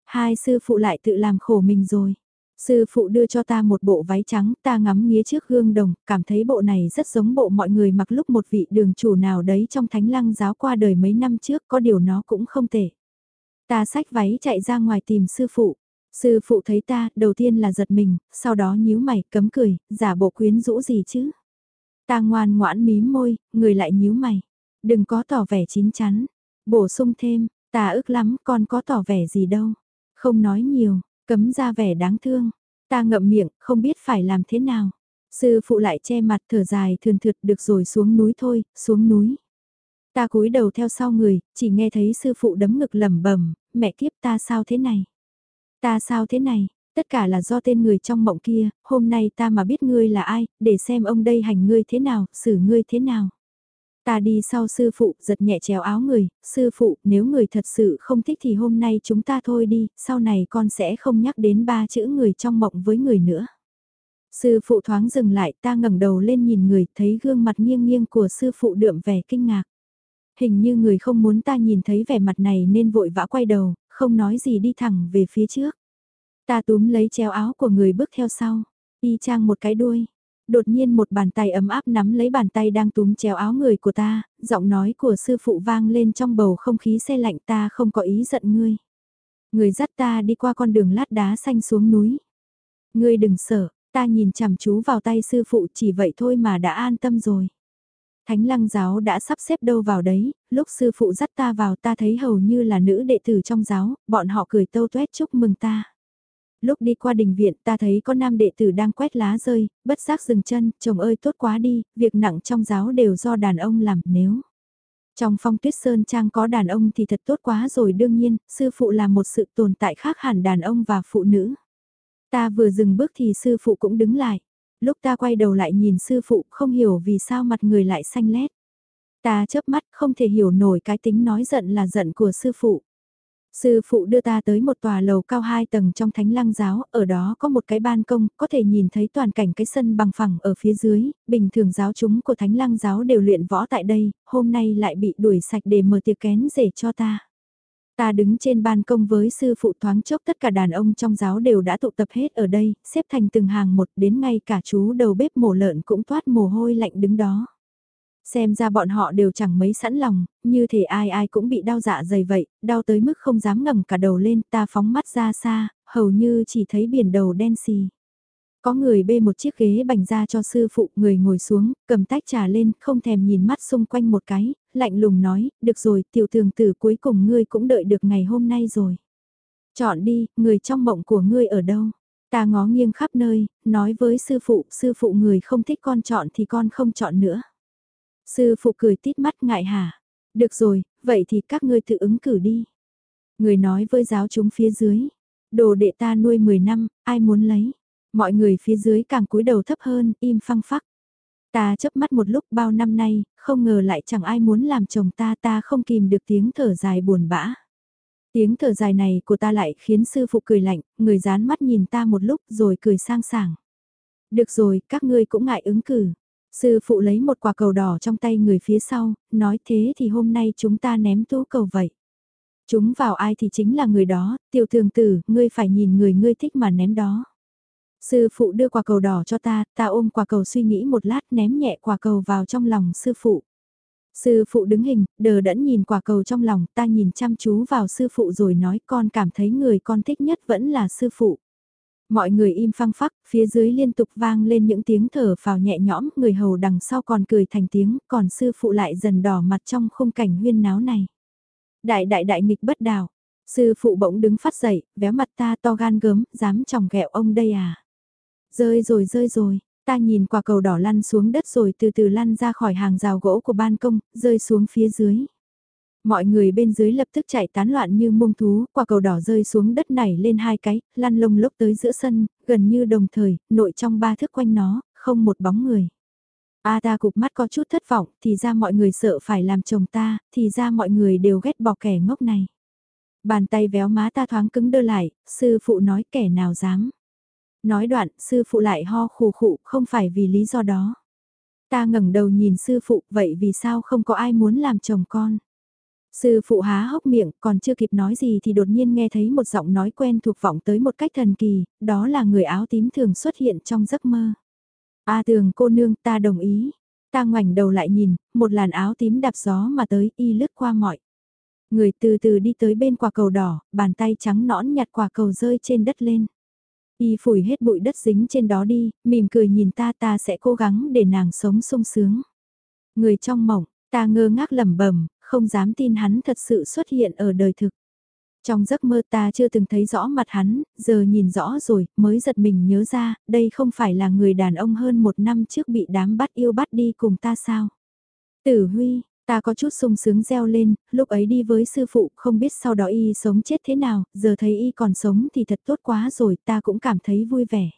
Hai sư phụ lại tự làm khổ mình rồi. Sư phụ đưa cho ta một bộ váy trắng, ta ngắm nghía trước gương đồng, cảm thấy bộ này rất giống bộ mọi người mặc lúc một vị đường chủ nào đấy trong thánh lăng giáo qua đời mấy năm trước, có điều nó cũng không tệ. Ta xách váy chạy ra ngoài tìm sư phụ. Sư phụ thấy ta, đầu tiên là giật mình, sau đó nhíu mày, cấm cười, giả bộ quyến rũ gì chứ. Ta ngoan ngoãn mím môi, người lại nhíu mày. Đừng có tỏ vẻ chín chắn. Bổ sung thêm, ta ức lắm, con có tỏ vẻ gì đâu. Không nói nhiều, Cấm ra vẻ đáng thương, ta ngậm miệng, không biết phải làm thế nào. Sư phụ lại che mặt thở dài thường thượt được rồi xuống núi thôi, xuống núi. Ta cúi đầu theo sau người, chỉ nghe thấy sư phụ đấm ngực lẩm bẩm, mẹ kiếp ta sao thế này? Ta sao thế này? Tất cả là do tên người trong mộng kia, hôm nay ta mà biết ngươi là ai, để xem ông đây hành ngươi thế nào, xử ngươi thế nào. Ta đi sau sư phụ, giật nhẹ chéo áo người, sư phụ, nếu người thật sự không thích thì hôm nay chúng ta thôi đi, sau này con sẽ không nhắc đến ba chữ người trong mộng với người nữa. Sư phụ thoáng dừng lại, ta ngẩng đầu lên nhìn người, thấy gương mặt nghiêng nghiêng của sư phụ đượm vẻ kinh ngạc. hình như người không muốn ta nhìn thấy vẻ mặt này nên vội vã quay đầu, không nói gì đi thẳng về phía trước. Ta túm lấy chéo áo của người bước theo sau, y chang một cái đuôi. Đột nhiên một bàn tay ấm áp nắm lấy bàn tay đang túm chéo áo người của ta, giọng nói của sư phụ vang lên trong bầu không khí xe lạnh ta không có ý giận ngươi. Người dắt ta đi qua con đường lát đá xanh xuống núi. Ngươi đừng sợ, ta nhìn chằm chú vào tay sư phụ chỉ vậy thôi mà đã an tâm rồi. Thánh lăng giáo đã sắp xếp đâu vào đấy, lúc sư phụ dắt ta vào ta thấy hầu như là nữ đệ tử trong giáo, bọn họ cười tâu tuét chúc mừng ta. Lúc đi qua đình viện ta thấy có nam đệ tử đang quét lá rơi, bất giác dừng chân, chồng ơi tốt quá đi, việc nặng trong giáo đều do đàn ông làm nếu. Trong phong tuyết sơn trang có đàn ông thì thật tốt quá rồi đương nhiên, sư phụ là một sự tồn tại khác hẳn đàn ông và phụ nữ. Ta vừa dừng bước thì sư phụ cũng đứng lại. Lúc ta quay đầu lại nhìn sư phụ không hiểu vì sao mặt người lại xanh lét. Ta chớp mắt không thể hiểu nổi cái tính nói giận là giận của sư phụ. Sư phụ đưa ta tới một tòa lầu cao hai tầng trong thánh lăng giáo, ở đó có một cái ban công, có thể nhìn thấy toàn cảnh cái sân bằng phẳng ở phía dưới, bình thường giáo chúng của thánh lăng giáo đều luyện võ tại đây, hôm nay lại bị đuổi sạch để mở tiệc kén rể cho ta. Ta đứng trên ban công với sư phụ thoáng chốc tất cả đàn ông trong giáo đều đã tụ tập hết ở đây, xếp thành từng hàng một đến ngay cả chú đầu bếp mổ lợn cũng toát mồ hôi lạnh đứng đó. Xem ra bọn họ đều chẳng mấy sẵn lòng, như thể ai ai cũng bị đau dạ dày vậy, đau tới mức không dám ngẩng cả đầu lên ta phóng mắt ra xa, hầu như chỉ thấy biển đầu đen xì. Có người bê một chiếc ghế bành ra cho sư phụ, người ngồi xuống, cầm tách trà lên, không thèm nhìn mắt xung quanh một cái, lạnh lùng nói, được rồi, tiểu thường tử cuối cùng ngươi cũng đợi được ngày hôm nay rồi. Chọn đi, người trong mộng của ngươi ở đâu? Ta ngó nghiêng khắp nơi, nói với sư phụ, sư phụ người không thích con chọn thì con không chọn nữa. Sư phụ cười tít mắt ngại hả? Được rồi, vậy thì các ngươi tự ứng cử đi. Người nói với giáo chúng phía dưới. Đồ đệ ta nuôi 10 năm, ai muốn lấy? Mọi người phía dưới càng cúi đầu thấp hơn, im phăng phắc. Ta chớp mắt một lúc bao năm nay, không ngờ lại chẳng ai muốn làm chồng ta ta không kìm được tiếng thở dài buồn bã. Tiếng thở dài này của ta lại khiến sư phụ cười lạnh, người dán mắt nhìn ta một lúc rồi cười sang sảng. Được rồi, các ngươi cũng ngại ứng cử. Sư phụ lấy một quả cầu đỏ trong tay người phía sau, nói thế thì hôm nay chúng ta ném tú cầu vậy. Chúng vào ai thì chính là người đó, tiểu thường tử, ngươi phải nhìn người ngươi thích mà ném đó. Sư phụ đưa quả cầu đỏ cho ta, ta ôm quả cầu suy nghĩ một lát ném nhẹ quả cầu vào trong lòng sư phụ. Sư phụ đứng hình, đờ đẫn nhìn quả cầu trong lòng, ta nhìn chăm chú vào sư phụ rồi nói con cảm thấy người con thích nhất vẫn là sư phụ. Mọi người im phăng phắc, phía dưới liên tục vang lên những tiếng thở phào nhẹ nhõm, người hầu đằng sau còn cười thành tiếng, còn sư phụ lại dần đỏ mặt trong khung cảnh huyên náo này. Đại đại đại nghịch bất đảo, sư phụ bỗng đứng phát dậy, véo mặt ta to gan gớm, dám chòng ghẹo ông đây à. Rơi rồi rơi rồi, ta nhìn quả cầu đỏ lăn xuống đất rồi từ từ lăn ra khỏi hàng rào gỗ của ban công, rơi xuống phía dưới. Mọi người bên dưới lập tức chạy tán loạn như mông thú, quả cầu đỏ rơi xuống đất nảy lên hai cái, lăn lông lốc tới giữa sân, gần như đồng thời, nội trong ba thước quanh nó, không một bóng người. A ta cục mắt có chút thất vọng, thì ra mọi người sợ phải làm chồng ta, thì ra mọi người đều ghét bỏ kẻ ngốc này. Bàn tay véo má ta thoáng cứng đơ lại, sư phụ nói kẻ nào dám. Nói đoạn, sư phụ lại ho khù khụ, không phải vì lý do đó. Ta ngẩng đầu nhìn sư phụ, vậy vì sao không có ai muốn làm chồng con? Sư phụ há hốc miệng, còn chưa kịp nói gì thì đột nhiên nghe thấy một giọng nói quen thuộc vọng tới một cách thần kỳ, đó là người áo tím thường xuất hiện trong giấc mơ. A tường cô nương ta đồng ý. Ta ngoảnh đầu lại nhìn, một làn áo tím đạp gió mà tới y lướt qua mọi. Người từ từ đi tới bên quả cầu đỏ, bàn tay trắng nõn nhặt quả cầu rơi trên đất lên. Y phủi hết bụi đất dính trên đó đi, mỉm cười nhìn ta ta sẽ cố gắng để nàng sống sung sướng. Người trong mộng, ta ngơ ngác lẩm bẩm không dám tin hắn thật sự xuất hiện ở đời thực. Trong giấc mơ ta chưa từng thấy rõ mặt hắn, giờ nhìn rõ rồi, mới giật mình nhớ ra, đây không phải là người đàn ông hơn một năm trước bị đám bắt yêu bắt đi cùng ta sao. Tử Huy, ta có chút sung sướng reo lên, lúc ấy đi với sư phụ, không biết sau đó y sống chết thế nào, giờ thấy y còn sống thì thật tốt quá rồi, ta cũng cảm thấy vui vẻ.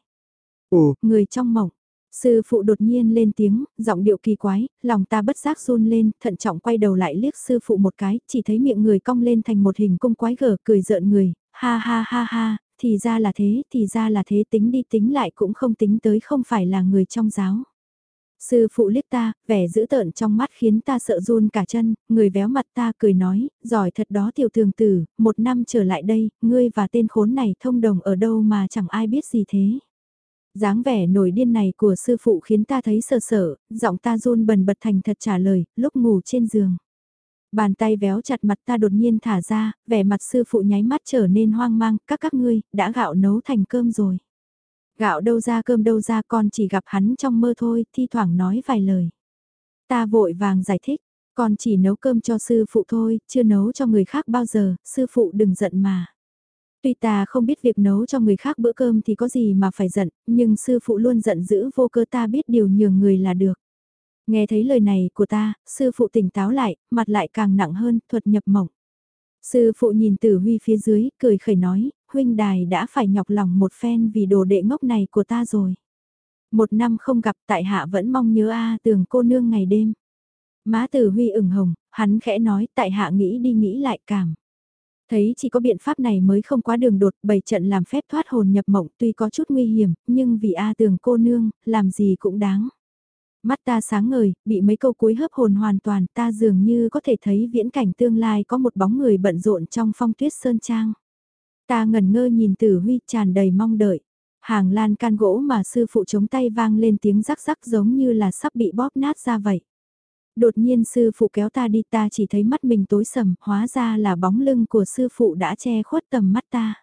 Ồ, người trong mộng, Sư phụ đột nhiên lên tiếng, giọng điệu kỳ quái, lòng ta bất giác run lên, thận trọng quay đầu lại liếc sư phụ một cái, chỉ thấy miệng người cong lên thành một hình cung quái gở cười rợn người, ha ha ha ha, thì ra là thế, thì ra là thế tính đi tính lại cũng không tính tới không phải là người trong giáo. Sư phụ liếc ta, vẻ dữ tợn trong mắt khiến ta sợ run cả chân, người véo mặt ta cười nói, giỏi thật đó tiểu thường tử, một năm trở lại đây, ngươi và tên khốn này thông đồng ở đâu mà chẳng ai biết gì thế dáng vẻ nổi điên này của sư phụ khiến ta thấy sợ sợ, giọng ta run bần bật thành thật trả lời, lúc ngủ trên giường. Bàn tay véo chặt mặt ta đột nhiên thả ra, vẻ mặt sư phụ nháy mắt trở nên hoang mang, các các ngươi, đã gạo nấu thành cơm rồi. Gạo đâu ra cơm đâu ra con chỉ gặp hắn trong mơ thôi, thi thoảng nói vài lời. Ta vội vàng giải thích, con chỉ nấu cơm cho sư phụ thôi, chưa nấu cho người khác bao giờ, sư phụ đừng giận mà. Tuy ta không biết việc nấu cho người khác bữa cơm thì có gì mà phải giận, nhưng sư phụ luôn giận dữ vô cơ ta biết điều nhường người là được. Nghe thấy lời này của ta, sư phụ tỉnh táo lại, mặt lại càng nặng hơn, thuật nhập mộng. Sư phụ nhìn tử huy phía dưới, cười khẩy nói, huynh đài đã phải nhọc lòng một phen vì đồ đệ ngốc này của ta rồi. Một năm không gặp tại hạ vẫn mong nhớ a tường cô nương ngày đêm. Má tử huy ửng hồng, hắn khẽ nói tại hạ nghĩ đi nghĩ lại cảm. Thấy chỉ có biện pháp này mới không quá đường đột, bảy trận làm phép thoát hồn nhập mộng tuy có chút nguy hiểm, nhưng vì A tường cô nương, làm gì cũng đáng. Mắt ta sáng ngời, bị mấy câu cuối hấp hồn hoàn toàn, ta dường như có thể thấy viễn cảnh tương lai có một bóng người bận rộn trong phong tuyết sơn trang. Ta ngẩn ngơ nhìn tử huy tràn đầy mong đợi. Hàng lan can gỗ mà sư phụ chống tay vang lên tiếng rắc rắc giống như là sắp bị bóp nát ra vậy. Đột nhiên sư phụ kéo ta đi ta chỉ thấy mắt mình tối sầm, hóa ra là bóng lưng của sư phụ đã che khuất tầm mắt ta.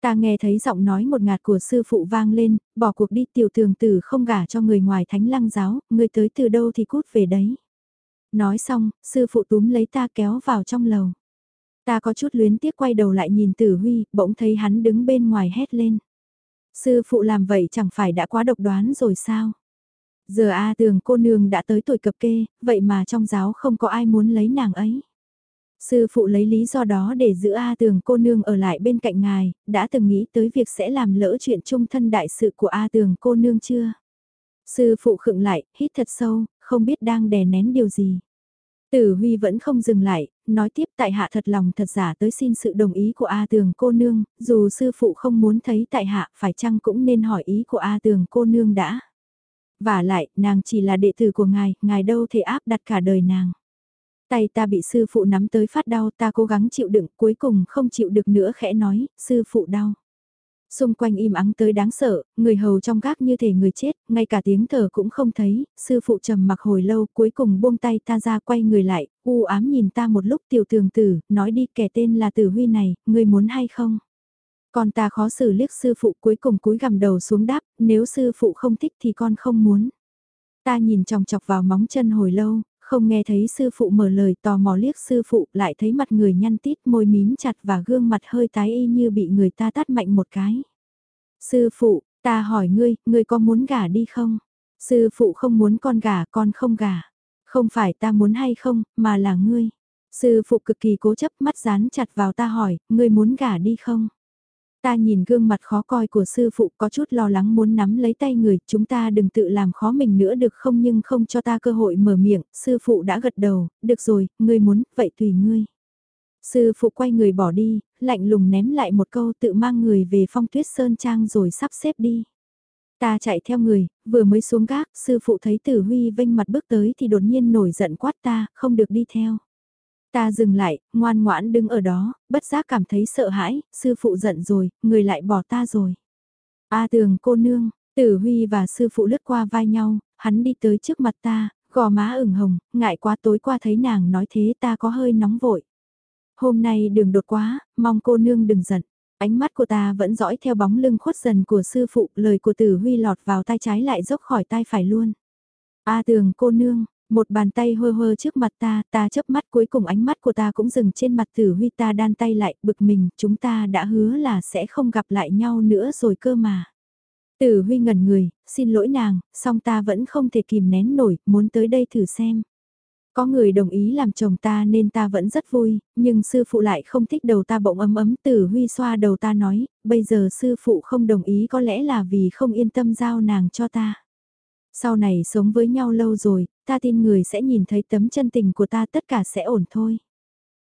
Ta nghe thấy giọng nói một ngạt của sư phụ vang lên, bỏ cuộc đi tiểu thường tử không gả cho người ngoài thánh lăng giáo, người tới từ đâu thì cút về đấy. Nói xong, sư phụ túm lấy ta kéo vào trong lầu. Ta có chút luyến tiếc quay đầu lại nhìn tử huy, bỗng thấy hắn đứng bên ngoài hét lên. Sư phụ làm vậy chẳng phải đã quá độc đoán rồi sao? Giờ A tường cô nương đã tới tuổi cập kê, vậy mà trong giáo không có ai muốn lấy nàng ấy. Sư phụ lấy lý do đó để giữ A tường cô nương ở lại bên cạnh ngài, đã từng nghĩ tới việc sẽ làm lỡ chuyện trung thân đại sự của A tường cô nương chưa? Sư phụ khựng lại, hít thật sâu, không biết đang đè nén điều gì. Tử Huy vẫn không dừng lại, nói tiếp tại hạ thật lòng thật giả tới xin sự đồng ý của A tường cô nương, dù sư phụ không muốn thấy tại hạ phải chăng cũng nên hỏi ý của A tường cô nương đã. Và lại, nàng chỉ là đệ tử của ngài, ngài đâu thể áp đặt cả đời nàng. Tay ta bị sư phụ nắm tới phát đau ta cố gắng chịu đựng cuối cùng không chịu được nữa khẽ nói, sư phụ đau. Xung quanh im ắng tới đáng sợ, người hầu trong gác như thể người chết, ngay cả tiếng thở cũng không thấy, sư phụ trầm mặc hồi lâu cuối cùng buông tay ta ra quay người lại, u ám nhìn ta một lúc tiểu tường tử, nói đi kẻ tên là tử huy này, người muốn hay không? Con ta khó xử liếc sư phụ cuối cùng cúi gằm đầu xuống đáp, nếu sư phụ không thích thì con không muốn. Ta nhìn chòng chọc vào móng chân hồi lâu, không nghe thấy sư phụ mở lời tò mò liếc sư phụ lại thấy mặt người nhăn tít môi mím chặt và gương mặt hơi tái y như bị người ta tát mạnh một cái. Sư phụ, ta hỏi ngươi, ngươi có muốn gả đi không? Sư phụ không muốn con gả, con không gả. Không phải ta muốn hay không, mà là ngươi. Sư phụ cực kỳ cố chấp mắt dán chặt vào ta hỏi, ngươi muốn gả đi không? Ta nhìn gương mặt khó coi của sư phụ có chút lo lắng muốn nắm lấy tay người, chúng ta đừng tự làm khó mình nữa được không nhưng không cho ta cơ hội mở miệng, sư phụ đã gật đầu, được rồi, ngươi muốn, vậy tùy ngươi. Sư phụ quay người bỏ đi, lạnh lùng ném lại một câu tự mang người về phong tuyết sơn trang rồi sắp xếp đi. Ta chạy theo người, vừa mới xuống gác, sư phụ thấy tử huy vênh mặt bước tới thì đột nhiên nổi giận quát ta, không được đi theo. Ta dừng lại, ngoan ngoãn đứng ở đó, bất giác cảm thấy sợ hãi, sư phụ giận rồi, người lại bỏ ta rồi. A tường cô nương, tử huy và sư phụ lướt qua vai nhau, hắn đi tới trước mặt ta, gò má ửng hồng, ngại quá tối qua thấy nàng nói thế ta có hơi nóng vội. Hôm nay đường đột quá, mong cô nương đừng giận. Ánh mắt của ta vẫn dõi theo bóng lưng khuất dần của sư phụ, lời của tử huy lọt vào tai trái lại dốc khỏi tai phải luôn. A tường cô nương, một bàn tay hơ hơ trước mặt ta, ta chớp mắt cuối cùng ánh mắt của ta cũng dừng trên mặt tử huy ta đan tay lại, bực mình, chúng ta đã hứa là sẽ không gặp lại nhau nữa rồi cơ mà. Tử huy ngẩn người, xin lỗi nàng, song ta vẫn không thể kìm nén nổi, muốn tới đây thử xem. Có người đồng ý làm chồng ta nên ta vẫn rất vui, nhưng sư phụ lại không thích đầu ta bỗng ấm ấm tử huy xoa đầu ta nói, bây giờ sư phụ không đồng ý có lẽ là vì không yên tâm giao nàng cho ta. Sau này sống với nhau lâu rồi, ta tin người sẽ nhìn thấy tấm chân tình của ta tất cả sẽ ổn thôi.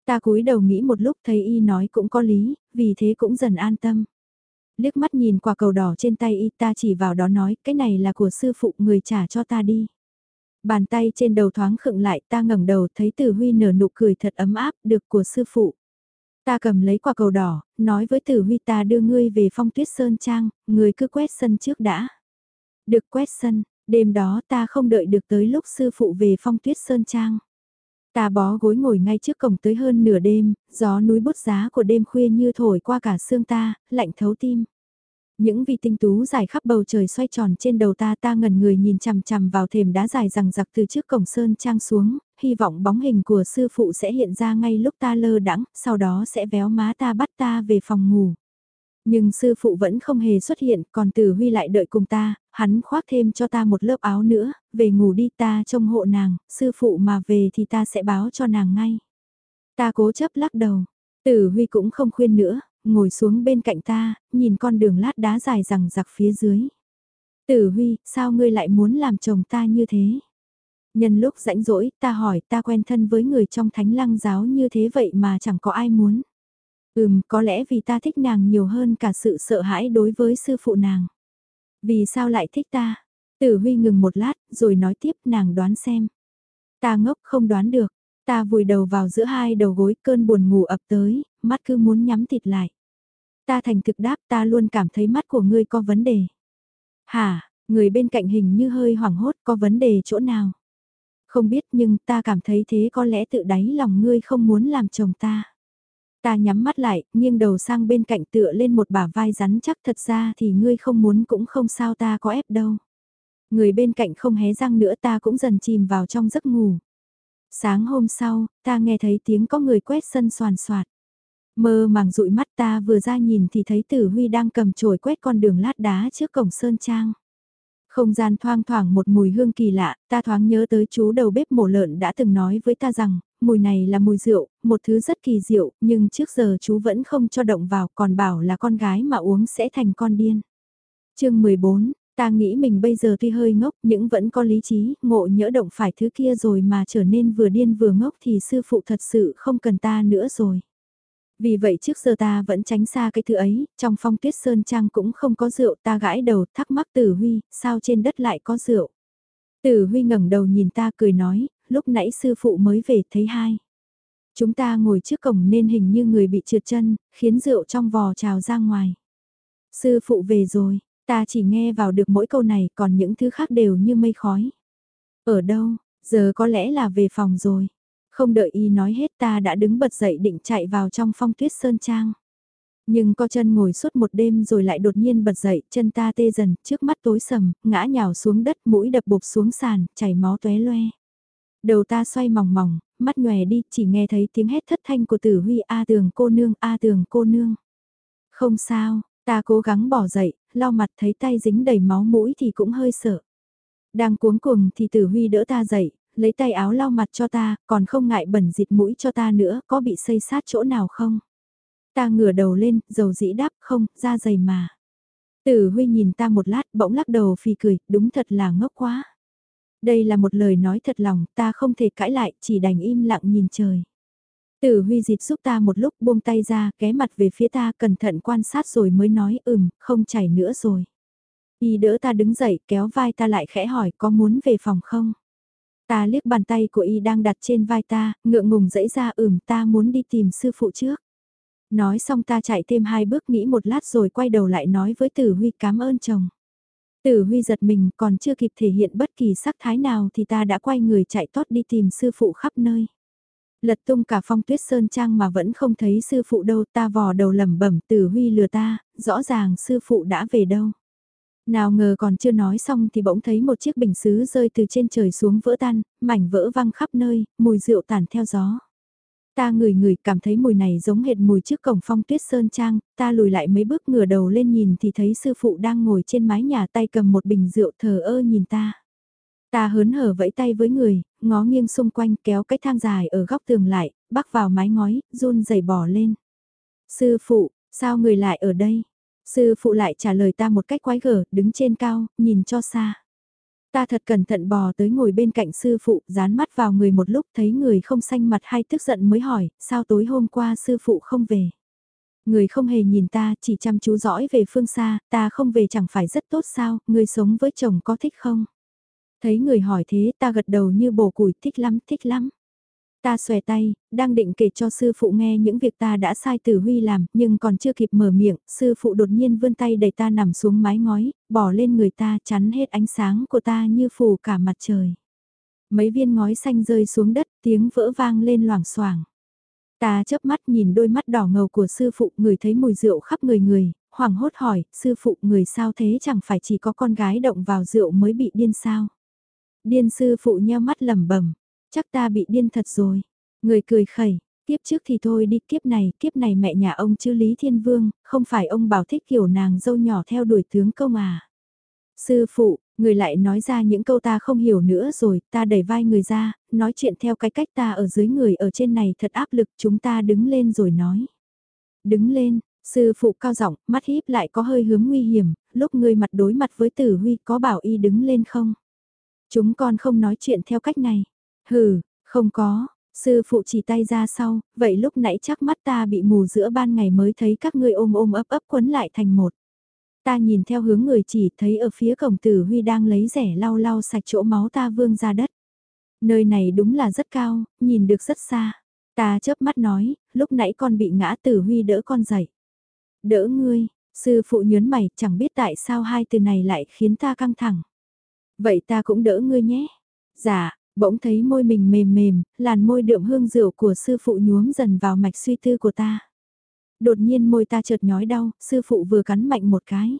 Ta cúi đầu nghĩ một lúc thấy y nói cũng có lý, vì thế cũng dần an tâm. Liếc mắt nhìn quả cầu đỏ trên tay y ta chỉ vào đó nói cái này là của sư phụ người trả cho ta đi. Bàn tay trên đầu thoáng khựng lại ta ngẩng đầu thấy Tử Huy nở nụ cười thật ấm áp được của sư phụ. Ta cầm lấy quả cầu đỏ, nói với Tử Huy ta đưa ngươi về phong tuyết sơn trang, ngươi cứ quét sân trước đã. Được quét sân, đêm đó ta không đợi được tới lúc sư phụ về phong tuyết sơn trang. Ta bó gối ngồi ngay trước cổng tới hơn nửa đêm, gió núi bút giá của đêm khuya như thổi qua cả xương ta, lạnh thấu tim. Những vì tinh tú dài khắp bầu trời xoay tròn trên đầu ta ta ngẩn người nhìn chằm chằm vào thềm đá dài rằng giặc từ trước cổng sơn trang xuống, hy vọng bóng hình của sư phụ sẽ hiện ra ngay lúc ta lơ đãng, sau đó sẽ véo má ta bắt ta về phòng ngủ. Nhưng sư phụ vẫn không hề xuất hiện, còn tử huy lại đợi cùng ta, hắn khoác thêm cho ta một lớp áo nữa, về ngủ đi ta trông hộ nàng, sư phụ mà về thì ta sẽ báo cho nàng ngay. Ta cố chấp lắc đầu, tử huy cũng không khuyên nữa, ngồi xuống bên cạnh ta, nhìn con đường lát đá dài rằng giặc phía dưới. Tử Huy, sao ngươi lại muốn làm chồng ta như thế? Nhân lúc rãnh rỗi, ta hỏi ta quen thân với người trong thánh lăng giáo như thế vậy mà chẳng có ai muốn. Ừm, có lẽ vì ta thích nàng nhiều hơn cả sự sợ hãi đối với sư phụ nàng. Vì sao lại thích ta? Tử Huy ngừng một lát, rồi nói tiếp nàng đoán xem. Ta ngốc không đoán được, ta vùi đầu vào giữa hai đầu gối cơn buồn ngủ ập tới, mắt cứ muốn nhắm thịt lại. Ta thành thực đáp ta luôn cảm thấy mắt của ngươi có vấn đề. Hả, người bên cạnh hình như hơi hoảng hốt có vấn đề chỗ nào? Không biết nhưng ta cảm thấy thế có lẽ tự đáy lòng ngươi không muốn làm chồng ta. Ta nhắm mắt lại, nghiêng đầu sang bên cạnh tựa lên một bả vai rắn chắc thật ra thì ngươi không muốn cũng không sao ta có ép đâu. Người bên cạnh không hé răng nữa ta cũng dần chìm vào trong giấc ngủ. Sáng hôm sau, ta nghe thấy tiếng có người quét sân soàn soạt. Mơ màng dụi mắt ta vừa ra nhìn thì thấy Tử Huy đang cầm chổi quét con đường lát đá trước cổng Sơn Trang. Không gian thoang thoảng một mùi hương kỳ lạ, ta thoáng nhớ tới chú đầu bếp mổ lợn đã từng nói với ta rằng, mùi này là mùi rượu, một thứ rất kỳ diệu, nhưng trước giờ chú vẫn không cho động vào còn bảo là con gái mà uống sẽ thành con điên. chương 14, ta nghĩ mình bây giờ tuy hơi ngốc nhưng vẫn có lý trí, ngộ nhỡ động phải thứ kia rồi mà trở nên vừa điên vừa ngốc thì sư phụ thật sự không cần ta nữa rồi. Vì vậy trước giờ ta vẫn tránh xa cái thứ ấy, trong phong tuyết sơn trang cũng không có rượu ta gãi đầu thắc mắc tử huy, sao trên đất lại có rượu. Tử huy ngẩng đầu nhìn ta cười nói, lúc nãy sư phụ mới về thấy hai. Chúng ta ngồi trước cổng nên hình như người bị trượt chân, khiến rượu trong vò trào ra ngoài. Sư phụ về rồi, ta chỉ nghe vào được mỗi câu này còn những thứ khác đều như mây khói. Ở đâu, giờ có lẽ là về phòng rồi. Không đợi y nói hết ta đã đứng bật dậy định chạy vào trong phong tuyết sơn trang. Nhưng co chân ngồi suốt một đêm rồi lại đột nhiên bật dậy, chân ta tê dần, trước mắt tối sầm, ngã nhào xuống đất, mũi đập bụp xuống sàn, chảy máu tóe loe. Đầu ta xoay mỏng mỏng, mắt nhòe đi, chỉ nghe thấy tiếng hét thất thanh của tử huy A tường cô nương, A tường cô nương. Không sao, ta cố gắng bỏ dậy, lau mặt thấy tay dính đầy máu mũi thì cũng hơi sợ. Đang cuống cuồng thì tử huy đỡ ta dậy, lấy tay áo lau mặt cho ta, còn không ngại bẩn dịt mũi cho ta nữa, có bị xây sát chỗ nào không? Ta ngửa đầu lên, dầu dĩ đáp, không, da dày mà. Tử Huy nhìn ta một lát, bỗng lắc đầu phì cười, đúng thật là ngốc quá. Đây là một lời nói thật lòng, ta không thể cãi lại, chỉ đành im lặng nhìn trời. Tử Huy dịt giúp ta một lúc buông tay ra, ghé mặt về phía ta, cẩn thận quan sát rồi mới nói, ừm, không chảy nữa rồi. Y đỡ ta đứng dậy, kéo vai ta lại khẽ hỏi, có muốn về phòng không? Ta liếc bàn tay của y đang đặt trên vai ta, ngượng ngùng dẫy ra ửm ta muốn đi tìm sư phụ trước. Nói xong ta chạy thêm hai bước nghĩ một lát rồi quay đầu lại nói với Tử Huy cảm ơn chồng. Tử Huy giật mình còn chưa kịp thể hiện bất kỳ sắc thái nào thì ta đã quay người chạy tót đi tìm sư phụ khắp nơi. Lật tung cả phong tuyết sơn trang mà vẫn không thấy sư phụ đâu ta vò đầu lẩm bẩm Tử Huy lừa ta, rõ ràng sư phụ đã về đâu. Nào ngờ còn chưa nói xong thì bỗng thấy một chiếc bình xứ rơi từ trên trời xuống vỡ tan, mảnh vỡ văng khắp nơi, mùi rượu tản theo gió. Ta ngửi ngửi cảm thấy mùi này giống hệt mùi trước cổng phong tuyết sơn trang, ta lùi lại mấy bước ngửa đầu lên nhìn thì thấy sư phụ đang ngồi trên mái nhà tay cầm một bình rượu thờ ơ nhìn ta. Ta hớn hở vẫy tay với người, ngó nghiêng xung quanh kéo cái thang dài ở góc tường lại, bắc vào mái ngói, run rẩy bỏ lên. Sư phụ, sao người lại ở đây? Sư phụ lại trả lời ta một cách quái gở, đứng trên cao, nhìn cho xa. Ta thật cẩn thận bò tới ngồi bên cạnh sư phụ, dán mắt vào người một lúc thấy người không xanh mặt hay tức giận mới hỏi, sao tối hôm qua sư phụ không về. Người không hề nhìn ta, chỉ chăm chú dõi về phương xa, ta không về chẳng phải rất tốt sao, người sống với chồng có thích không? Thấy người hỏi thế ta gật đầu như bổ củi thích lắm, thích lắm. Ta xòe tay, đang định kể cho sư phụ nghe những việc ta đã sai tử huy làm, nhưng còn chưa kịp mở miệng, sư phụ đột nhiên vươn tay đẩy ta nằm xuống mái ngói, bỏ lên người ta chắn hết ánh sáng của ta như phủ cả mặt trời. Mấy viên ngói xanh rơi xuống đất, tiếng vỡ vang lên loảng xoảng. Ta chớp mắt nhìn đôi mắt đỏ ngầu của sư phụ người thấy mùi rượu khắp người người, hoảng hốt hỏi, sư phụ người sao thế chẳng phải chỉ có con gái động vào rượu mới bị điên sao. Điên sư phụ nheo mắt lẩm bẩm chắc ta bị điên thật rồi. Người cười khẩy, kiếp trước thì thôi đi kiếp này, kiếp này mẹ nhà ông chứ Lý Thiên Vương, không phải ông bảo thích kiểu nàng dâu nhỏ theo đuổi tướng công à. Sư phụ, người lại nói ra những câu ta không hiểu nữa rồi, ta đẩy vai người ra, nói chuyện theo cái cách ta ở dưới người ở trên này thật áp lực, chúng ta đứng lên rồi nói. Đứng lên, sư phụ cao giọng, mắt híp lại có hơi hướng nguy hiểm, lúc ngươi mặt đối mặt với tử huy có bảo y đứng lên không? Chúng con không nói chuyện theo cách này. Hừ, không có, sư phụ chỉ tay ra sau, vậy lúc nãy chắc mắt ta bị mù giữa ban ngày mới thấy các ngươi ôm ôm ấp ấp quấn lại thành một. Ta nhìn theo hướng người chỉ thấy ở phía cổng tử huy đang lấy rẻ lau lau sạch chỗ máu ta vương ra đất. Nơi này đúng là rất cao, nhìn được rất xa. Ta chớp mắt nói, lúc nãy con bị ngã tử huy đỡ con dậy. Đỡ ngươi, sư phụ nhớn mày, chẳng biết tại sao hai từ này lại khiến ta căng thẳng. Vậy ta cũng đỡ ngươi nhé. Dạ, bỗng thấy môi mình mềm mềm, làn môi đượm hương rượu của sư phụ nhuốm dần vào mạch suy tư của ta. Đột nhiên môi ta chợt nhói đau, sư phụ vừa cắn mạnh một cái.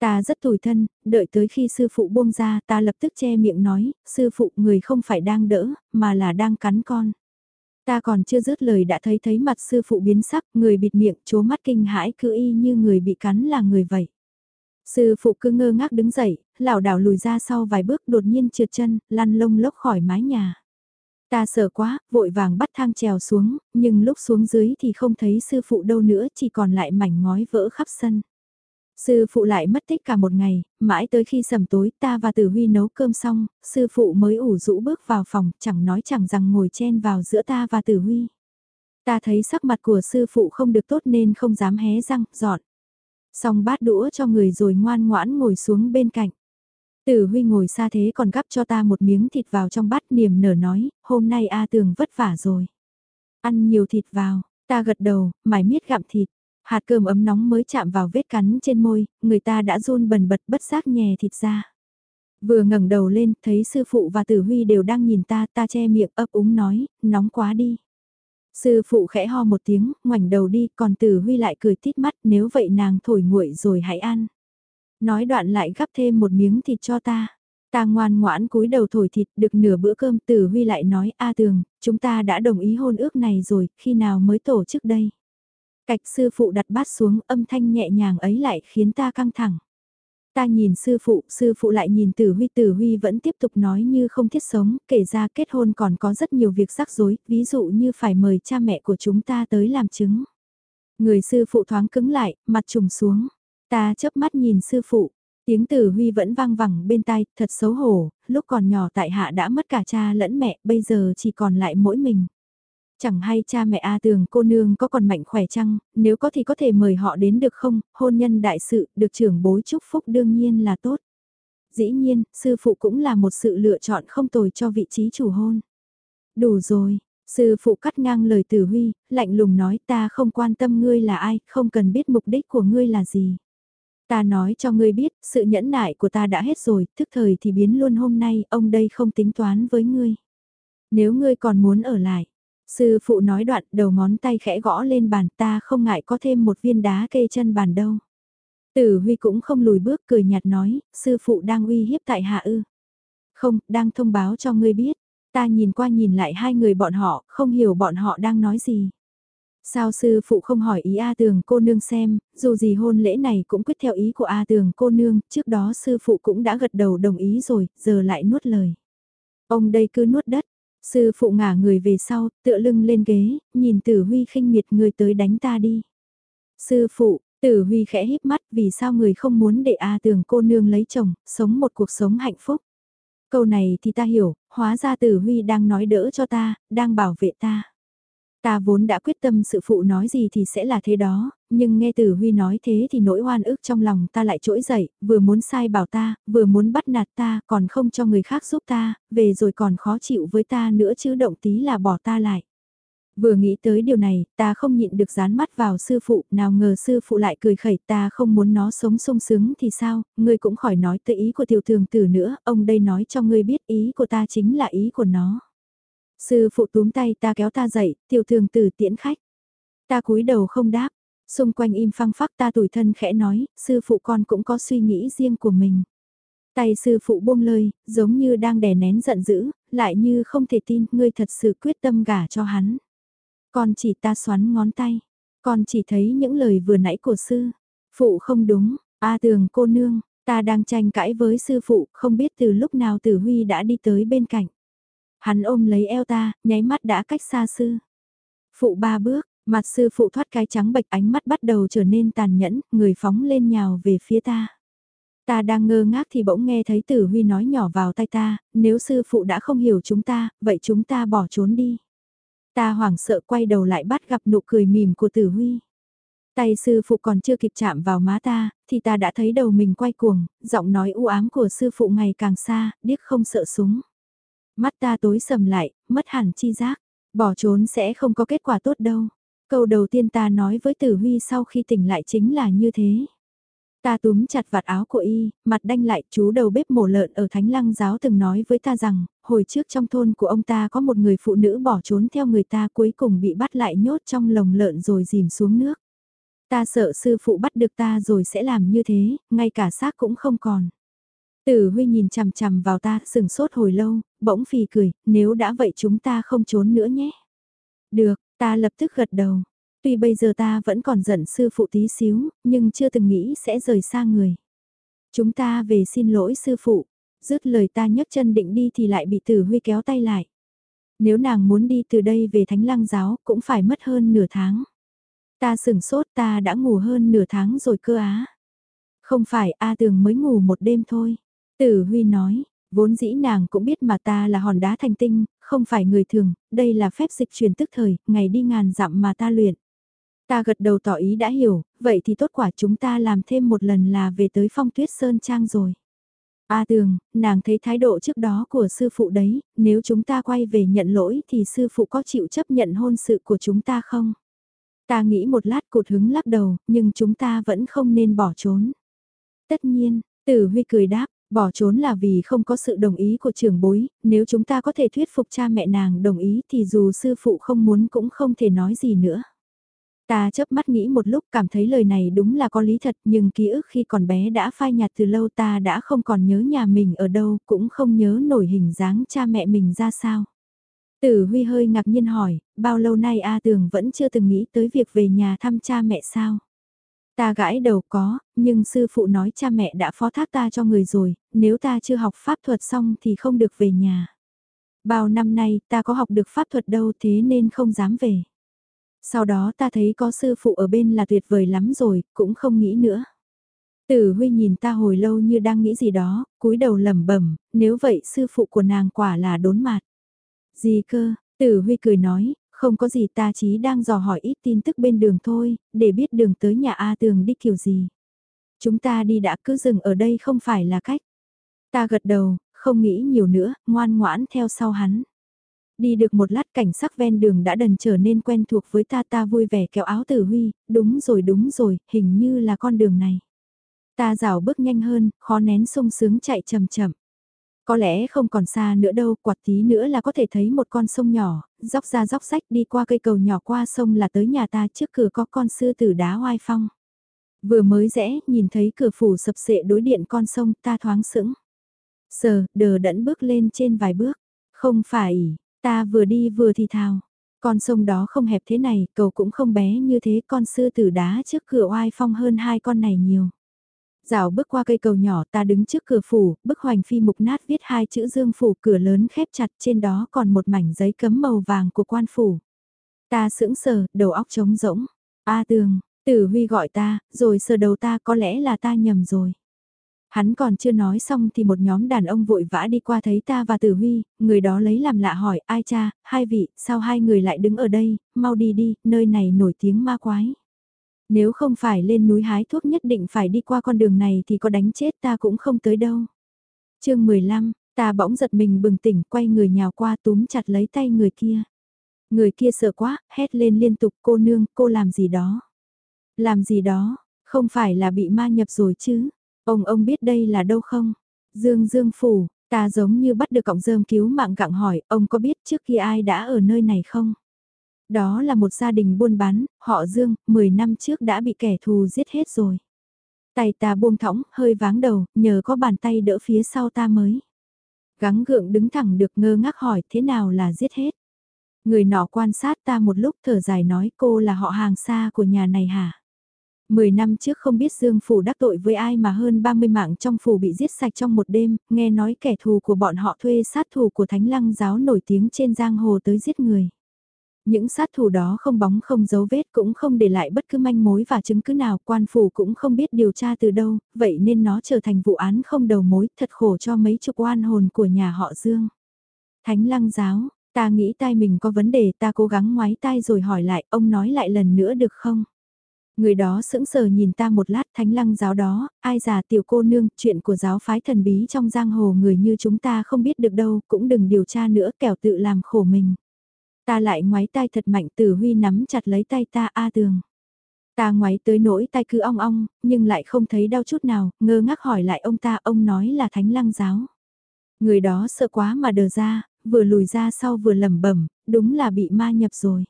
Ta rất tủi thân, đợi tới khi sư phụ buông ra ta lập tức che miệng nói, sư phụ người không phải đang đỡ, mà là đang cắn con. Ta còn chưa dứt lời đã thấy thấy mặt sư phụ biến sắc, người bịt miệng, chố mắt kinh hãi cứ y như người bị cắn là người vậy. Sư phụ cứ ngơ ngác đứng dậy, lảo đảo lùi ra sau vài bước đột nhiên trượt chân, lăn lông lốc khỏi mái nhà. Ta sợ quá, vội vàng bắt thang trèo xuống, nhưng lúc xuống dưới thì không thấy sư phụ đâu nữa, chỉ còn lại mảnh ngói vỡ khắp sân. Sư phụ lại mất tích cả một ngày, mãi tới khi sầm tối ta và Tử Huy nấu cơm xong, sư phụ mới ủ rũ bước vào phòng, chẳng nói chẳng rằng ngồi chen vào giữa ta và Tử Huy. Ta thấy sắc mặt của sư phụ không được tốt nên không dám hé răng, dọn. Xong bát đũa cho người rồi ngoan ngoãn ngồi xuống bên cạnh. Tử Huy ngồi xa thế còn gắp cho ta một miếng thịt vào trong bát niềm nở nói, hôm nay A Tường vất vả rồi. Ăn nhiều thịt vào, ta gật đầu, mải miết gặm thịt. Hạt cơm ấm nóng mới chạm vào vết cắn trên môi, người ta đã run bần bật bất giác nhè thịt ra. Vừa ngẩng đầu lên, thấy sư phụ và tử huy đều đang nhìn ta, ta che miệng ấp úng nói, nóng quá đi. Sư phụ khẽ ho một tiếng, ngoảnh đầu đi, còn tử huy lại cười tít mắt, nếu vậy nàng thổi nguội rồi hãy ăn. Nói đoạn lại gắp thêm một miếng thịt cho ta. Ta ngoan ngoãn cúi đầu thổi thịt được nửa bữa cơm tử huy lại nói A tường, chúng ta đã đồng ý hôn ước này rồi, khi nào mới tổ chức đây? Cạch sư phụ đặt bát xuống âm thanh nhẹ nhàng ấy lại khiến ta căng thẳng. Ta nhìn sư phụ, sư phụ lại nhìn tử huy, tử huy vẫn tiếp tục nói như không thiết sống, kể ra kết hôn còn có rất nhiều việc rắc rối, ví dụ như phải mời cha mẹ của chúng ta tới làm chứng. Người sư phụ thoáng cứng lại, mặt trùng xuống. Ta chớp mắt nhìn sư phụ, tiếng tử huy vẫn vang vẳng bên tai, thật xấu hổ, lúc còn nhỏ tại hạ đã mất cả cha lẫn mẹ, bây giờ chỉ còn lại mỗi mình. Chẳng hay cha mẹ A tường cô nương có còn mạnh khỏe chăng, nếu có thì có thể mời họ đến được không, hôn nhân đại sự, được trưởng bối chúc phúc đương nhiên là tốt. Dĩ nhiên, sư phụ cũng là một sự lựa chọn không tồi cho vị trí chủ hôn. Đủ rồi, sư phụ cắt ngang lời tử huy, lạnh lùng nói ta không quan tâm ngươi là ai, không cần biết mục đích của ngươi là gì. Ta nói cho ngươi biết, sự nhẫn nại của ta đã hết rồi, thức thời thì biến luôn hôm nay, ông đây không tính toán với ngươi. Nếu ngươi còn muốn ở lại, sư phụ nói đoạn đầu ngón tay khẽ gõ lên bàn ta không ngại có thêm một viên đá kê chân bàn đâu. Tử Huy cũng không lùi bước cười nhạt nói, sư phụ đang uy hiếp tại hạ ư. Không, đang thông báo cho ngươi biết. Ta nhìn qua nhìn lại hai người bọn họ, không hiểu bọn họ đang nói gì. Sao sư phụ không hỏi ý A Tường cô nương xem, dù gì hôn lễ này cũng quyết theo ý của A Tường cô nương, trước đó sư phụ cũng đã gật đầu đồng ý rồi, giờ lại nuốt lời. Ông đây cứ nuốt đất, sư phụ ngả người về sau, tựa lưng lên ghế, nhìn tử huy khinh miệt người tới đánh ta đi. Sư phụ, tử huy khẽ híp mắt vì sao người không muốn để A Tường cô nương lấy chồng, sống một cuộc sống hạnh phúc. Câu này thì ta hiểu, hóa ra tử huy đang nói đỡ cho ta, đang bảo vệ ta. Ta vốn đã quyết tâm sự phụ nói gì thì sẽ là thế đó, nhưng nghe Tử Huy nói thế thì nỗi oan ức trong lòng ta lại trỗi dậy, vừa muốn sai bảo ta, vừa muốn bắt nạt ta, còn không cho người khác giúp ta, về rồi còn khó chịu với ta nữa chứ động tí là bỏ ta lại. Vừa nghĩ tới điều này, ta không nhịn được dán mắt vào sư phụ, nào ngờ sư phụ lại cười khẩy ta không muốn nó sống sung sướng thì sao, ngươi cũng khỏi nói tới ý của tiểu thường tử nữa, ông đây nói cho ngươi biết ý của ta chính là ý của nó. Sư phụ túm tay ta kéo ta dậy, tiểu thường tử tiễn khách. Ta cúi đầu không đáp, xung quanh im phăng phắc ta tủi thân khẽ nói, sư phụ con cũng có suy nghĩ riêng của mình. Tay sư phụ buông lơi, giống như đang đè nén giận dữ, lại như không thể tin, ngươi thật sự quyết tâm gả cho hắn. Con chỉ ta xoắn ngón tay, con chỉ thấy những lời vừa nãy của sư. Phụ không đúng, A tường cô nương, ta đang tranh cãi với sư phụ, không biết từ lúc nào tử huy đã đi tới bên cạnh. Hắn ôm lấy eo ta, nháy mắt đã cách xa sư. Phụ ba bước, mặt sư phụ thoát cái trắng bệch ánh mắt bắt đầu trở nên tàn nhẫn, người phóng lên nhào về phía ta. Ta đang ngơ ngác thì bỗng nghe thấy tử huy nói nhỏ vào tay ta, nếu sư phụ đã không hiểu chúng ta, vậy chúng ta bỏ trốn đi. Ta hoảng sợ quay đầu lại bắt gặp nụ cười mỉm của tử huy. Tay sư phụ còn chưa kịp chạm vào má ta, thì ta đã thấy đầu mình quay cuồng, giọng nói u ám của sư phụ ngày càng xa, điếc không sợ súng. Mắt ta tối sầm lại, mất hẳn chi giác, bỏ trốn sẽ không có kết quả tốt đâu. Câu đầu tiên ta nói với tử huy sau khi tỉnh lại chính là như thế. Ta túm chặt vạt áo của y, mặt đanh lại chú đầu bếp mổ lợn ở Thánh Lăng giáo từng nói với ta rằng, hồi trước trong thôn của ông ta có một người phụ nữ bỏ trốn theo người ta cuối cùng bị bắt lại nhốt trong lồng lợn rồi dìm xuống nước. Ta sợ sư phụ bắt được ta rồi sẽ làm như thế, ngay cả xác cũng không còn. Tử Huy nhìn chằm chằm vào ta, sừng sốt hồi lâu, bỗng phì cười, nếu đã vậy chúng ta không trốn nữa nhé. Được, ta lập tức gật đầu. Tuy bây giờ ta vẫn còn giận sư phụ tí xíu, nhưng chưa từng nghĩ sẽ rời xa người. Chúng ta về xin lỗi sư phụ, dứt lời ta nhấc chân định đi thì lại bị tử huy kéo tay lại. Nếu nàng muốn đi từ đây về thánh lăng giáo cũng phải mất hơn nửa tháng. Ta sừng sốt ta đã ngủ hơn nửa tháng rồi cơ á. Không phải A tường mới ngủ một đêm thôi. Tử huy nói, vốn dĩ nàng cũng biết mà ta là hòn đá thành tinh, không phải người thường, đây là phép dịch truyền tức thời, ngày đi ngàn dặm mà ta luyện. Ta gật đầu tỏ ý đã hiểu, vậy thì tốt quả chúng ta làm thêm một lần là về tới phong tuyết sơn trang rồi. A tường, nàng thấy thái độ trước đó của sư phụ đấy, nếu chúng ta quay về nhận lỗi thì sư phụ có chịu chấp nhận hôn sự của chúng ta không? Ta nghĩ một lát cụt hứng lắc đầu, nhưng chúng ta vẫn không nên bỏ trốn. Tất nhiên, tử huy cười đáp, bỏ trốn là vì không có sự đồng ý của trưởng bối, nếu chúng ta có thể thuyết phục cha mẹ nàng đồng ý thì dù sư phụ không muốn cũng không thể nói gì nữa. Ta chớp mắt nghĩ một lúc cảm thấy lời này đúng là có lý thật nhưng ký ức khi còn bé đã phai nhạt từ lâu ta đã không còn nhớ nhà mình ở đâu cũng không nhớ nổi hình dáng cha mẹ mình ra sao. Tử Huy hơi ngạc nhiên hỏi, bao lâu nay A Tường vẫn chưa từng nghĩ tới việc về nhà thăm cha mẹ sao? Ta gãi đầu có, nhưng sư phụ nói cha mẹ đã phó thác ta cho người rồi, nếu ta chưa học pháp thuật xong thì không được về nhà. Bao năm nay ta có học được pháp thuật đâu thế nên không dám về. Sau đó ta thấy có sư phụ ở bên là tuyệt vời lắm rồi, cũng không nghĩ nữa. Tử Huy nhìn ta hồi lâu như đang nghĩ gì đó, cúi đầu lẩm bẩm, nếu vậy sư phụ của nàng quả là đốn mặt. Gì cơ, Tử Huy cười nói, không có gì ta chỉ đang dò hỏi ít tin tức bên đường thôi, để biết đường tới nhà A Tường đi kiểu gì. Chúng ta đi đã cứ dừng ở đây không phải là cách. Ta gật đầu, không nghĩ nhiều nữa, ngoan ngoãn theo sau hắn. Đi được một lát cảnh sắc ven đường đã dần trở nên quen thuộc với ta ta vui vẻ kéo áo tử huy, đúng rồi đúng rồi, hình như là con đường này. Ta rảo bước nhanh hơn, khó nén sung sướng chạy chậm chậm. Có lẽ không còn xa nữa đâu, quạt tí nữa là có thể thấy một con sông nhỏ, dốc ra dốc sách đi qua cây cầu nhỏ qua sông là tới nhà ta trước cửa có con sư tử đá oai phong. Vừa mới rẽ, nhìn thấy cửa phủ sập sệ đối điện con sông ta thoáng sững. Sờ, đờ đẫn bước lên trên vài bước. Không phải, Ta vừa đi vừa thì thào. Con sông đó không hẹp thế này, cầu cũng không bé như thế, con sư tử đá trước cửa oai phong hơn hai con này nhiều. Dạo bước qua cây cầu nhỏ ta đứng trước cửa phủ, bức hoành phi mục nát viết hai chữ dương phủ cửa lớn khép chặt trên đó còn một mảnh giấy cấm màu vàng của quan phủ. Ta sững sờ, đầu óc trống rỗng. A tường, tử huy gọi ta, rồi sờ đầu ta có lẽ là ta nhầm rồi. Hắn còn chưa nói xong thì một nhóm đàn ông vội vã đi qua thấy ta và Tử Huy, người đó lấy làm lạ hỏi, ai cha, hai vị, sao hai người lại đứng ở đây, mau đi đi, nơi này nổi tiếng ma quái. Nếu không phải lên núi hái thuốc nhất định phải đi qua con đường này thì có đánh chết ta cũng không tới đâu. chương 15, ta bỗng giật mình bừng tỉnh quay người nhào qua túm chặt lấy tay người kia. Người kia sợ quá, hét lên liên tục cô nương, cô làm gì đó. Làm gì đó, không phải là bị ma nhập rồi chứ. Ông ông biết đây là đâu không? Dương Dương Phủ, ta giống như bắt được cọng rơm cứu mạng gặng hỏi, ông có biết trước kia ai đã ở nơi này không? Đó là một gia đình buôn bán, họ Dương, 10 năm trước đã bị kẻ thù giết hết rồi. Tay ta buông thõng, hơi váng đầu, nhờ có bàn tay đỡ phía sau ta mới. Gắng gượng đứng thẳng được ngơ ngác hỏi thế nào là giết hết. Người nọ quan sát ta một lúc thở dài nói cô là họ hàng xa của nhà này hả? Mười năm trước không biết Dương Phủ đắc tội với ai mà hơn 30 mạng trong phủ bị giết sạch trong một đêm, nghe nói kẻ thù của bọn họ thuê sát thủ của thánh lăng giáo nổi tiếng trên giang hồ tới giết người. Những sát thủ đó không bóng không dấu vết cũng không để lại bất cứ manh mối và chứng cứ nào quan phủ cũng không biết điều tra từ đâu, vậy nên nó trở thành vụ án không đầu mối thật khổ cho mấy chục oan hồn của nhà họ Dương. Thánh lăng giáo, ta nghĩ tai mình có vấn đề ta cố gắng ngoái tai rồi hỏi lại ông nói lại lần nữa được không? Người đó sững sờ nhìn ta một lát thánh lăng giáo đó, ai già tiểu cô nương, chuyện của giáo phái thần bí trong giang hồ người như chúng ta không biết được đâu, cũng đừng điều tra nữa kẻo tự làm khổ mình. Ta lại ngoái tay thật mạnh tử huy nắm chặt lấy tay ta A tường. Ta ngoái tới nỗi tay cứ ong ong, nhưng lại không thấy đau chút nào, ngơ ngác hỏi lại ông ta, ông nói là thánh lăng giáo. Người đó sợ quá mà đờ ra, vừa lùi ra sau vừa lẩm bẩm, đúng là bị ma nhập rồi.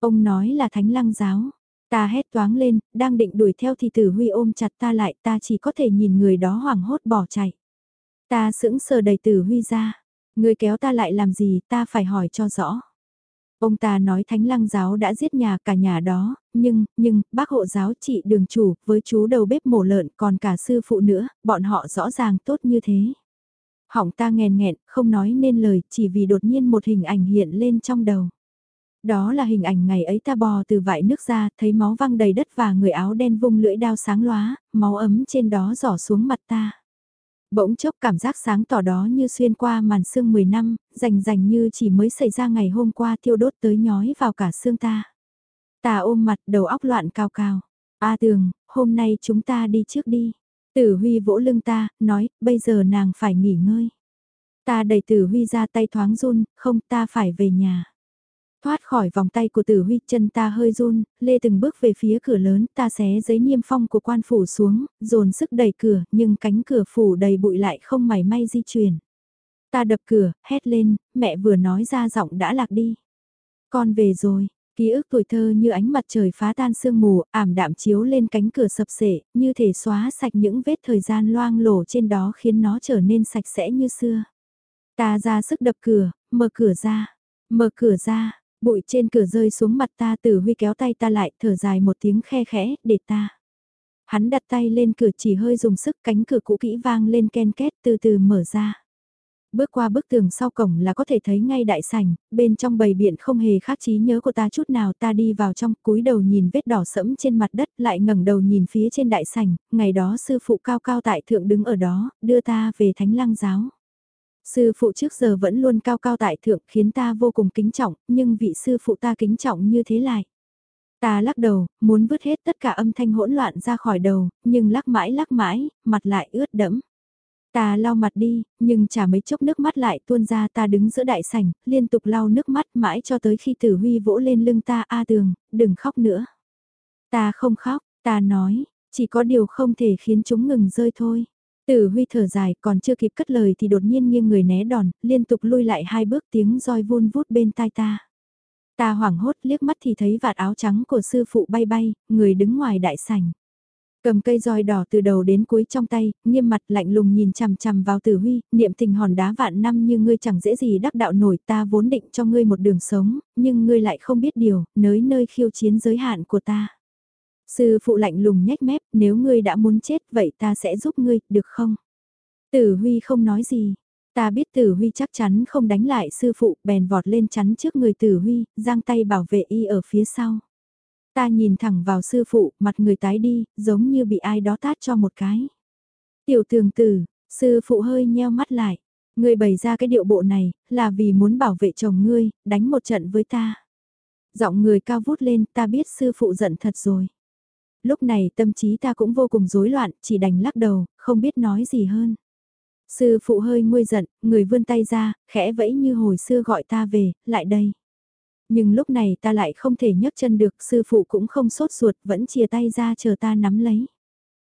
Ông nói là thánh lăng giáo. Ta hét toáng lên, đang định đuổi theo thì tử huy ôm chặt ta lại, ta chỉ có thể nhìn người đó hoảng hốt bỏ chạy. Ta sững sờ đầy tử huy ra. Người kéo ta lại làm gì, ta phải hỏi cho rõ. Ông ta nói thánh lăng giáo đã giết nhà cả nhà đó, nhưng, nhưng, bác hộ giáo chị đường chủ, với chú đầu bếp mổ lợn còn cả sư phụ nữa, bọn họ rõ ràng tốt như thế. Hỏng ta nghèn nghẹn, không nói nên lời, chỉ vì đột nhiên một hình ảnh hiện lên trong đầu. Đó là hình ảnh ngày ấy ta bò từ vại nước ra, thấy máu văng đầy đất và người áo đen vung lưỡi đao sáng lóa, máu ấm trên đó giỏ xuống mặt ta. Bỗng chốc cảm giác sáng tỏ đó như xuyên qua màn sương 10 năm, rành rành như chỉ mới xảy ra ngày hôm qua thiêu đốt tới nhói vào cả xương ta. Ta ôm mặt đầu óc loạn cao cao. A tường, hôm nay chúng ta đi trước đi. Tử Huy vỗ lưng ta, nói, bây giờ nàng phải nghỉ ngơi. Ta đẩy Tử Huy ra tay thoáng run, không ta phải về nhà. Thoát khỏi vòng tay của tử huy chân ta hơi run, lê từng bước về phía cửa lớn ta xé giấy niêm phong của quan phủ xuống, dồn sức đẩy cửa nhưng cánh cửa phủ đầy bụi lại không mảy may di chuyển. Ta đập cửa, hét lên, mẹ vừa nói ra giọng đã lạc đi. Con về rồi, ký ức tuổi thơ như ánh mặt trời phá tan sương mù, ảm đạm chiếu lên cánh cửa sập sệ, như thể xóa sạch những vết thời gian loang lổ trên đó khiến nó trở nên sạch sẽ như xưa. Ta ra sức đập cửa, mở cửa ra, mở cửa ra, Bụi trên cửa rơi xuống mặt ta tử huy kéo tay ta lại thở dài một tiếng khe khẽ để ta. Hắn đặt tay lên cửa chỉ hơi dùng sức cánh cửa cũ kỹ vang lên ken két từ từ mở ra. Bước qua bức tường sau cổng là có thể thấy ngay đại sảnh, bên trong bầy biện không hề khác trí nhớ của ta chút nào ta đi vào trong cúi đầu nhìn vết đỏ sẫm trên mặt đất lại ngẩng đầu nhìn phía trên đại sảnh, ngày đó sư phụ cao cao tại thượng đứng ở đó, đưa ta về thánh lăng giáo. Sư phụ trước giờ vẫn luôn cao cao tại thượng khiến ta vô cùng kính trọng, nhưng vị sư phụ ta kính trọng như thế lại. Ta lắc đầu, muốn vứt hết tất cả âm thanh hỗn loạn ra khỏi đầu, nhưng lắc mãi lắc mãi, mặt lại ướt đẫm. Ta lau mặt đi, nhưng chả mấy chốc nước mắt lại tuôn ra ta đứng giữa đại sảnh, liên tục lau nước mắt mãi cho tới khi tử huy vỗ lên lưng ta A tường, đừng khóc nữa. Ta không khóc, ta nói, chỉ có điều không thể khiến chúng ngừng rơi thôi. Tử Huy thở dài còn chưa kịp cất lời thì đột nhiên nghiêng người né đòn, liên tục lui lại hai bước tiếng roi vun vút bên tai ta. Ta hoảng hốt liếc mắt thì thấy vạt áo trắng của sư phụ bay bay, người đứng ngoài đại sảnh. Cầm cây roi đỏ từ đầu đến cuối trong tay, nghiêm mặt lạnh lùng nhìn chằm chằm vào tử huy, niệm tình hòn đá vạn năm như ngươi chẳng dễ gì đắc đạo nổi ta vốn định cho ngươi một đường sống, nhưng ngươi lại không biết điều, nới nơi khiêu chiến giới hạn của ta. Sư phụ lạnh lùng nhếch mép, nếu ngươi đã muốn chết vậy ta sẽ giúp ngươi, được không? Tử Huy không nói gì. Ta biết Tử Huy chắc chắn không đánh lại sư phụ, bèn vọt lên chắn trước người Tử Huy, giang tay bảo vệ y ở phía sau. Ta nhìn thẳng vào sư phụ, mặt người tái đi, giống như bị ai đó tát cho một cái. Tiểu tường tử, sư phụ hơi nheo mắt lại. Ngươi bày ra cái điệu bộ này, là vì muốn bảo vệ chồng ngươi, đánh một trận với ta. Giọng người cao vút lên, ta biết sư phụ giận thật rồi. Lúc này tâm trí ta cũng vô cùng rối loạn, chỉ đành lắc đầu, không biết nói gì hơn. Sư phụ hơi nguôi giận, người vươn tay ra, khẽ vẫy như hồi xưa gọi ta về, lại đây. Nhưng lúc này ta lại không thể nhấc chân được, sư phụ cũng không sốt ruột, vẫn chia tay ra chờ ta nắm lấy.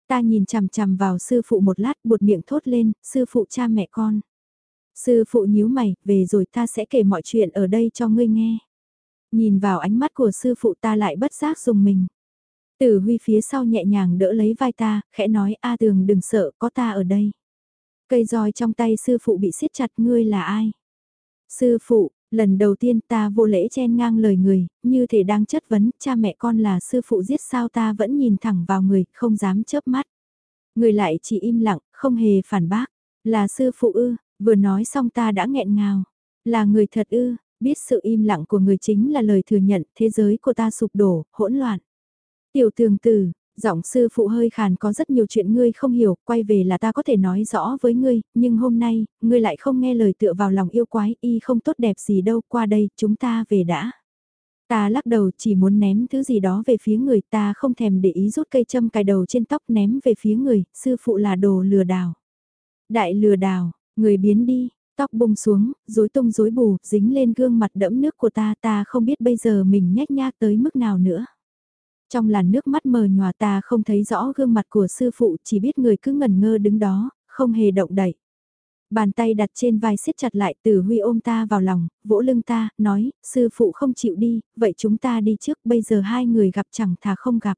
Ta nhìn chằm chằm vào sư phụ một lát, buột miệng thốt lên, sư phụ cha mẹ con. Sư phụ nhíu mày, về rồi ta sẽ kể mọi chuyện ở đây cho ngươi nghe. Nhìn vào ánh mắt của sư phụ ta lại bất giác dùng mình. Tử Huy phía sau nhẹ nhàng đỡ lấy vai ta, khẽ nói A tường đừng sợ, có ta ở đây. Cây roi trong tay sư phụ bị siết chặt ngươi là ai? Sư phụ, lần đầu tiên ta vô lễ chen ngang lời người, như thể đang chất vấn cha mẹ con là sư phụ giết sao ta vẫn nhìn thẳng vào người, không dám chớp mắt. Người lại chỉ im lặng, không hề phản bác. Là sư phụ ư, vừa nói xong ta đã nghẹn ngào. Là người thật ư, biết sự im lặng của người chính là lời thừa nhận thế giới của ta sụp đổ, hỗn loạn. Tiểu tường tử, giọng sư phụ hơi khàn có rất nhiều chuyện ngươi không hiểu, quay về là ta có thể nói rõ với ngươi, nhưng hôm nay, ngươi lại không nghe lời tựa vào lòng yêu quái, y không tốt đẹp gì đâu, qua đây, chúng ta về đã. Ta lắc đầu chỉ muốn ném thứ gì đó về phía người ta không thèm để ý rút cây châm cài đầu trên tóc ném về phía người, sư phụ là đồ lừa đảo. Đại lừa đảo, người biến đi, tóc bung xuống, rối tung rối bù, dính lên gương mặt đẫm nước của ta ta không biết bây giờ mình nhách nhác tới mức nào nữa. Trong làn nước mắt mờ nhòa ta không thấy rõ gương mặt của sư phụ chỉ biết người cứ ngẩn ngơ đứng đó, không hề động đậy. Bàn tay đặt trên vai siết chặt lại tử huy ôm ta vào lòng, vỗ lưng ta, nói, sư phụ không chịu đi, vậy chúng ta đi trước, bây giờ hai người gặp chẳng thà không gặp.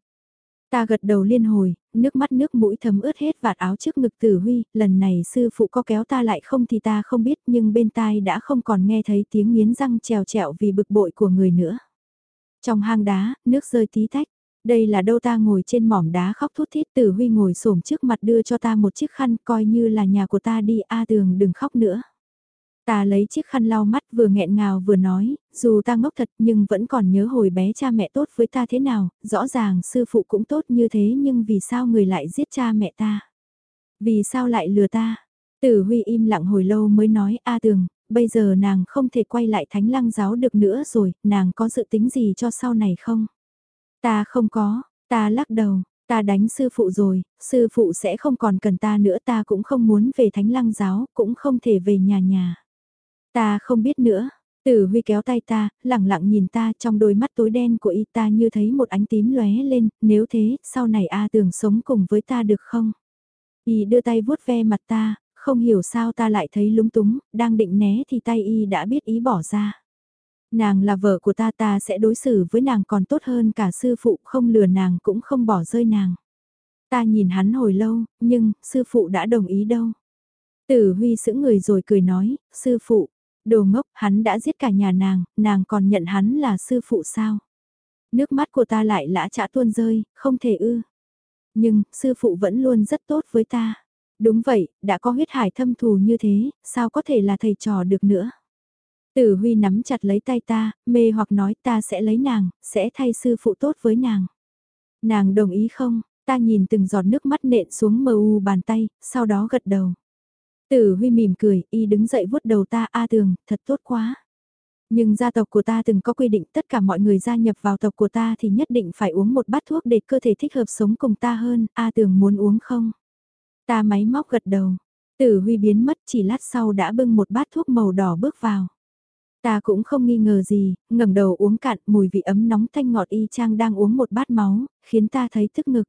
Ta gật đầu liên hồi, nước mắt nước mũi thấm ướt hết vạt áo trước ngực tử huy, lần này sư phụ có kéo ta lại không thì ta không biết nhưng bên tai đã không còn nghe thấy tiếng nghiến răng trèo trẹo vì bực bội của người nữa. Trong hang đá, nước rơi tí tách, đây là đâu ta ngồi trên mỏm đá khóc thút thít tử huy ngồi xổm trước mặt đưa cho ta một chiếc khăn coi như là nhà của ta đi a tường đừng khóc nữa. Ta lấy chiếc khăn lau mắt vừa nghẹn ngào vừa nói, dù ta ngốc thật nhưng vẫn còn nhớ hồi bé cha mẹ tốt với ta thế nào, rõ ràng sư phụ cũng tốt như thế nhưng vì sao người lại giết cha mẹ ta? Vì sao lại lừa ta? Tử Huy im lặng hồi lâu mới nói A Tường, bây giờ nàng không thể quay lại thánh lăng giáo được nữa rồi, nàng có dự tính gì cho sau này không? Ta không có, ta lắc đầu, ta đánh sư phụ rồi, sư phụ sẽ không còn cần ta nữa ta cũng không muốn về thánh lăng giáo, cũng không thể về nhà nhà. Ta không biết nữa. Tử Huy kéo tay ta, lặng lặng nhìn ta trong đôi mắt tối đen của y ta như thấy một ánh tím lóe lên, nếu thế, sau này A tưởng sống cùng với ta được không? Y đưa tay vuốt ve mặt ta, không hiểu sao ta lại thấy lúng túng, đang định né thì tay y đã biết ý bỏ ra. Nàng là vợ của ta ta sẽ đối xử với nàng còn tốt hơn cả sư phụ không lừa nàng cũng không bỏ rơi nàng. Ta nhìn hắn hồi lâu, nhưng, sư phụ đã đồng ý đâu. Tử Huy sững người rồi cười nói, sư phụ, đồ ngốc, hắn đã giết cả nhà nàng, nàng còn nhận hắn là sư phụ sao? Nước mắt của ta lại lã chả tuôn rơi, không thể ư. Nhưng, sư phụ vẫn luôn rất tốt với ta. Đúng vậy, đã có huyết hải thâm thù như thế, sao có thể là thầy trò được nữa? Tử Huy nắm chặt lấy tay ta, mê hoặc nói ta sẽ lấy nàng, sẽ thay sư phụ tốt với nàng. Nàng đồng ý không? Ta nhìn từng giọt nước mắt nện xuống mờ u bàn tay, sau đó gật đầu. Tử Huy mỉm cười, y đứng dậy vuốt đầu ta A tường, thật tốt quá. Nhưng gia tộc của ta từng có quy định tất cả mọi người gia nhập vào tộc của ta thì nhất định phải uống một bát thuốc để cơ thể thích hợp sống cùng ta hơn, A tường muốn uống không? Ta máy móc gật đầu. Tử Huy biến mất chỉ lát sau đã bưng một bát thuốc màu đỏ bước vào. Ta cũng không nghi ngờ gì, ngẩng đầu uống cạn mùi vị ấm nóng thanh ngọt y chang đang uống một bát máu, khiến ta thấy tức ngực.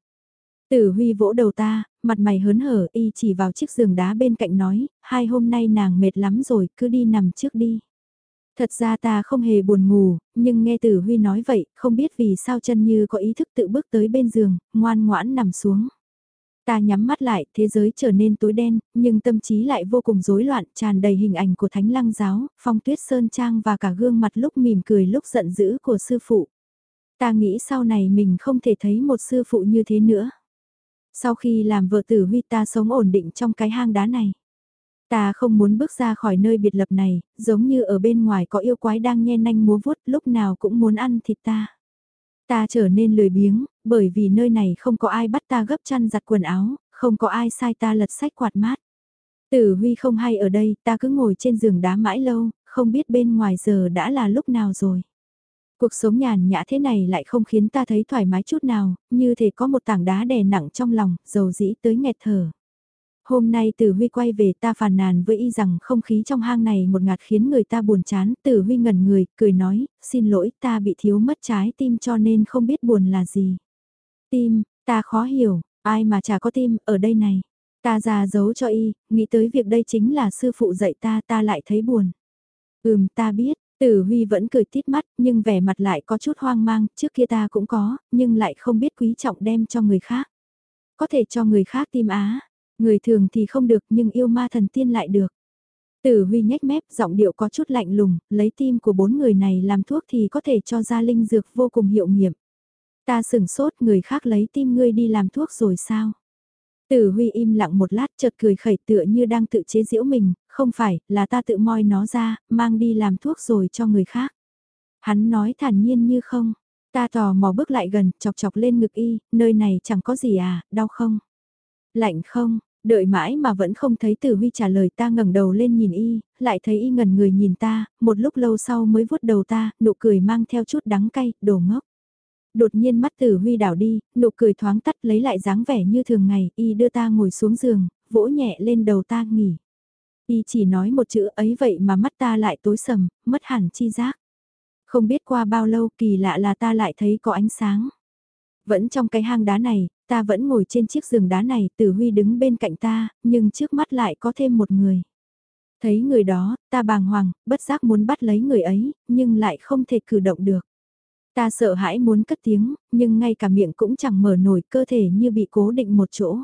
Tử Huy vỗ đầu ta, mặt mày hớn hở y chỉ vào chiếc giường đá bên cạnh nói, hai hôm nay nàng mệt lắm rồi, cứ đi nằm trước đi. Thật ra ta không hề buồn ngủ, nhưng nghe Tử Huy nói vậy, không biết vì sao chân như có ý thức tự bước tới bên giường, ngoan ngoãn nằm xuống. Ta nhắm mắt lại, thế giới trở nên tối đen, nhưng tâm trí lại vô cùng rối loạn, tràn đầy hình ảnh của Thánh Lăng Giáo, Phong Tuyết Sơn Trang và cả gương mặt lúc mỉm cười lúc giận dữ của sư phụ. Ta nghĩ sau này mình không thể thấy một sư phụ như thế nữa. Sau khi làm vợ tử huy ta sống ổn định trong cái hang đá này. Ta không muốn bước ra khỏi nơi biệt lập này, giống như ở bên ngoài có yêu quái đang nhe nanh múa vuốt lúc nào cũng muốn ăn thịt ta. Ta trở nên lười biếng, bởi vì nơi này không có ai bắt ta gấp chăn giặt quần áo, không có ai sai ta lật sách quạt mát. Tử Huy không hay ở đây, ta cứ ngồi trên giường đá mãi lâu, không biết bên ngoài giờ đã là lúc nào rồi. Cuộc sống nhàn nhã thế này lại không khiến ta thấy thoải mái chút nào, như thể có một tảng đá đè nặng trong lòng, dầu dĩ tới nghẹt thở. Hôm nay Tử Huy quay về ta phàn nàn với y rằng không khí trong hang này một ngạt khiến người ta buồn chán. Tử Huy ngẩn người, cười nói, xin lỗi ta bị thiếu mất trái tim cho nên không biết buồn là gì. Tim, ta khó hiểu, ai mà chả có tim ở đây này. Ta già giấu cho y, nghĩ tới việc đây chính là sư phụ dạy ta ta lại thấy buồn. Ừm ta biết, Tử Huy vẫn cười tít mắt, nhưng vẻ mặt lại có chút hoang mang, trước kia ta cũng có, nhưng lại không biết quý trọng đem cho người khác. Có thể cho người khác tim á, người thường thì không được nhưng yêu ma thần tiên lại được. Tử Huy nhếch mép, giọng điệu có chút lạnh lùng, lấy tim của bốn người này làm thuốc thì có thể cho ra linh dược vô cùng hiệu nghiệm. Ta sửng sốt người khác lấy tim ngươi đi làm thuốc rồi sao? Tử Huy im lặng một lát chợt cười khẩy tựa như đang tự chế giễu mình, không phải, là ta tự moi nó ra, mang đi làm thuốc rồi cho người khác. Hắn nói thản nhiên như không, ta tò mò bước lại gần, chọc chọc lên ngực y, nơi này chẳng có gì à, đau không? Lạnh không? Đợi mãi mà vẫn không thấy Tử Huy trả lời ta ngẩng đầu lên nhìn y, lại thấy y ngẩn người nhìn ta, một lúc lâu sau mới vuốt đầu ta, nụ cười mang theo chút đắng cay, đồ ngốc. Đột nhiên mắt tử huy đảo đi, nụ cười thoáng tắt lấy lại dáng vẻ như thường ngày, y đưa ta ngồi xuống giường, vỗ nhẹ lên đầu ta nghỉ. Y chỉ nói một chữ ấy vậy mà mắt ta lại tối sầm, mất hẳn chi giác. Không biết qua bao lâu kỳ lạ là ta lại thấy có ánh sáng. Vẫn trong cái hang đá này, ta vẫn ngồi trên chiếc giường đá này, tử huy đứng bên cạnh ta, nhưng trước mắt lại có thêm một người. Thấy người đó, ta bàng hoàng, bất giác muốn bắt lấy người ấy, nhưng lại không thể cử động được. Ta sợ hãi muốn cất tiếng, nhưng ngay cả miệng cũng chẳng mở nổi cơ thể như bị cố định một chỗ.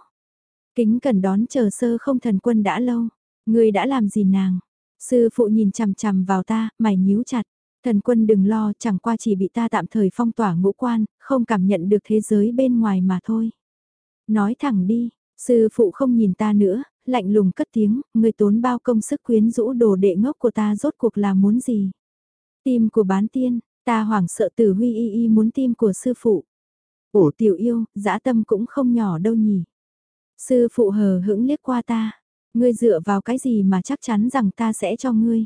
Kính cần đón chờ sơ không thần quân đã lâu. Người đã làm gì nàng? Sư phụ nhìn chằm chằm vào ta, mày nhíu chặt. Thần quân đừng lo, chẳng qua chỉ bị ta tạm thời phong tỏa ngũ quan, không cảm nhận được thế giới bên ngoài mà thôi. Nói thẳng đi, sư phụ không nhìn ta nữa, lạnh lùng cất tiếng, người tốn bao công sức quyến rũ đồ đệ ngốc của ta rốt cuộc là muốn gì? Tim của bán tiên, Ta hoảng sợ tử huy y y muốn tim của sư phụ. Ổ tiểu yêu, dã tâm cũng không nhỏ đâu nhỉ. Sư phụ hờ hững liếc qua ta. Ngươi dựa vào cái gì mà chắc chắn rằng ta sẽ cho ngươi.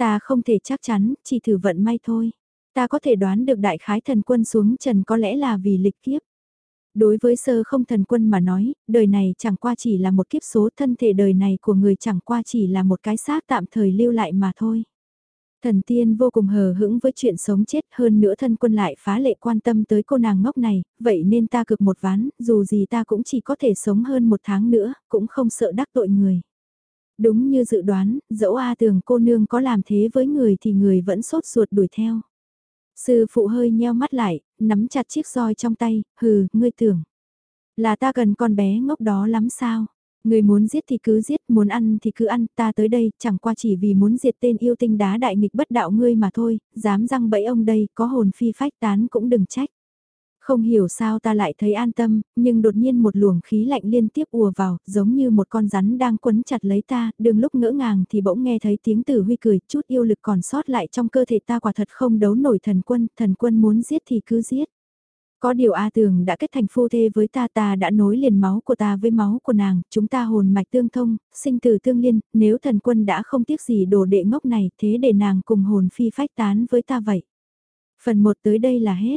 Ta không thể chắc chắn, chỉ thử vận may thôi. Ta có thể đoán được đại khái thần quân xuống trần có lẽ là vì lịch kiếp. Đối với sơ không thần quân mà nói, đời này chẳng qua chỉ là một kiếp số thân thể đời này của người chẳng qua chỉ là một cái xác tạm thời lưu lại mà thôi. Thần tiên vô cùng hờ hững với chuyện sống chết hơn nữa thân quân lại phá lệ quan tâm tới cô nàng ngốc này, vậy nên ta cực một ván, dù gì ta cũng chỉ có thể sống hơn một tháng nữa, cũng không sợ đắc tội người. Đúng như dự đoán, dẫu A tường cô nương có làm thế với người thì người vẫn sốt ruột đuổi theo. Sư phụ hơi nheo mắt lại, nắm chặt chiếc roi trong tay, hừ, ngươi tưởng. Là ta cần con bé ngốc đó lắm sao? Người muốn giết thì cứ giết, muốn ăn thì cứ ăn, ta tới đây chẳng qua chỉ vì muốn diệt tên yêu tinh đá đại nghịch bất đạo ngươi mà thôi, dám răng bẫy ông đây, có hồn phi phách tán cũng đừng trách. Không hiểu sao ta lại thấy an tâm, nhưng đột nhiên một luồng khí lạnh liên tiếp ùa vào, giống như một con rắn đang quấn chặt lấy ta, đường lúc ngỡ ngàng thì bỗng nghe thấy tiếng tử huy cười, chút yêu lực còn sót lại trong cơ thể ta quả thật không đấu nổi thần quân, thần quân muốn giết thì cứ giết. Có điều A Tường đã kết thành phu thê với ta ta đã nối liền máu của ta với máu của nàng, chúng ta hồn mạch tương thông, sinh từ tương liên, nếu thần quân đã không tiếc gì đồ đệ ngốc này thế để nàng cùng hồn phi phách tán với ta vậy. Phần 1 tới đây là hết.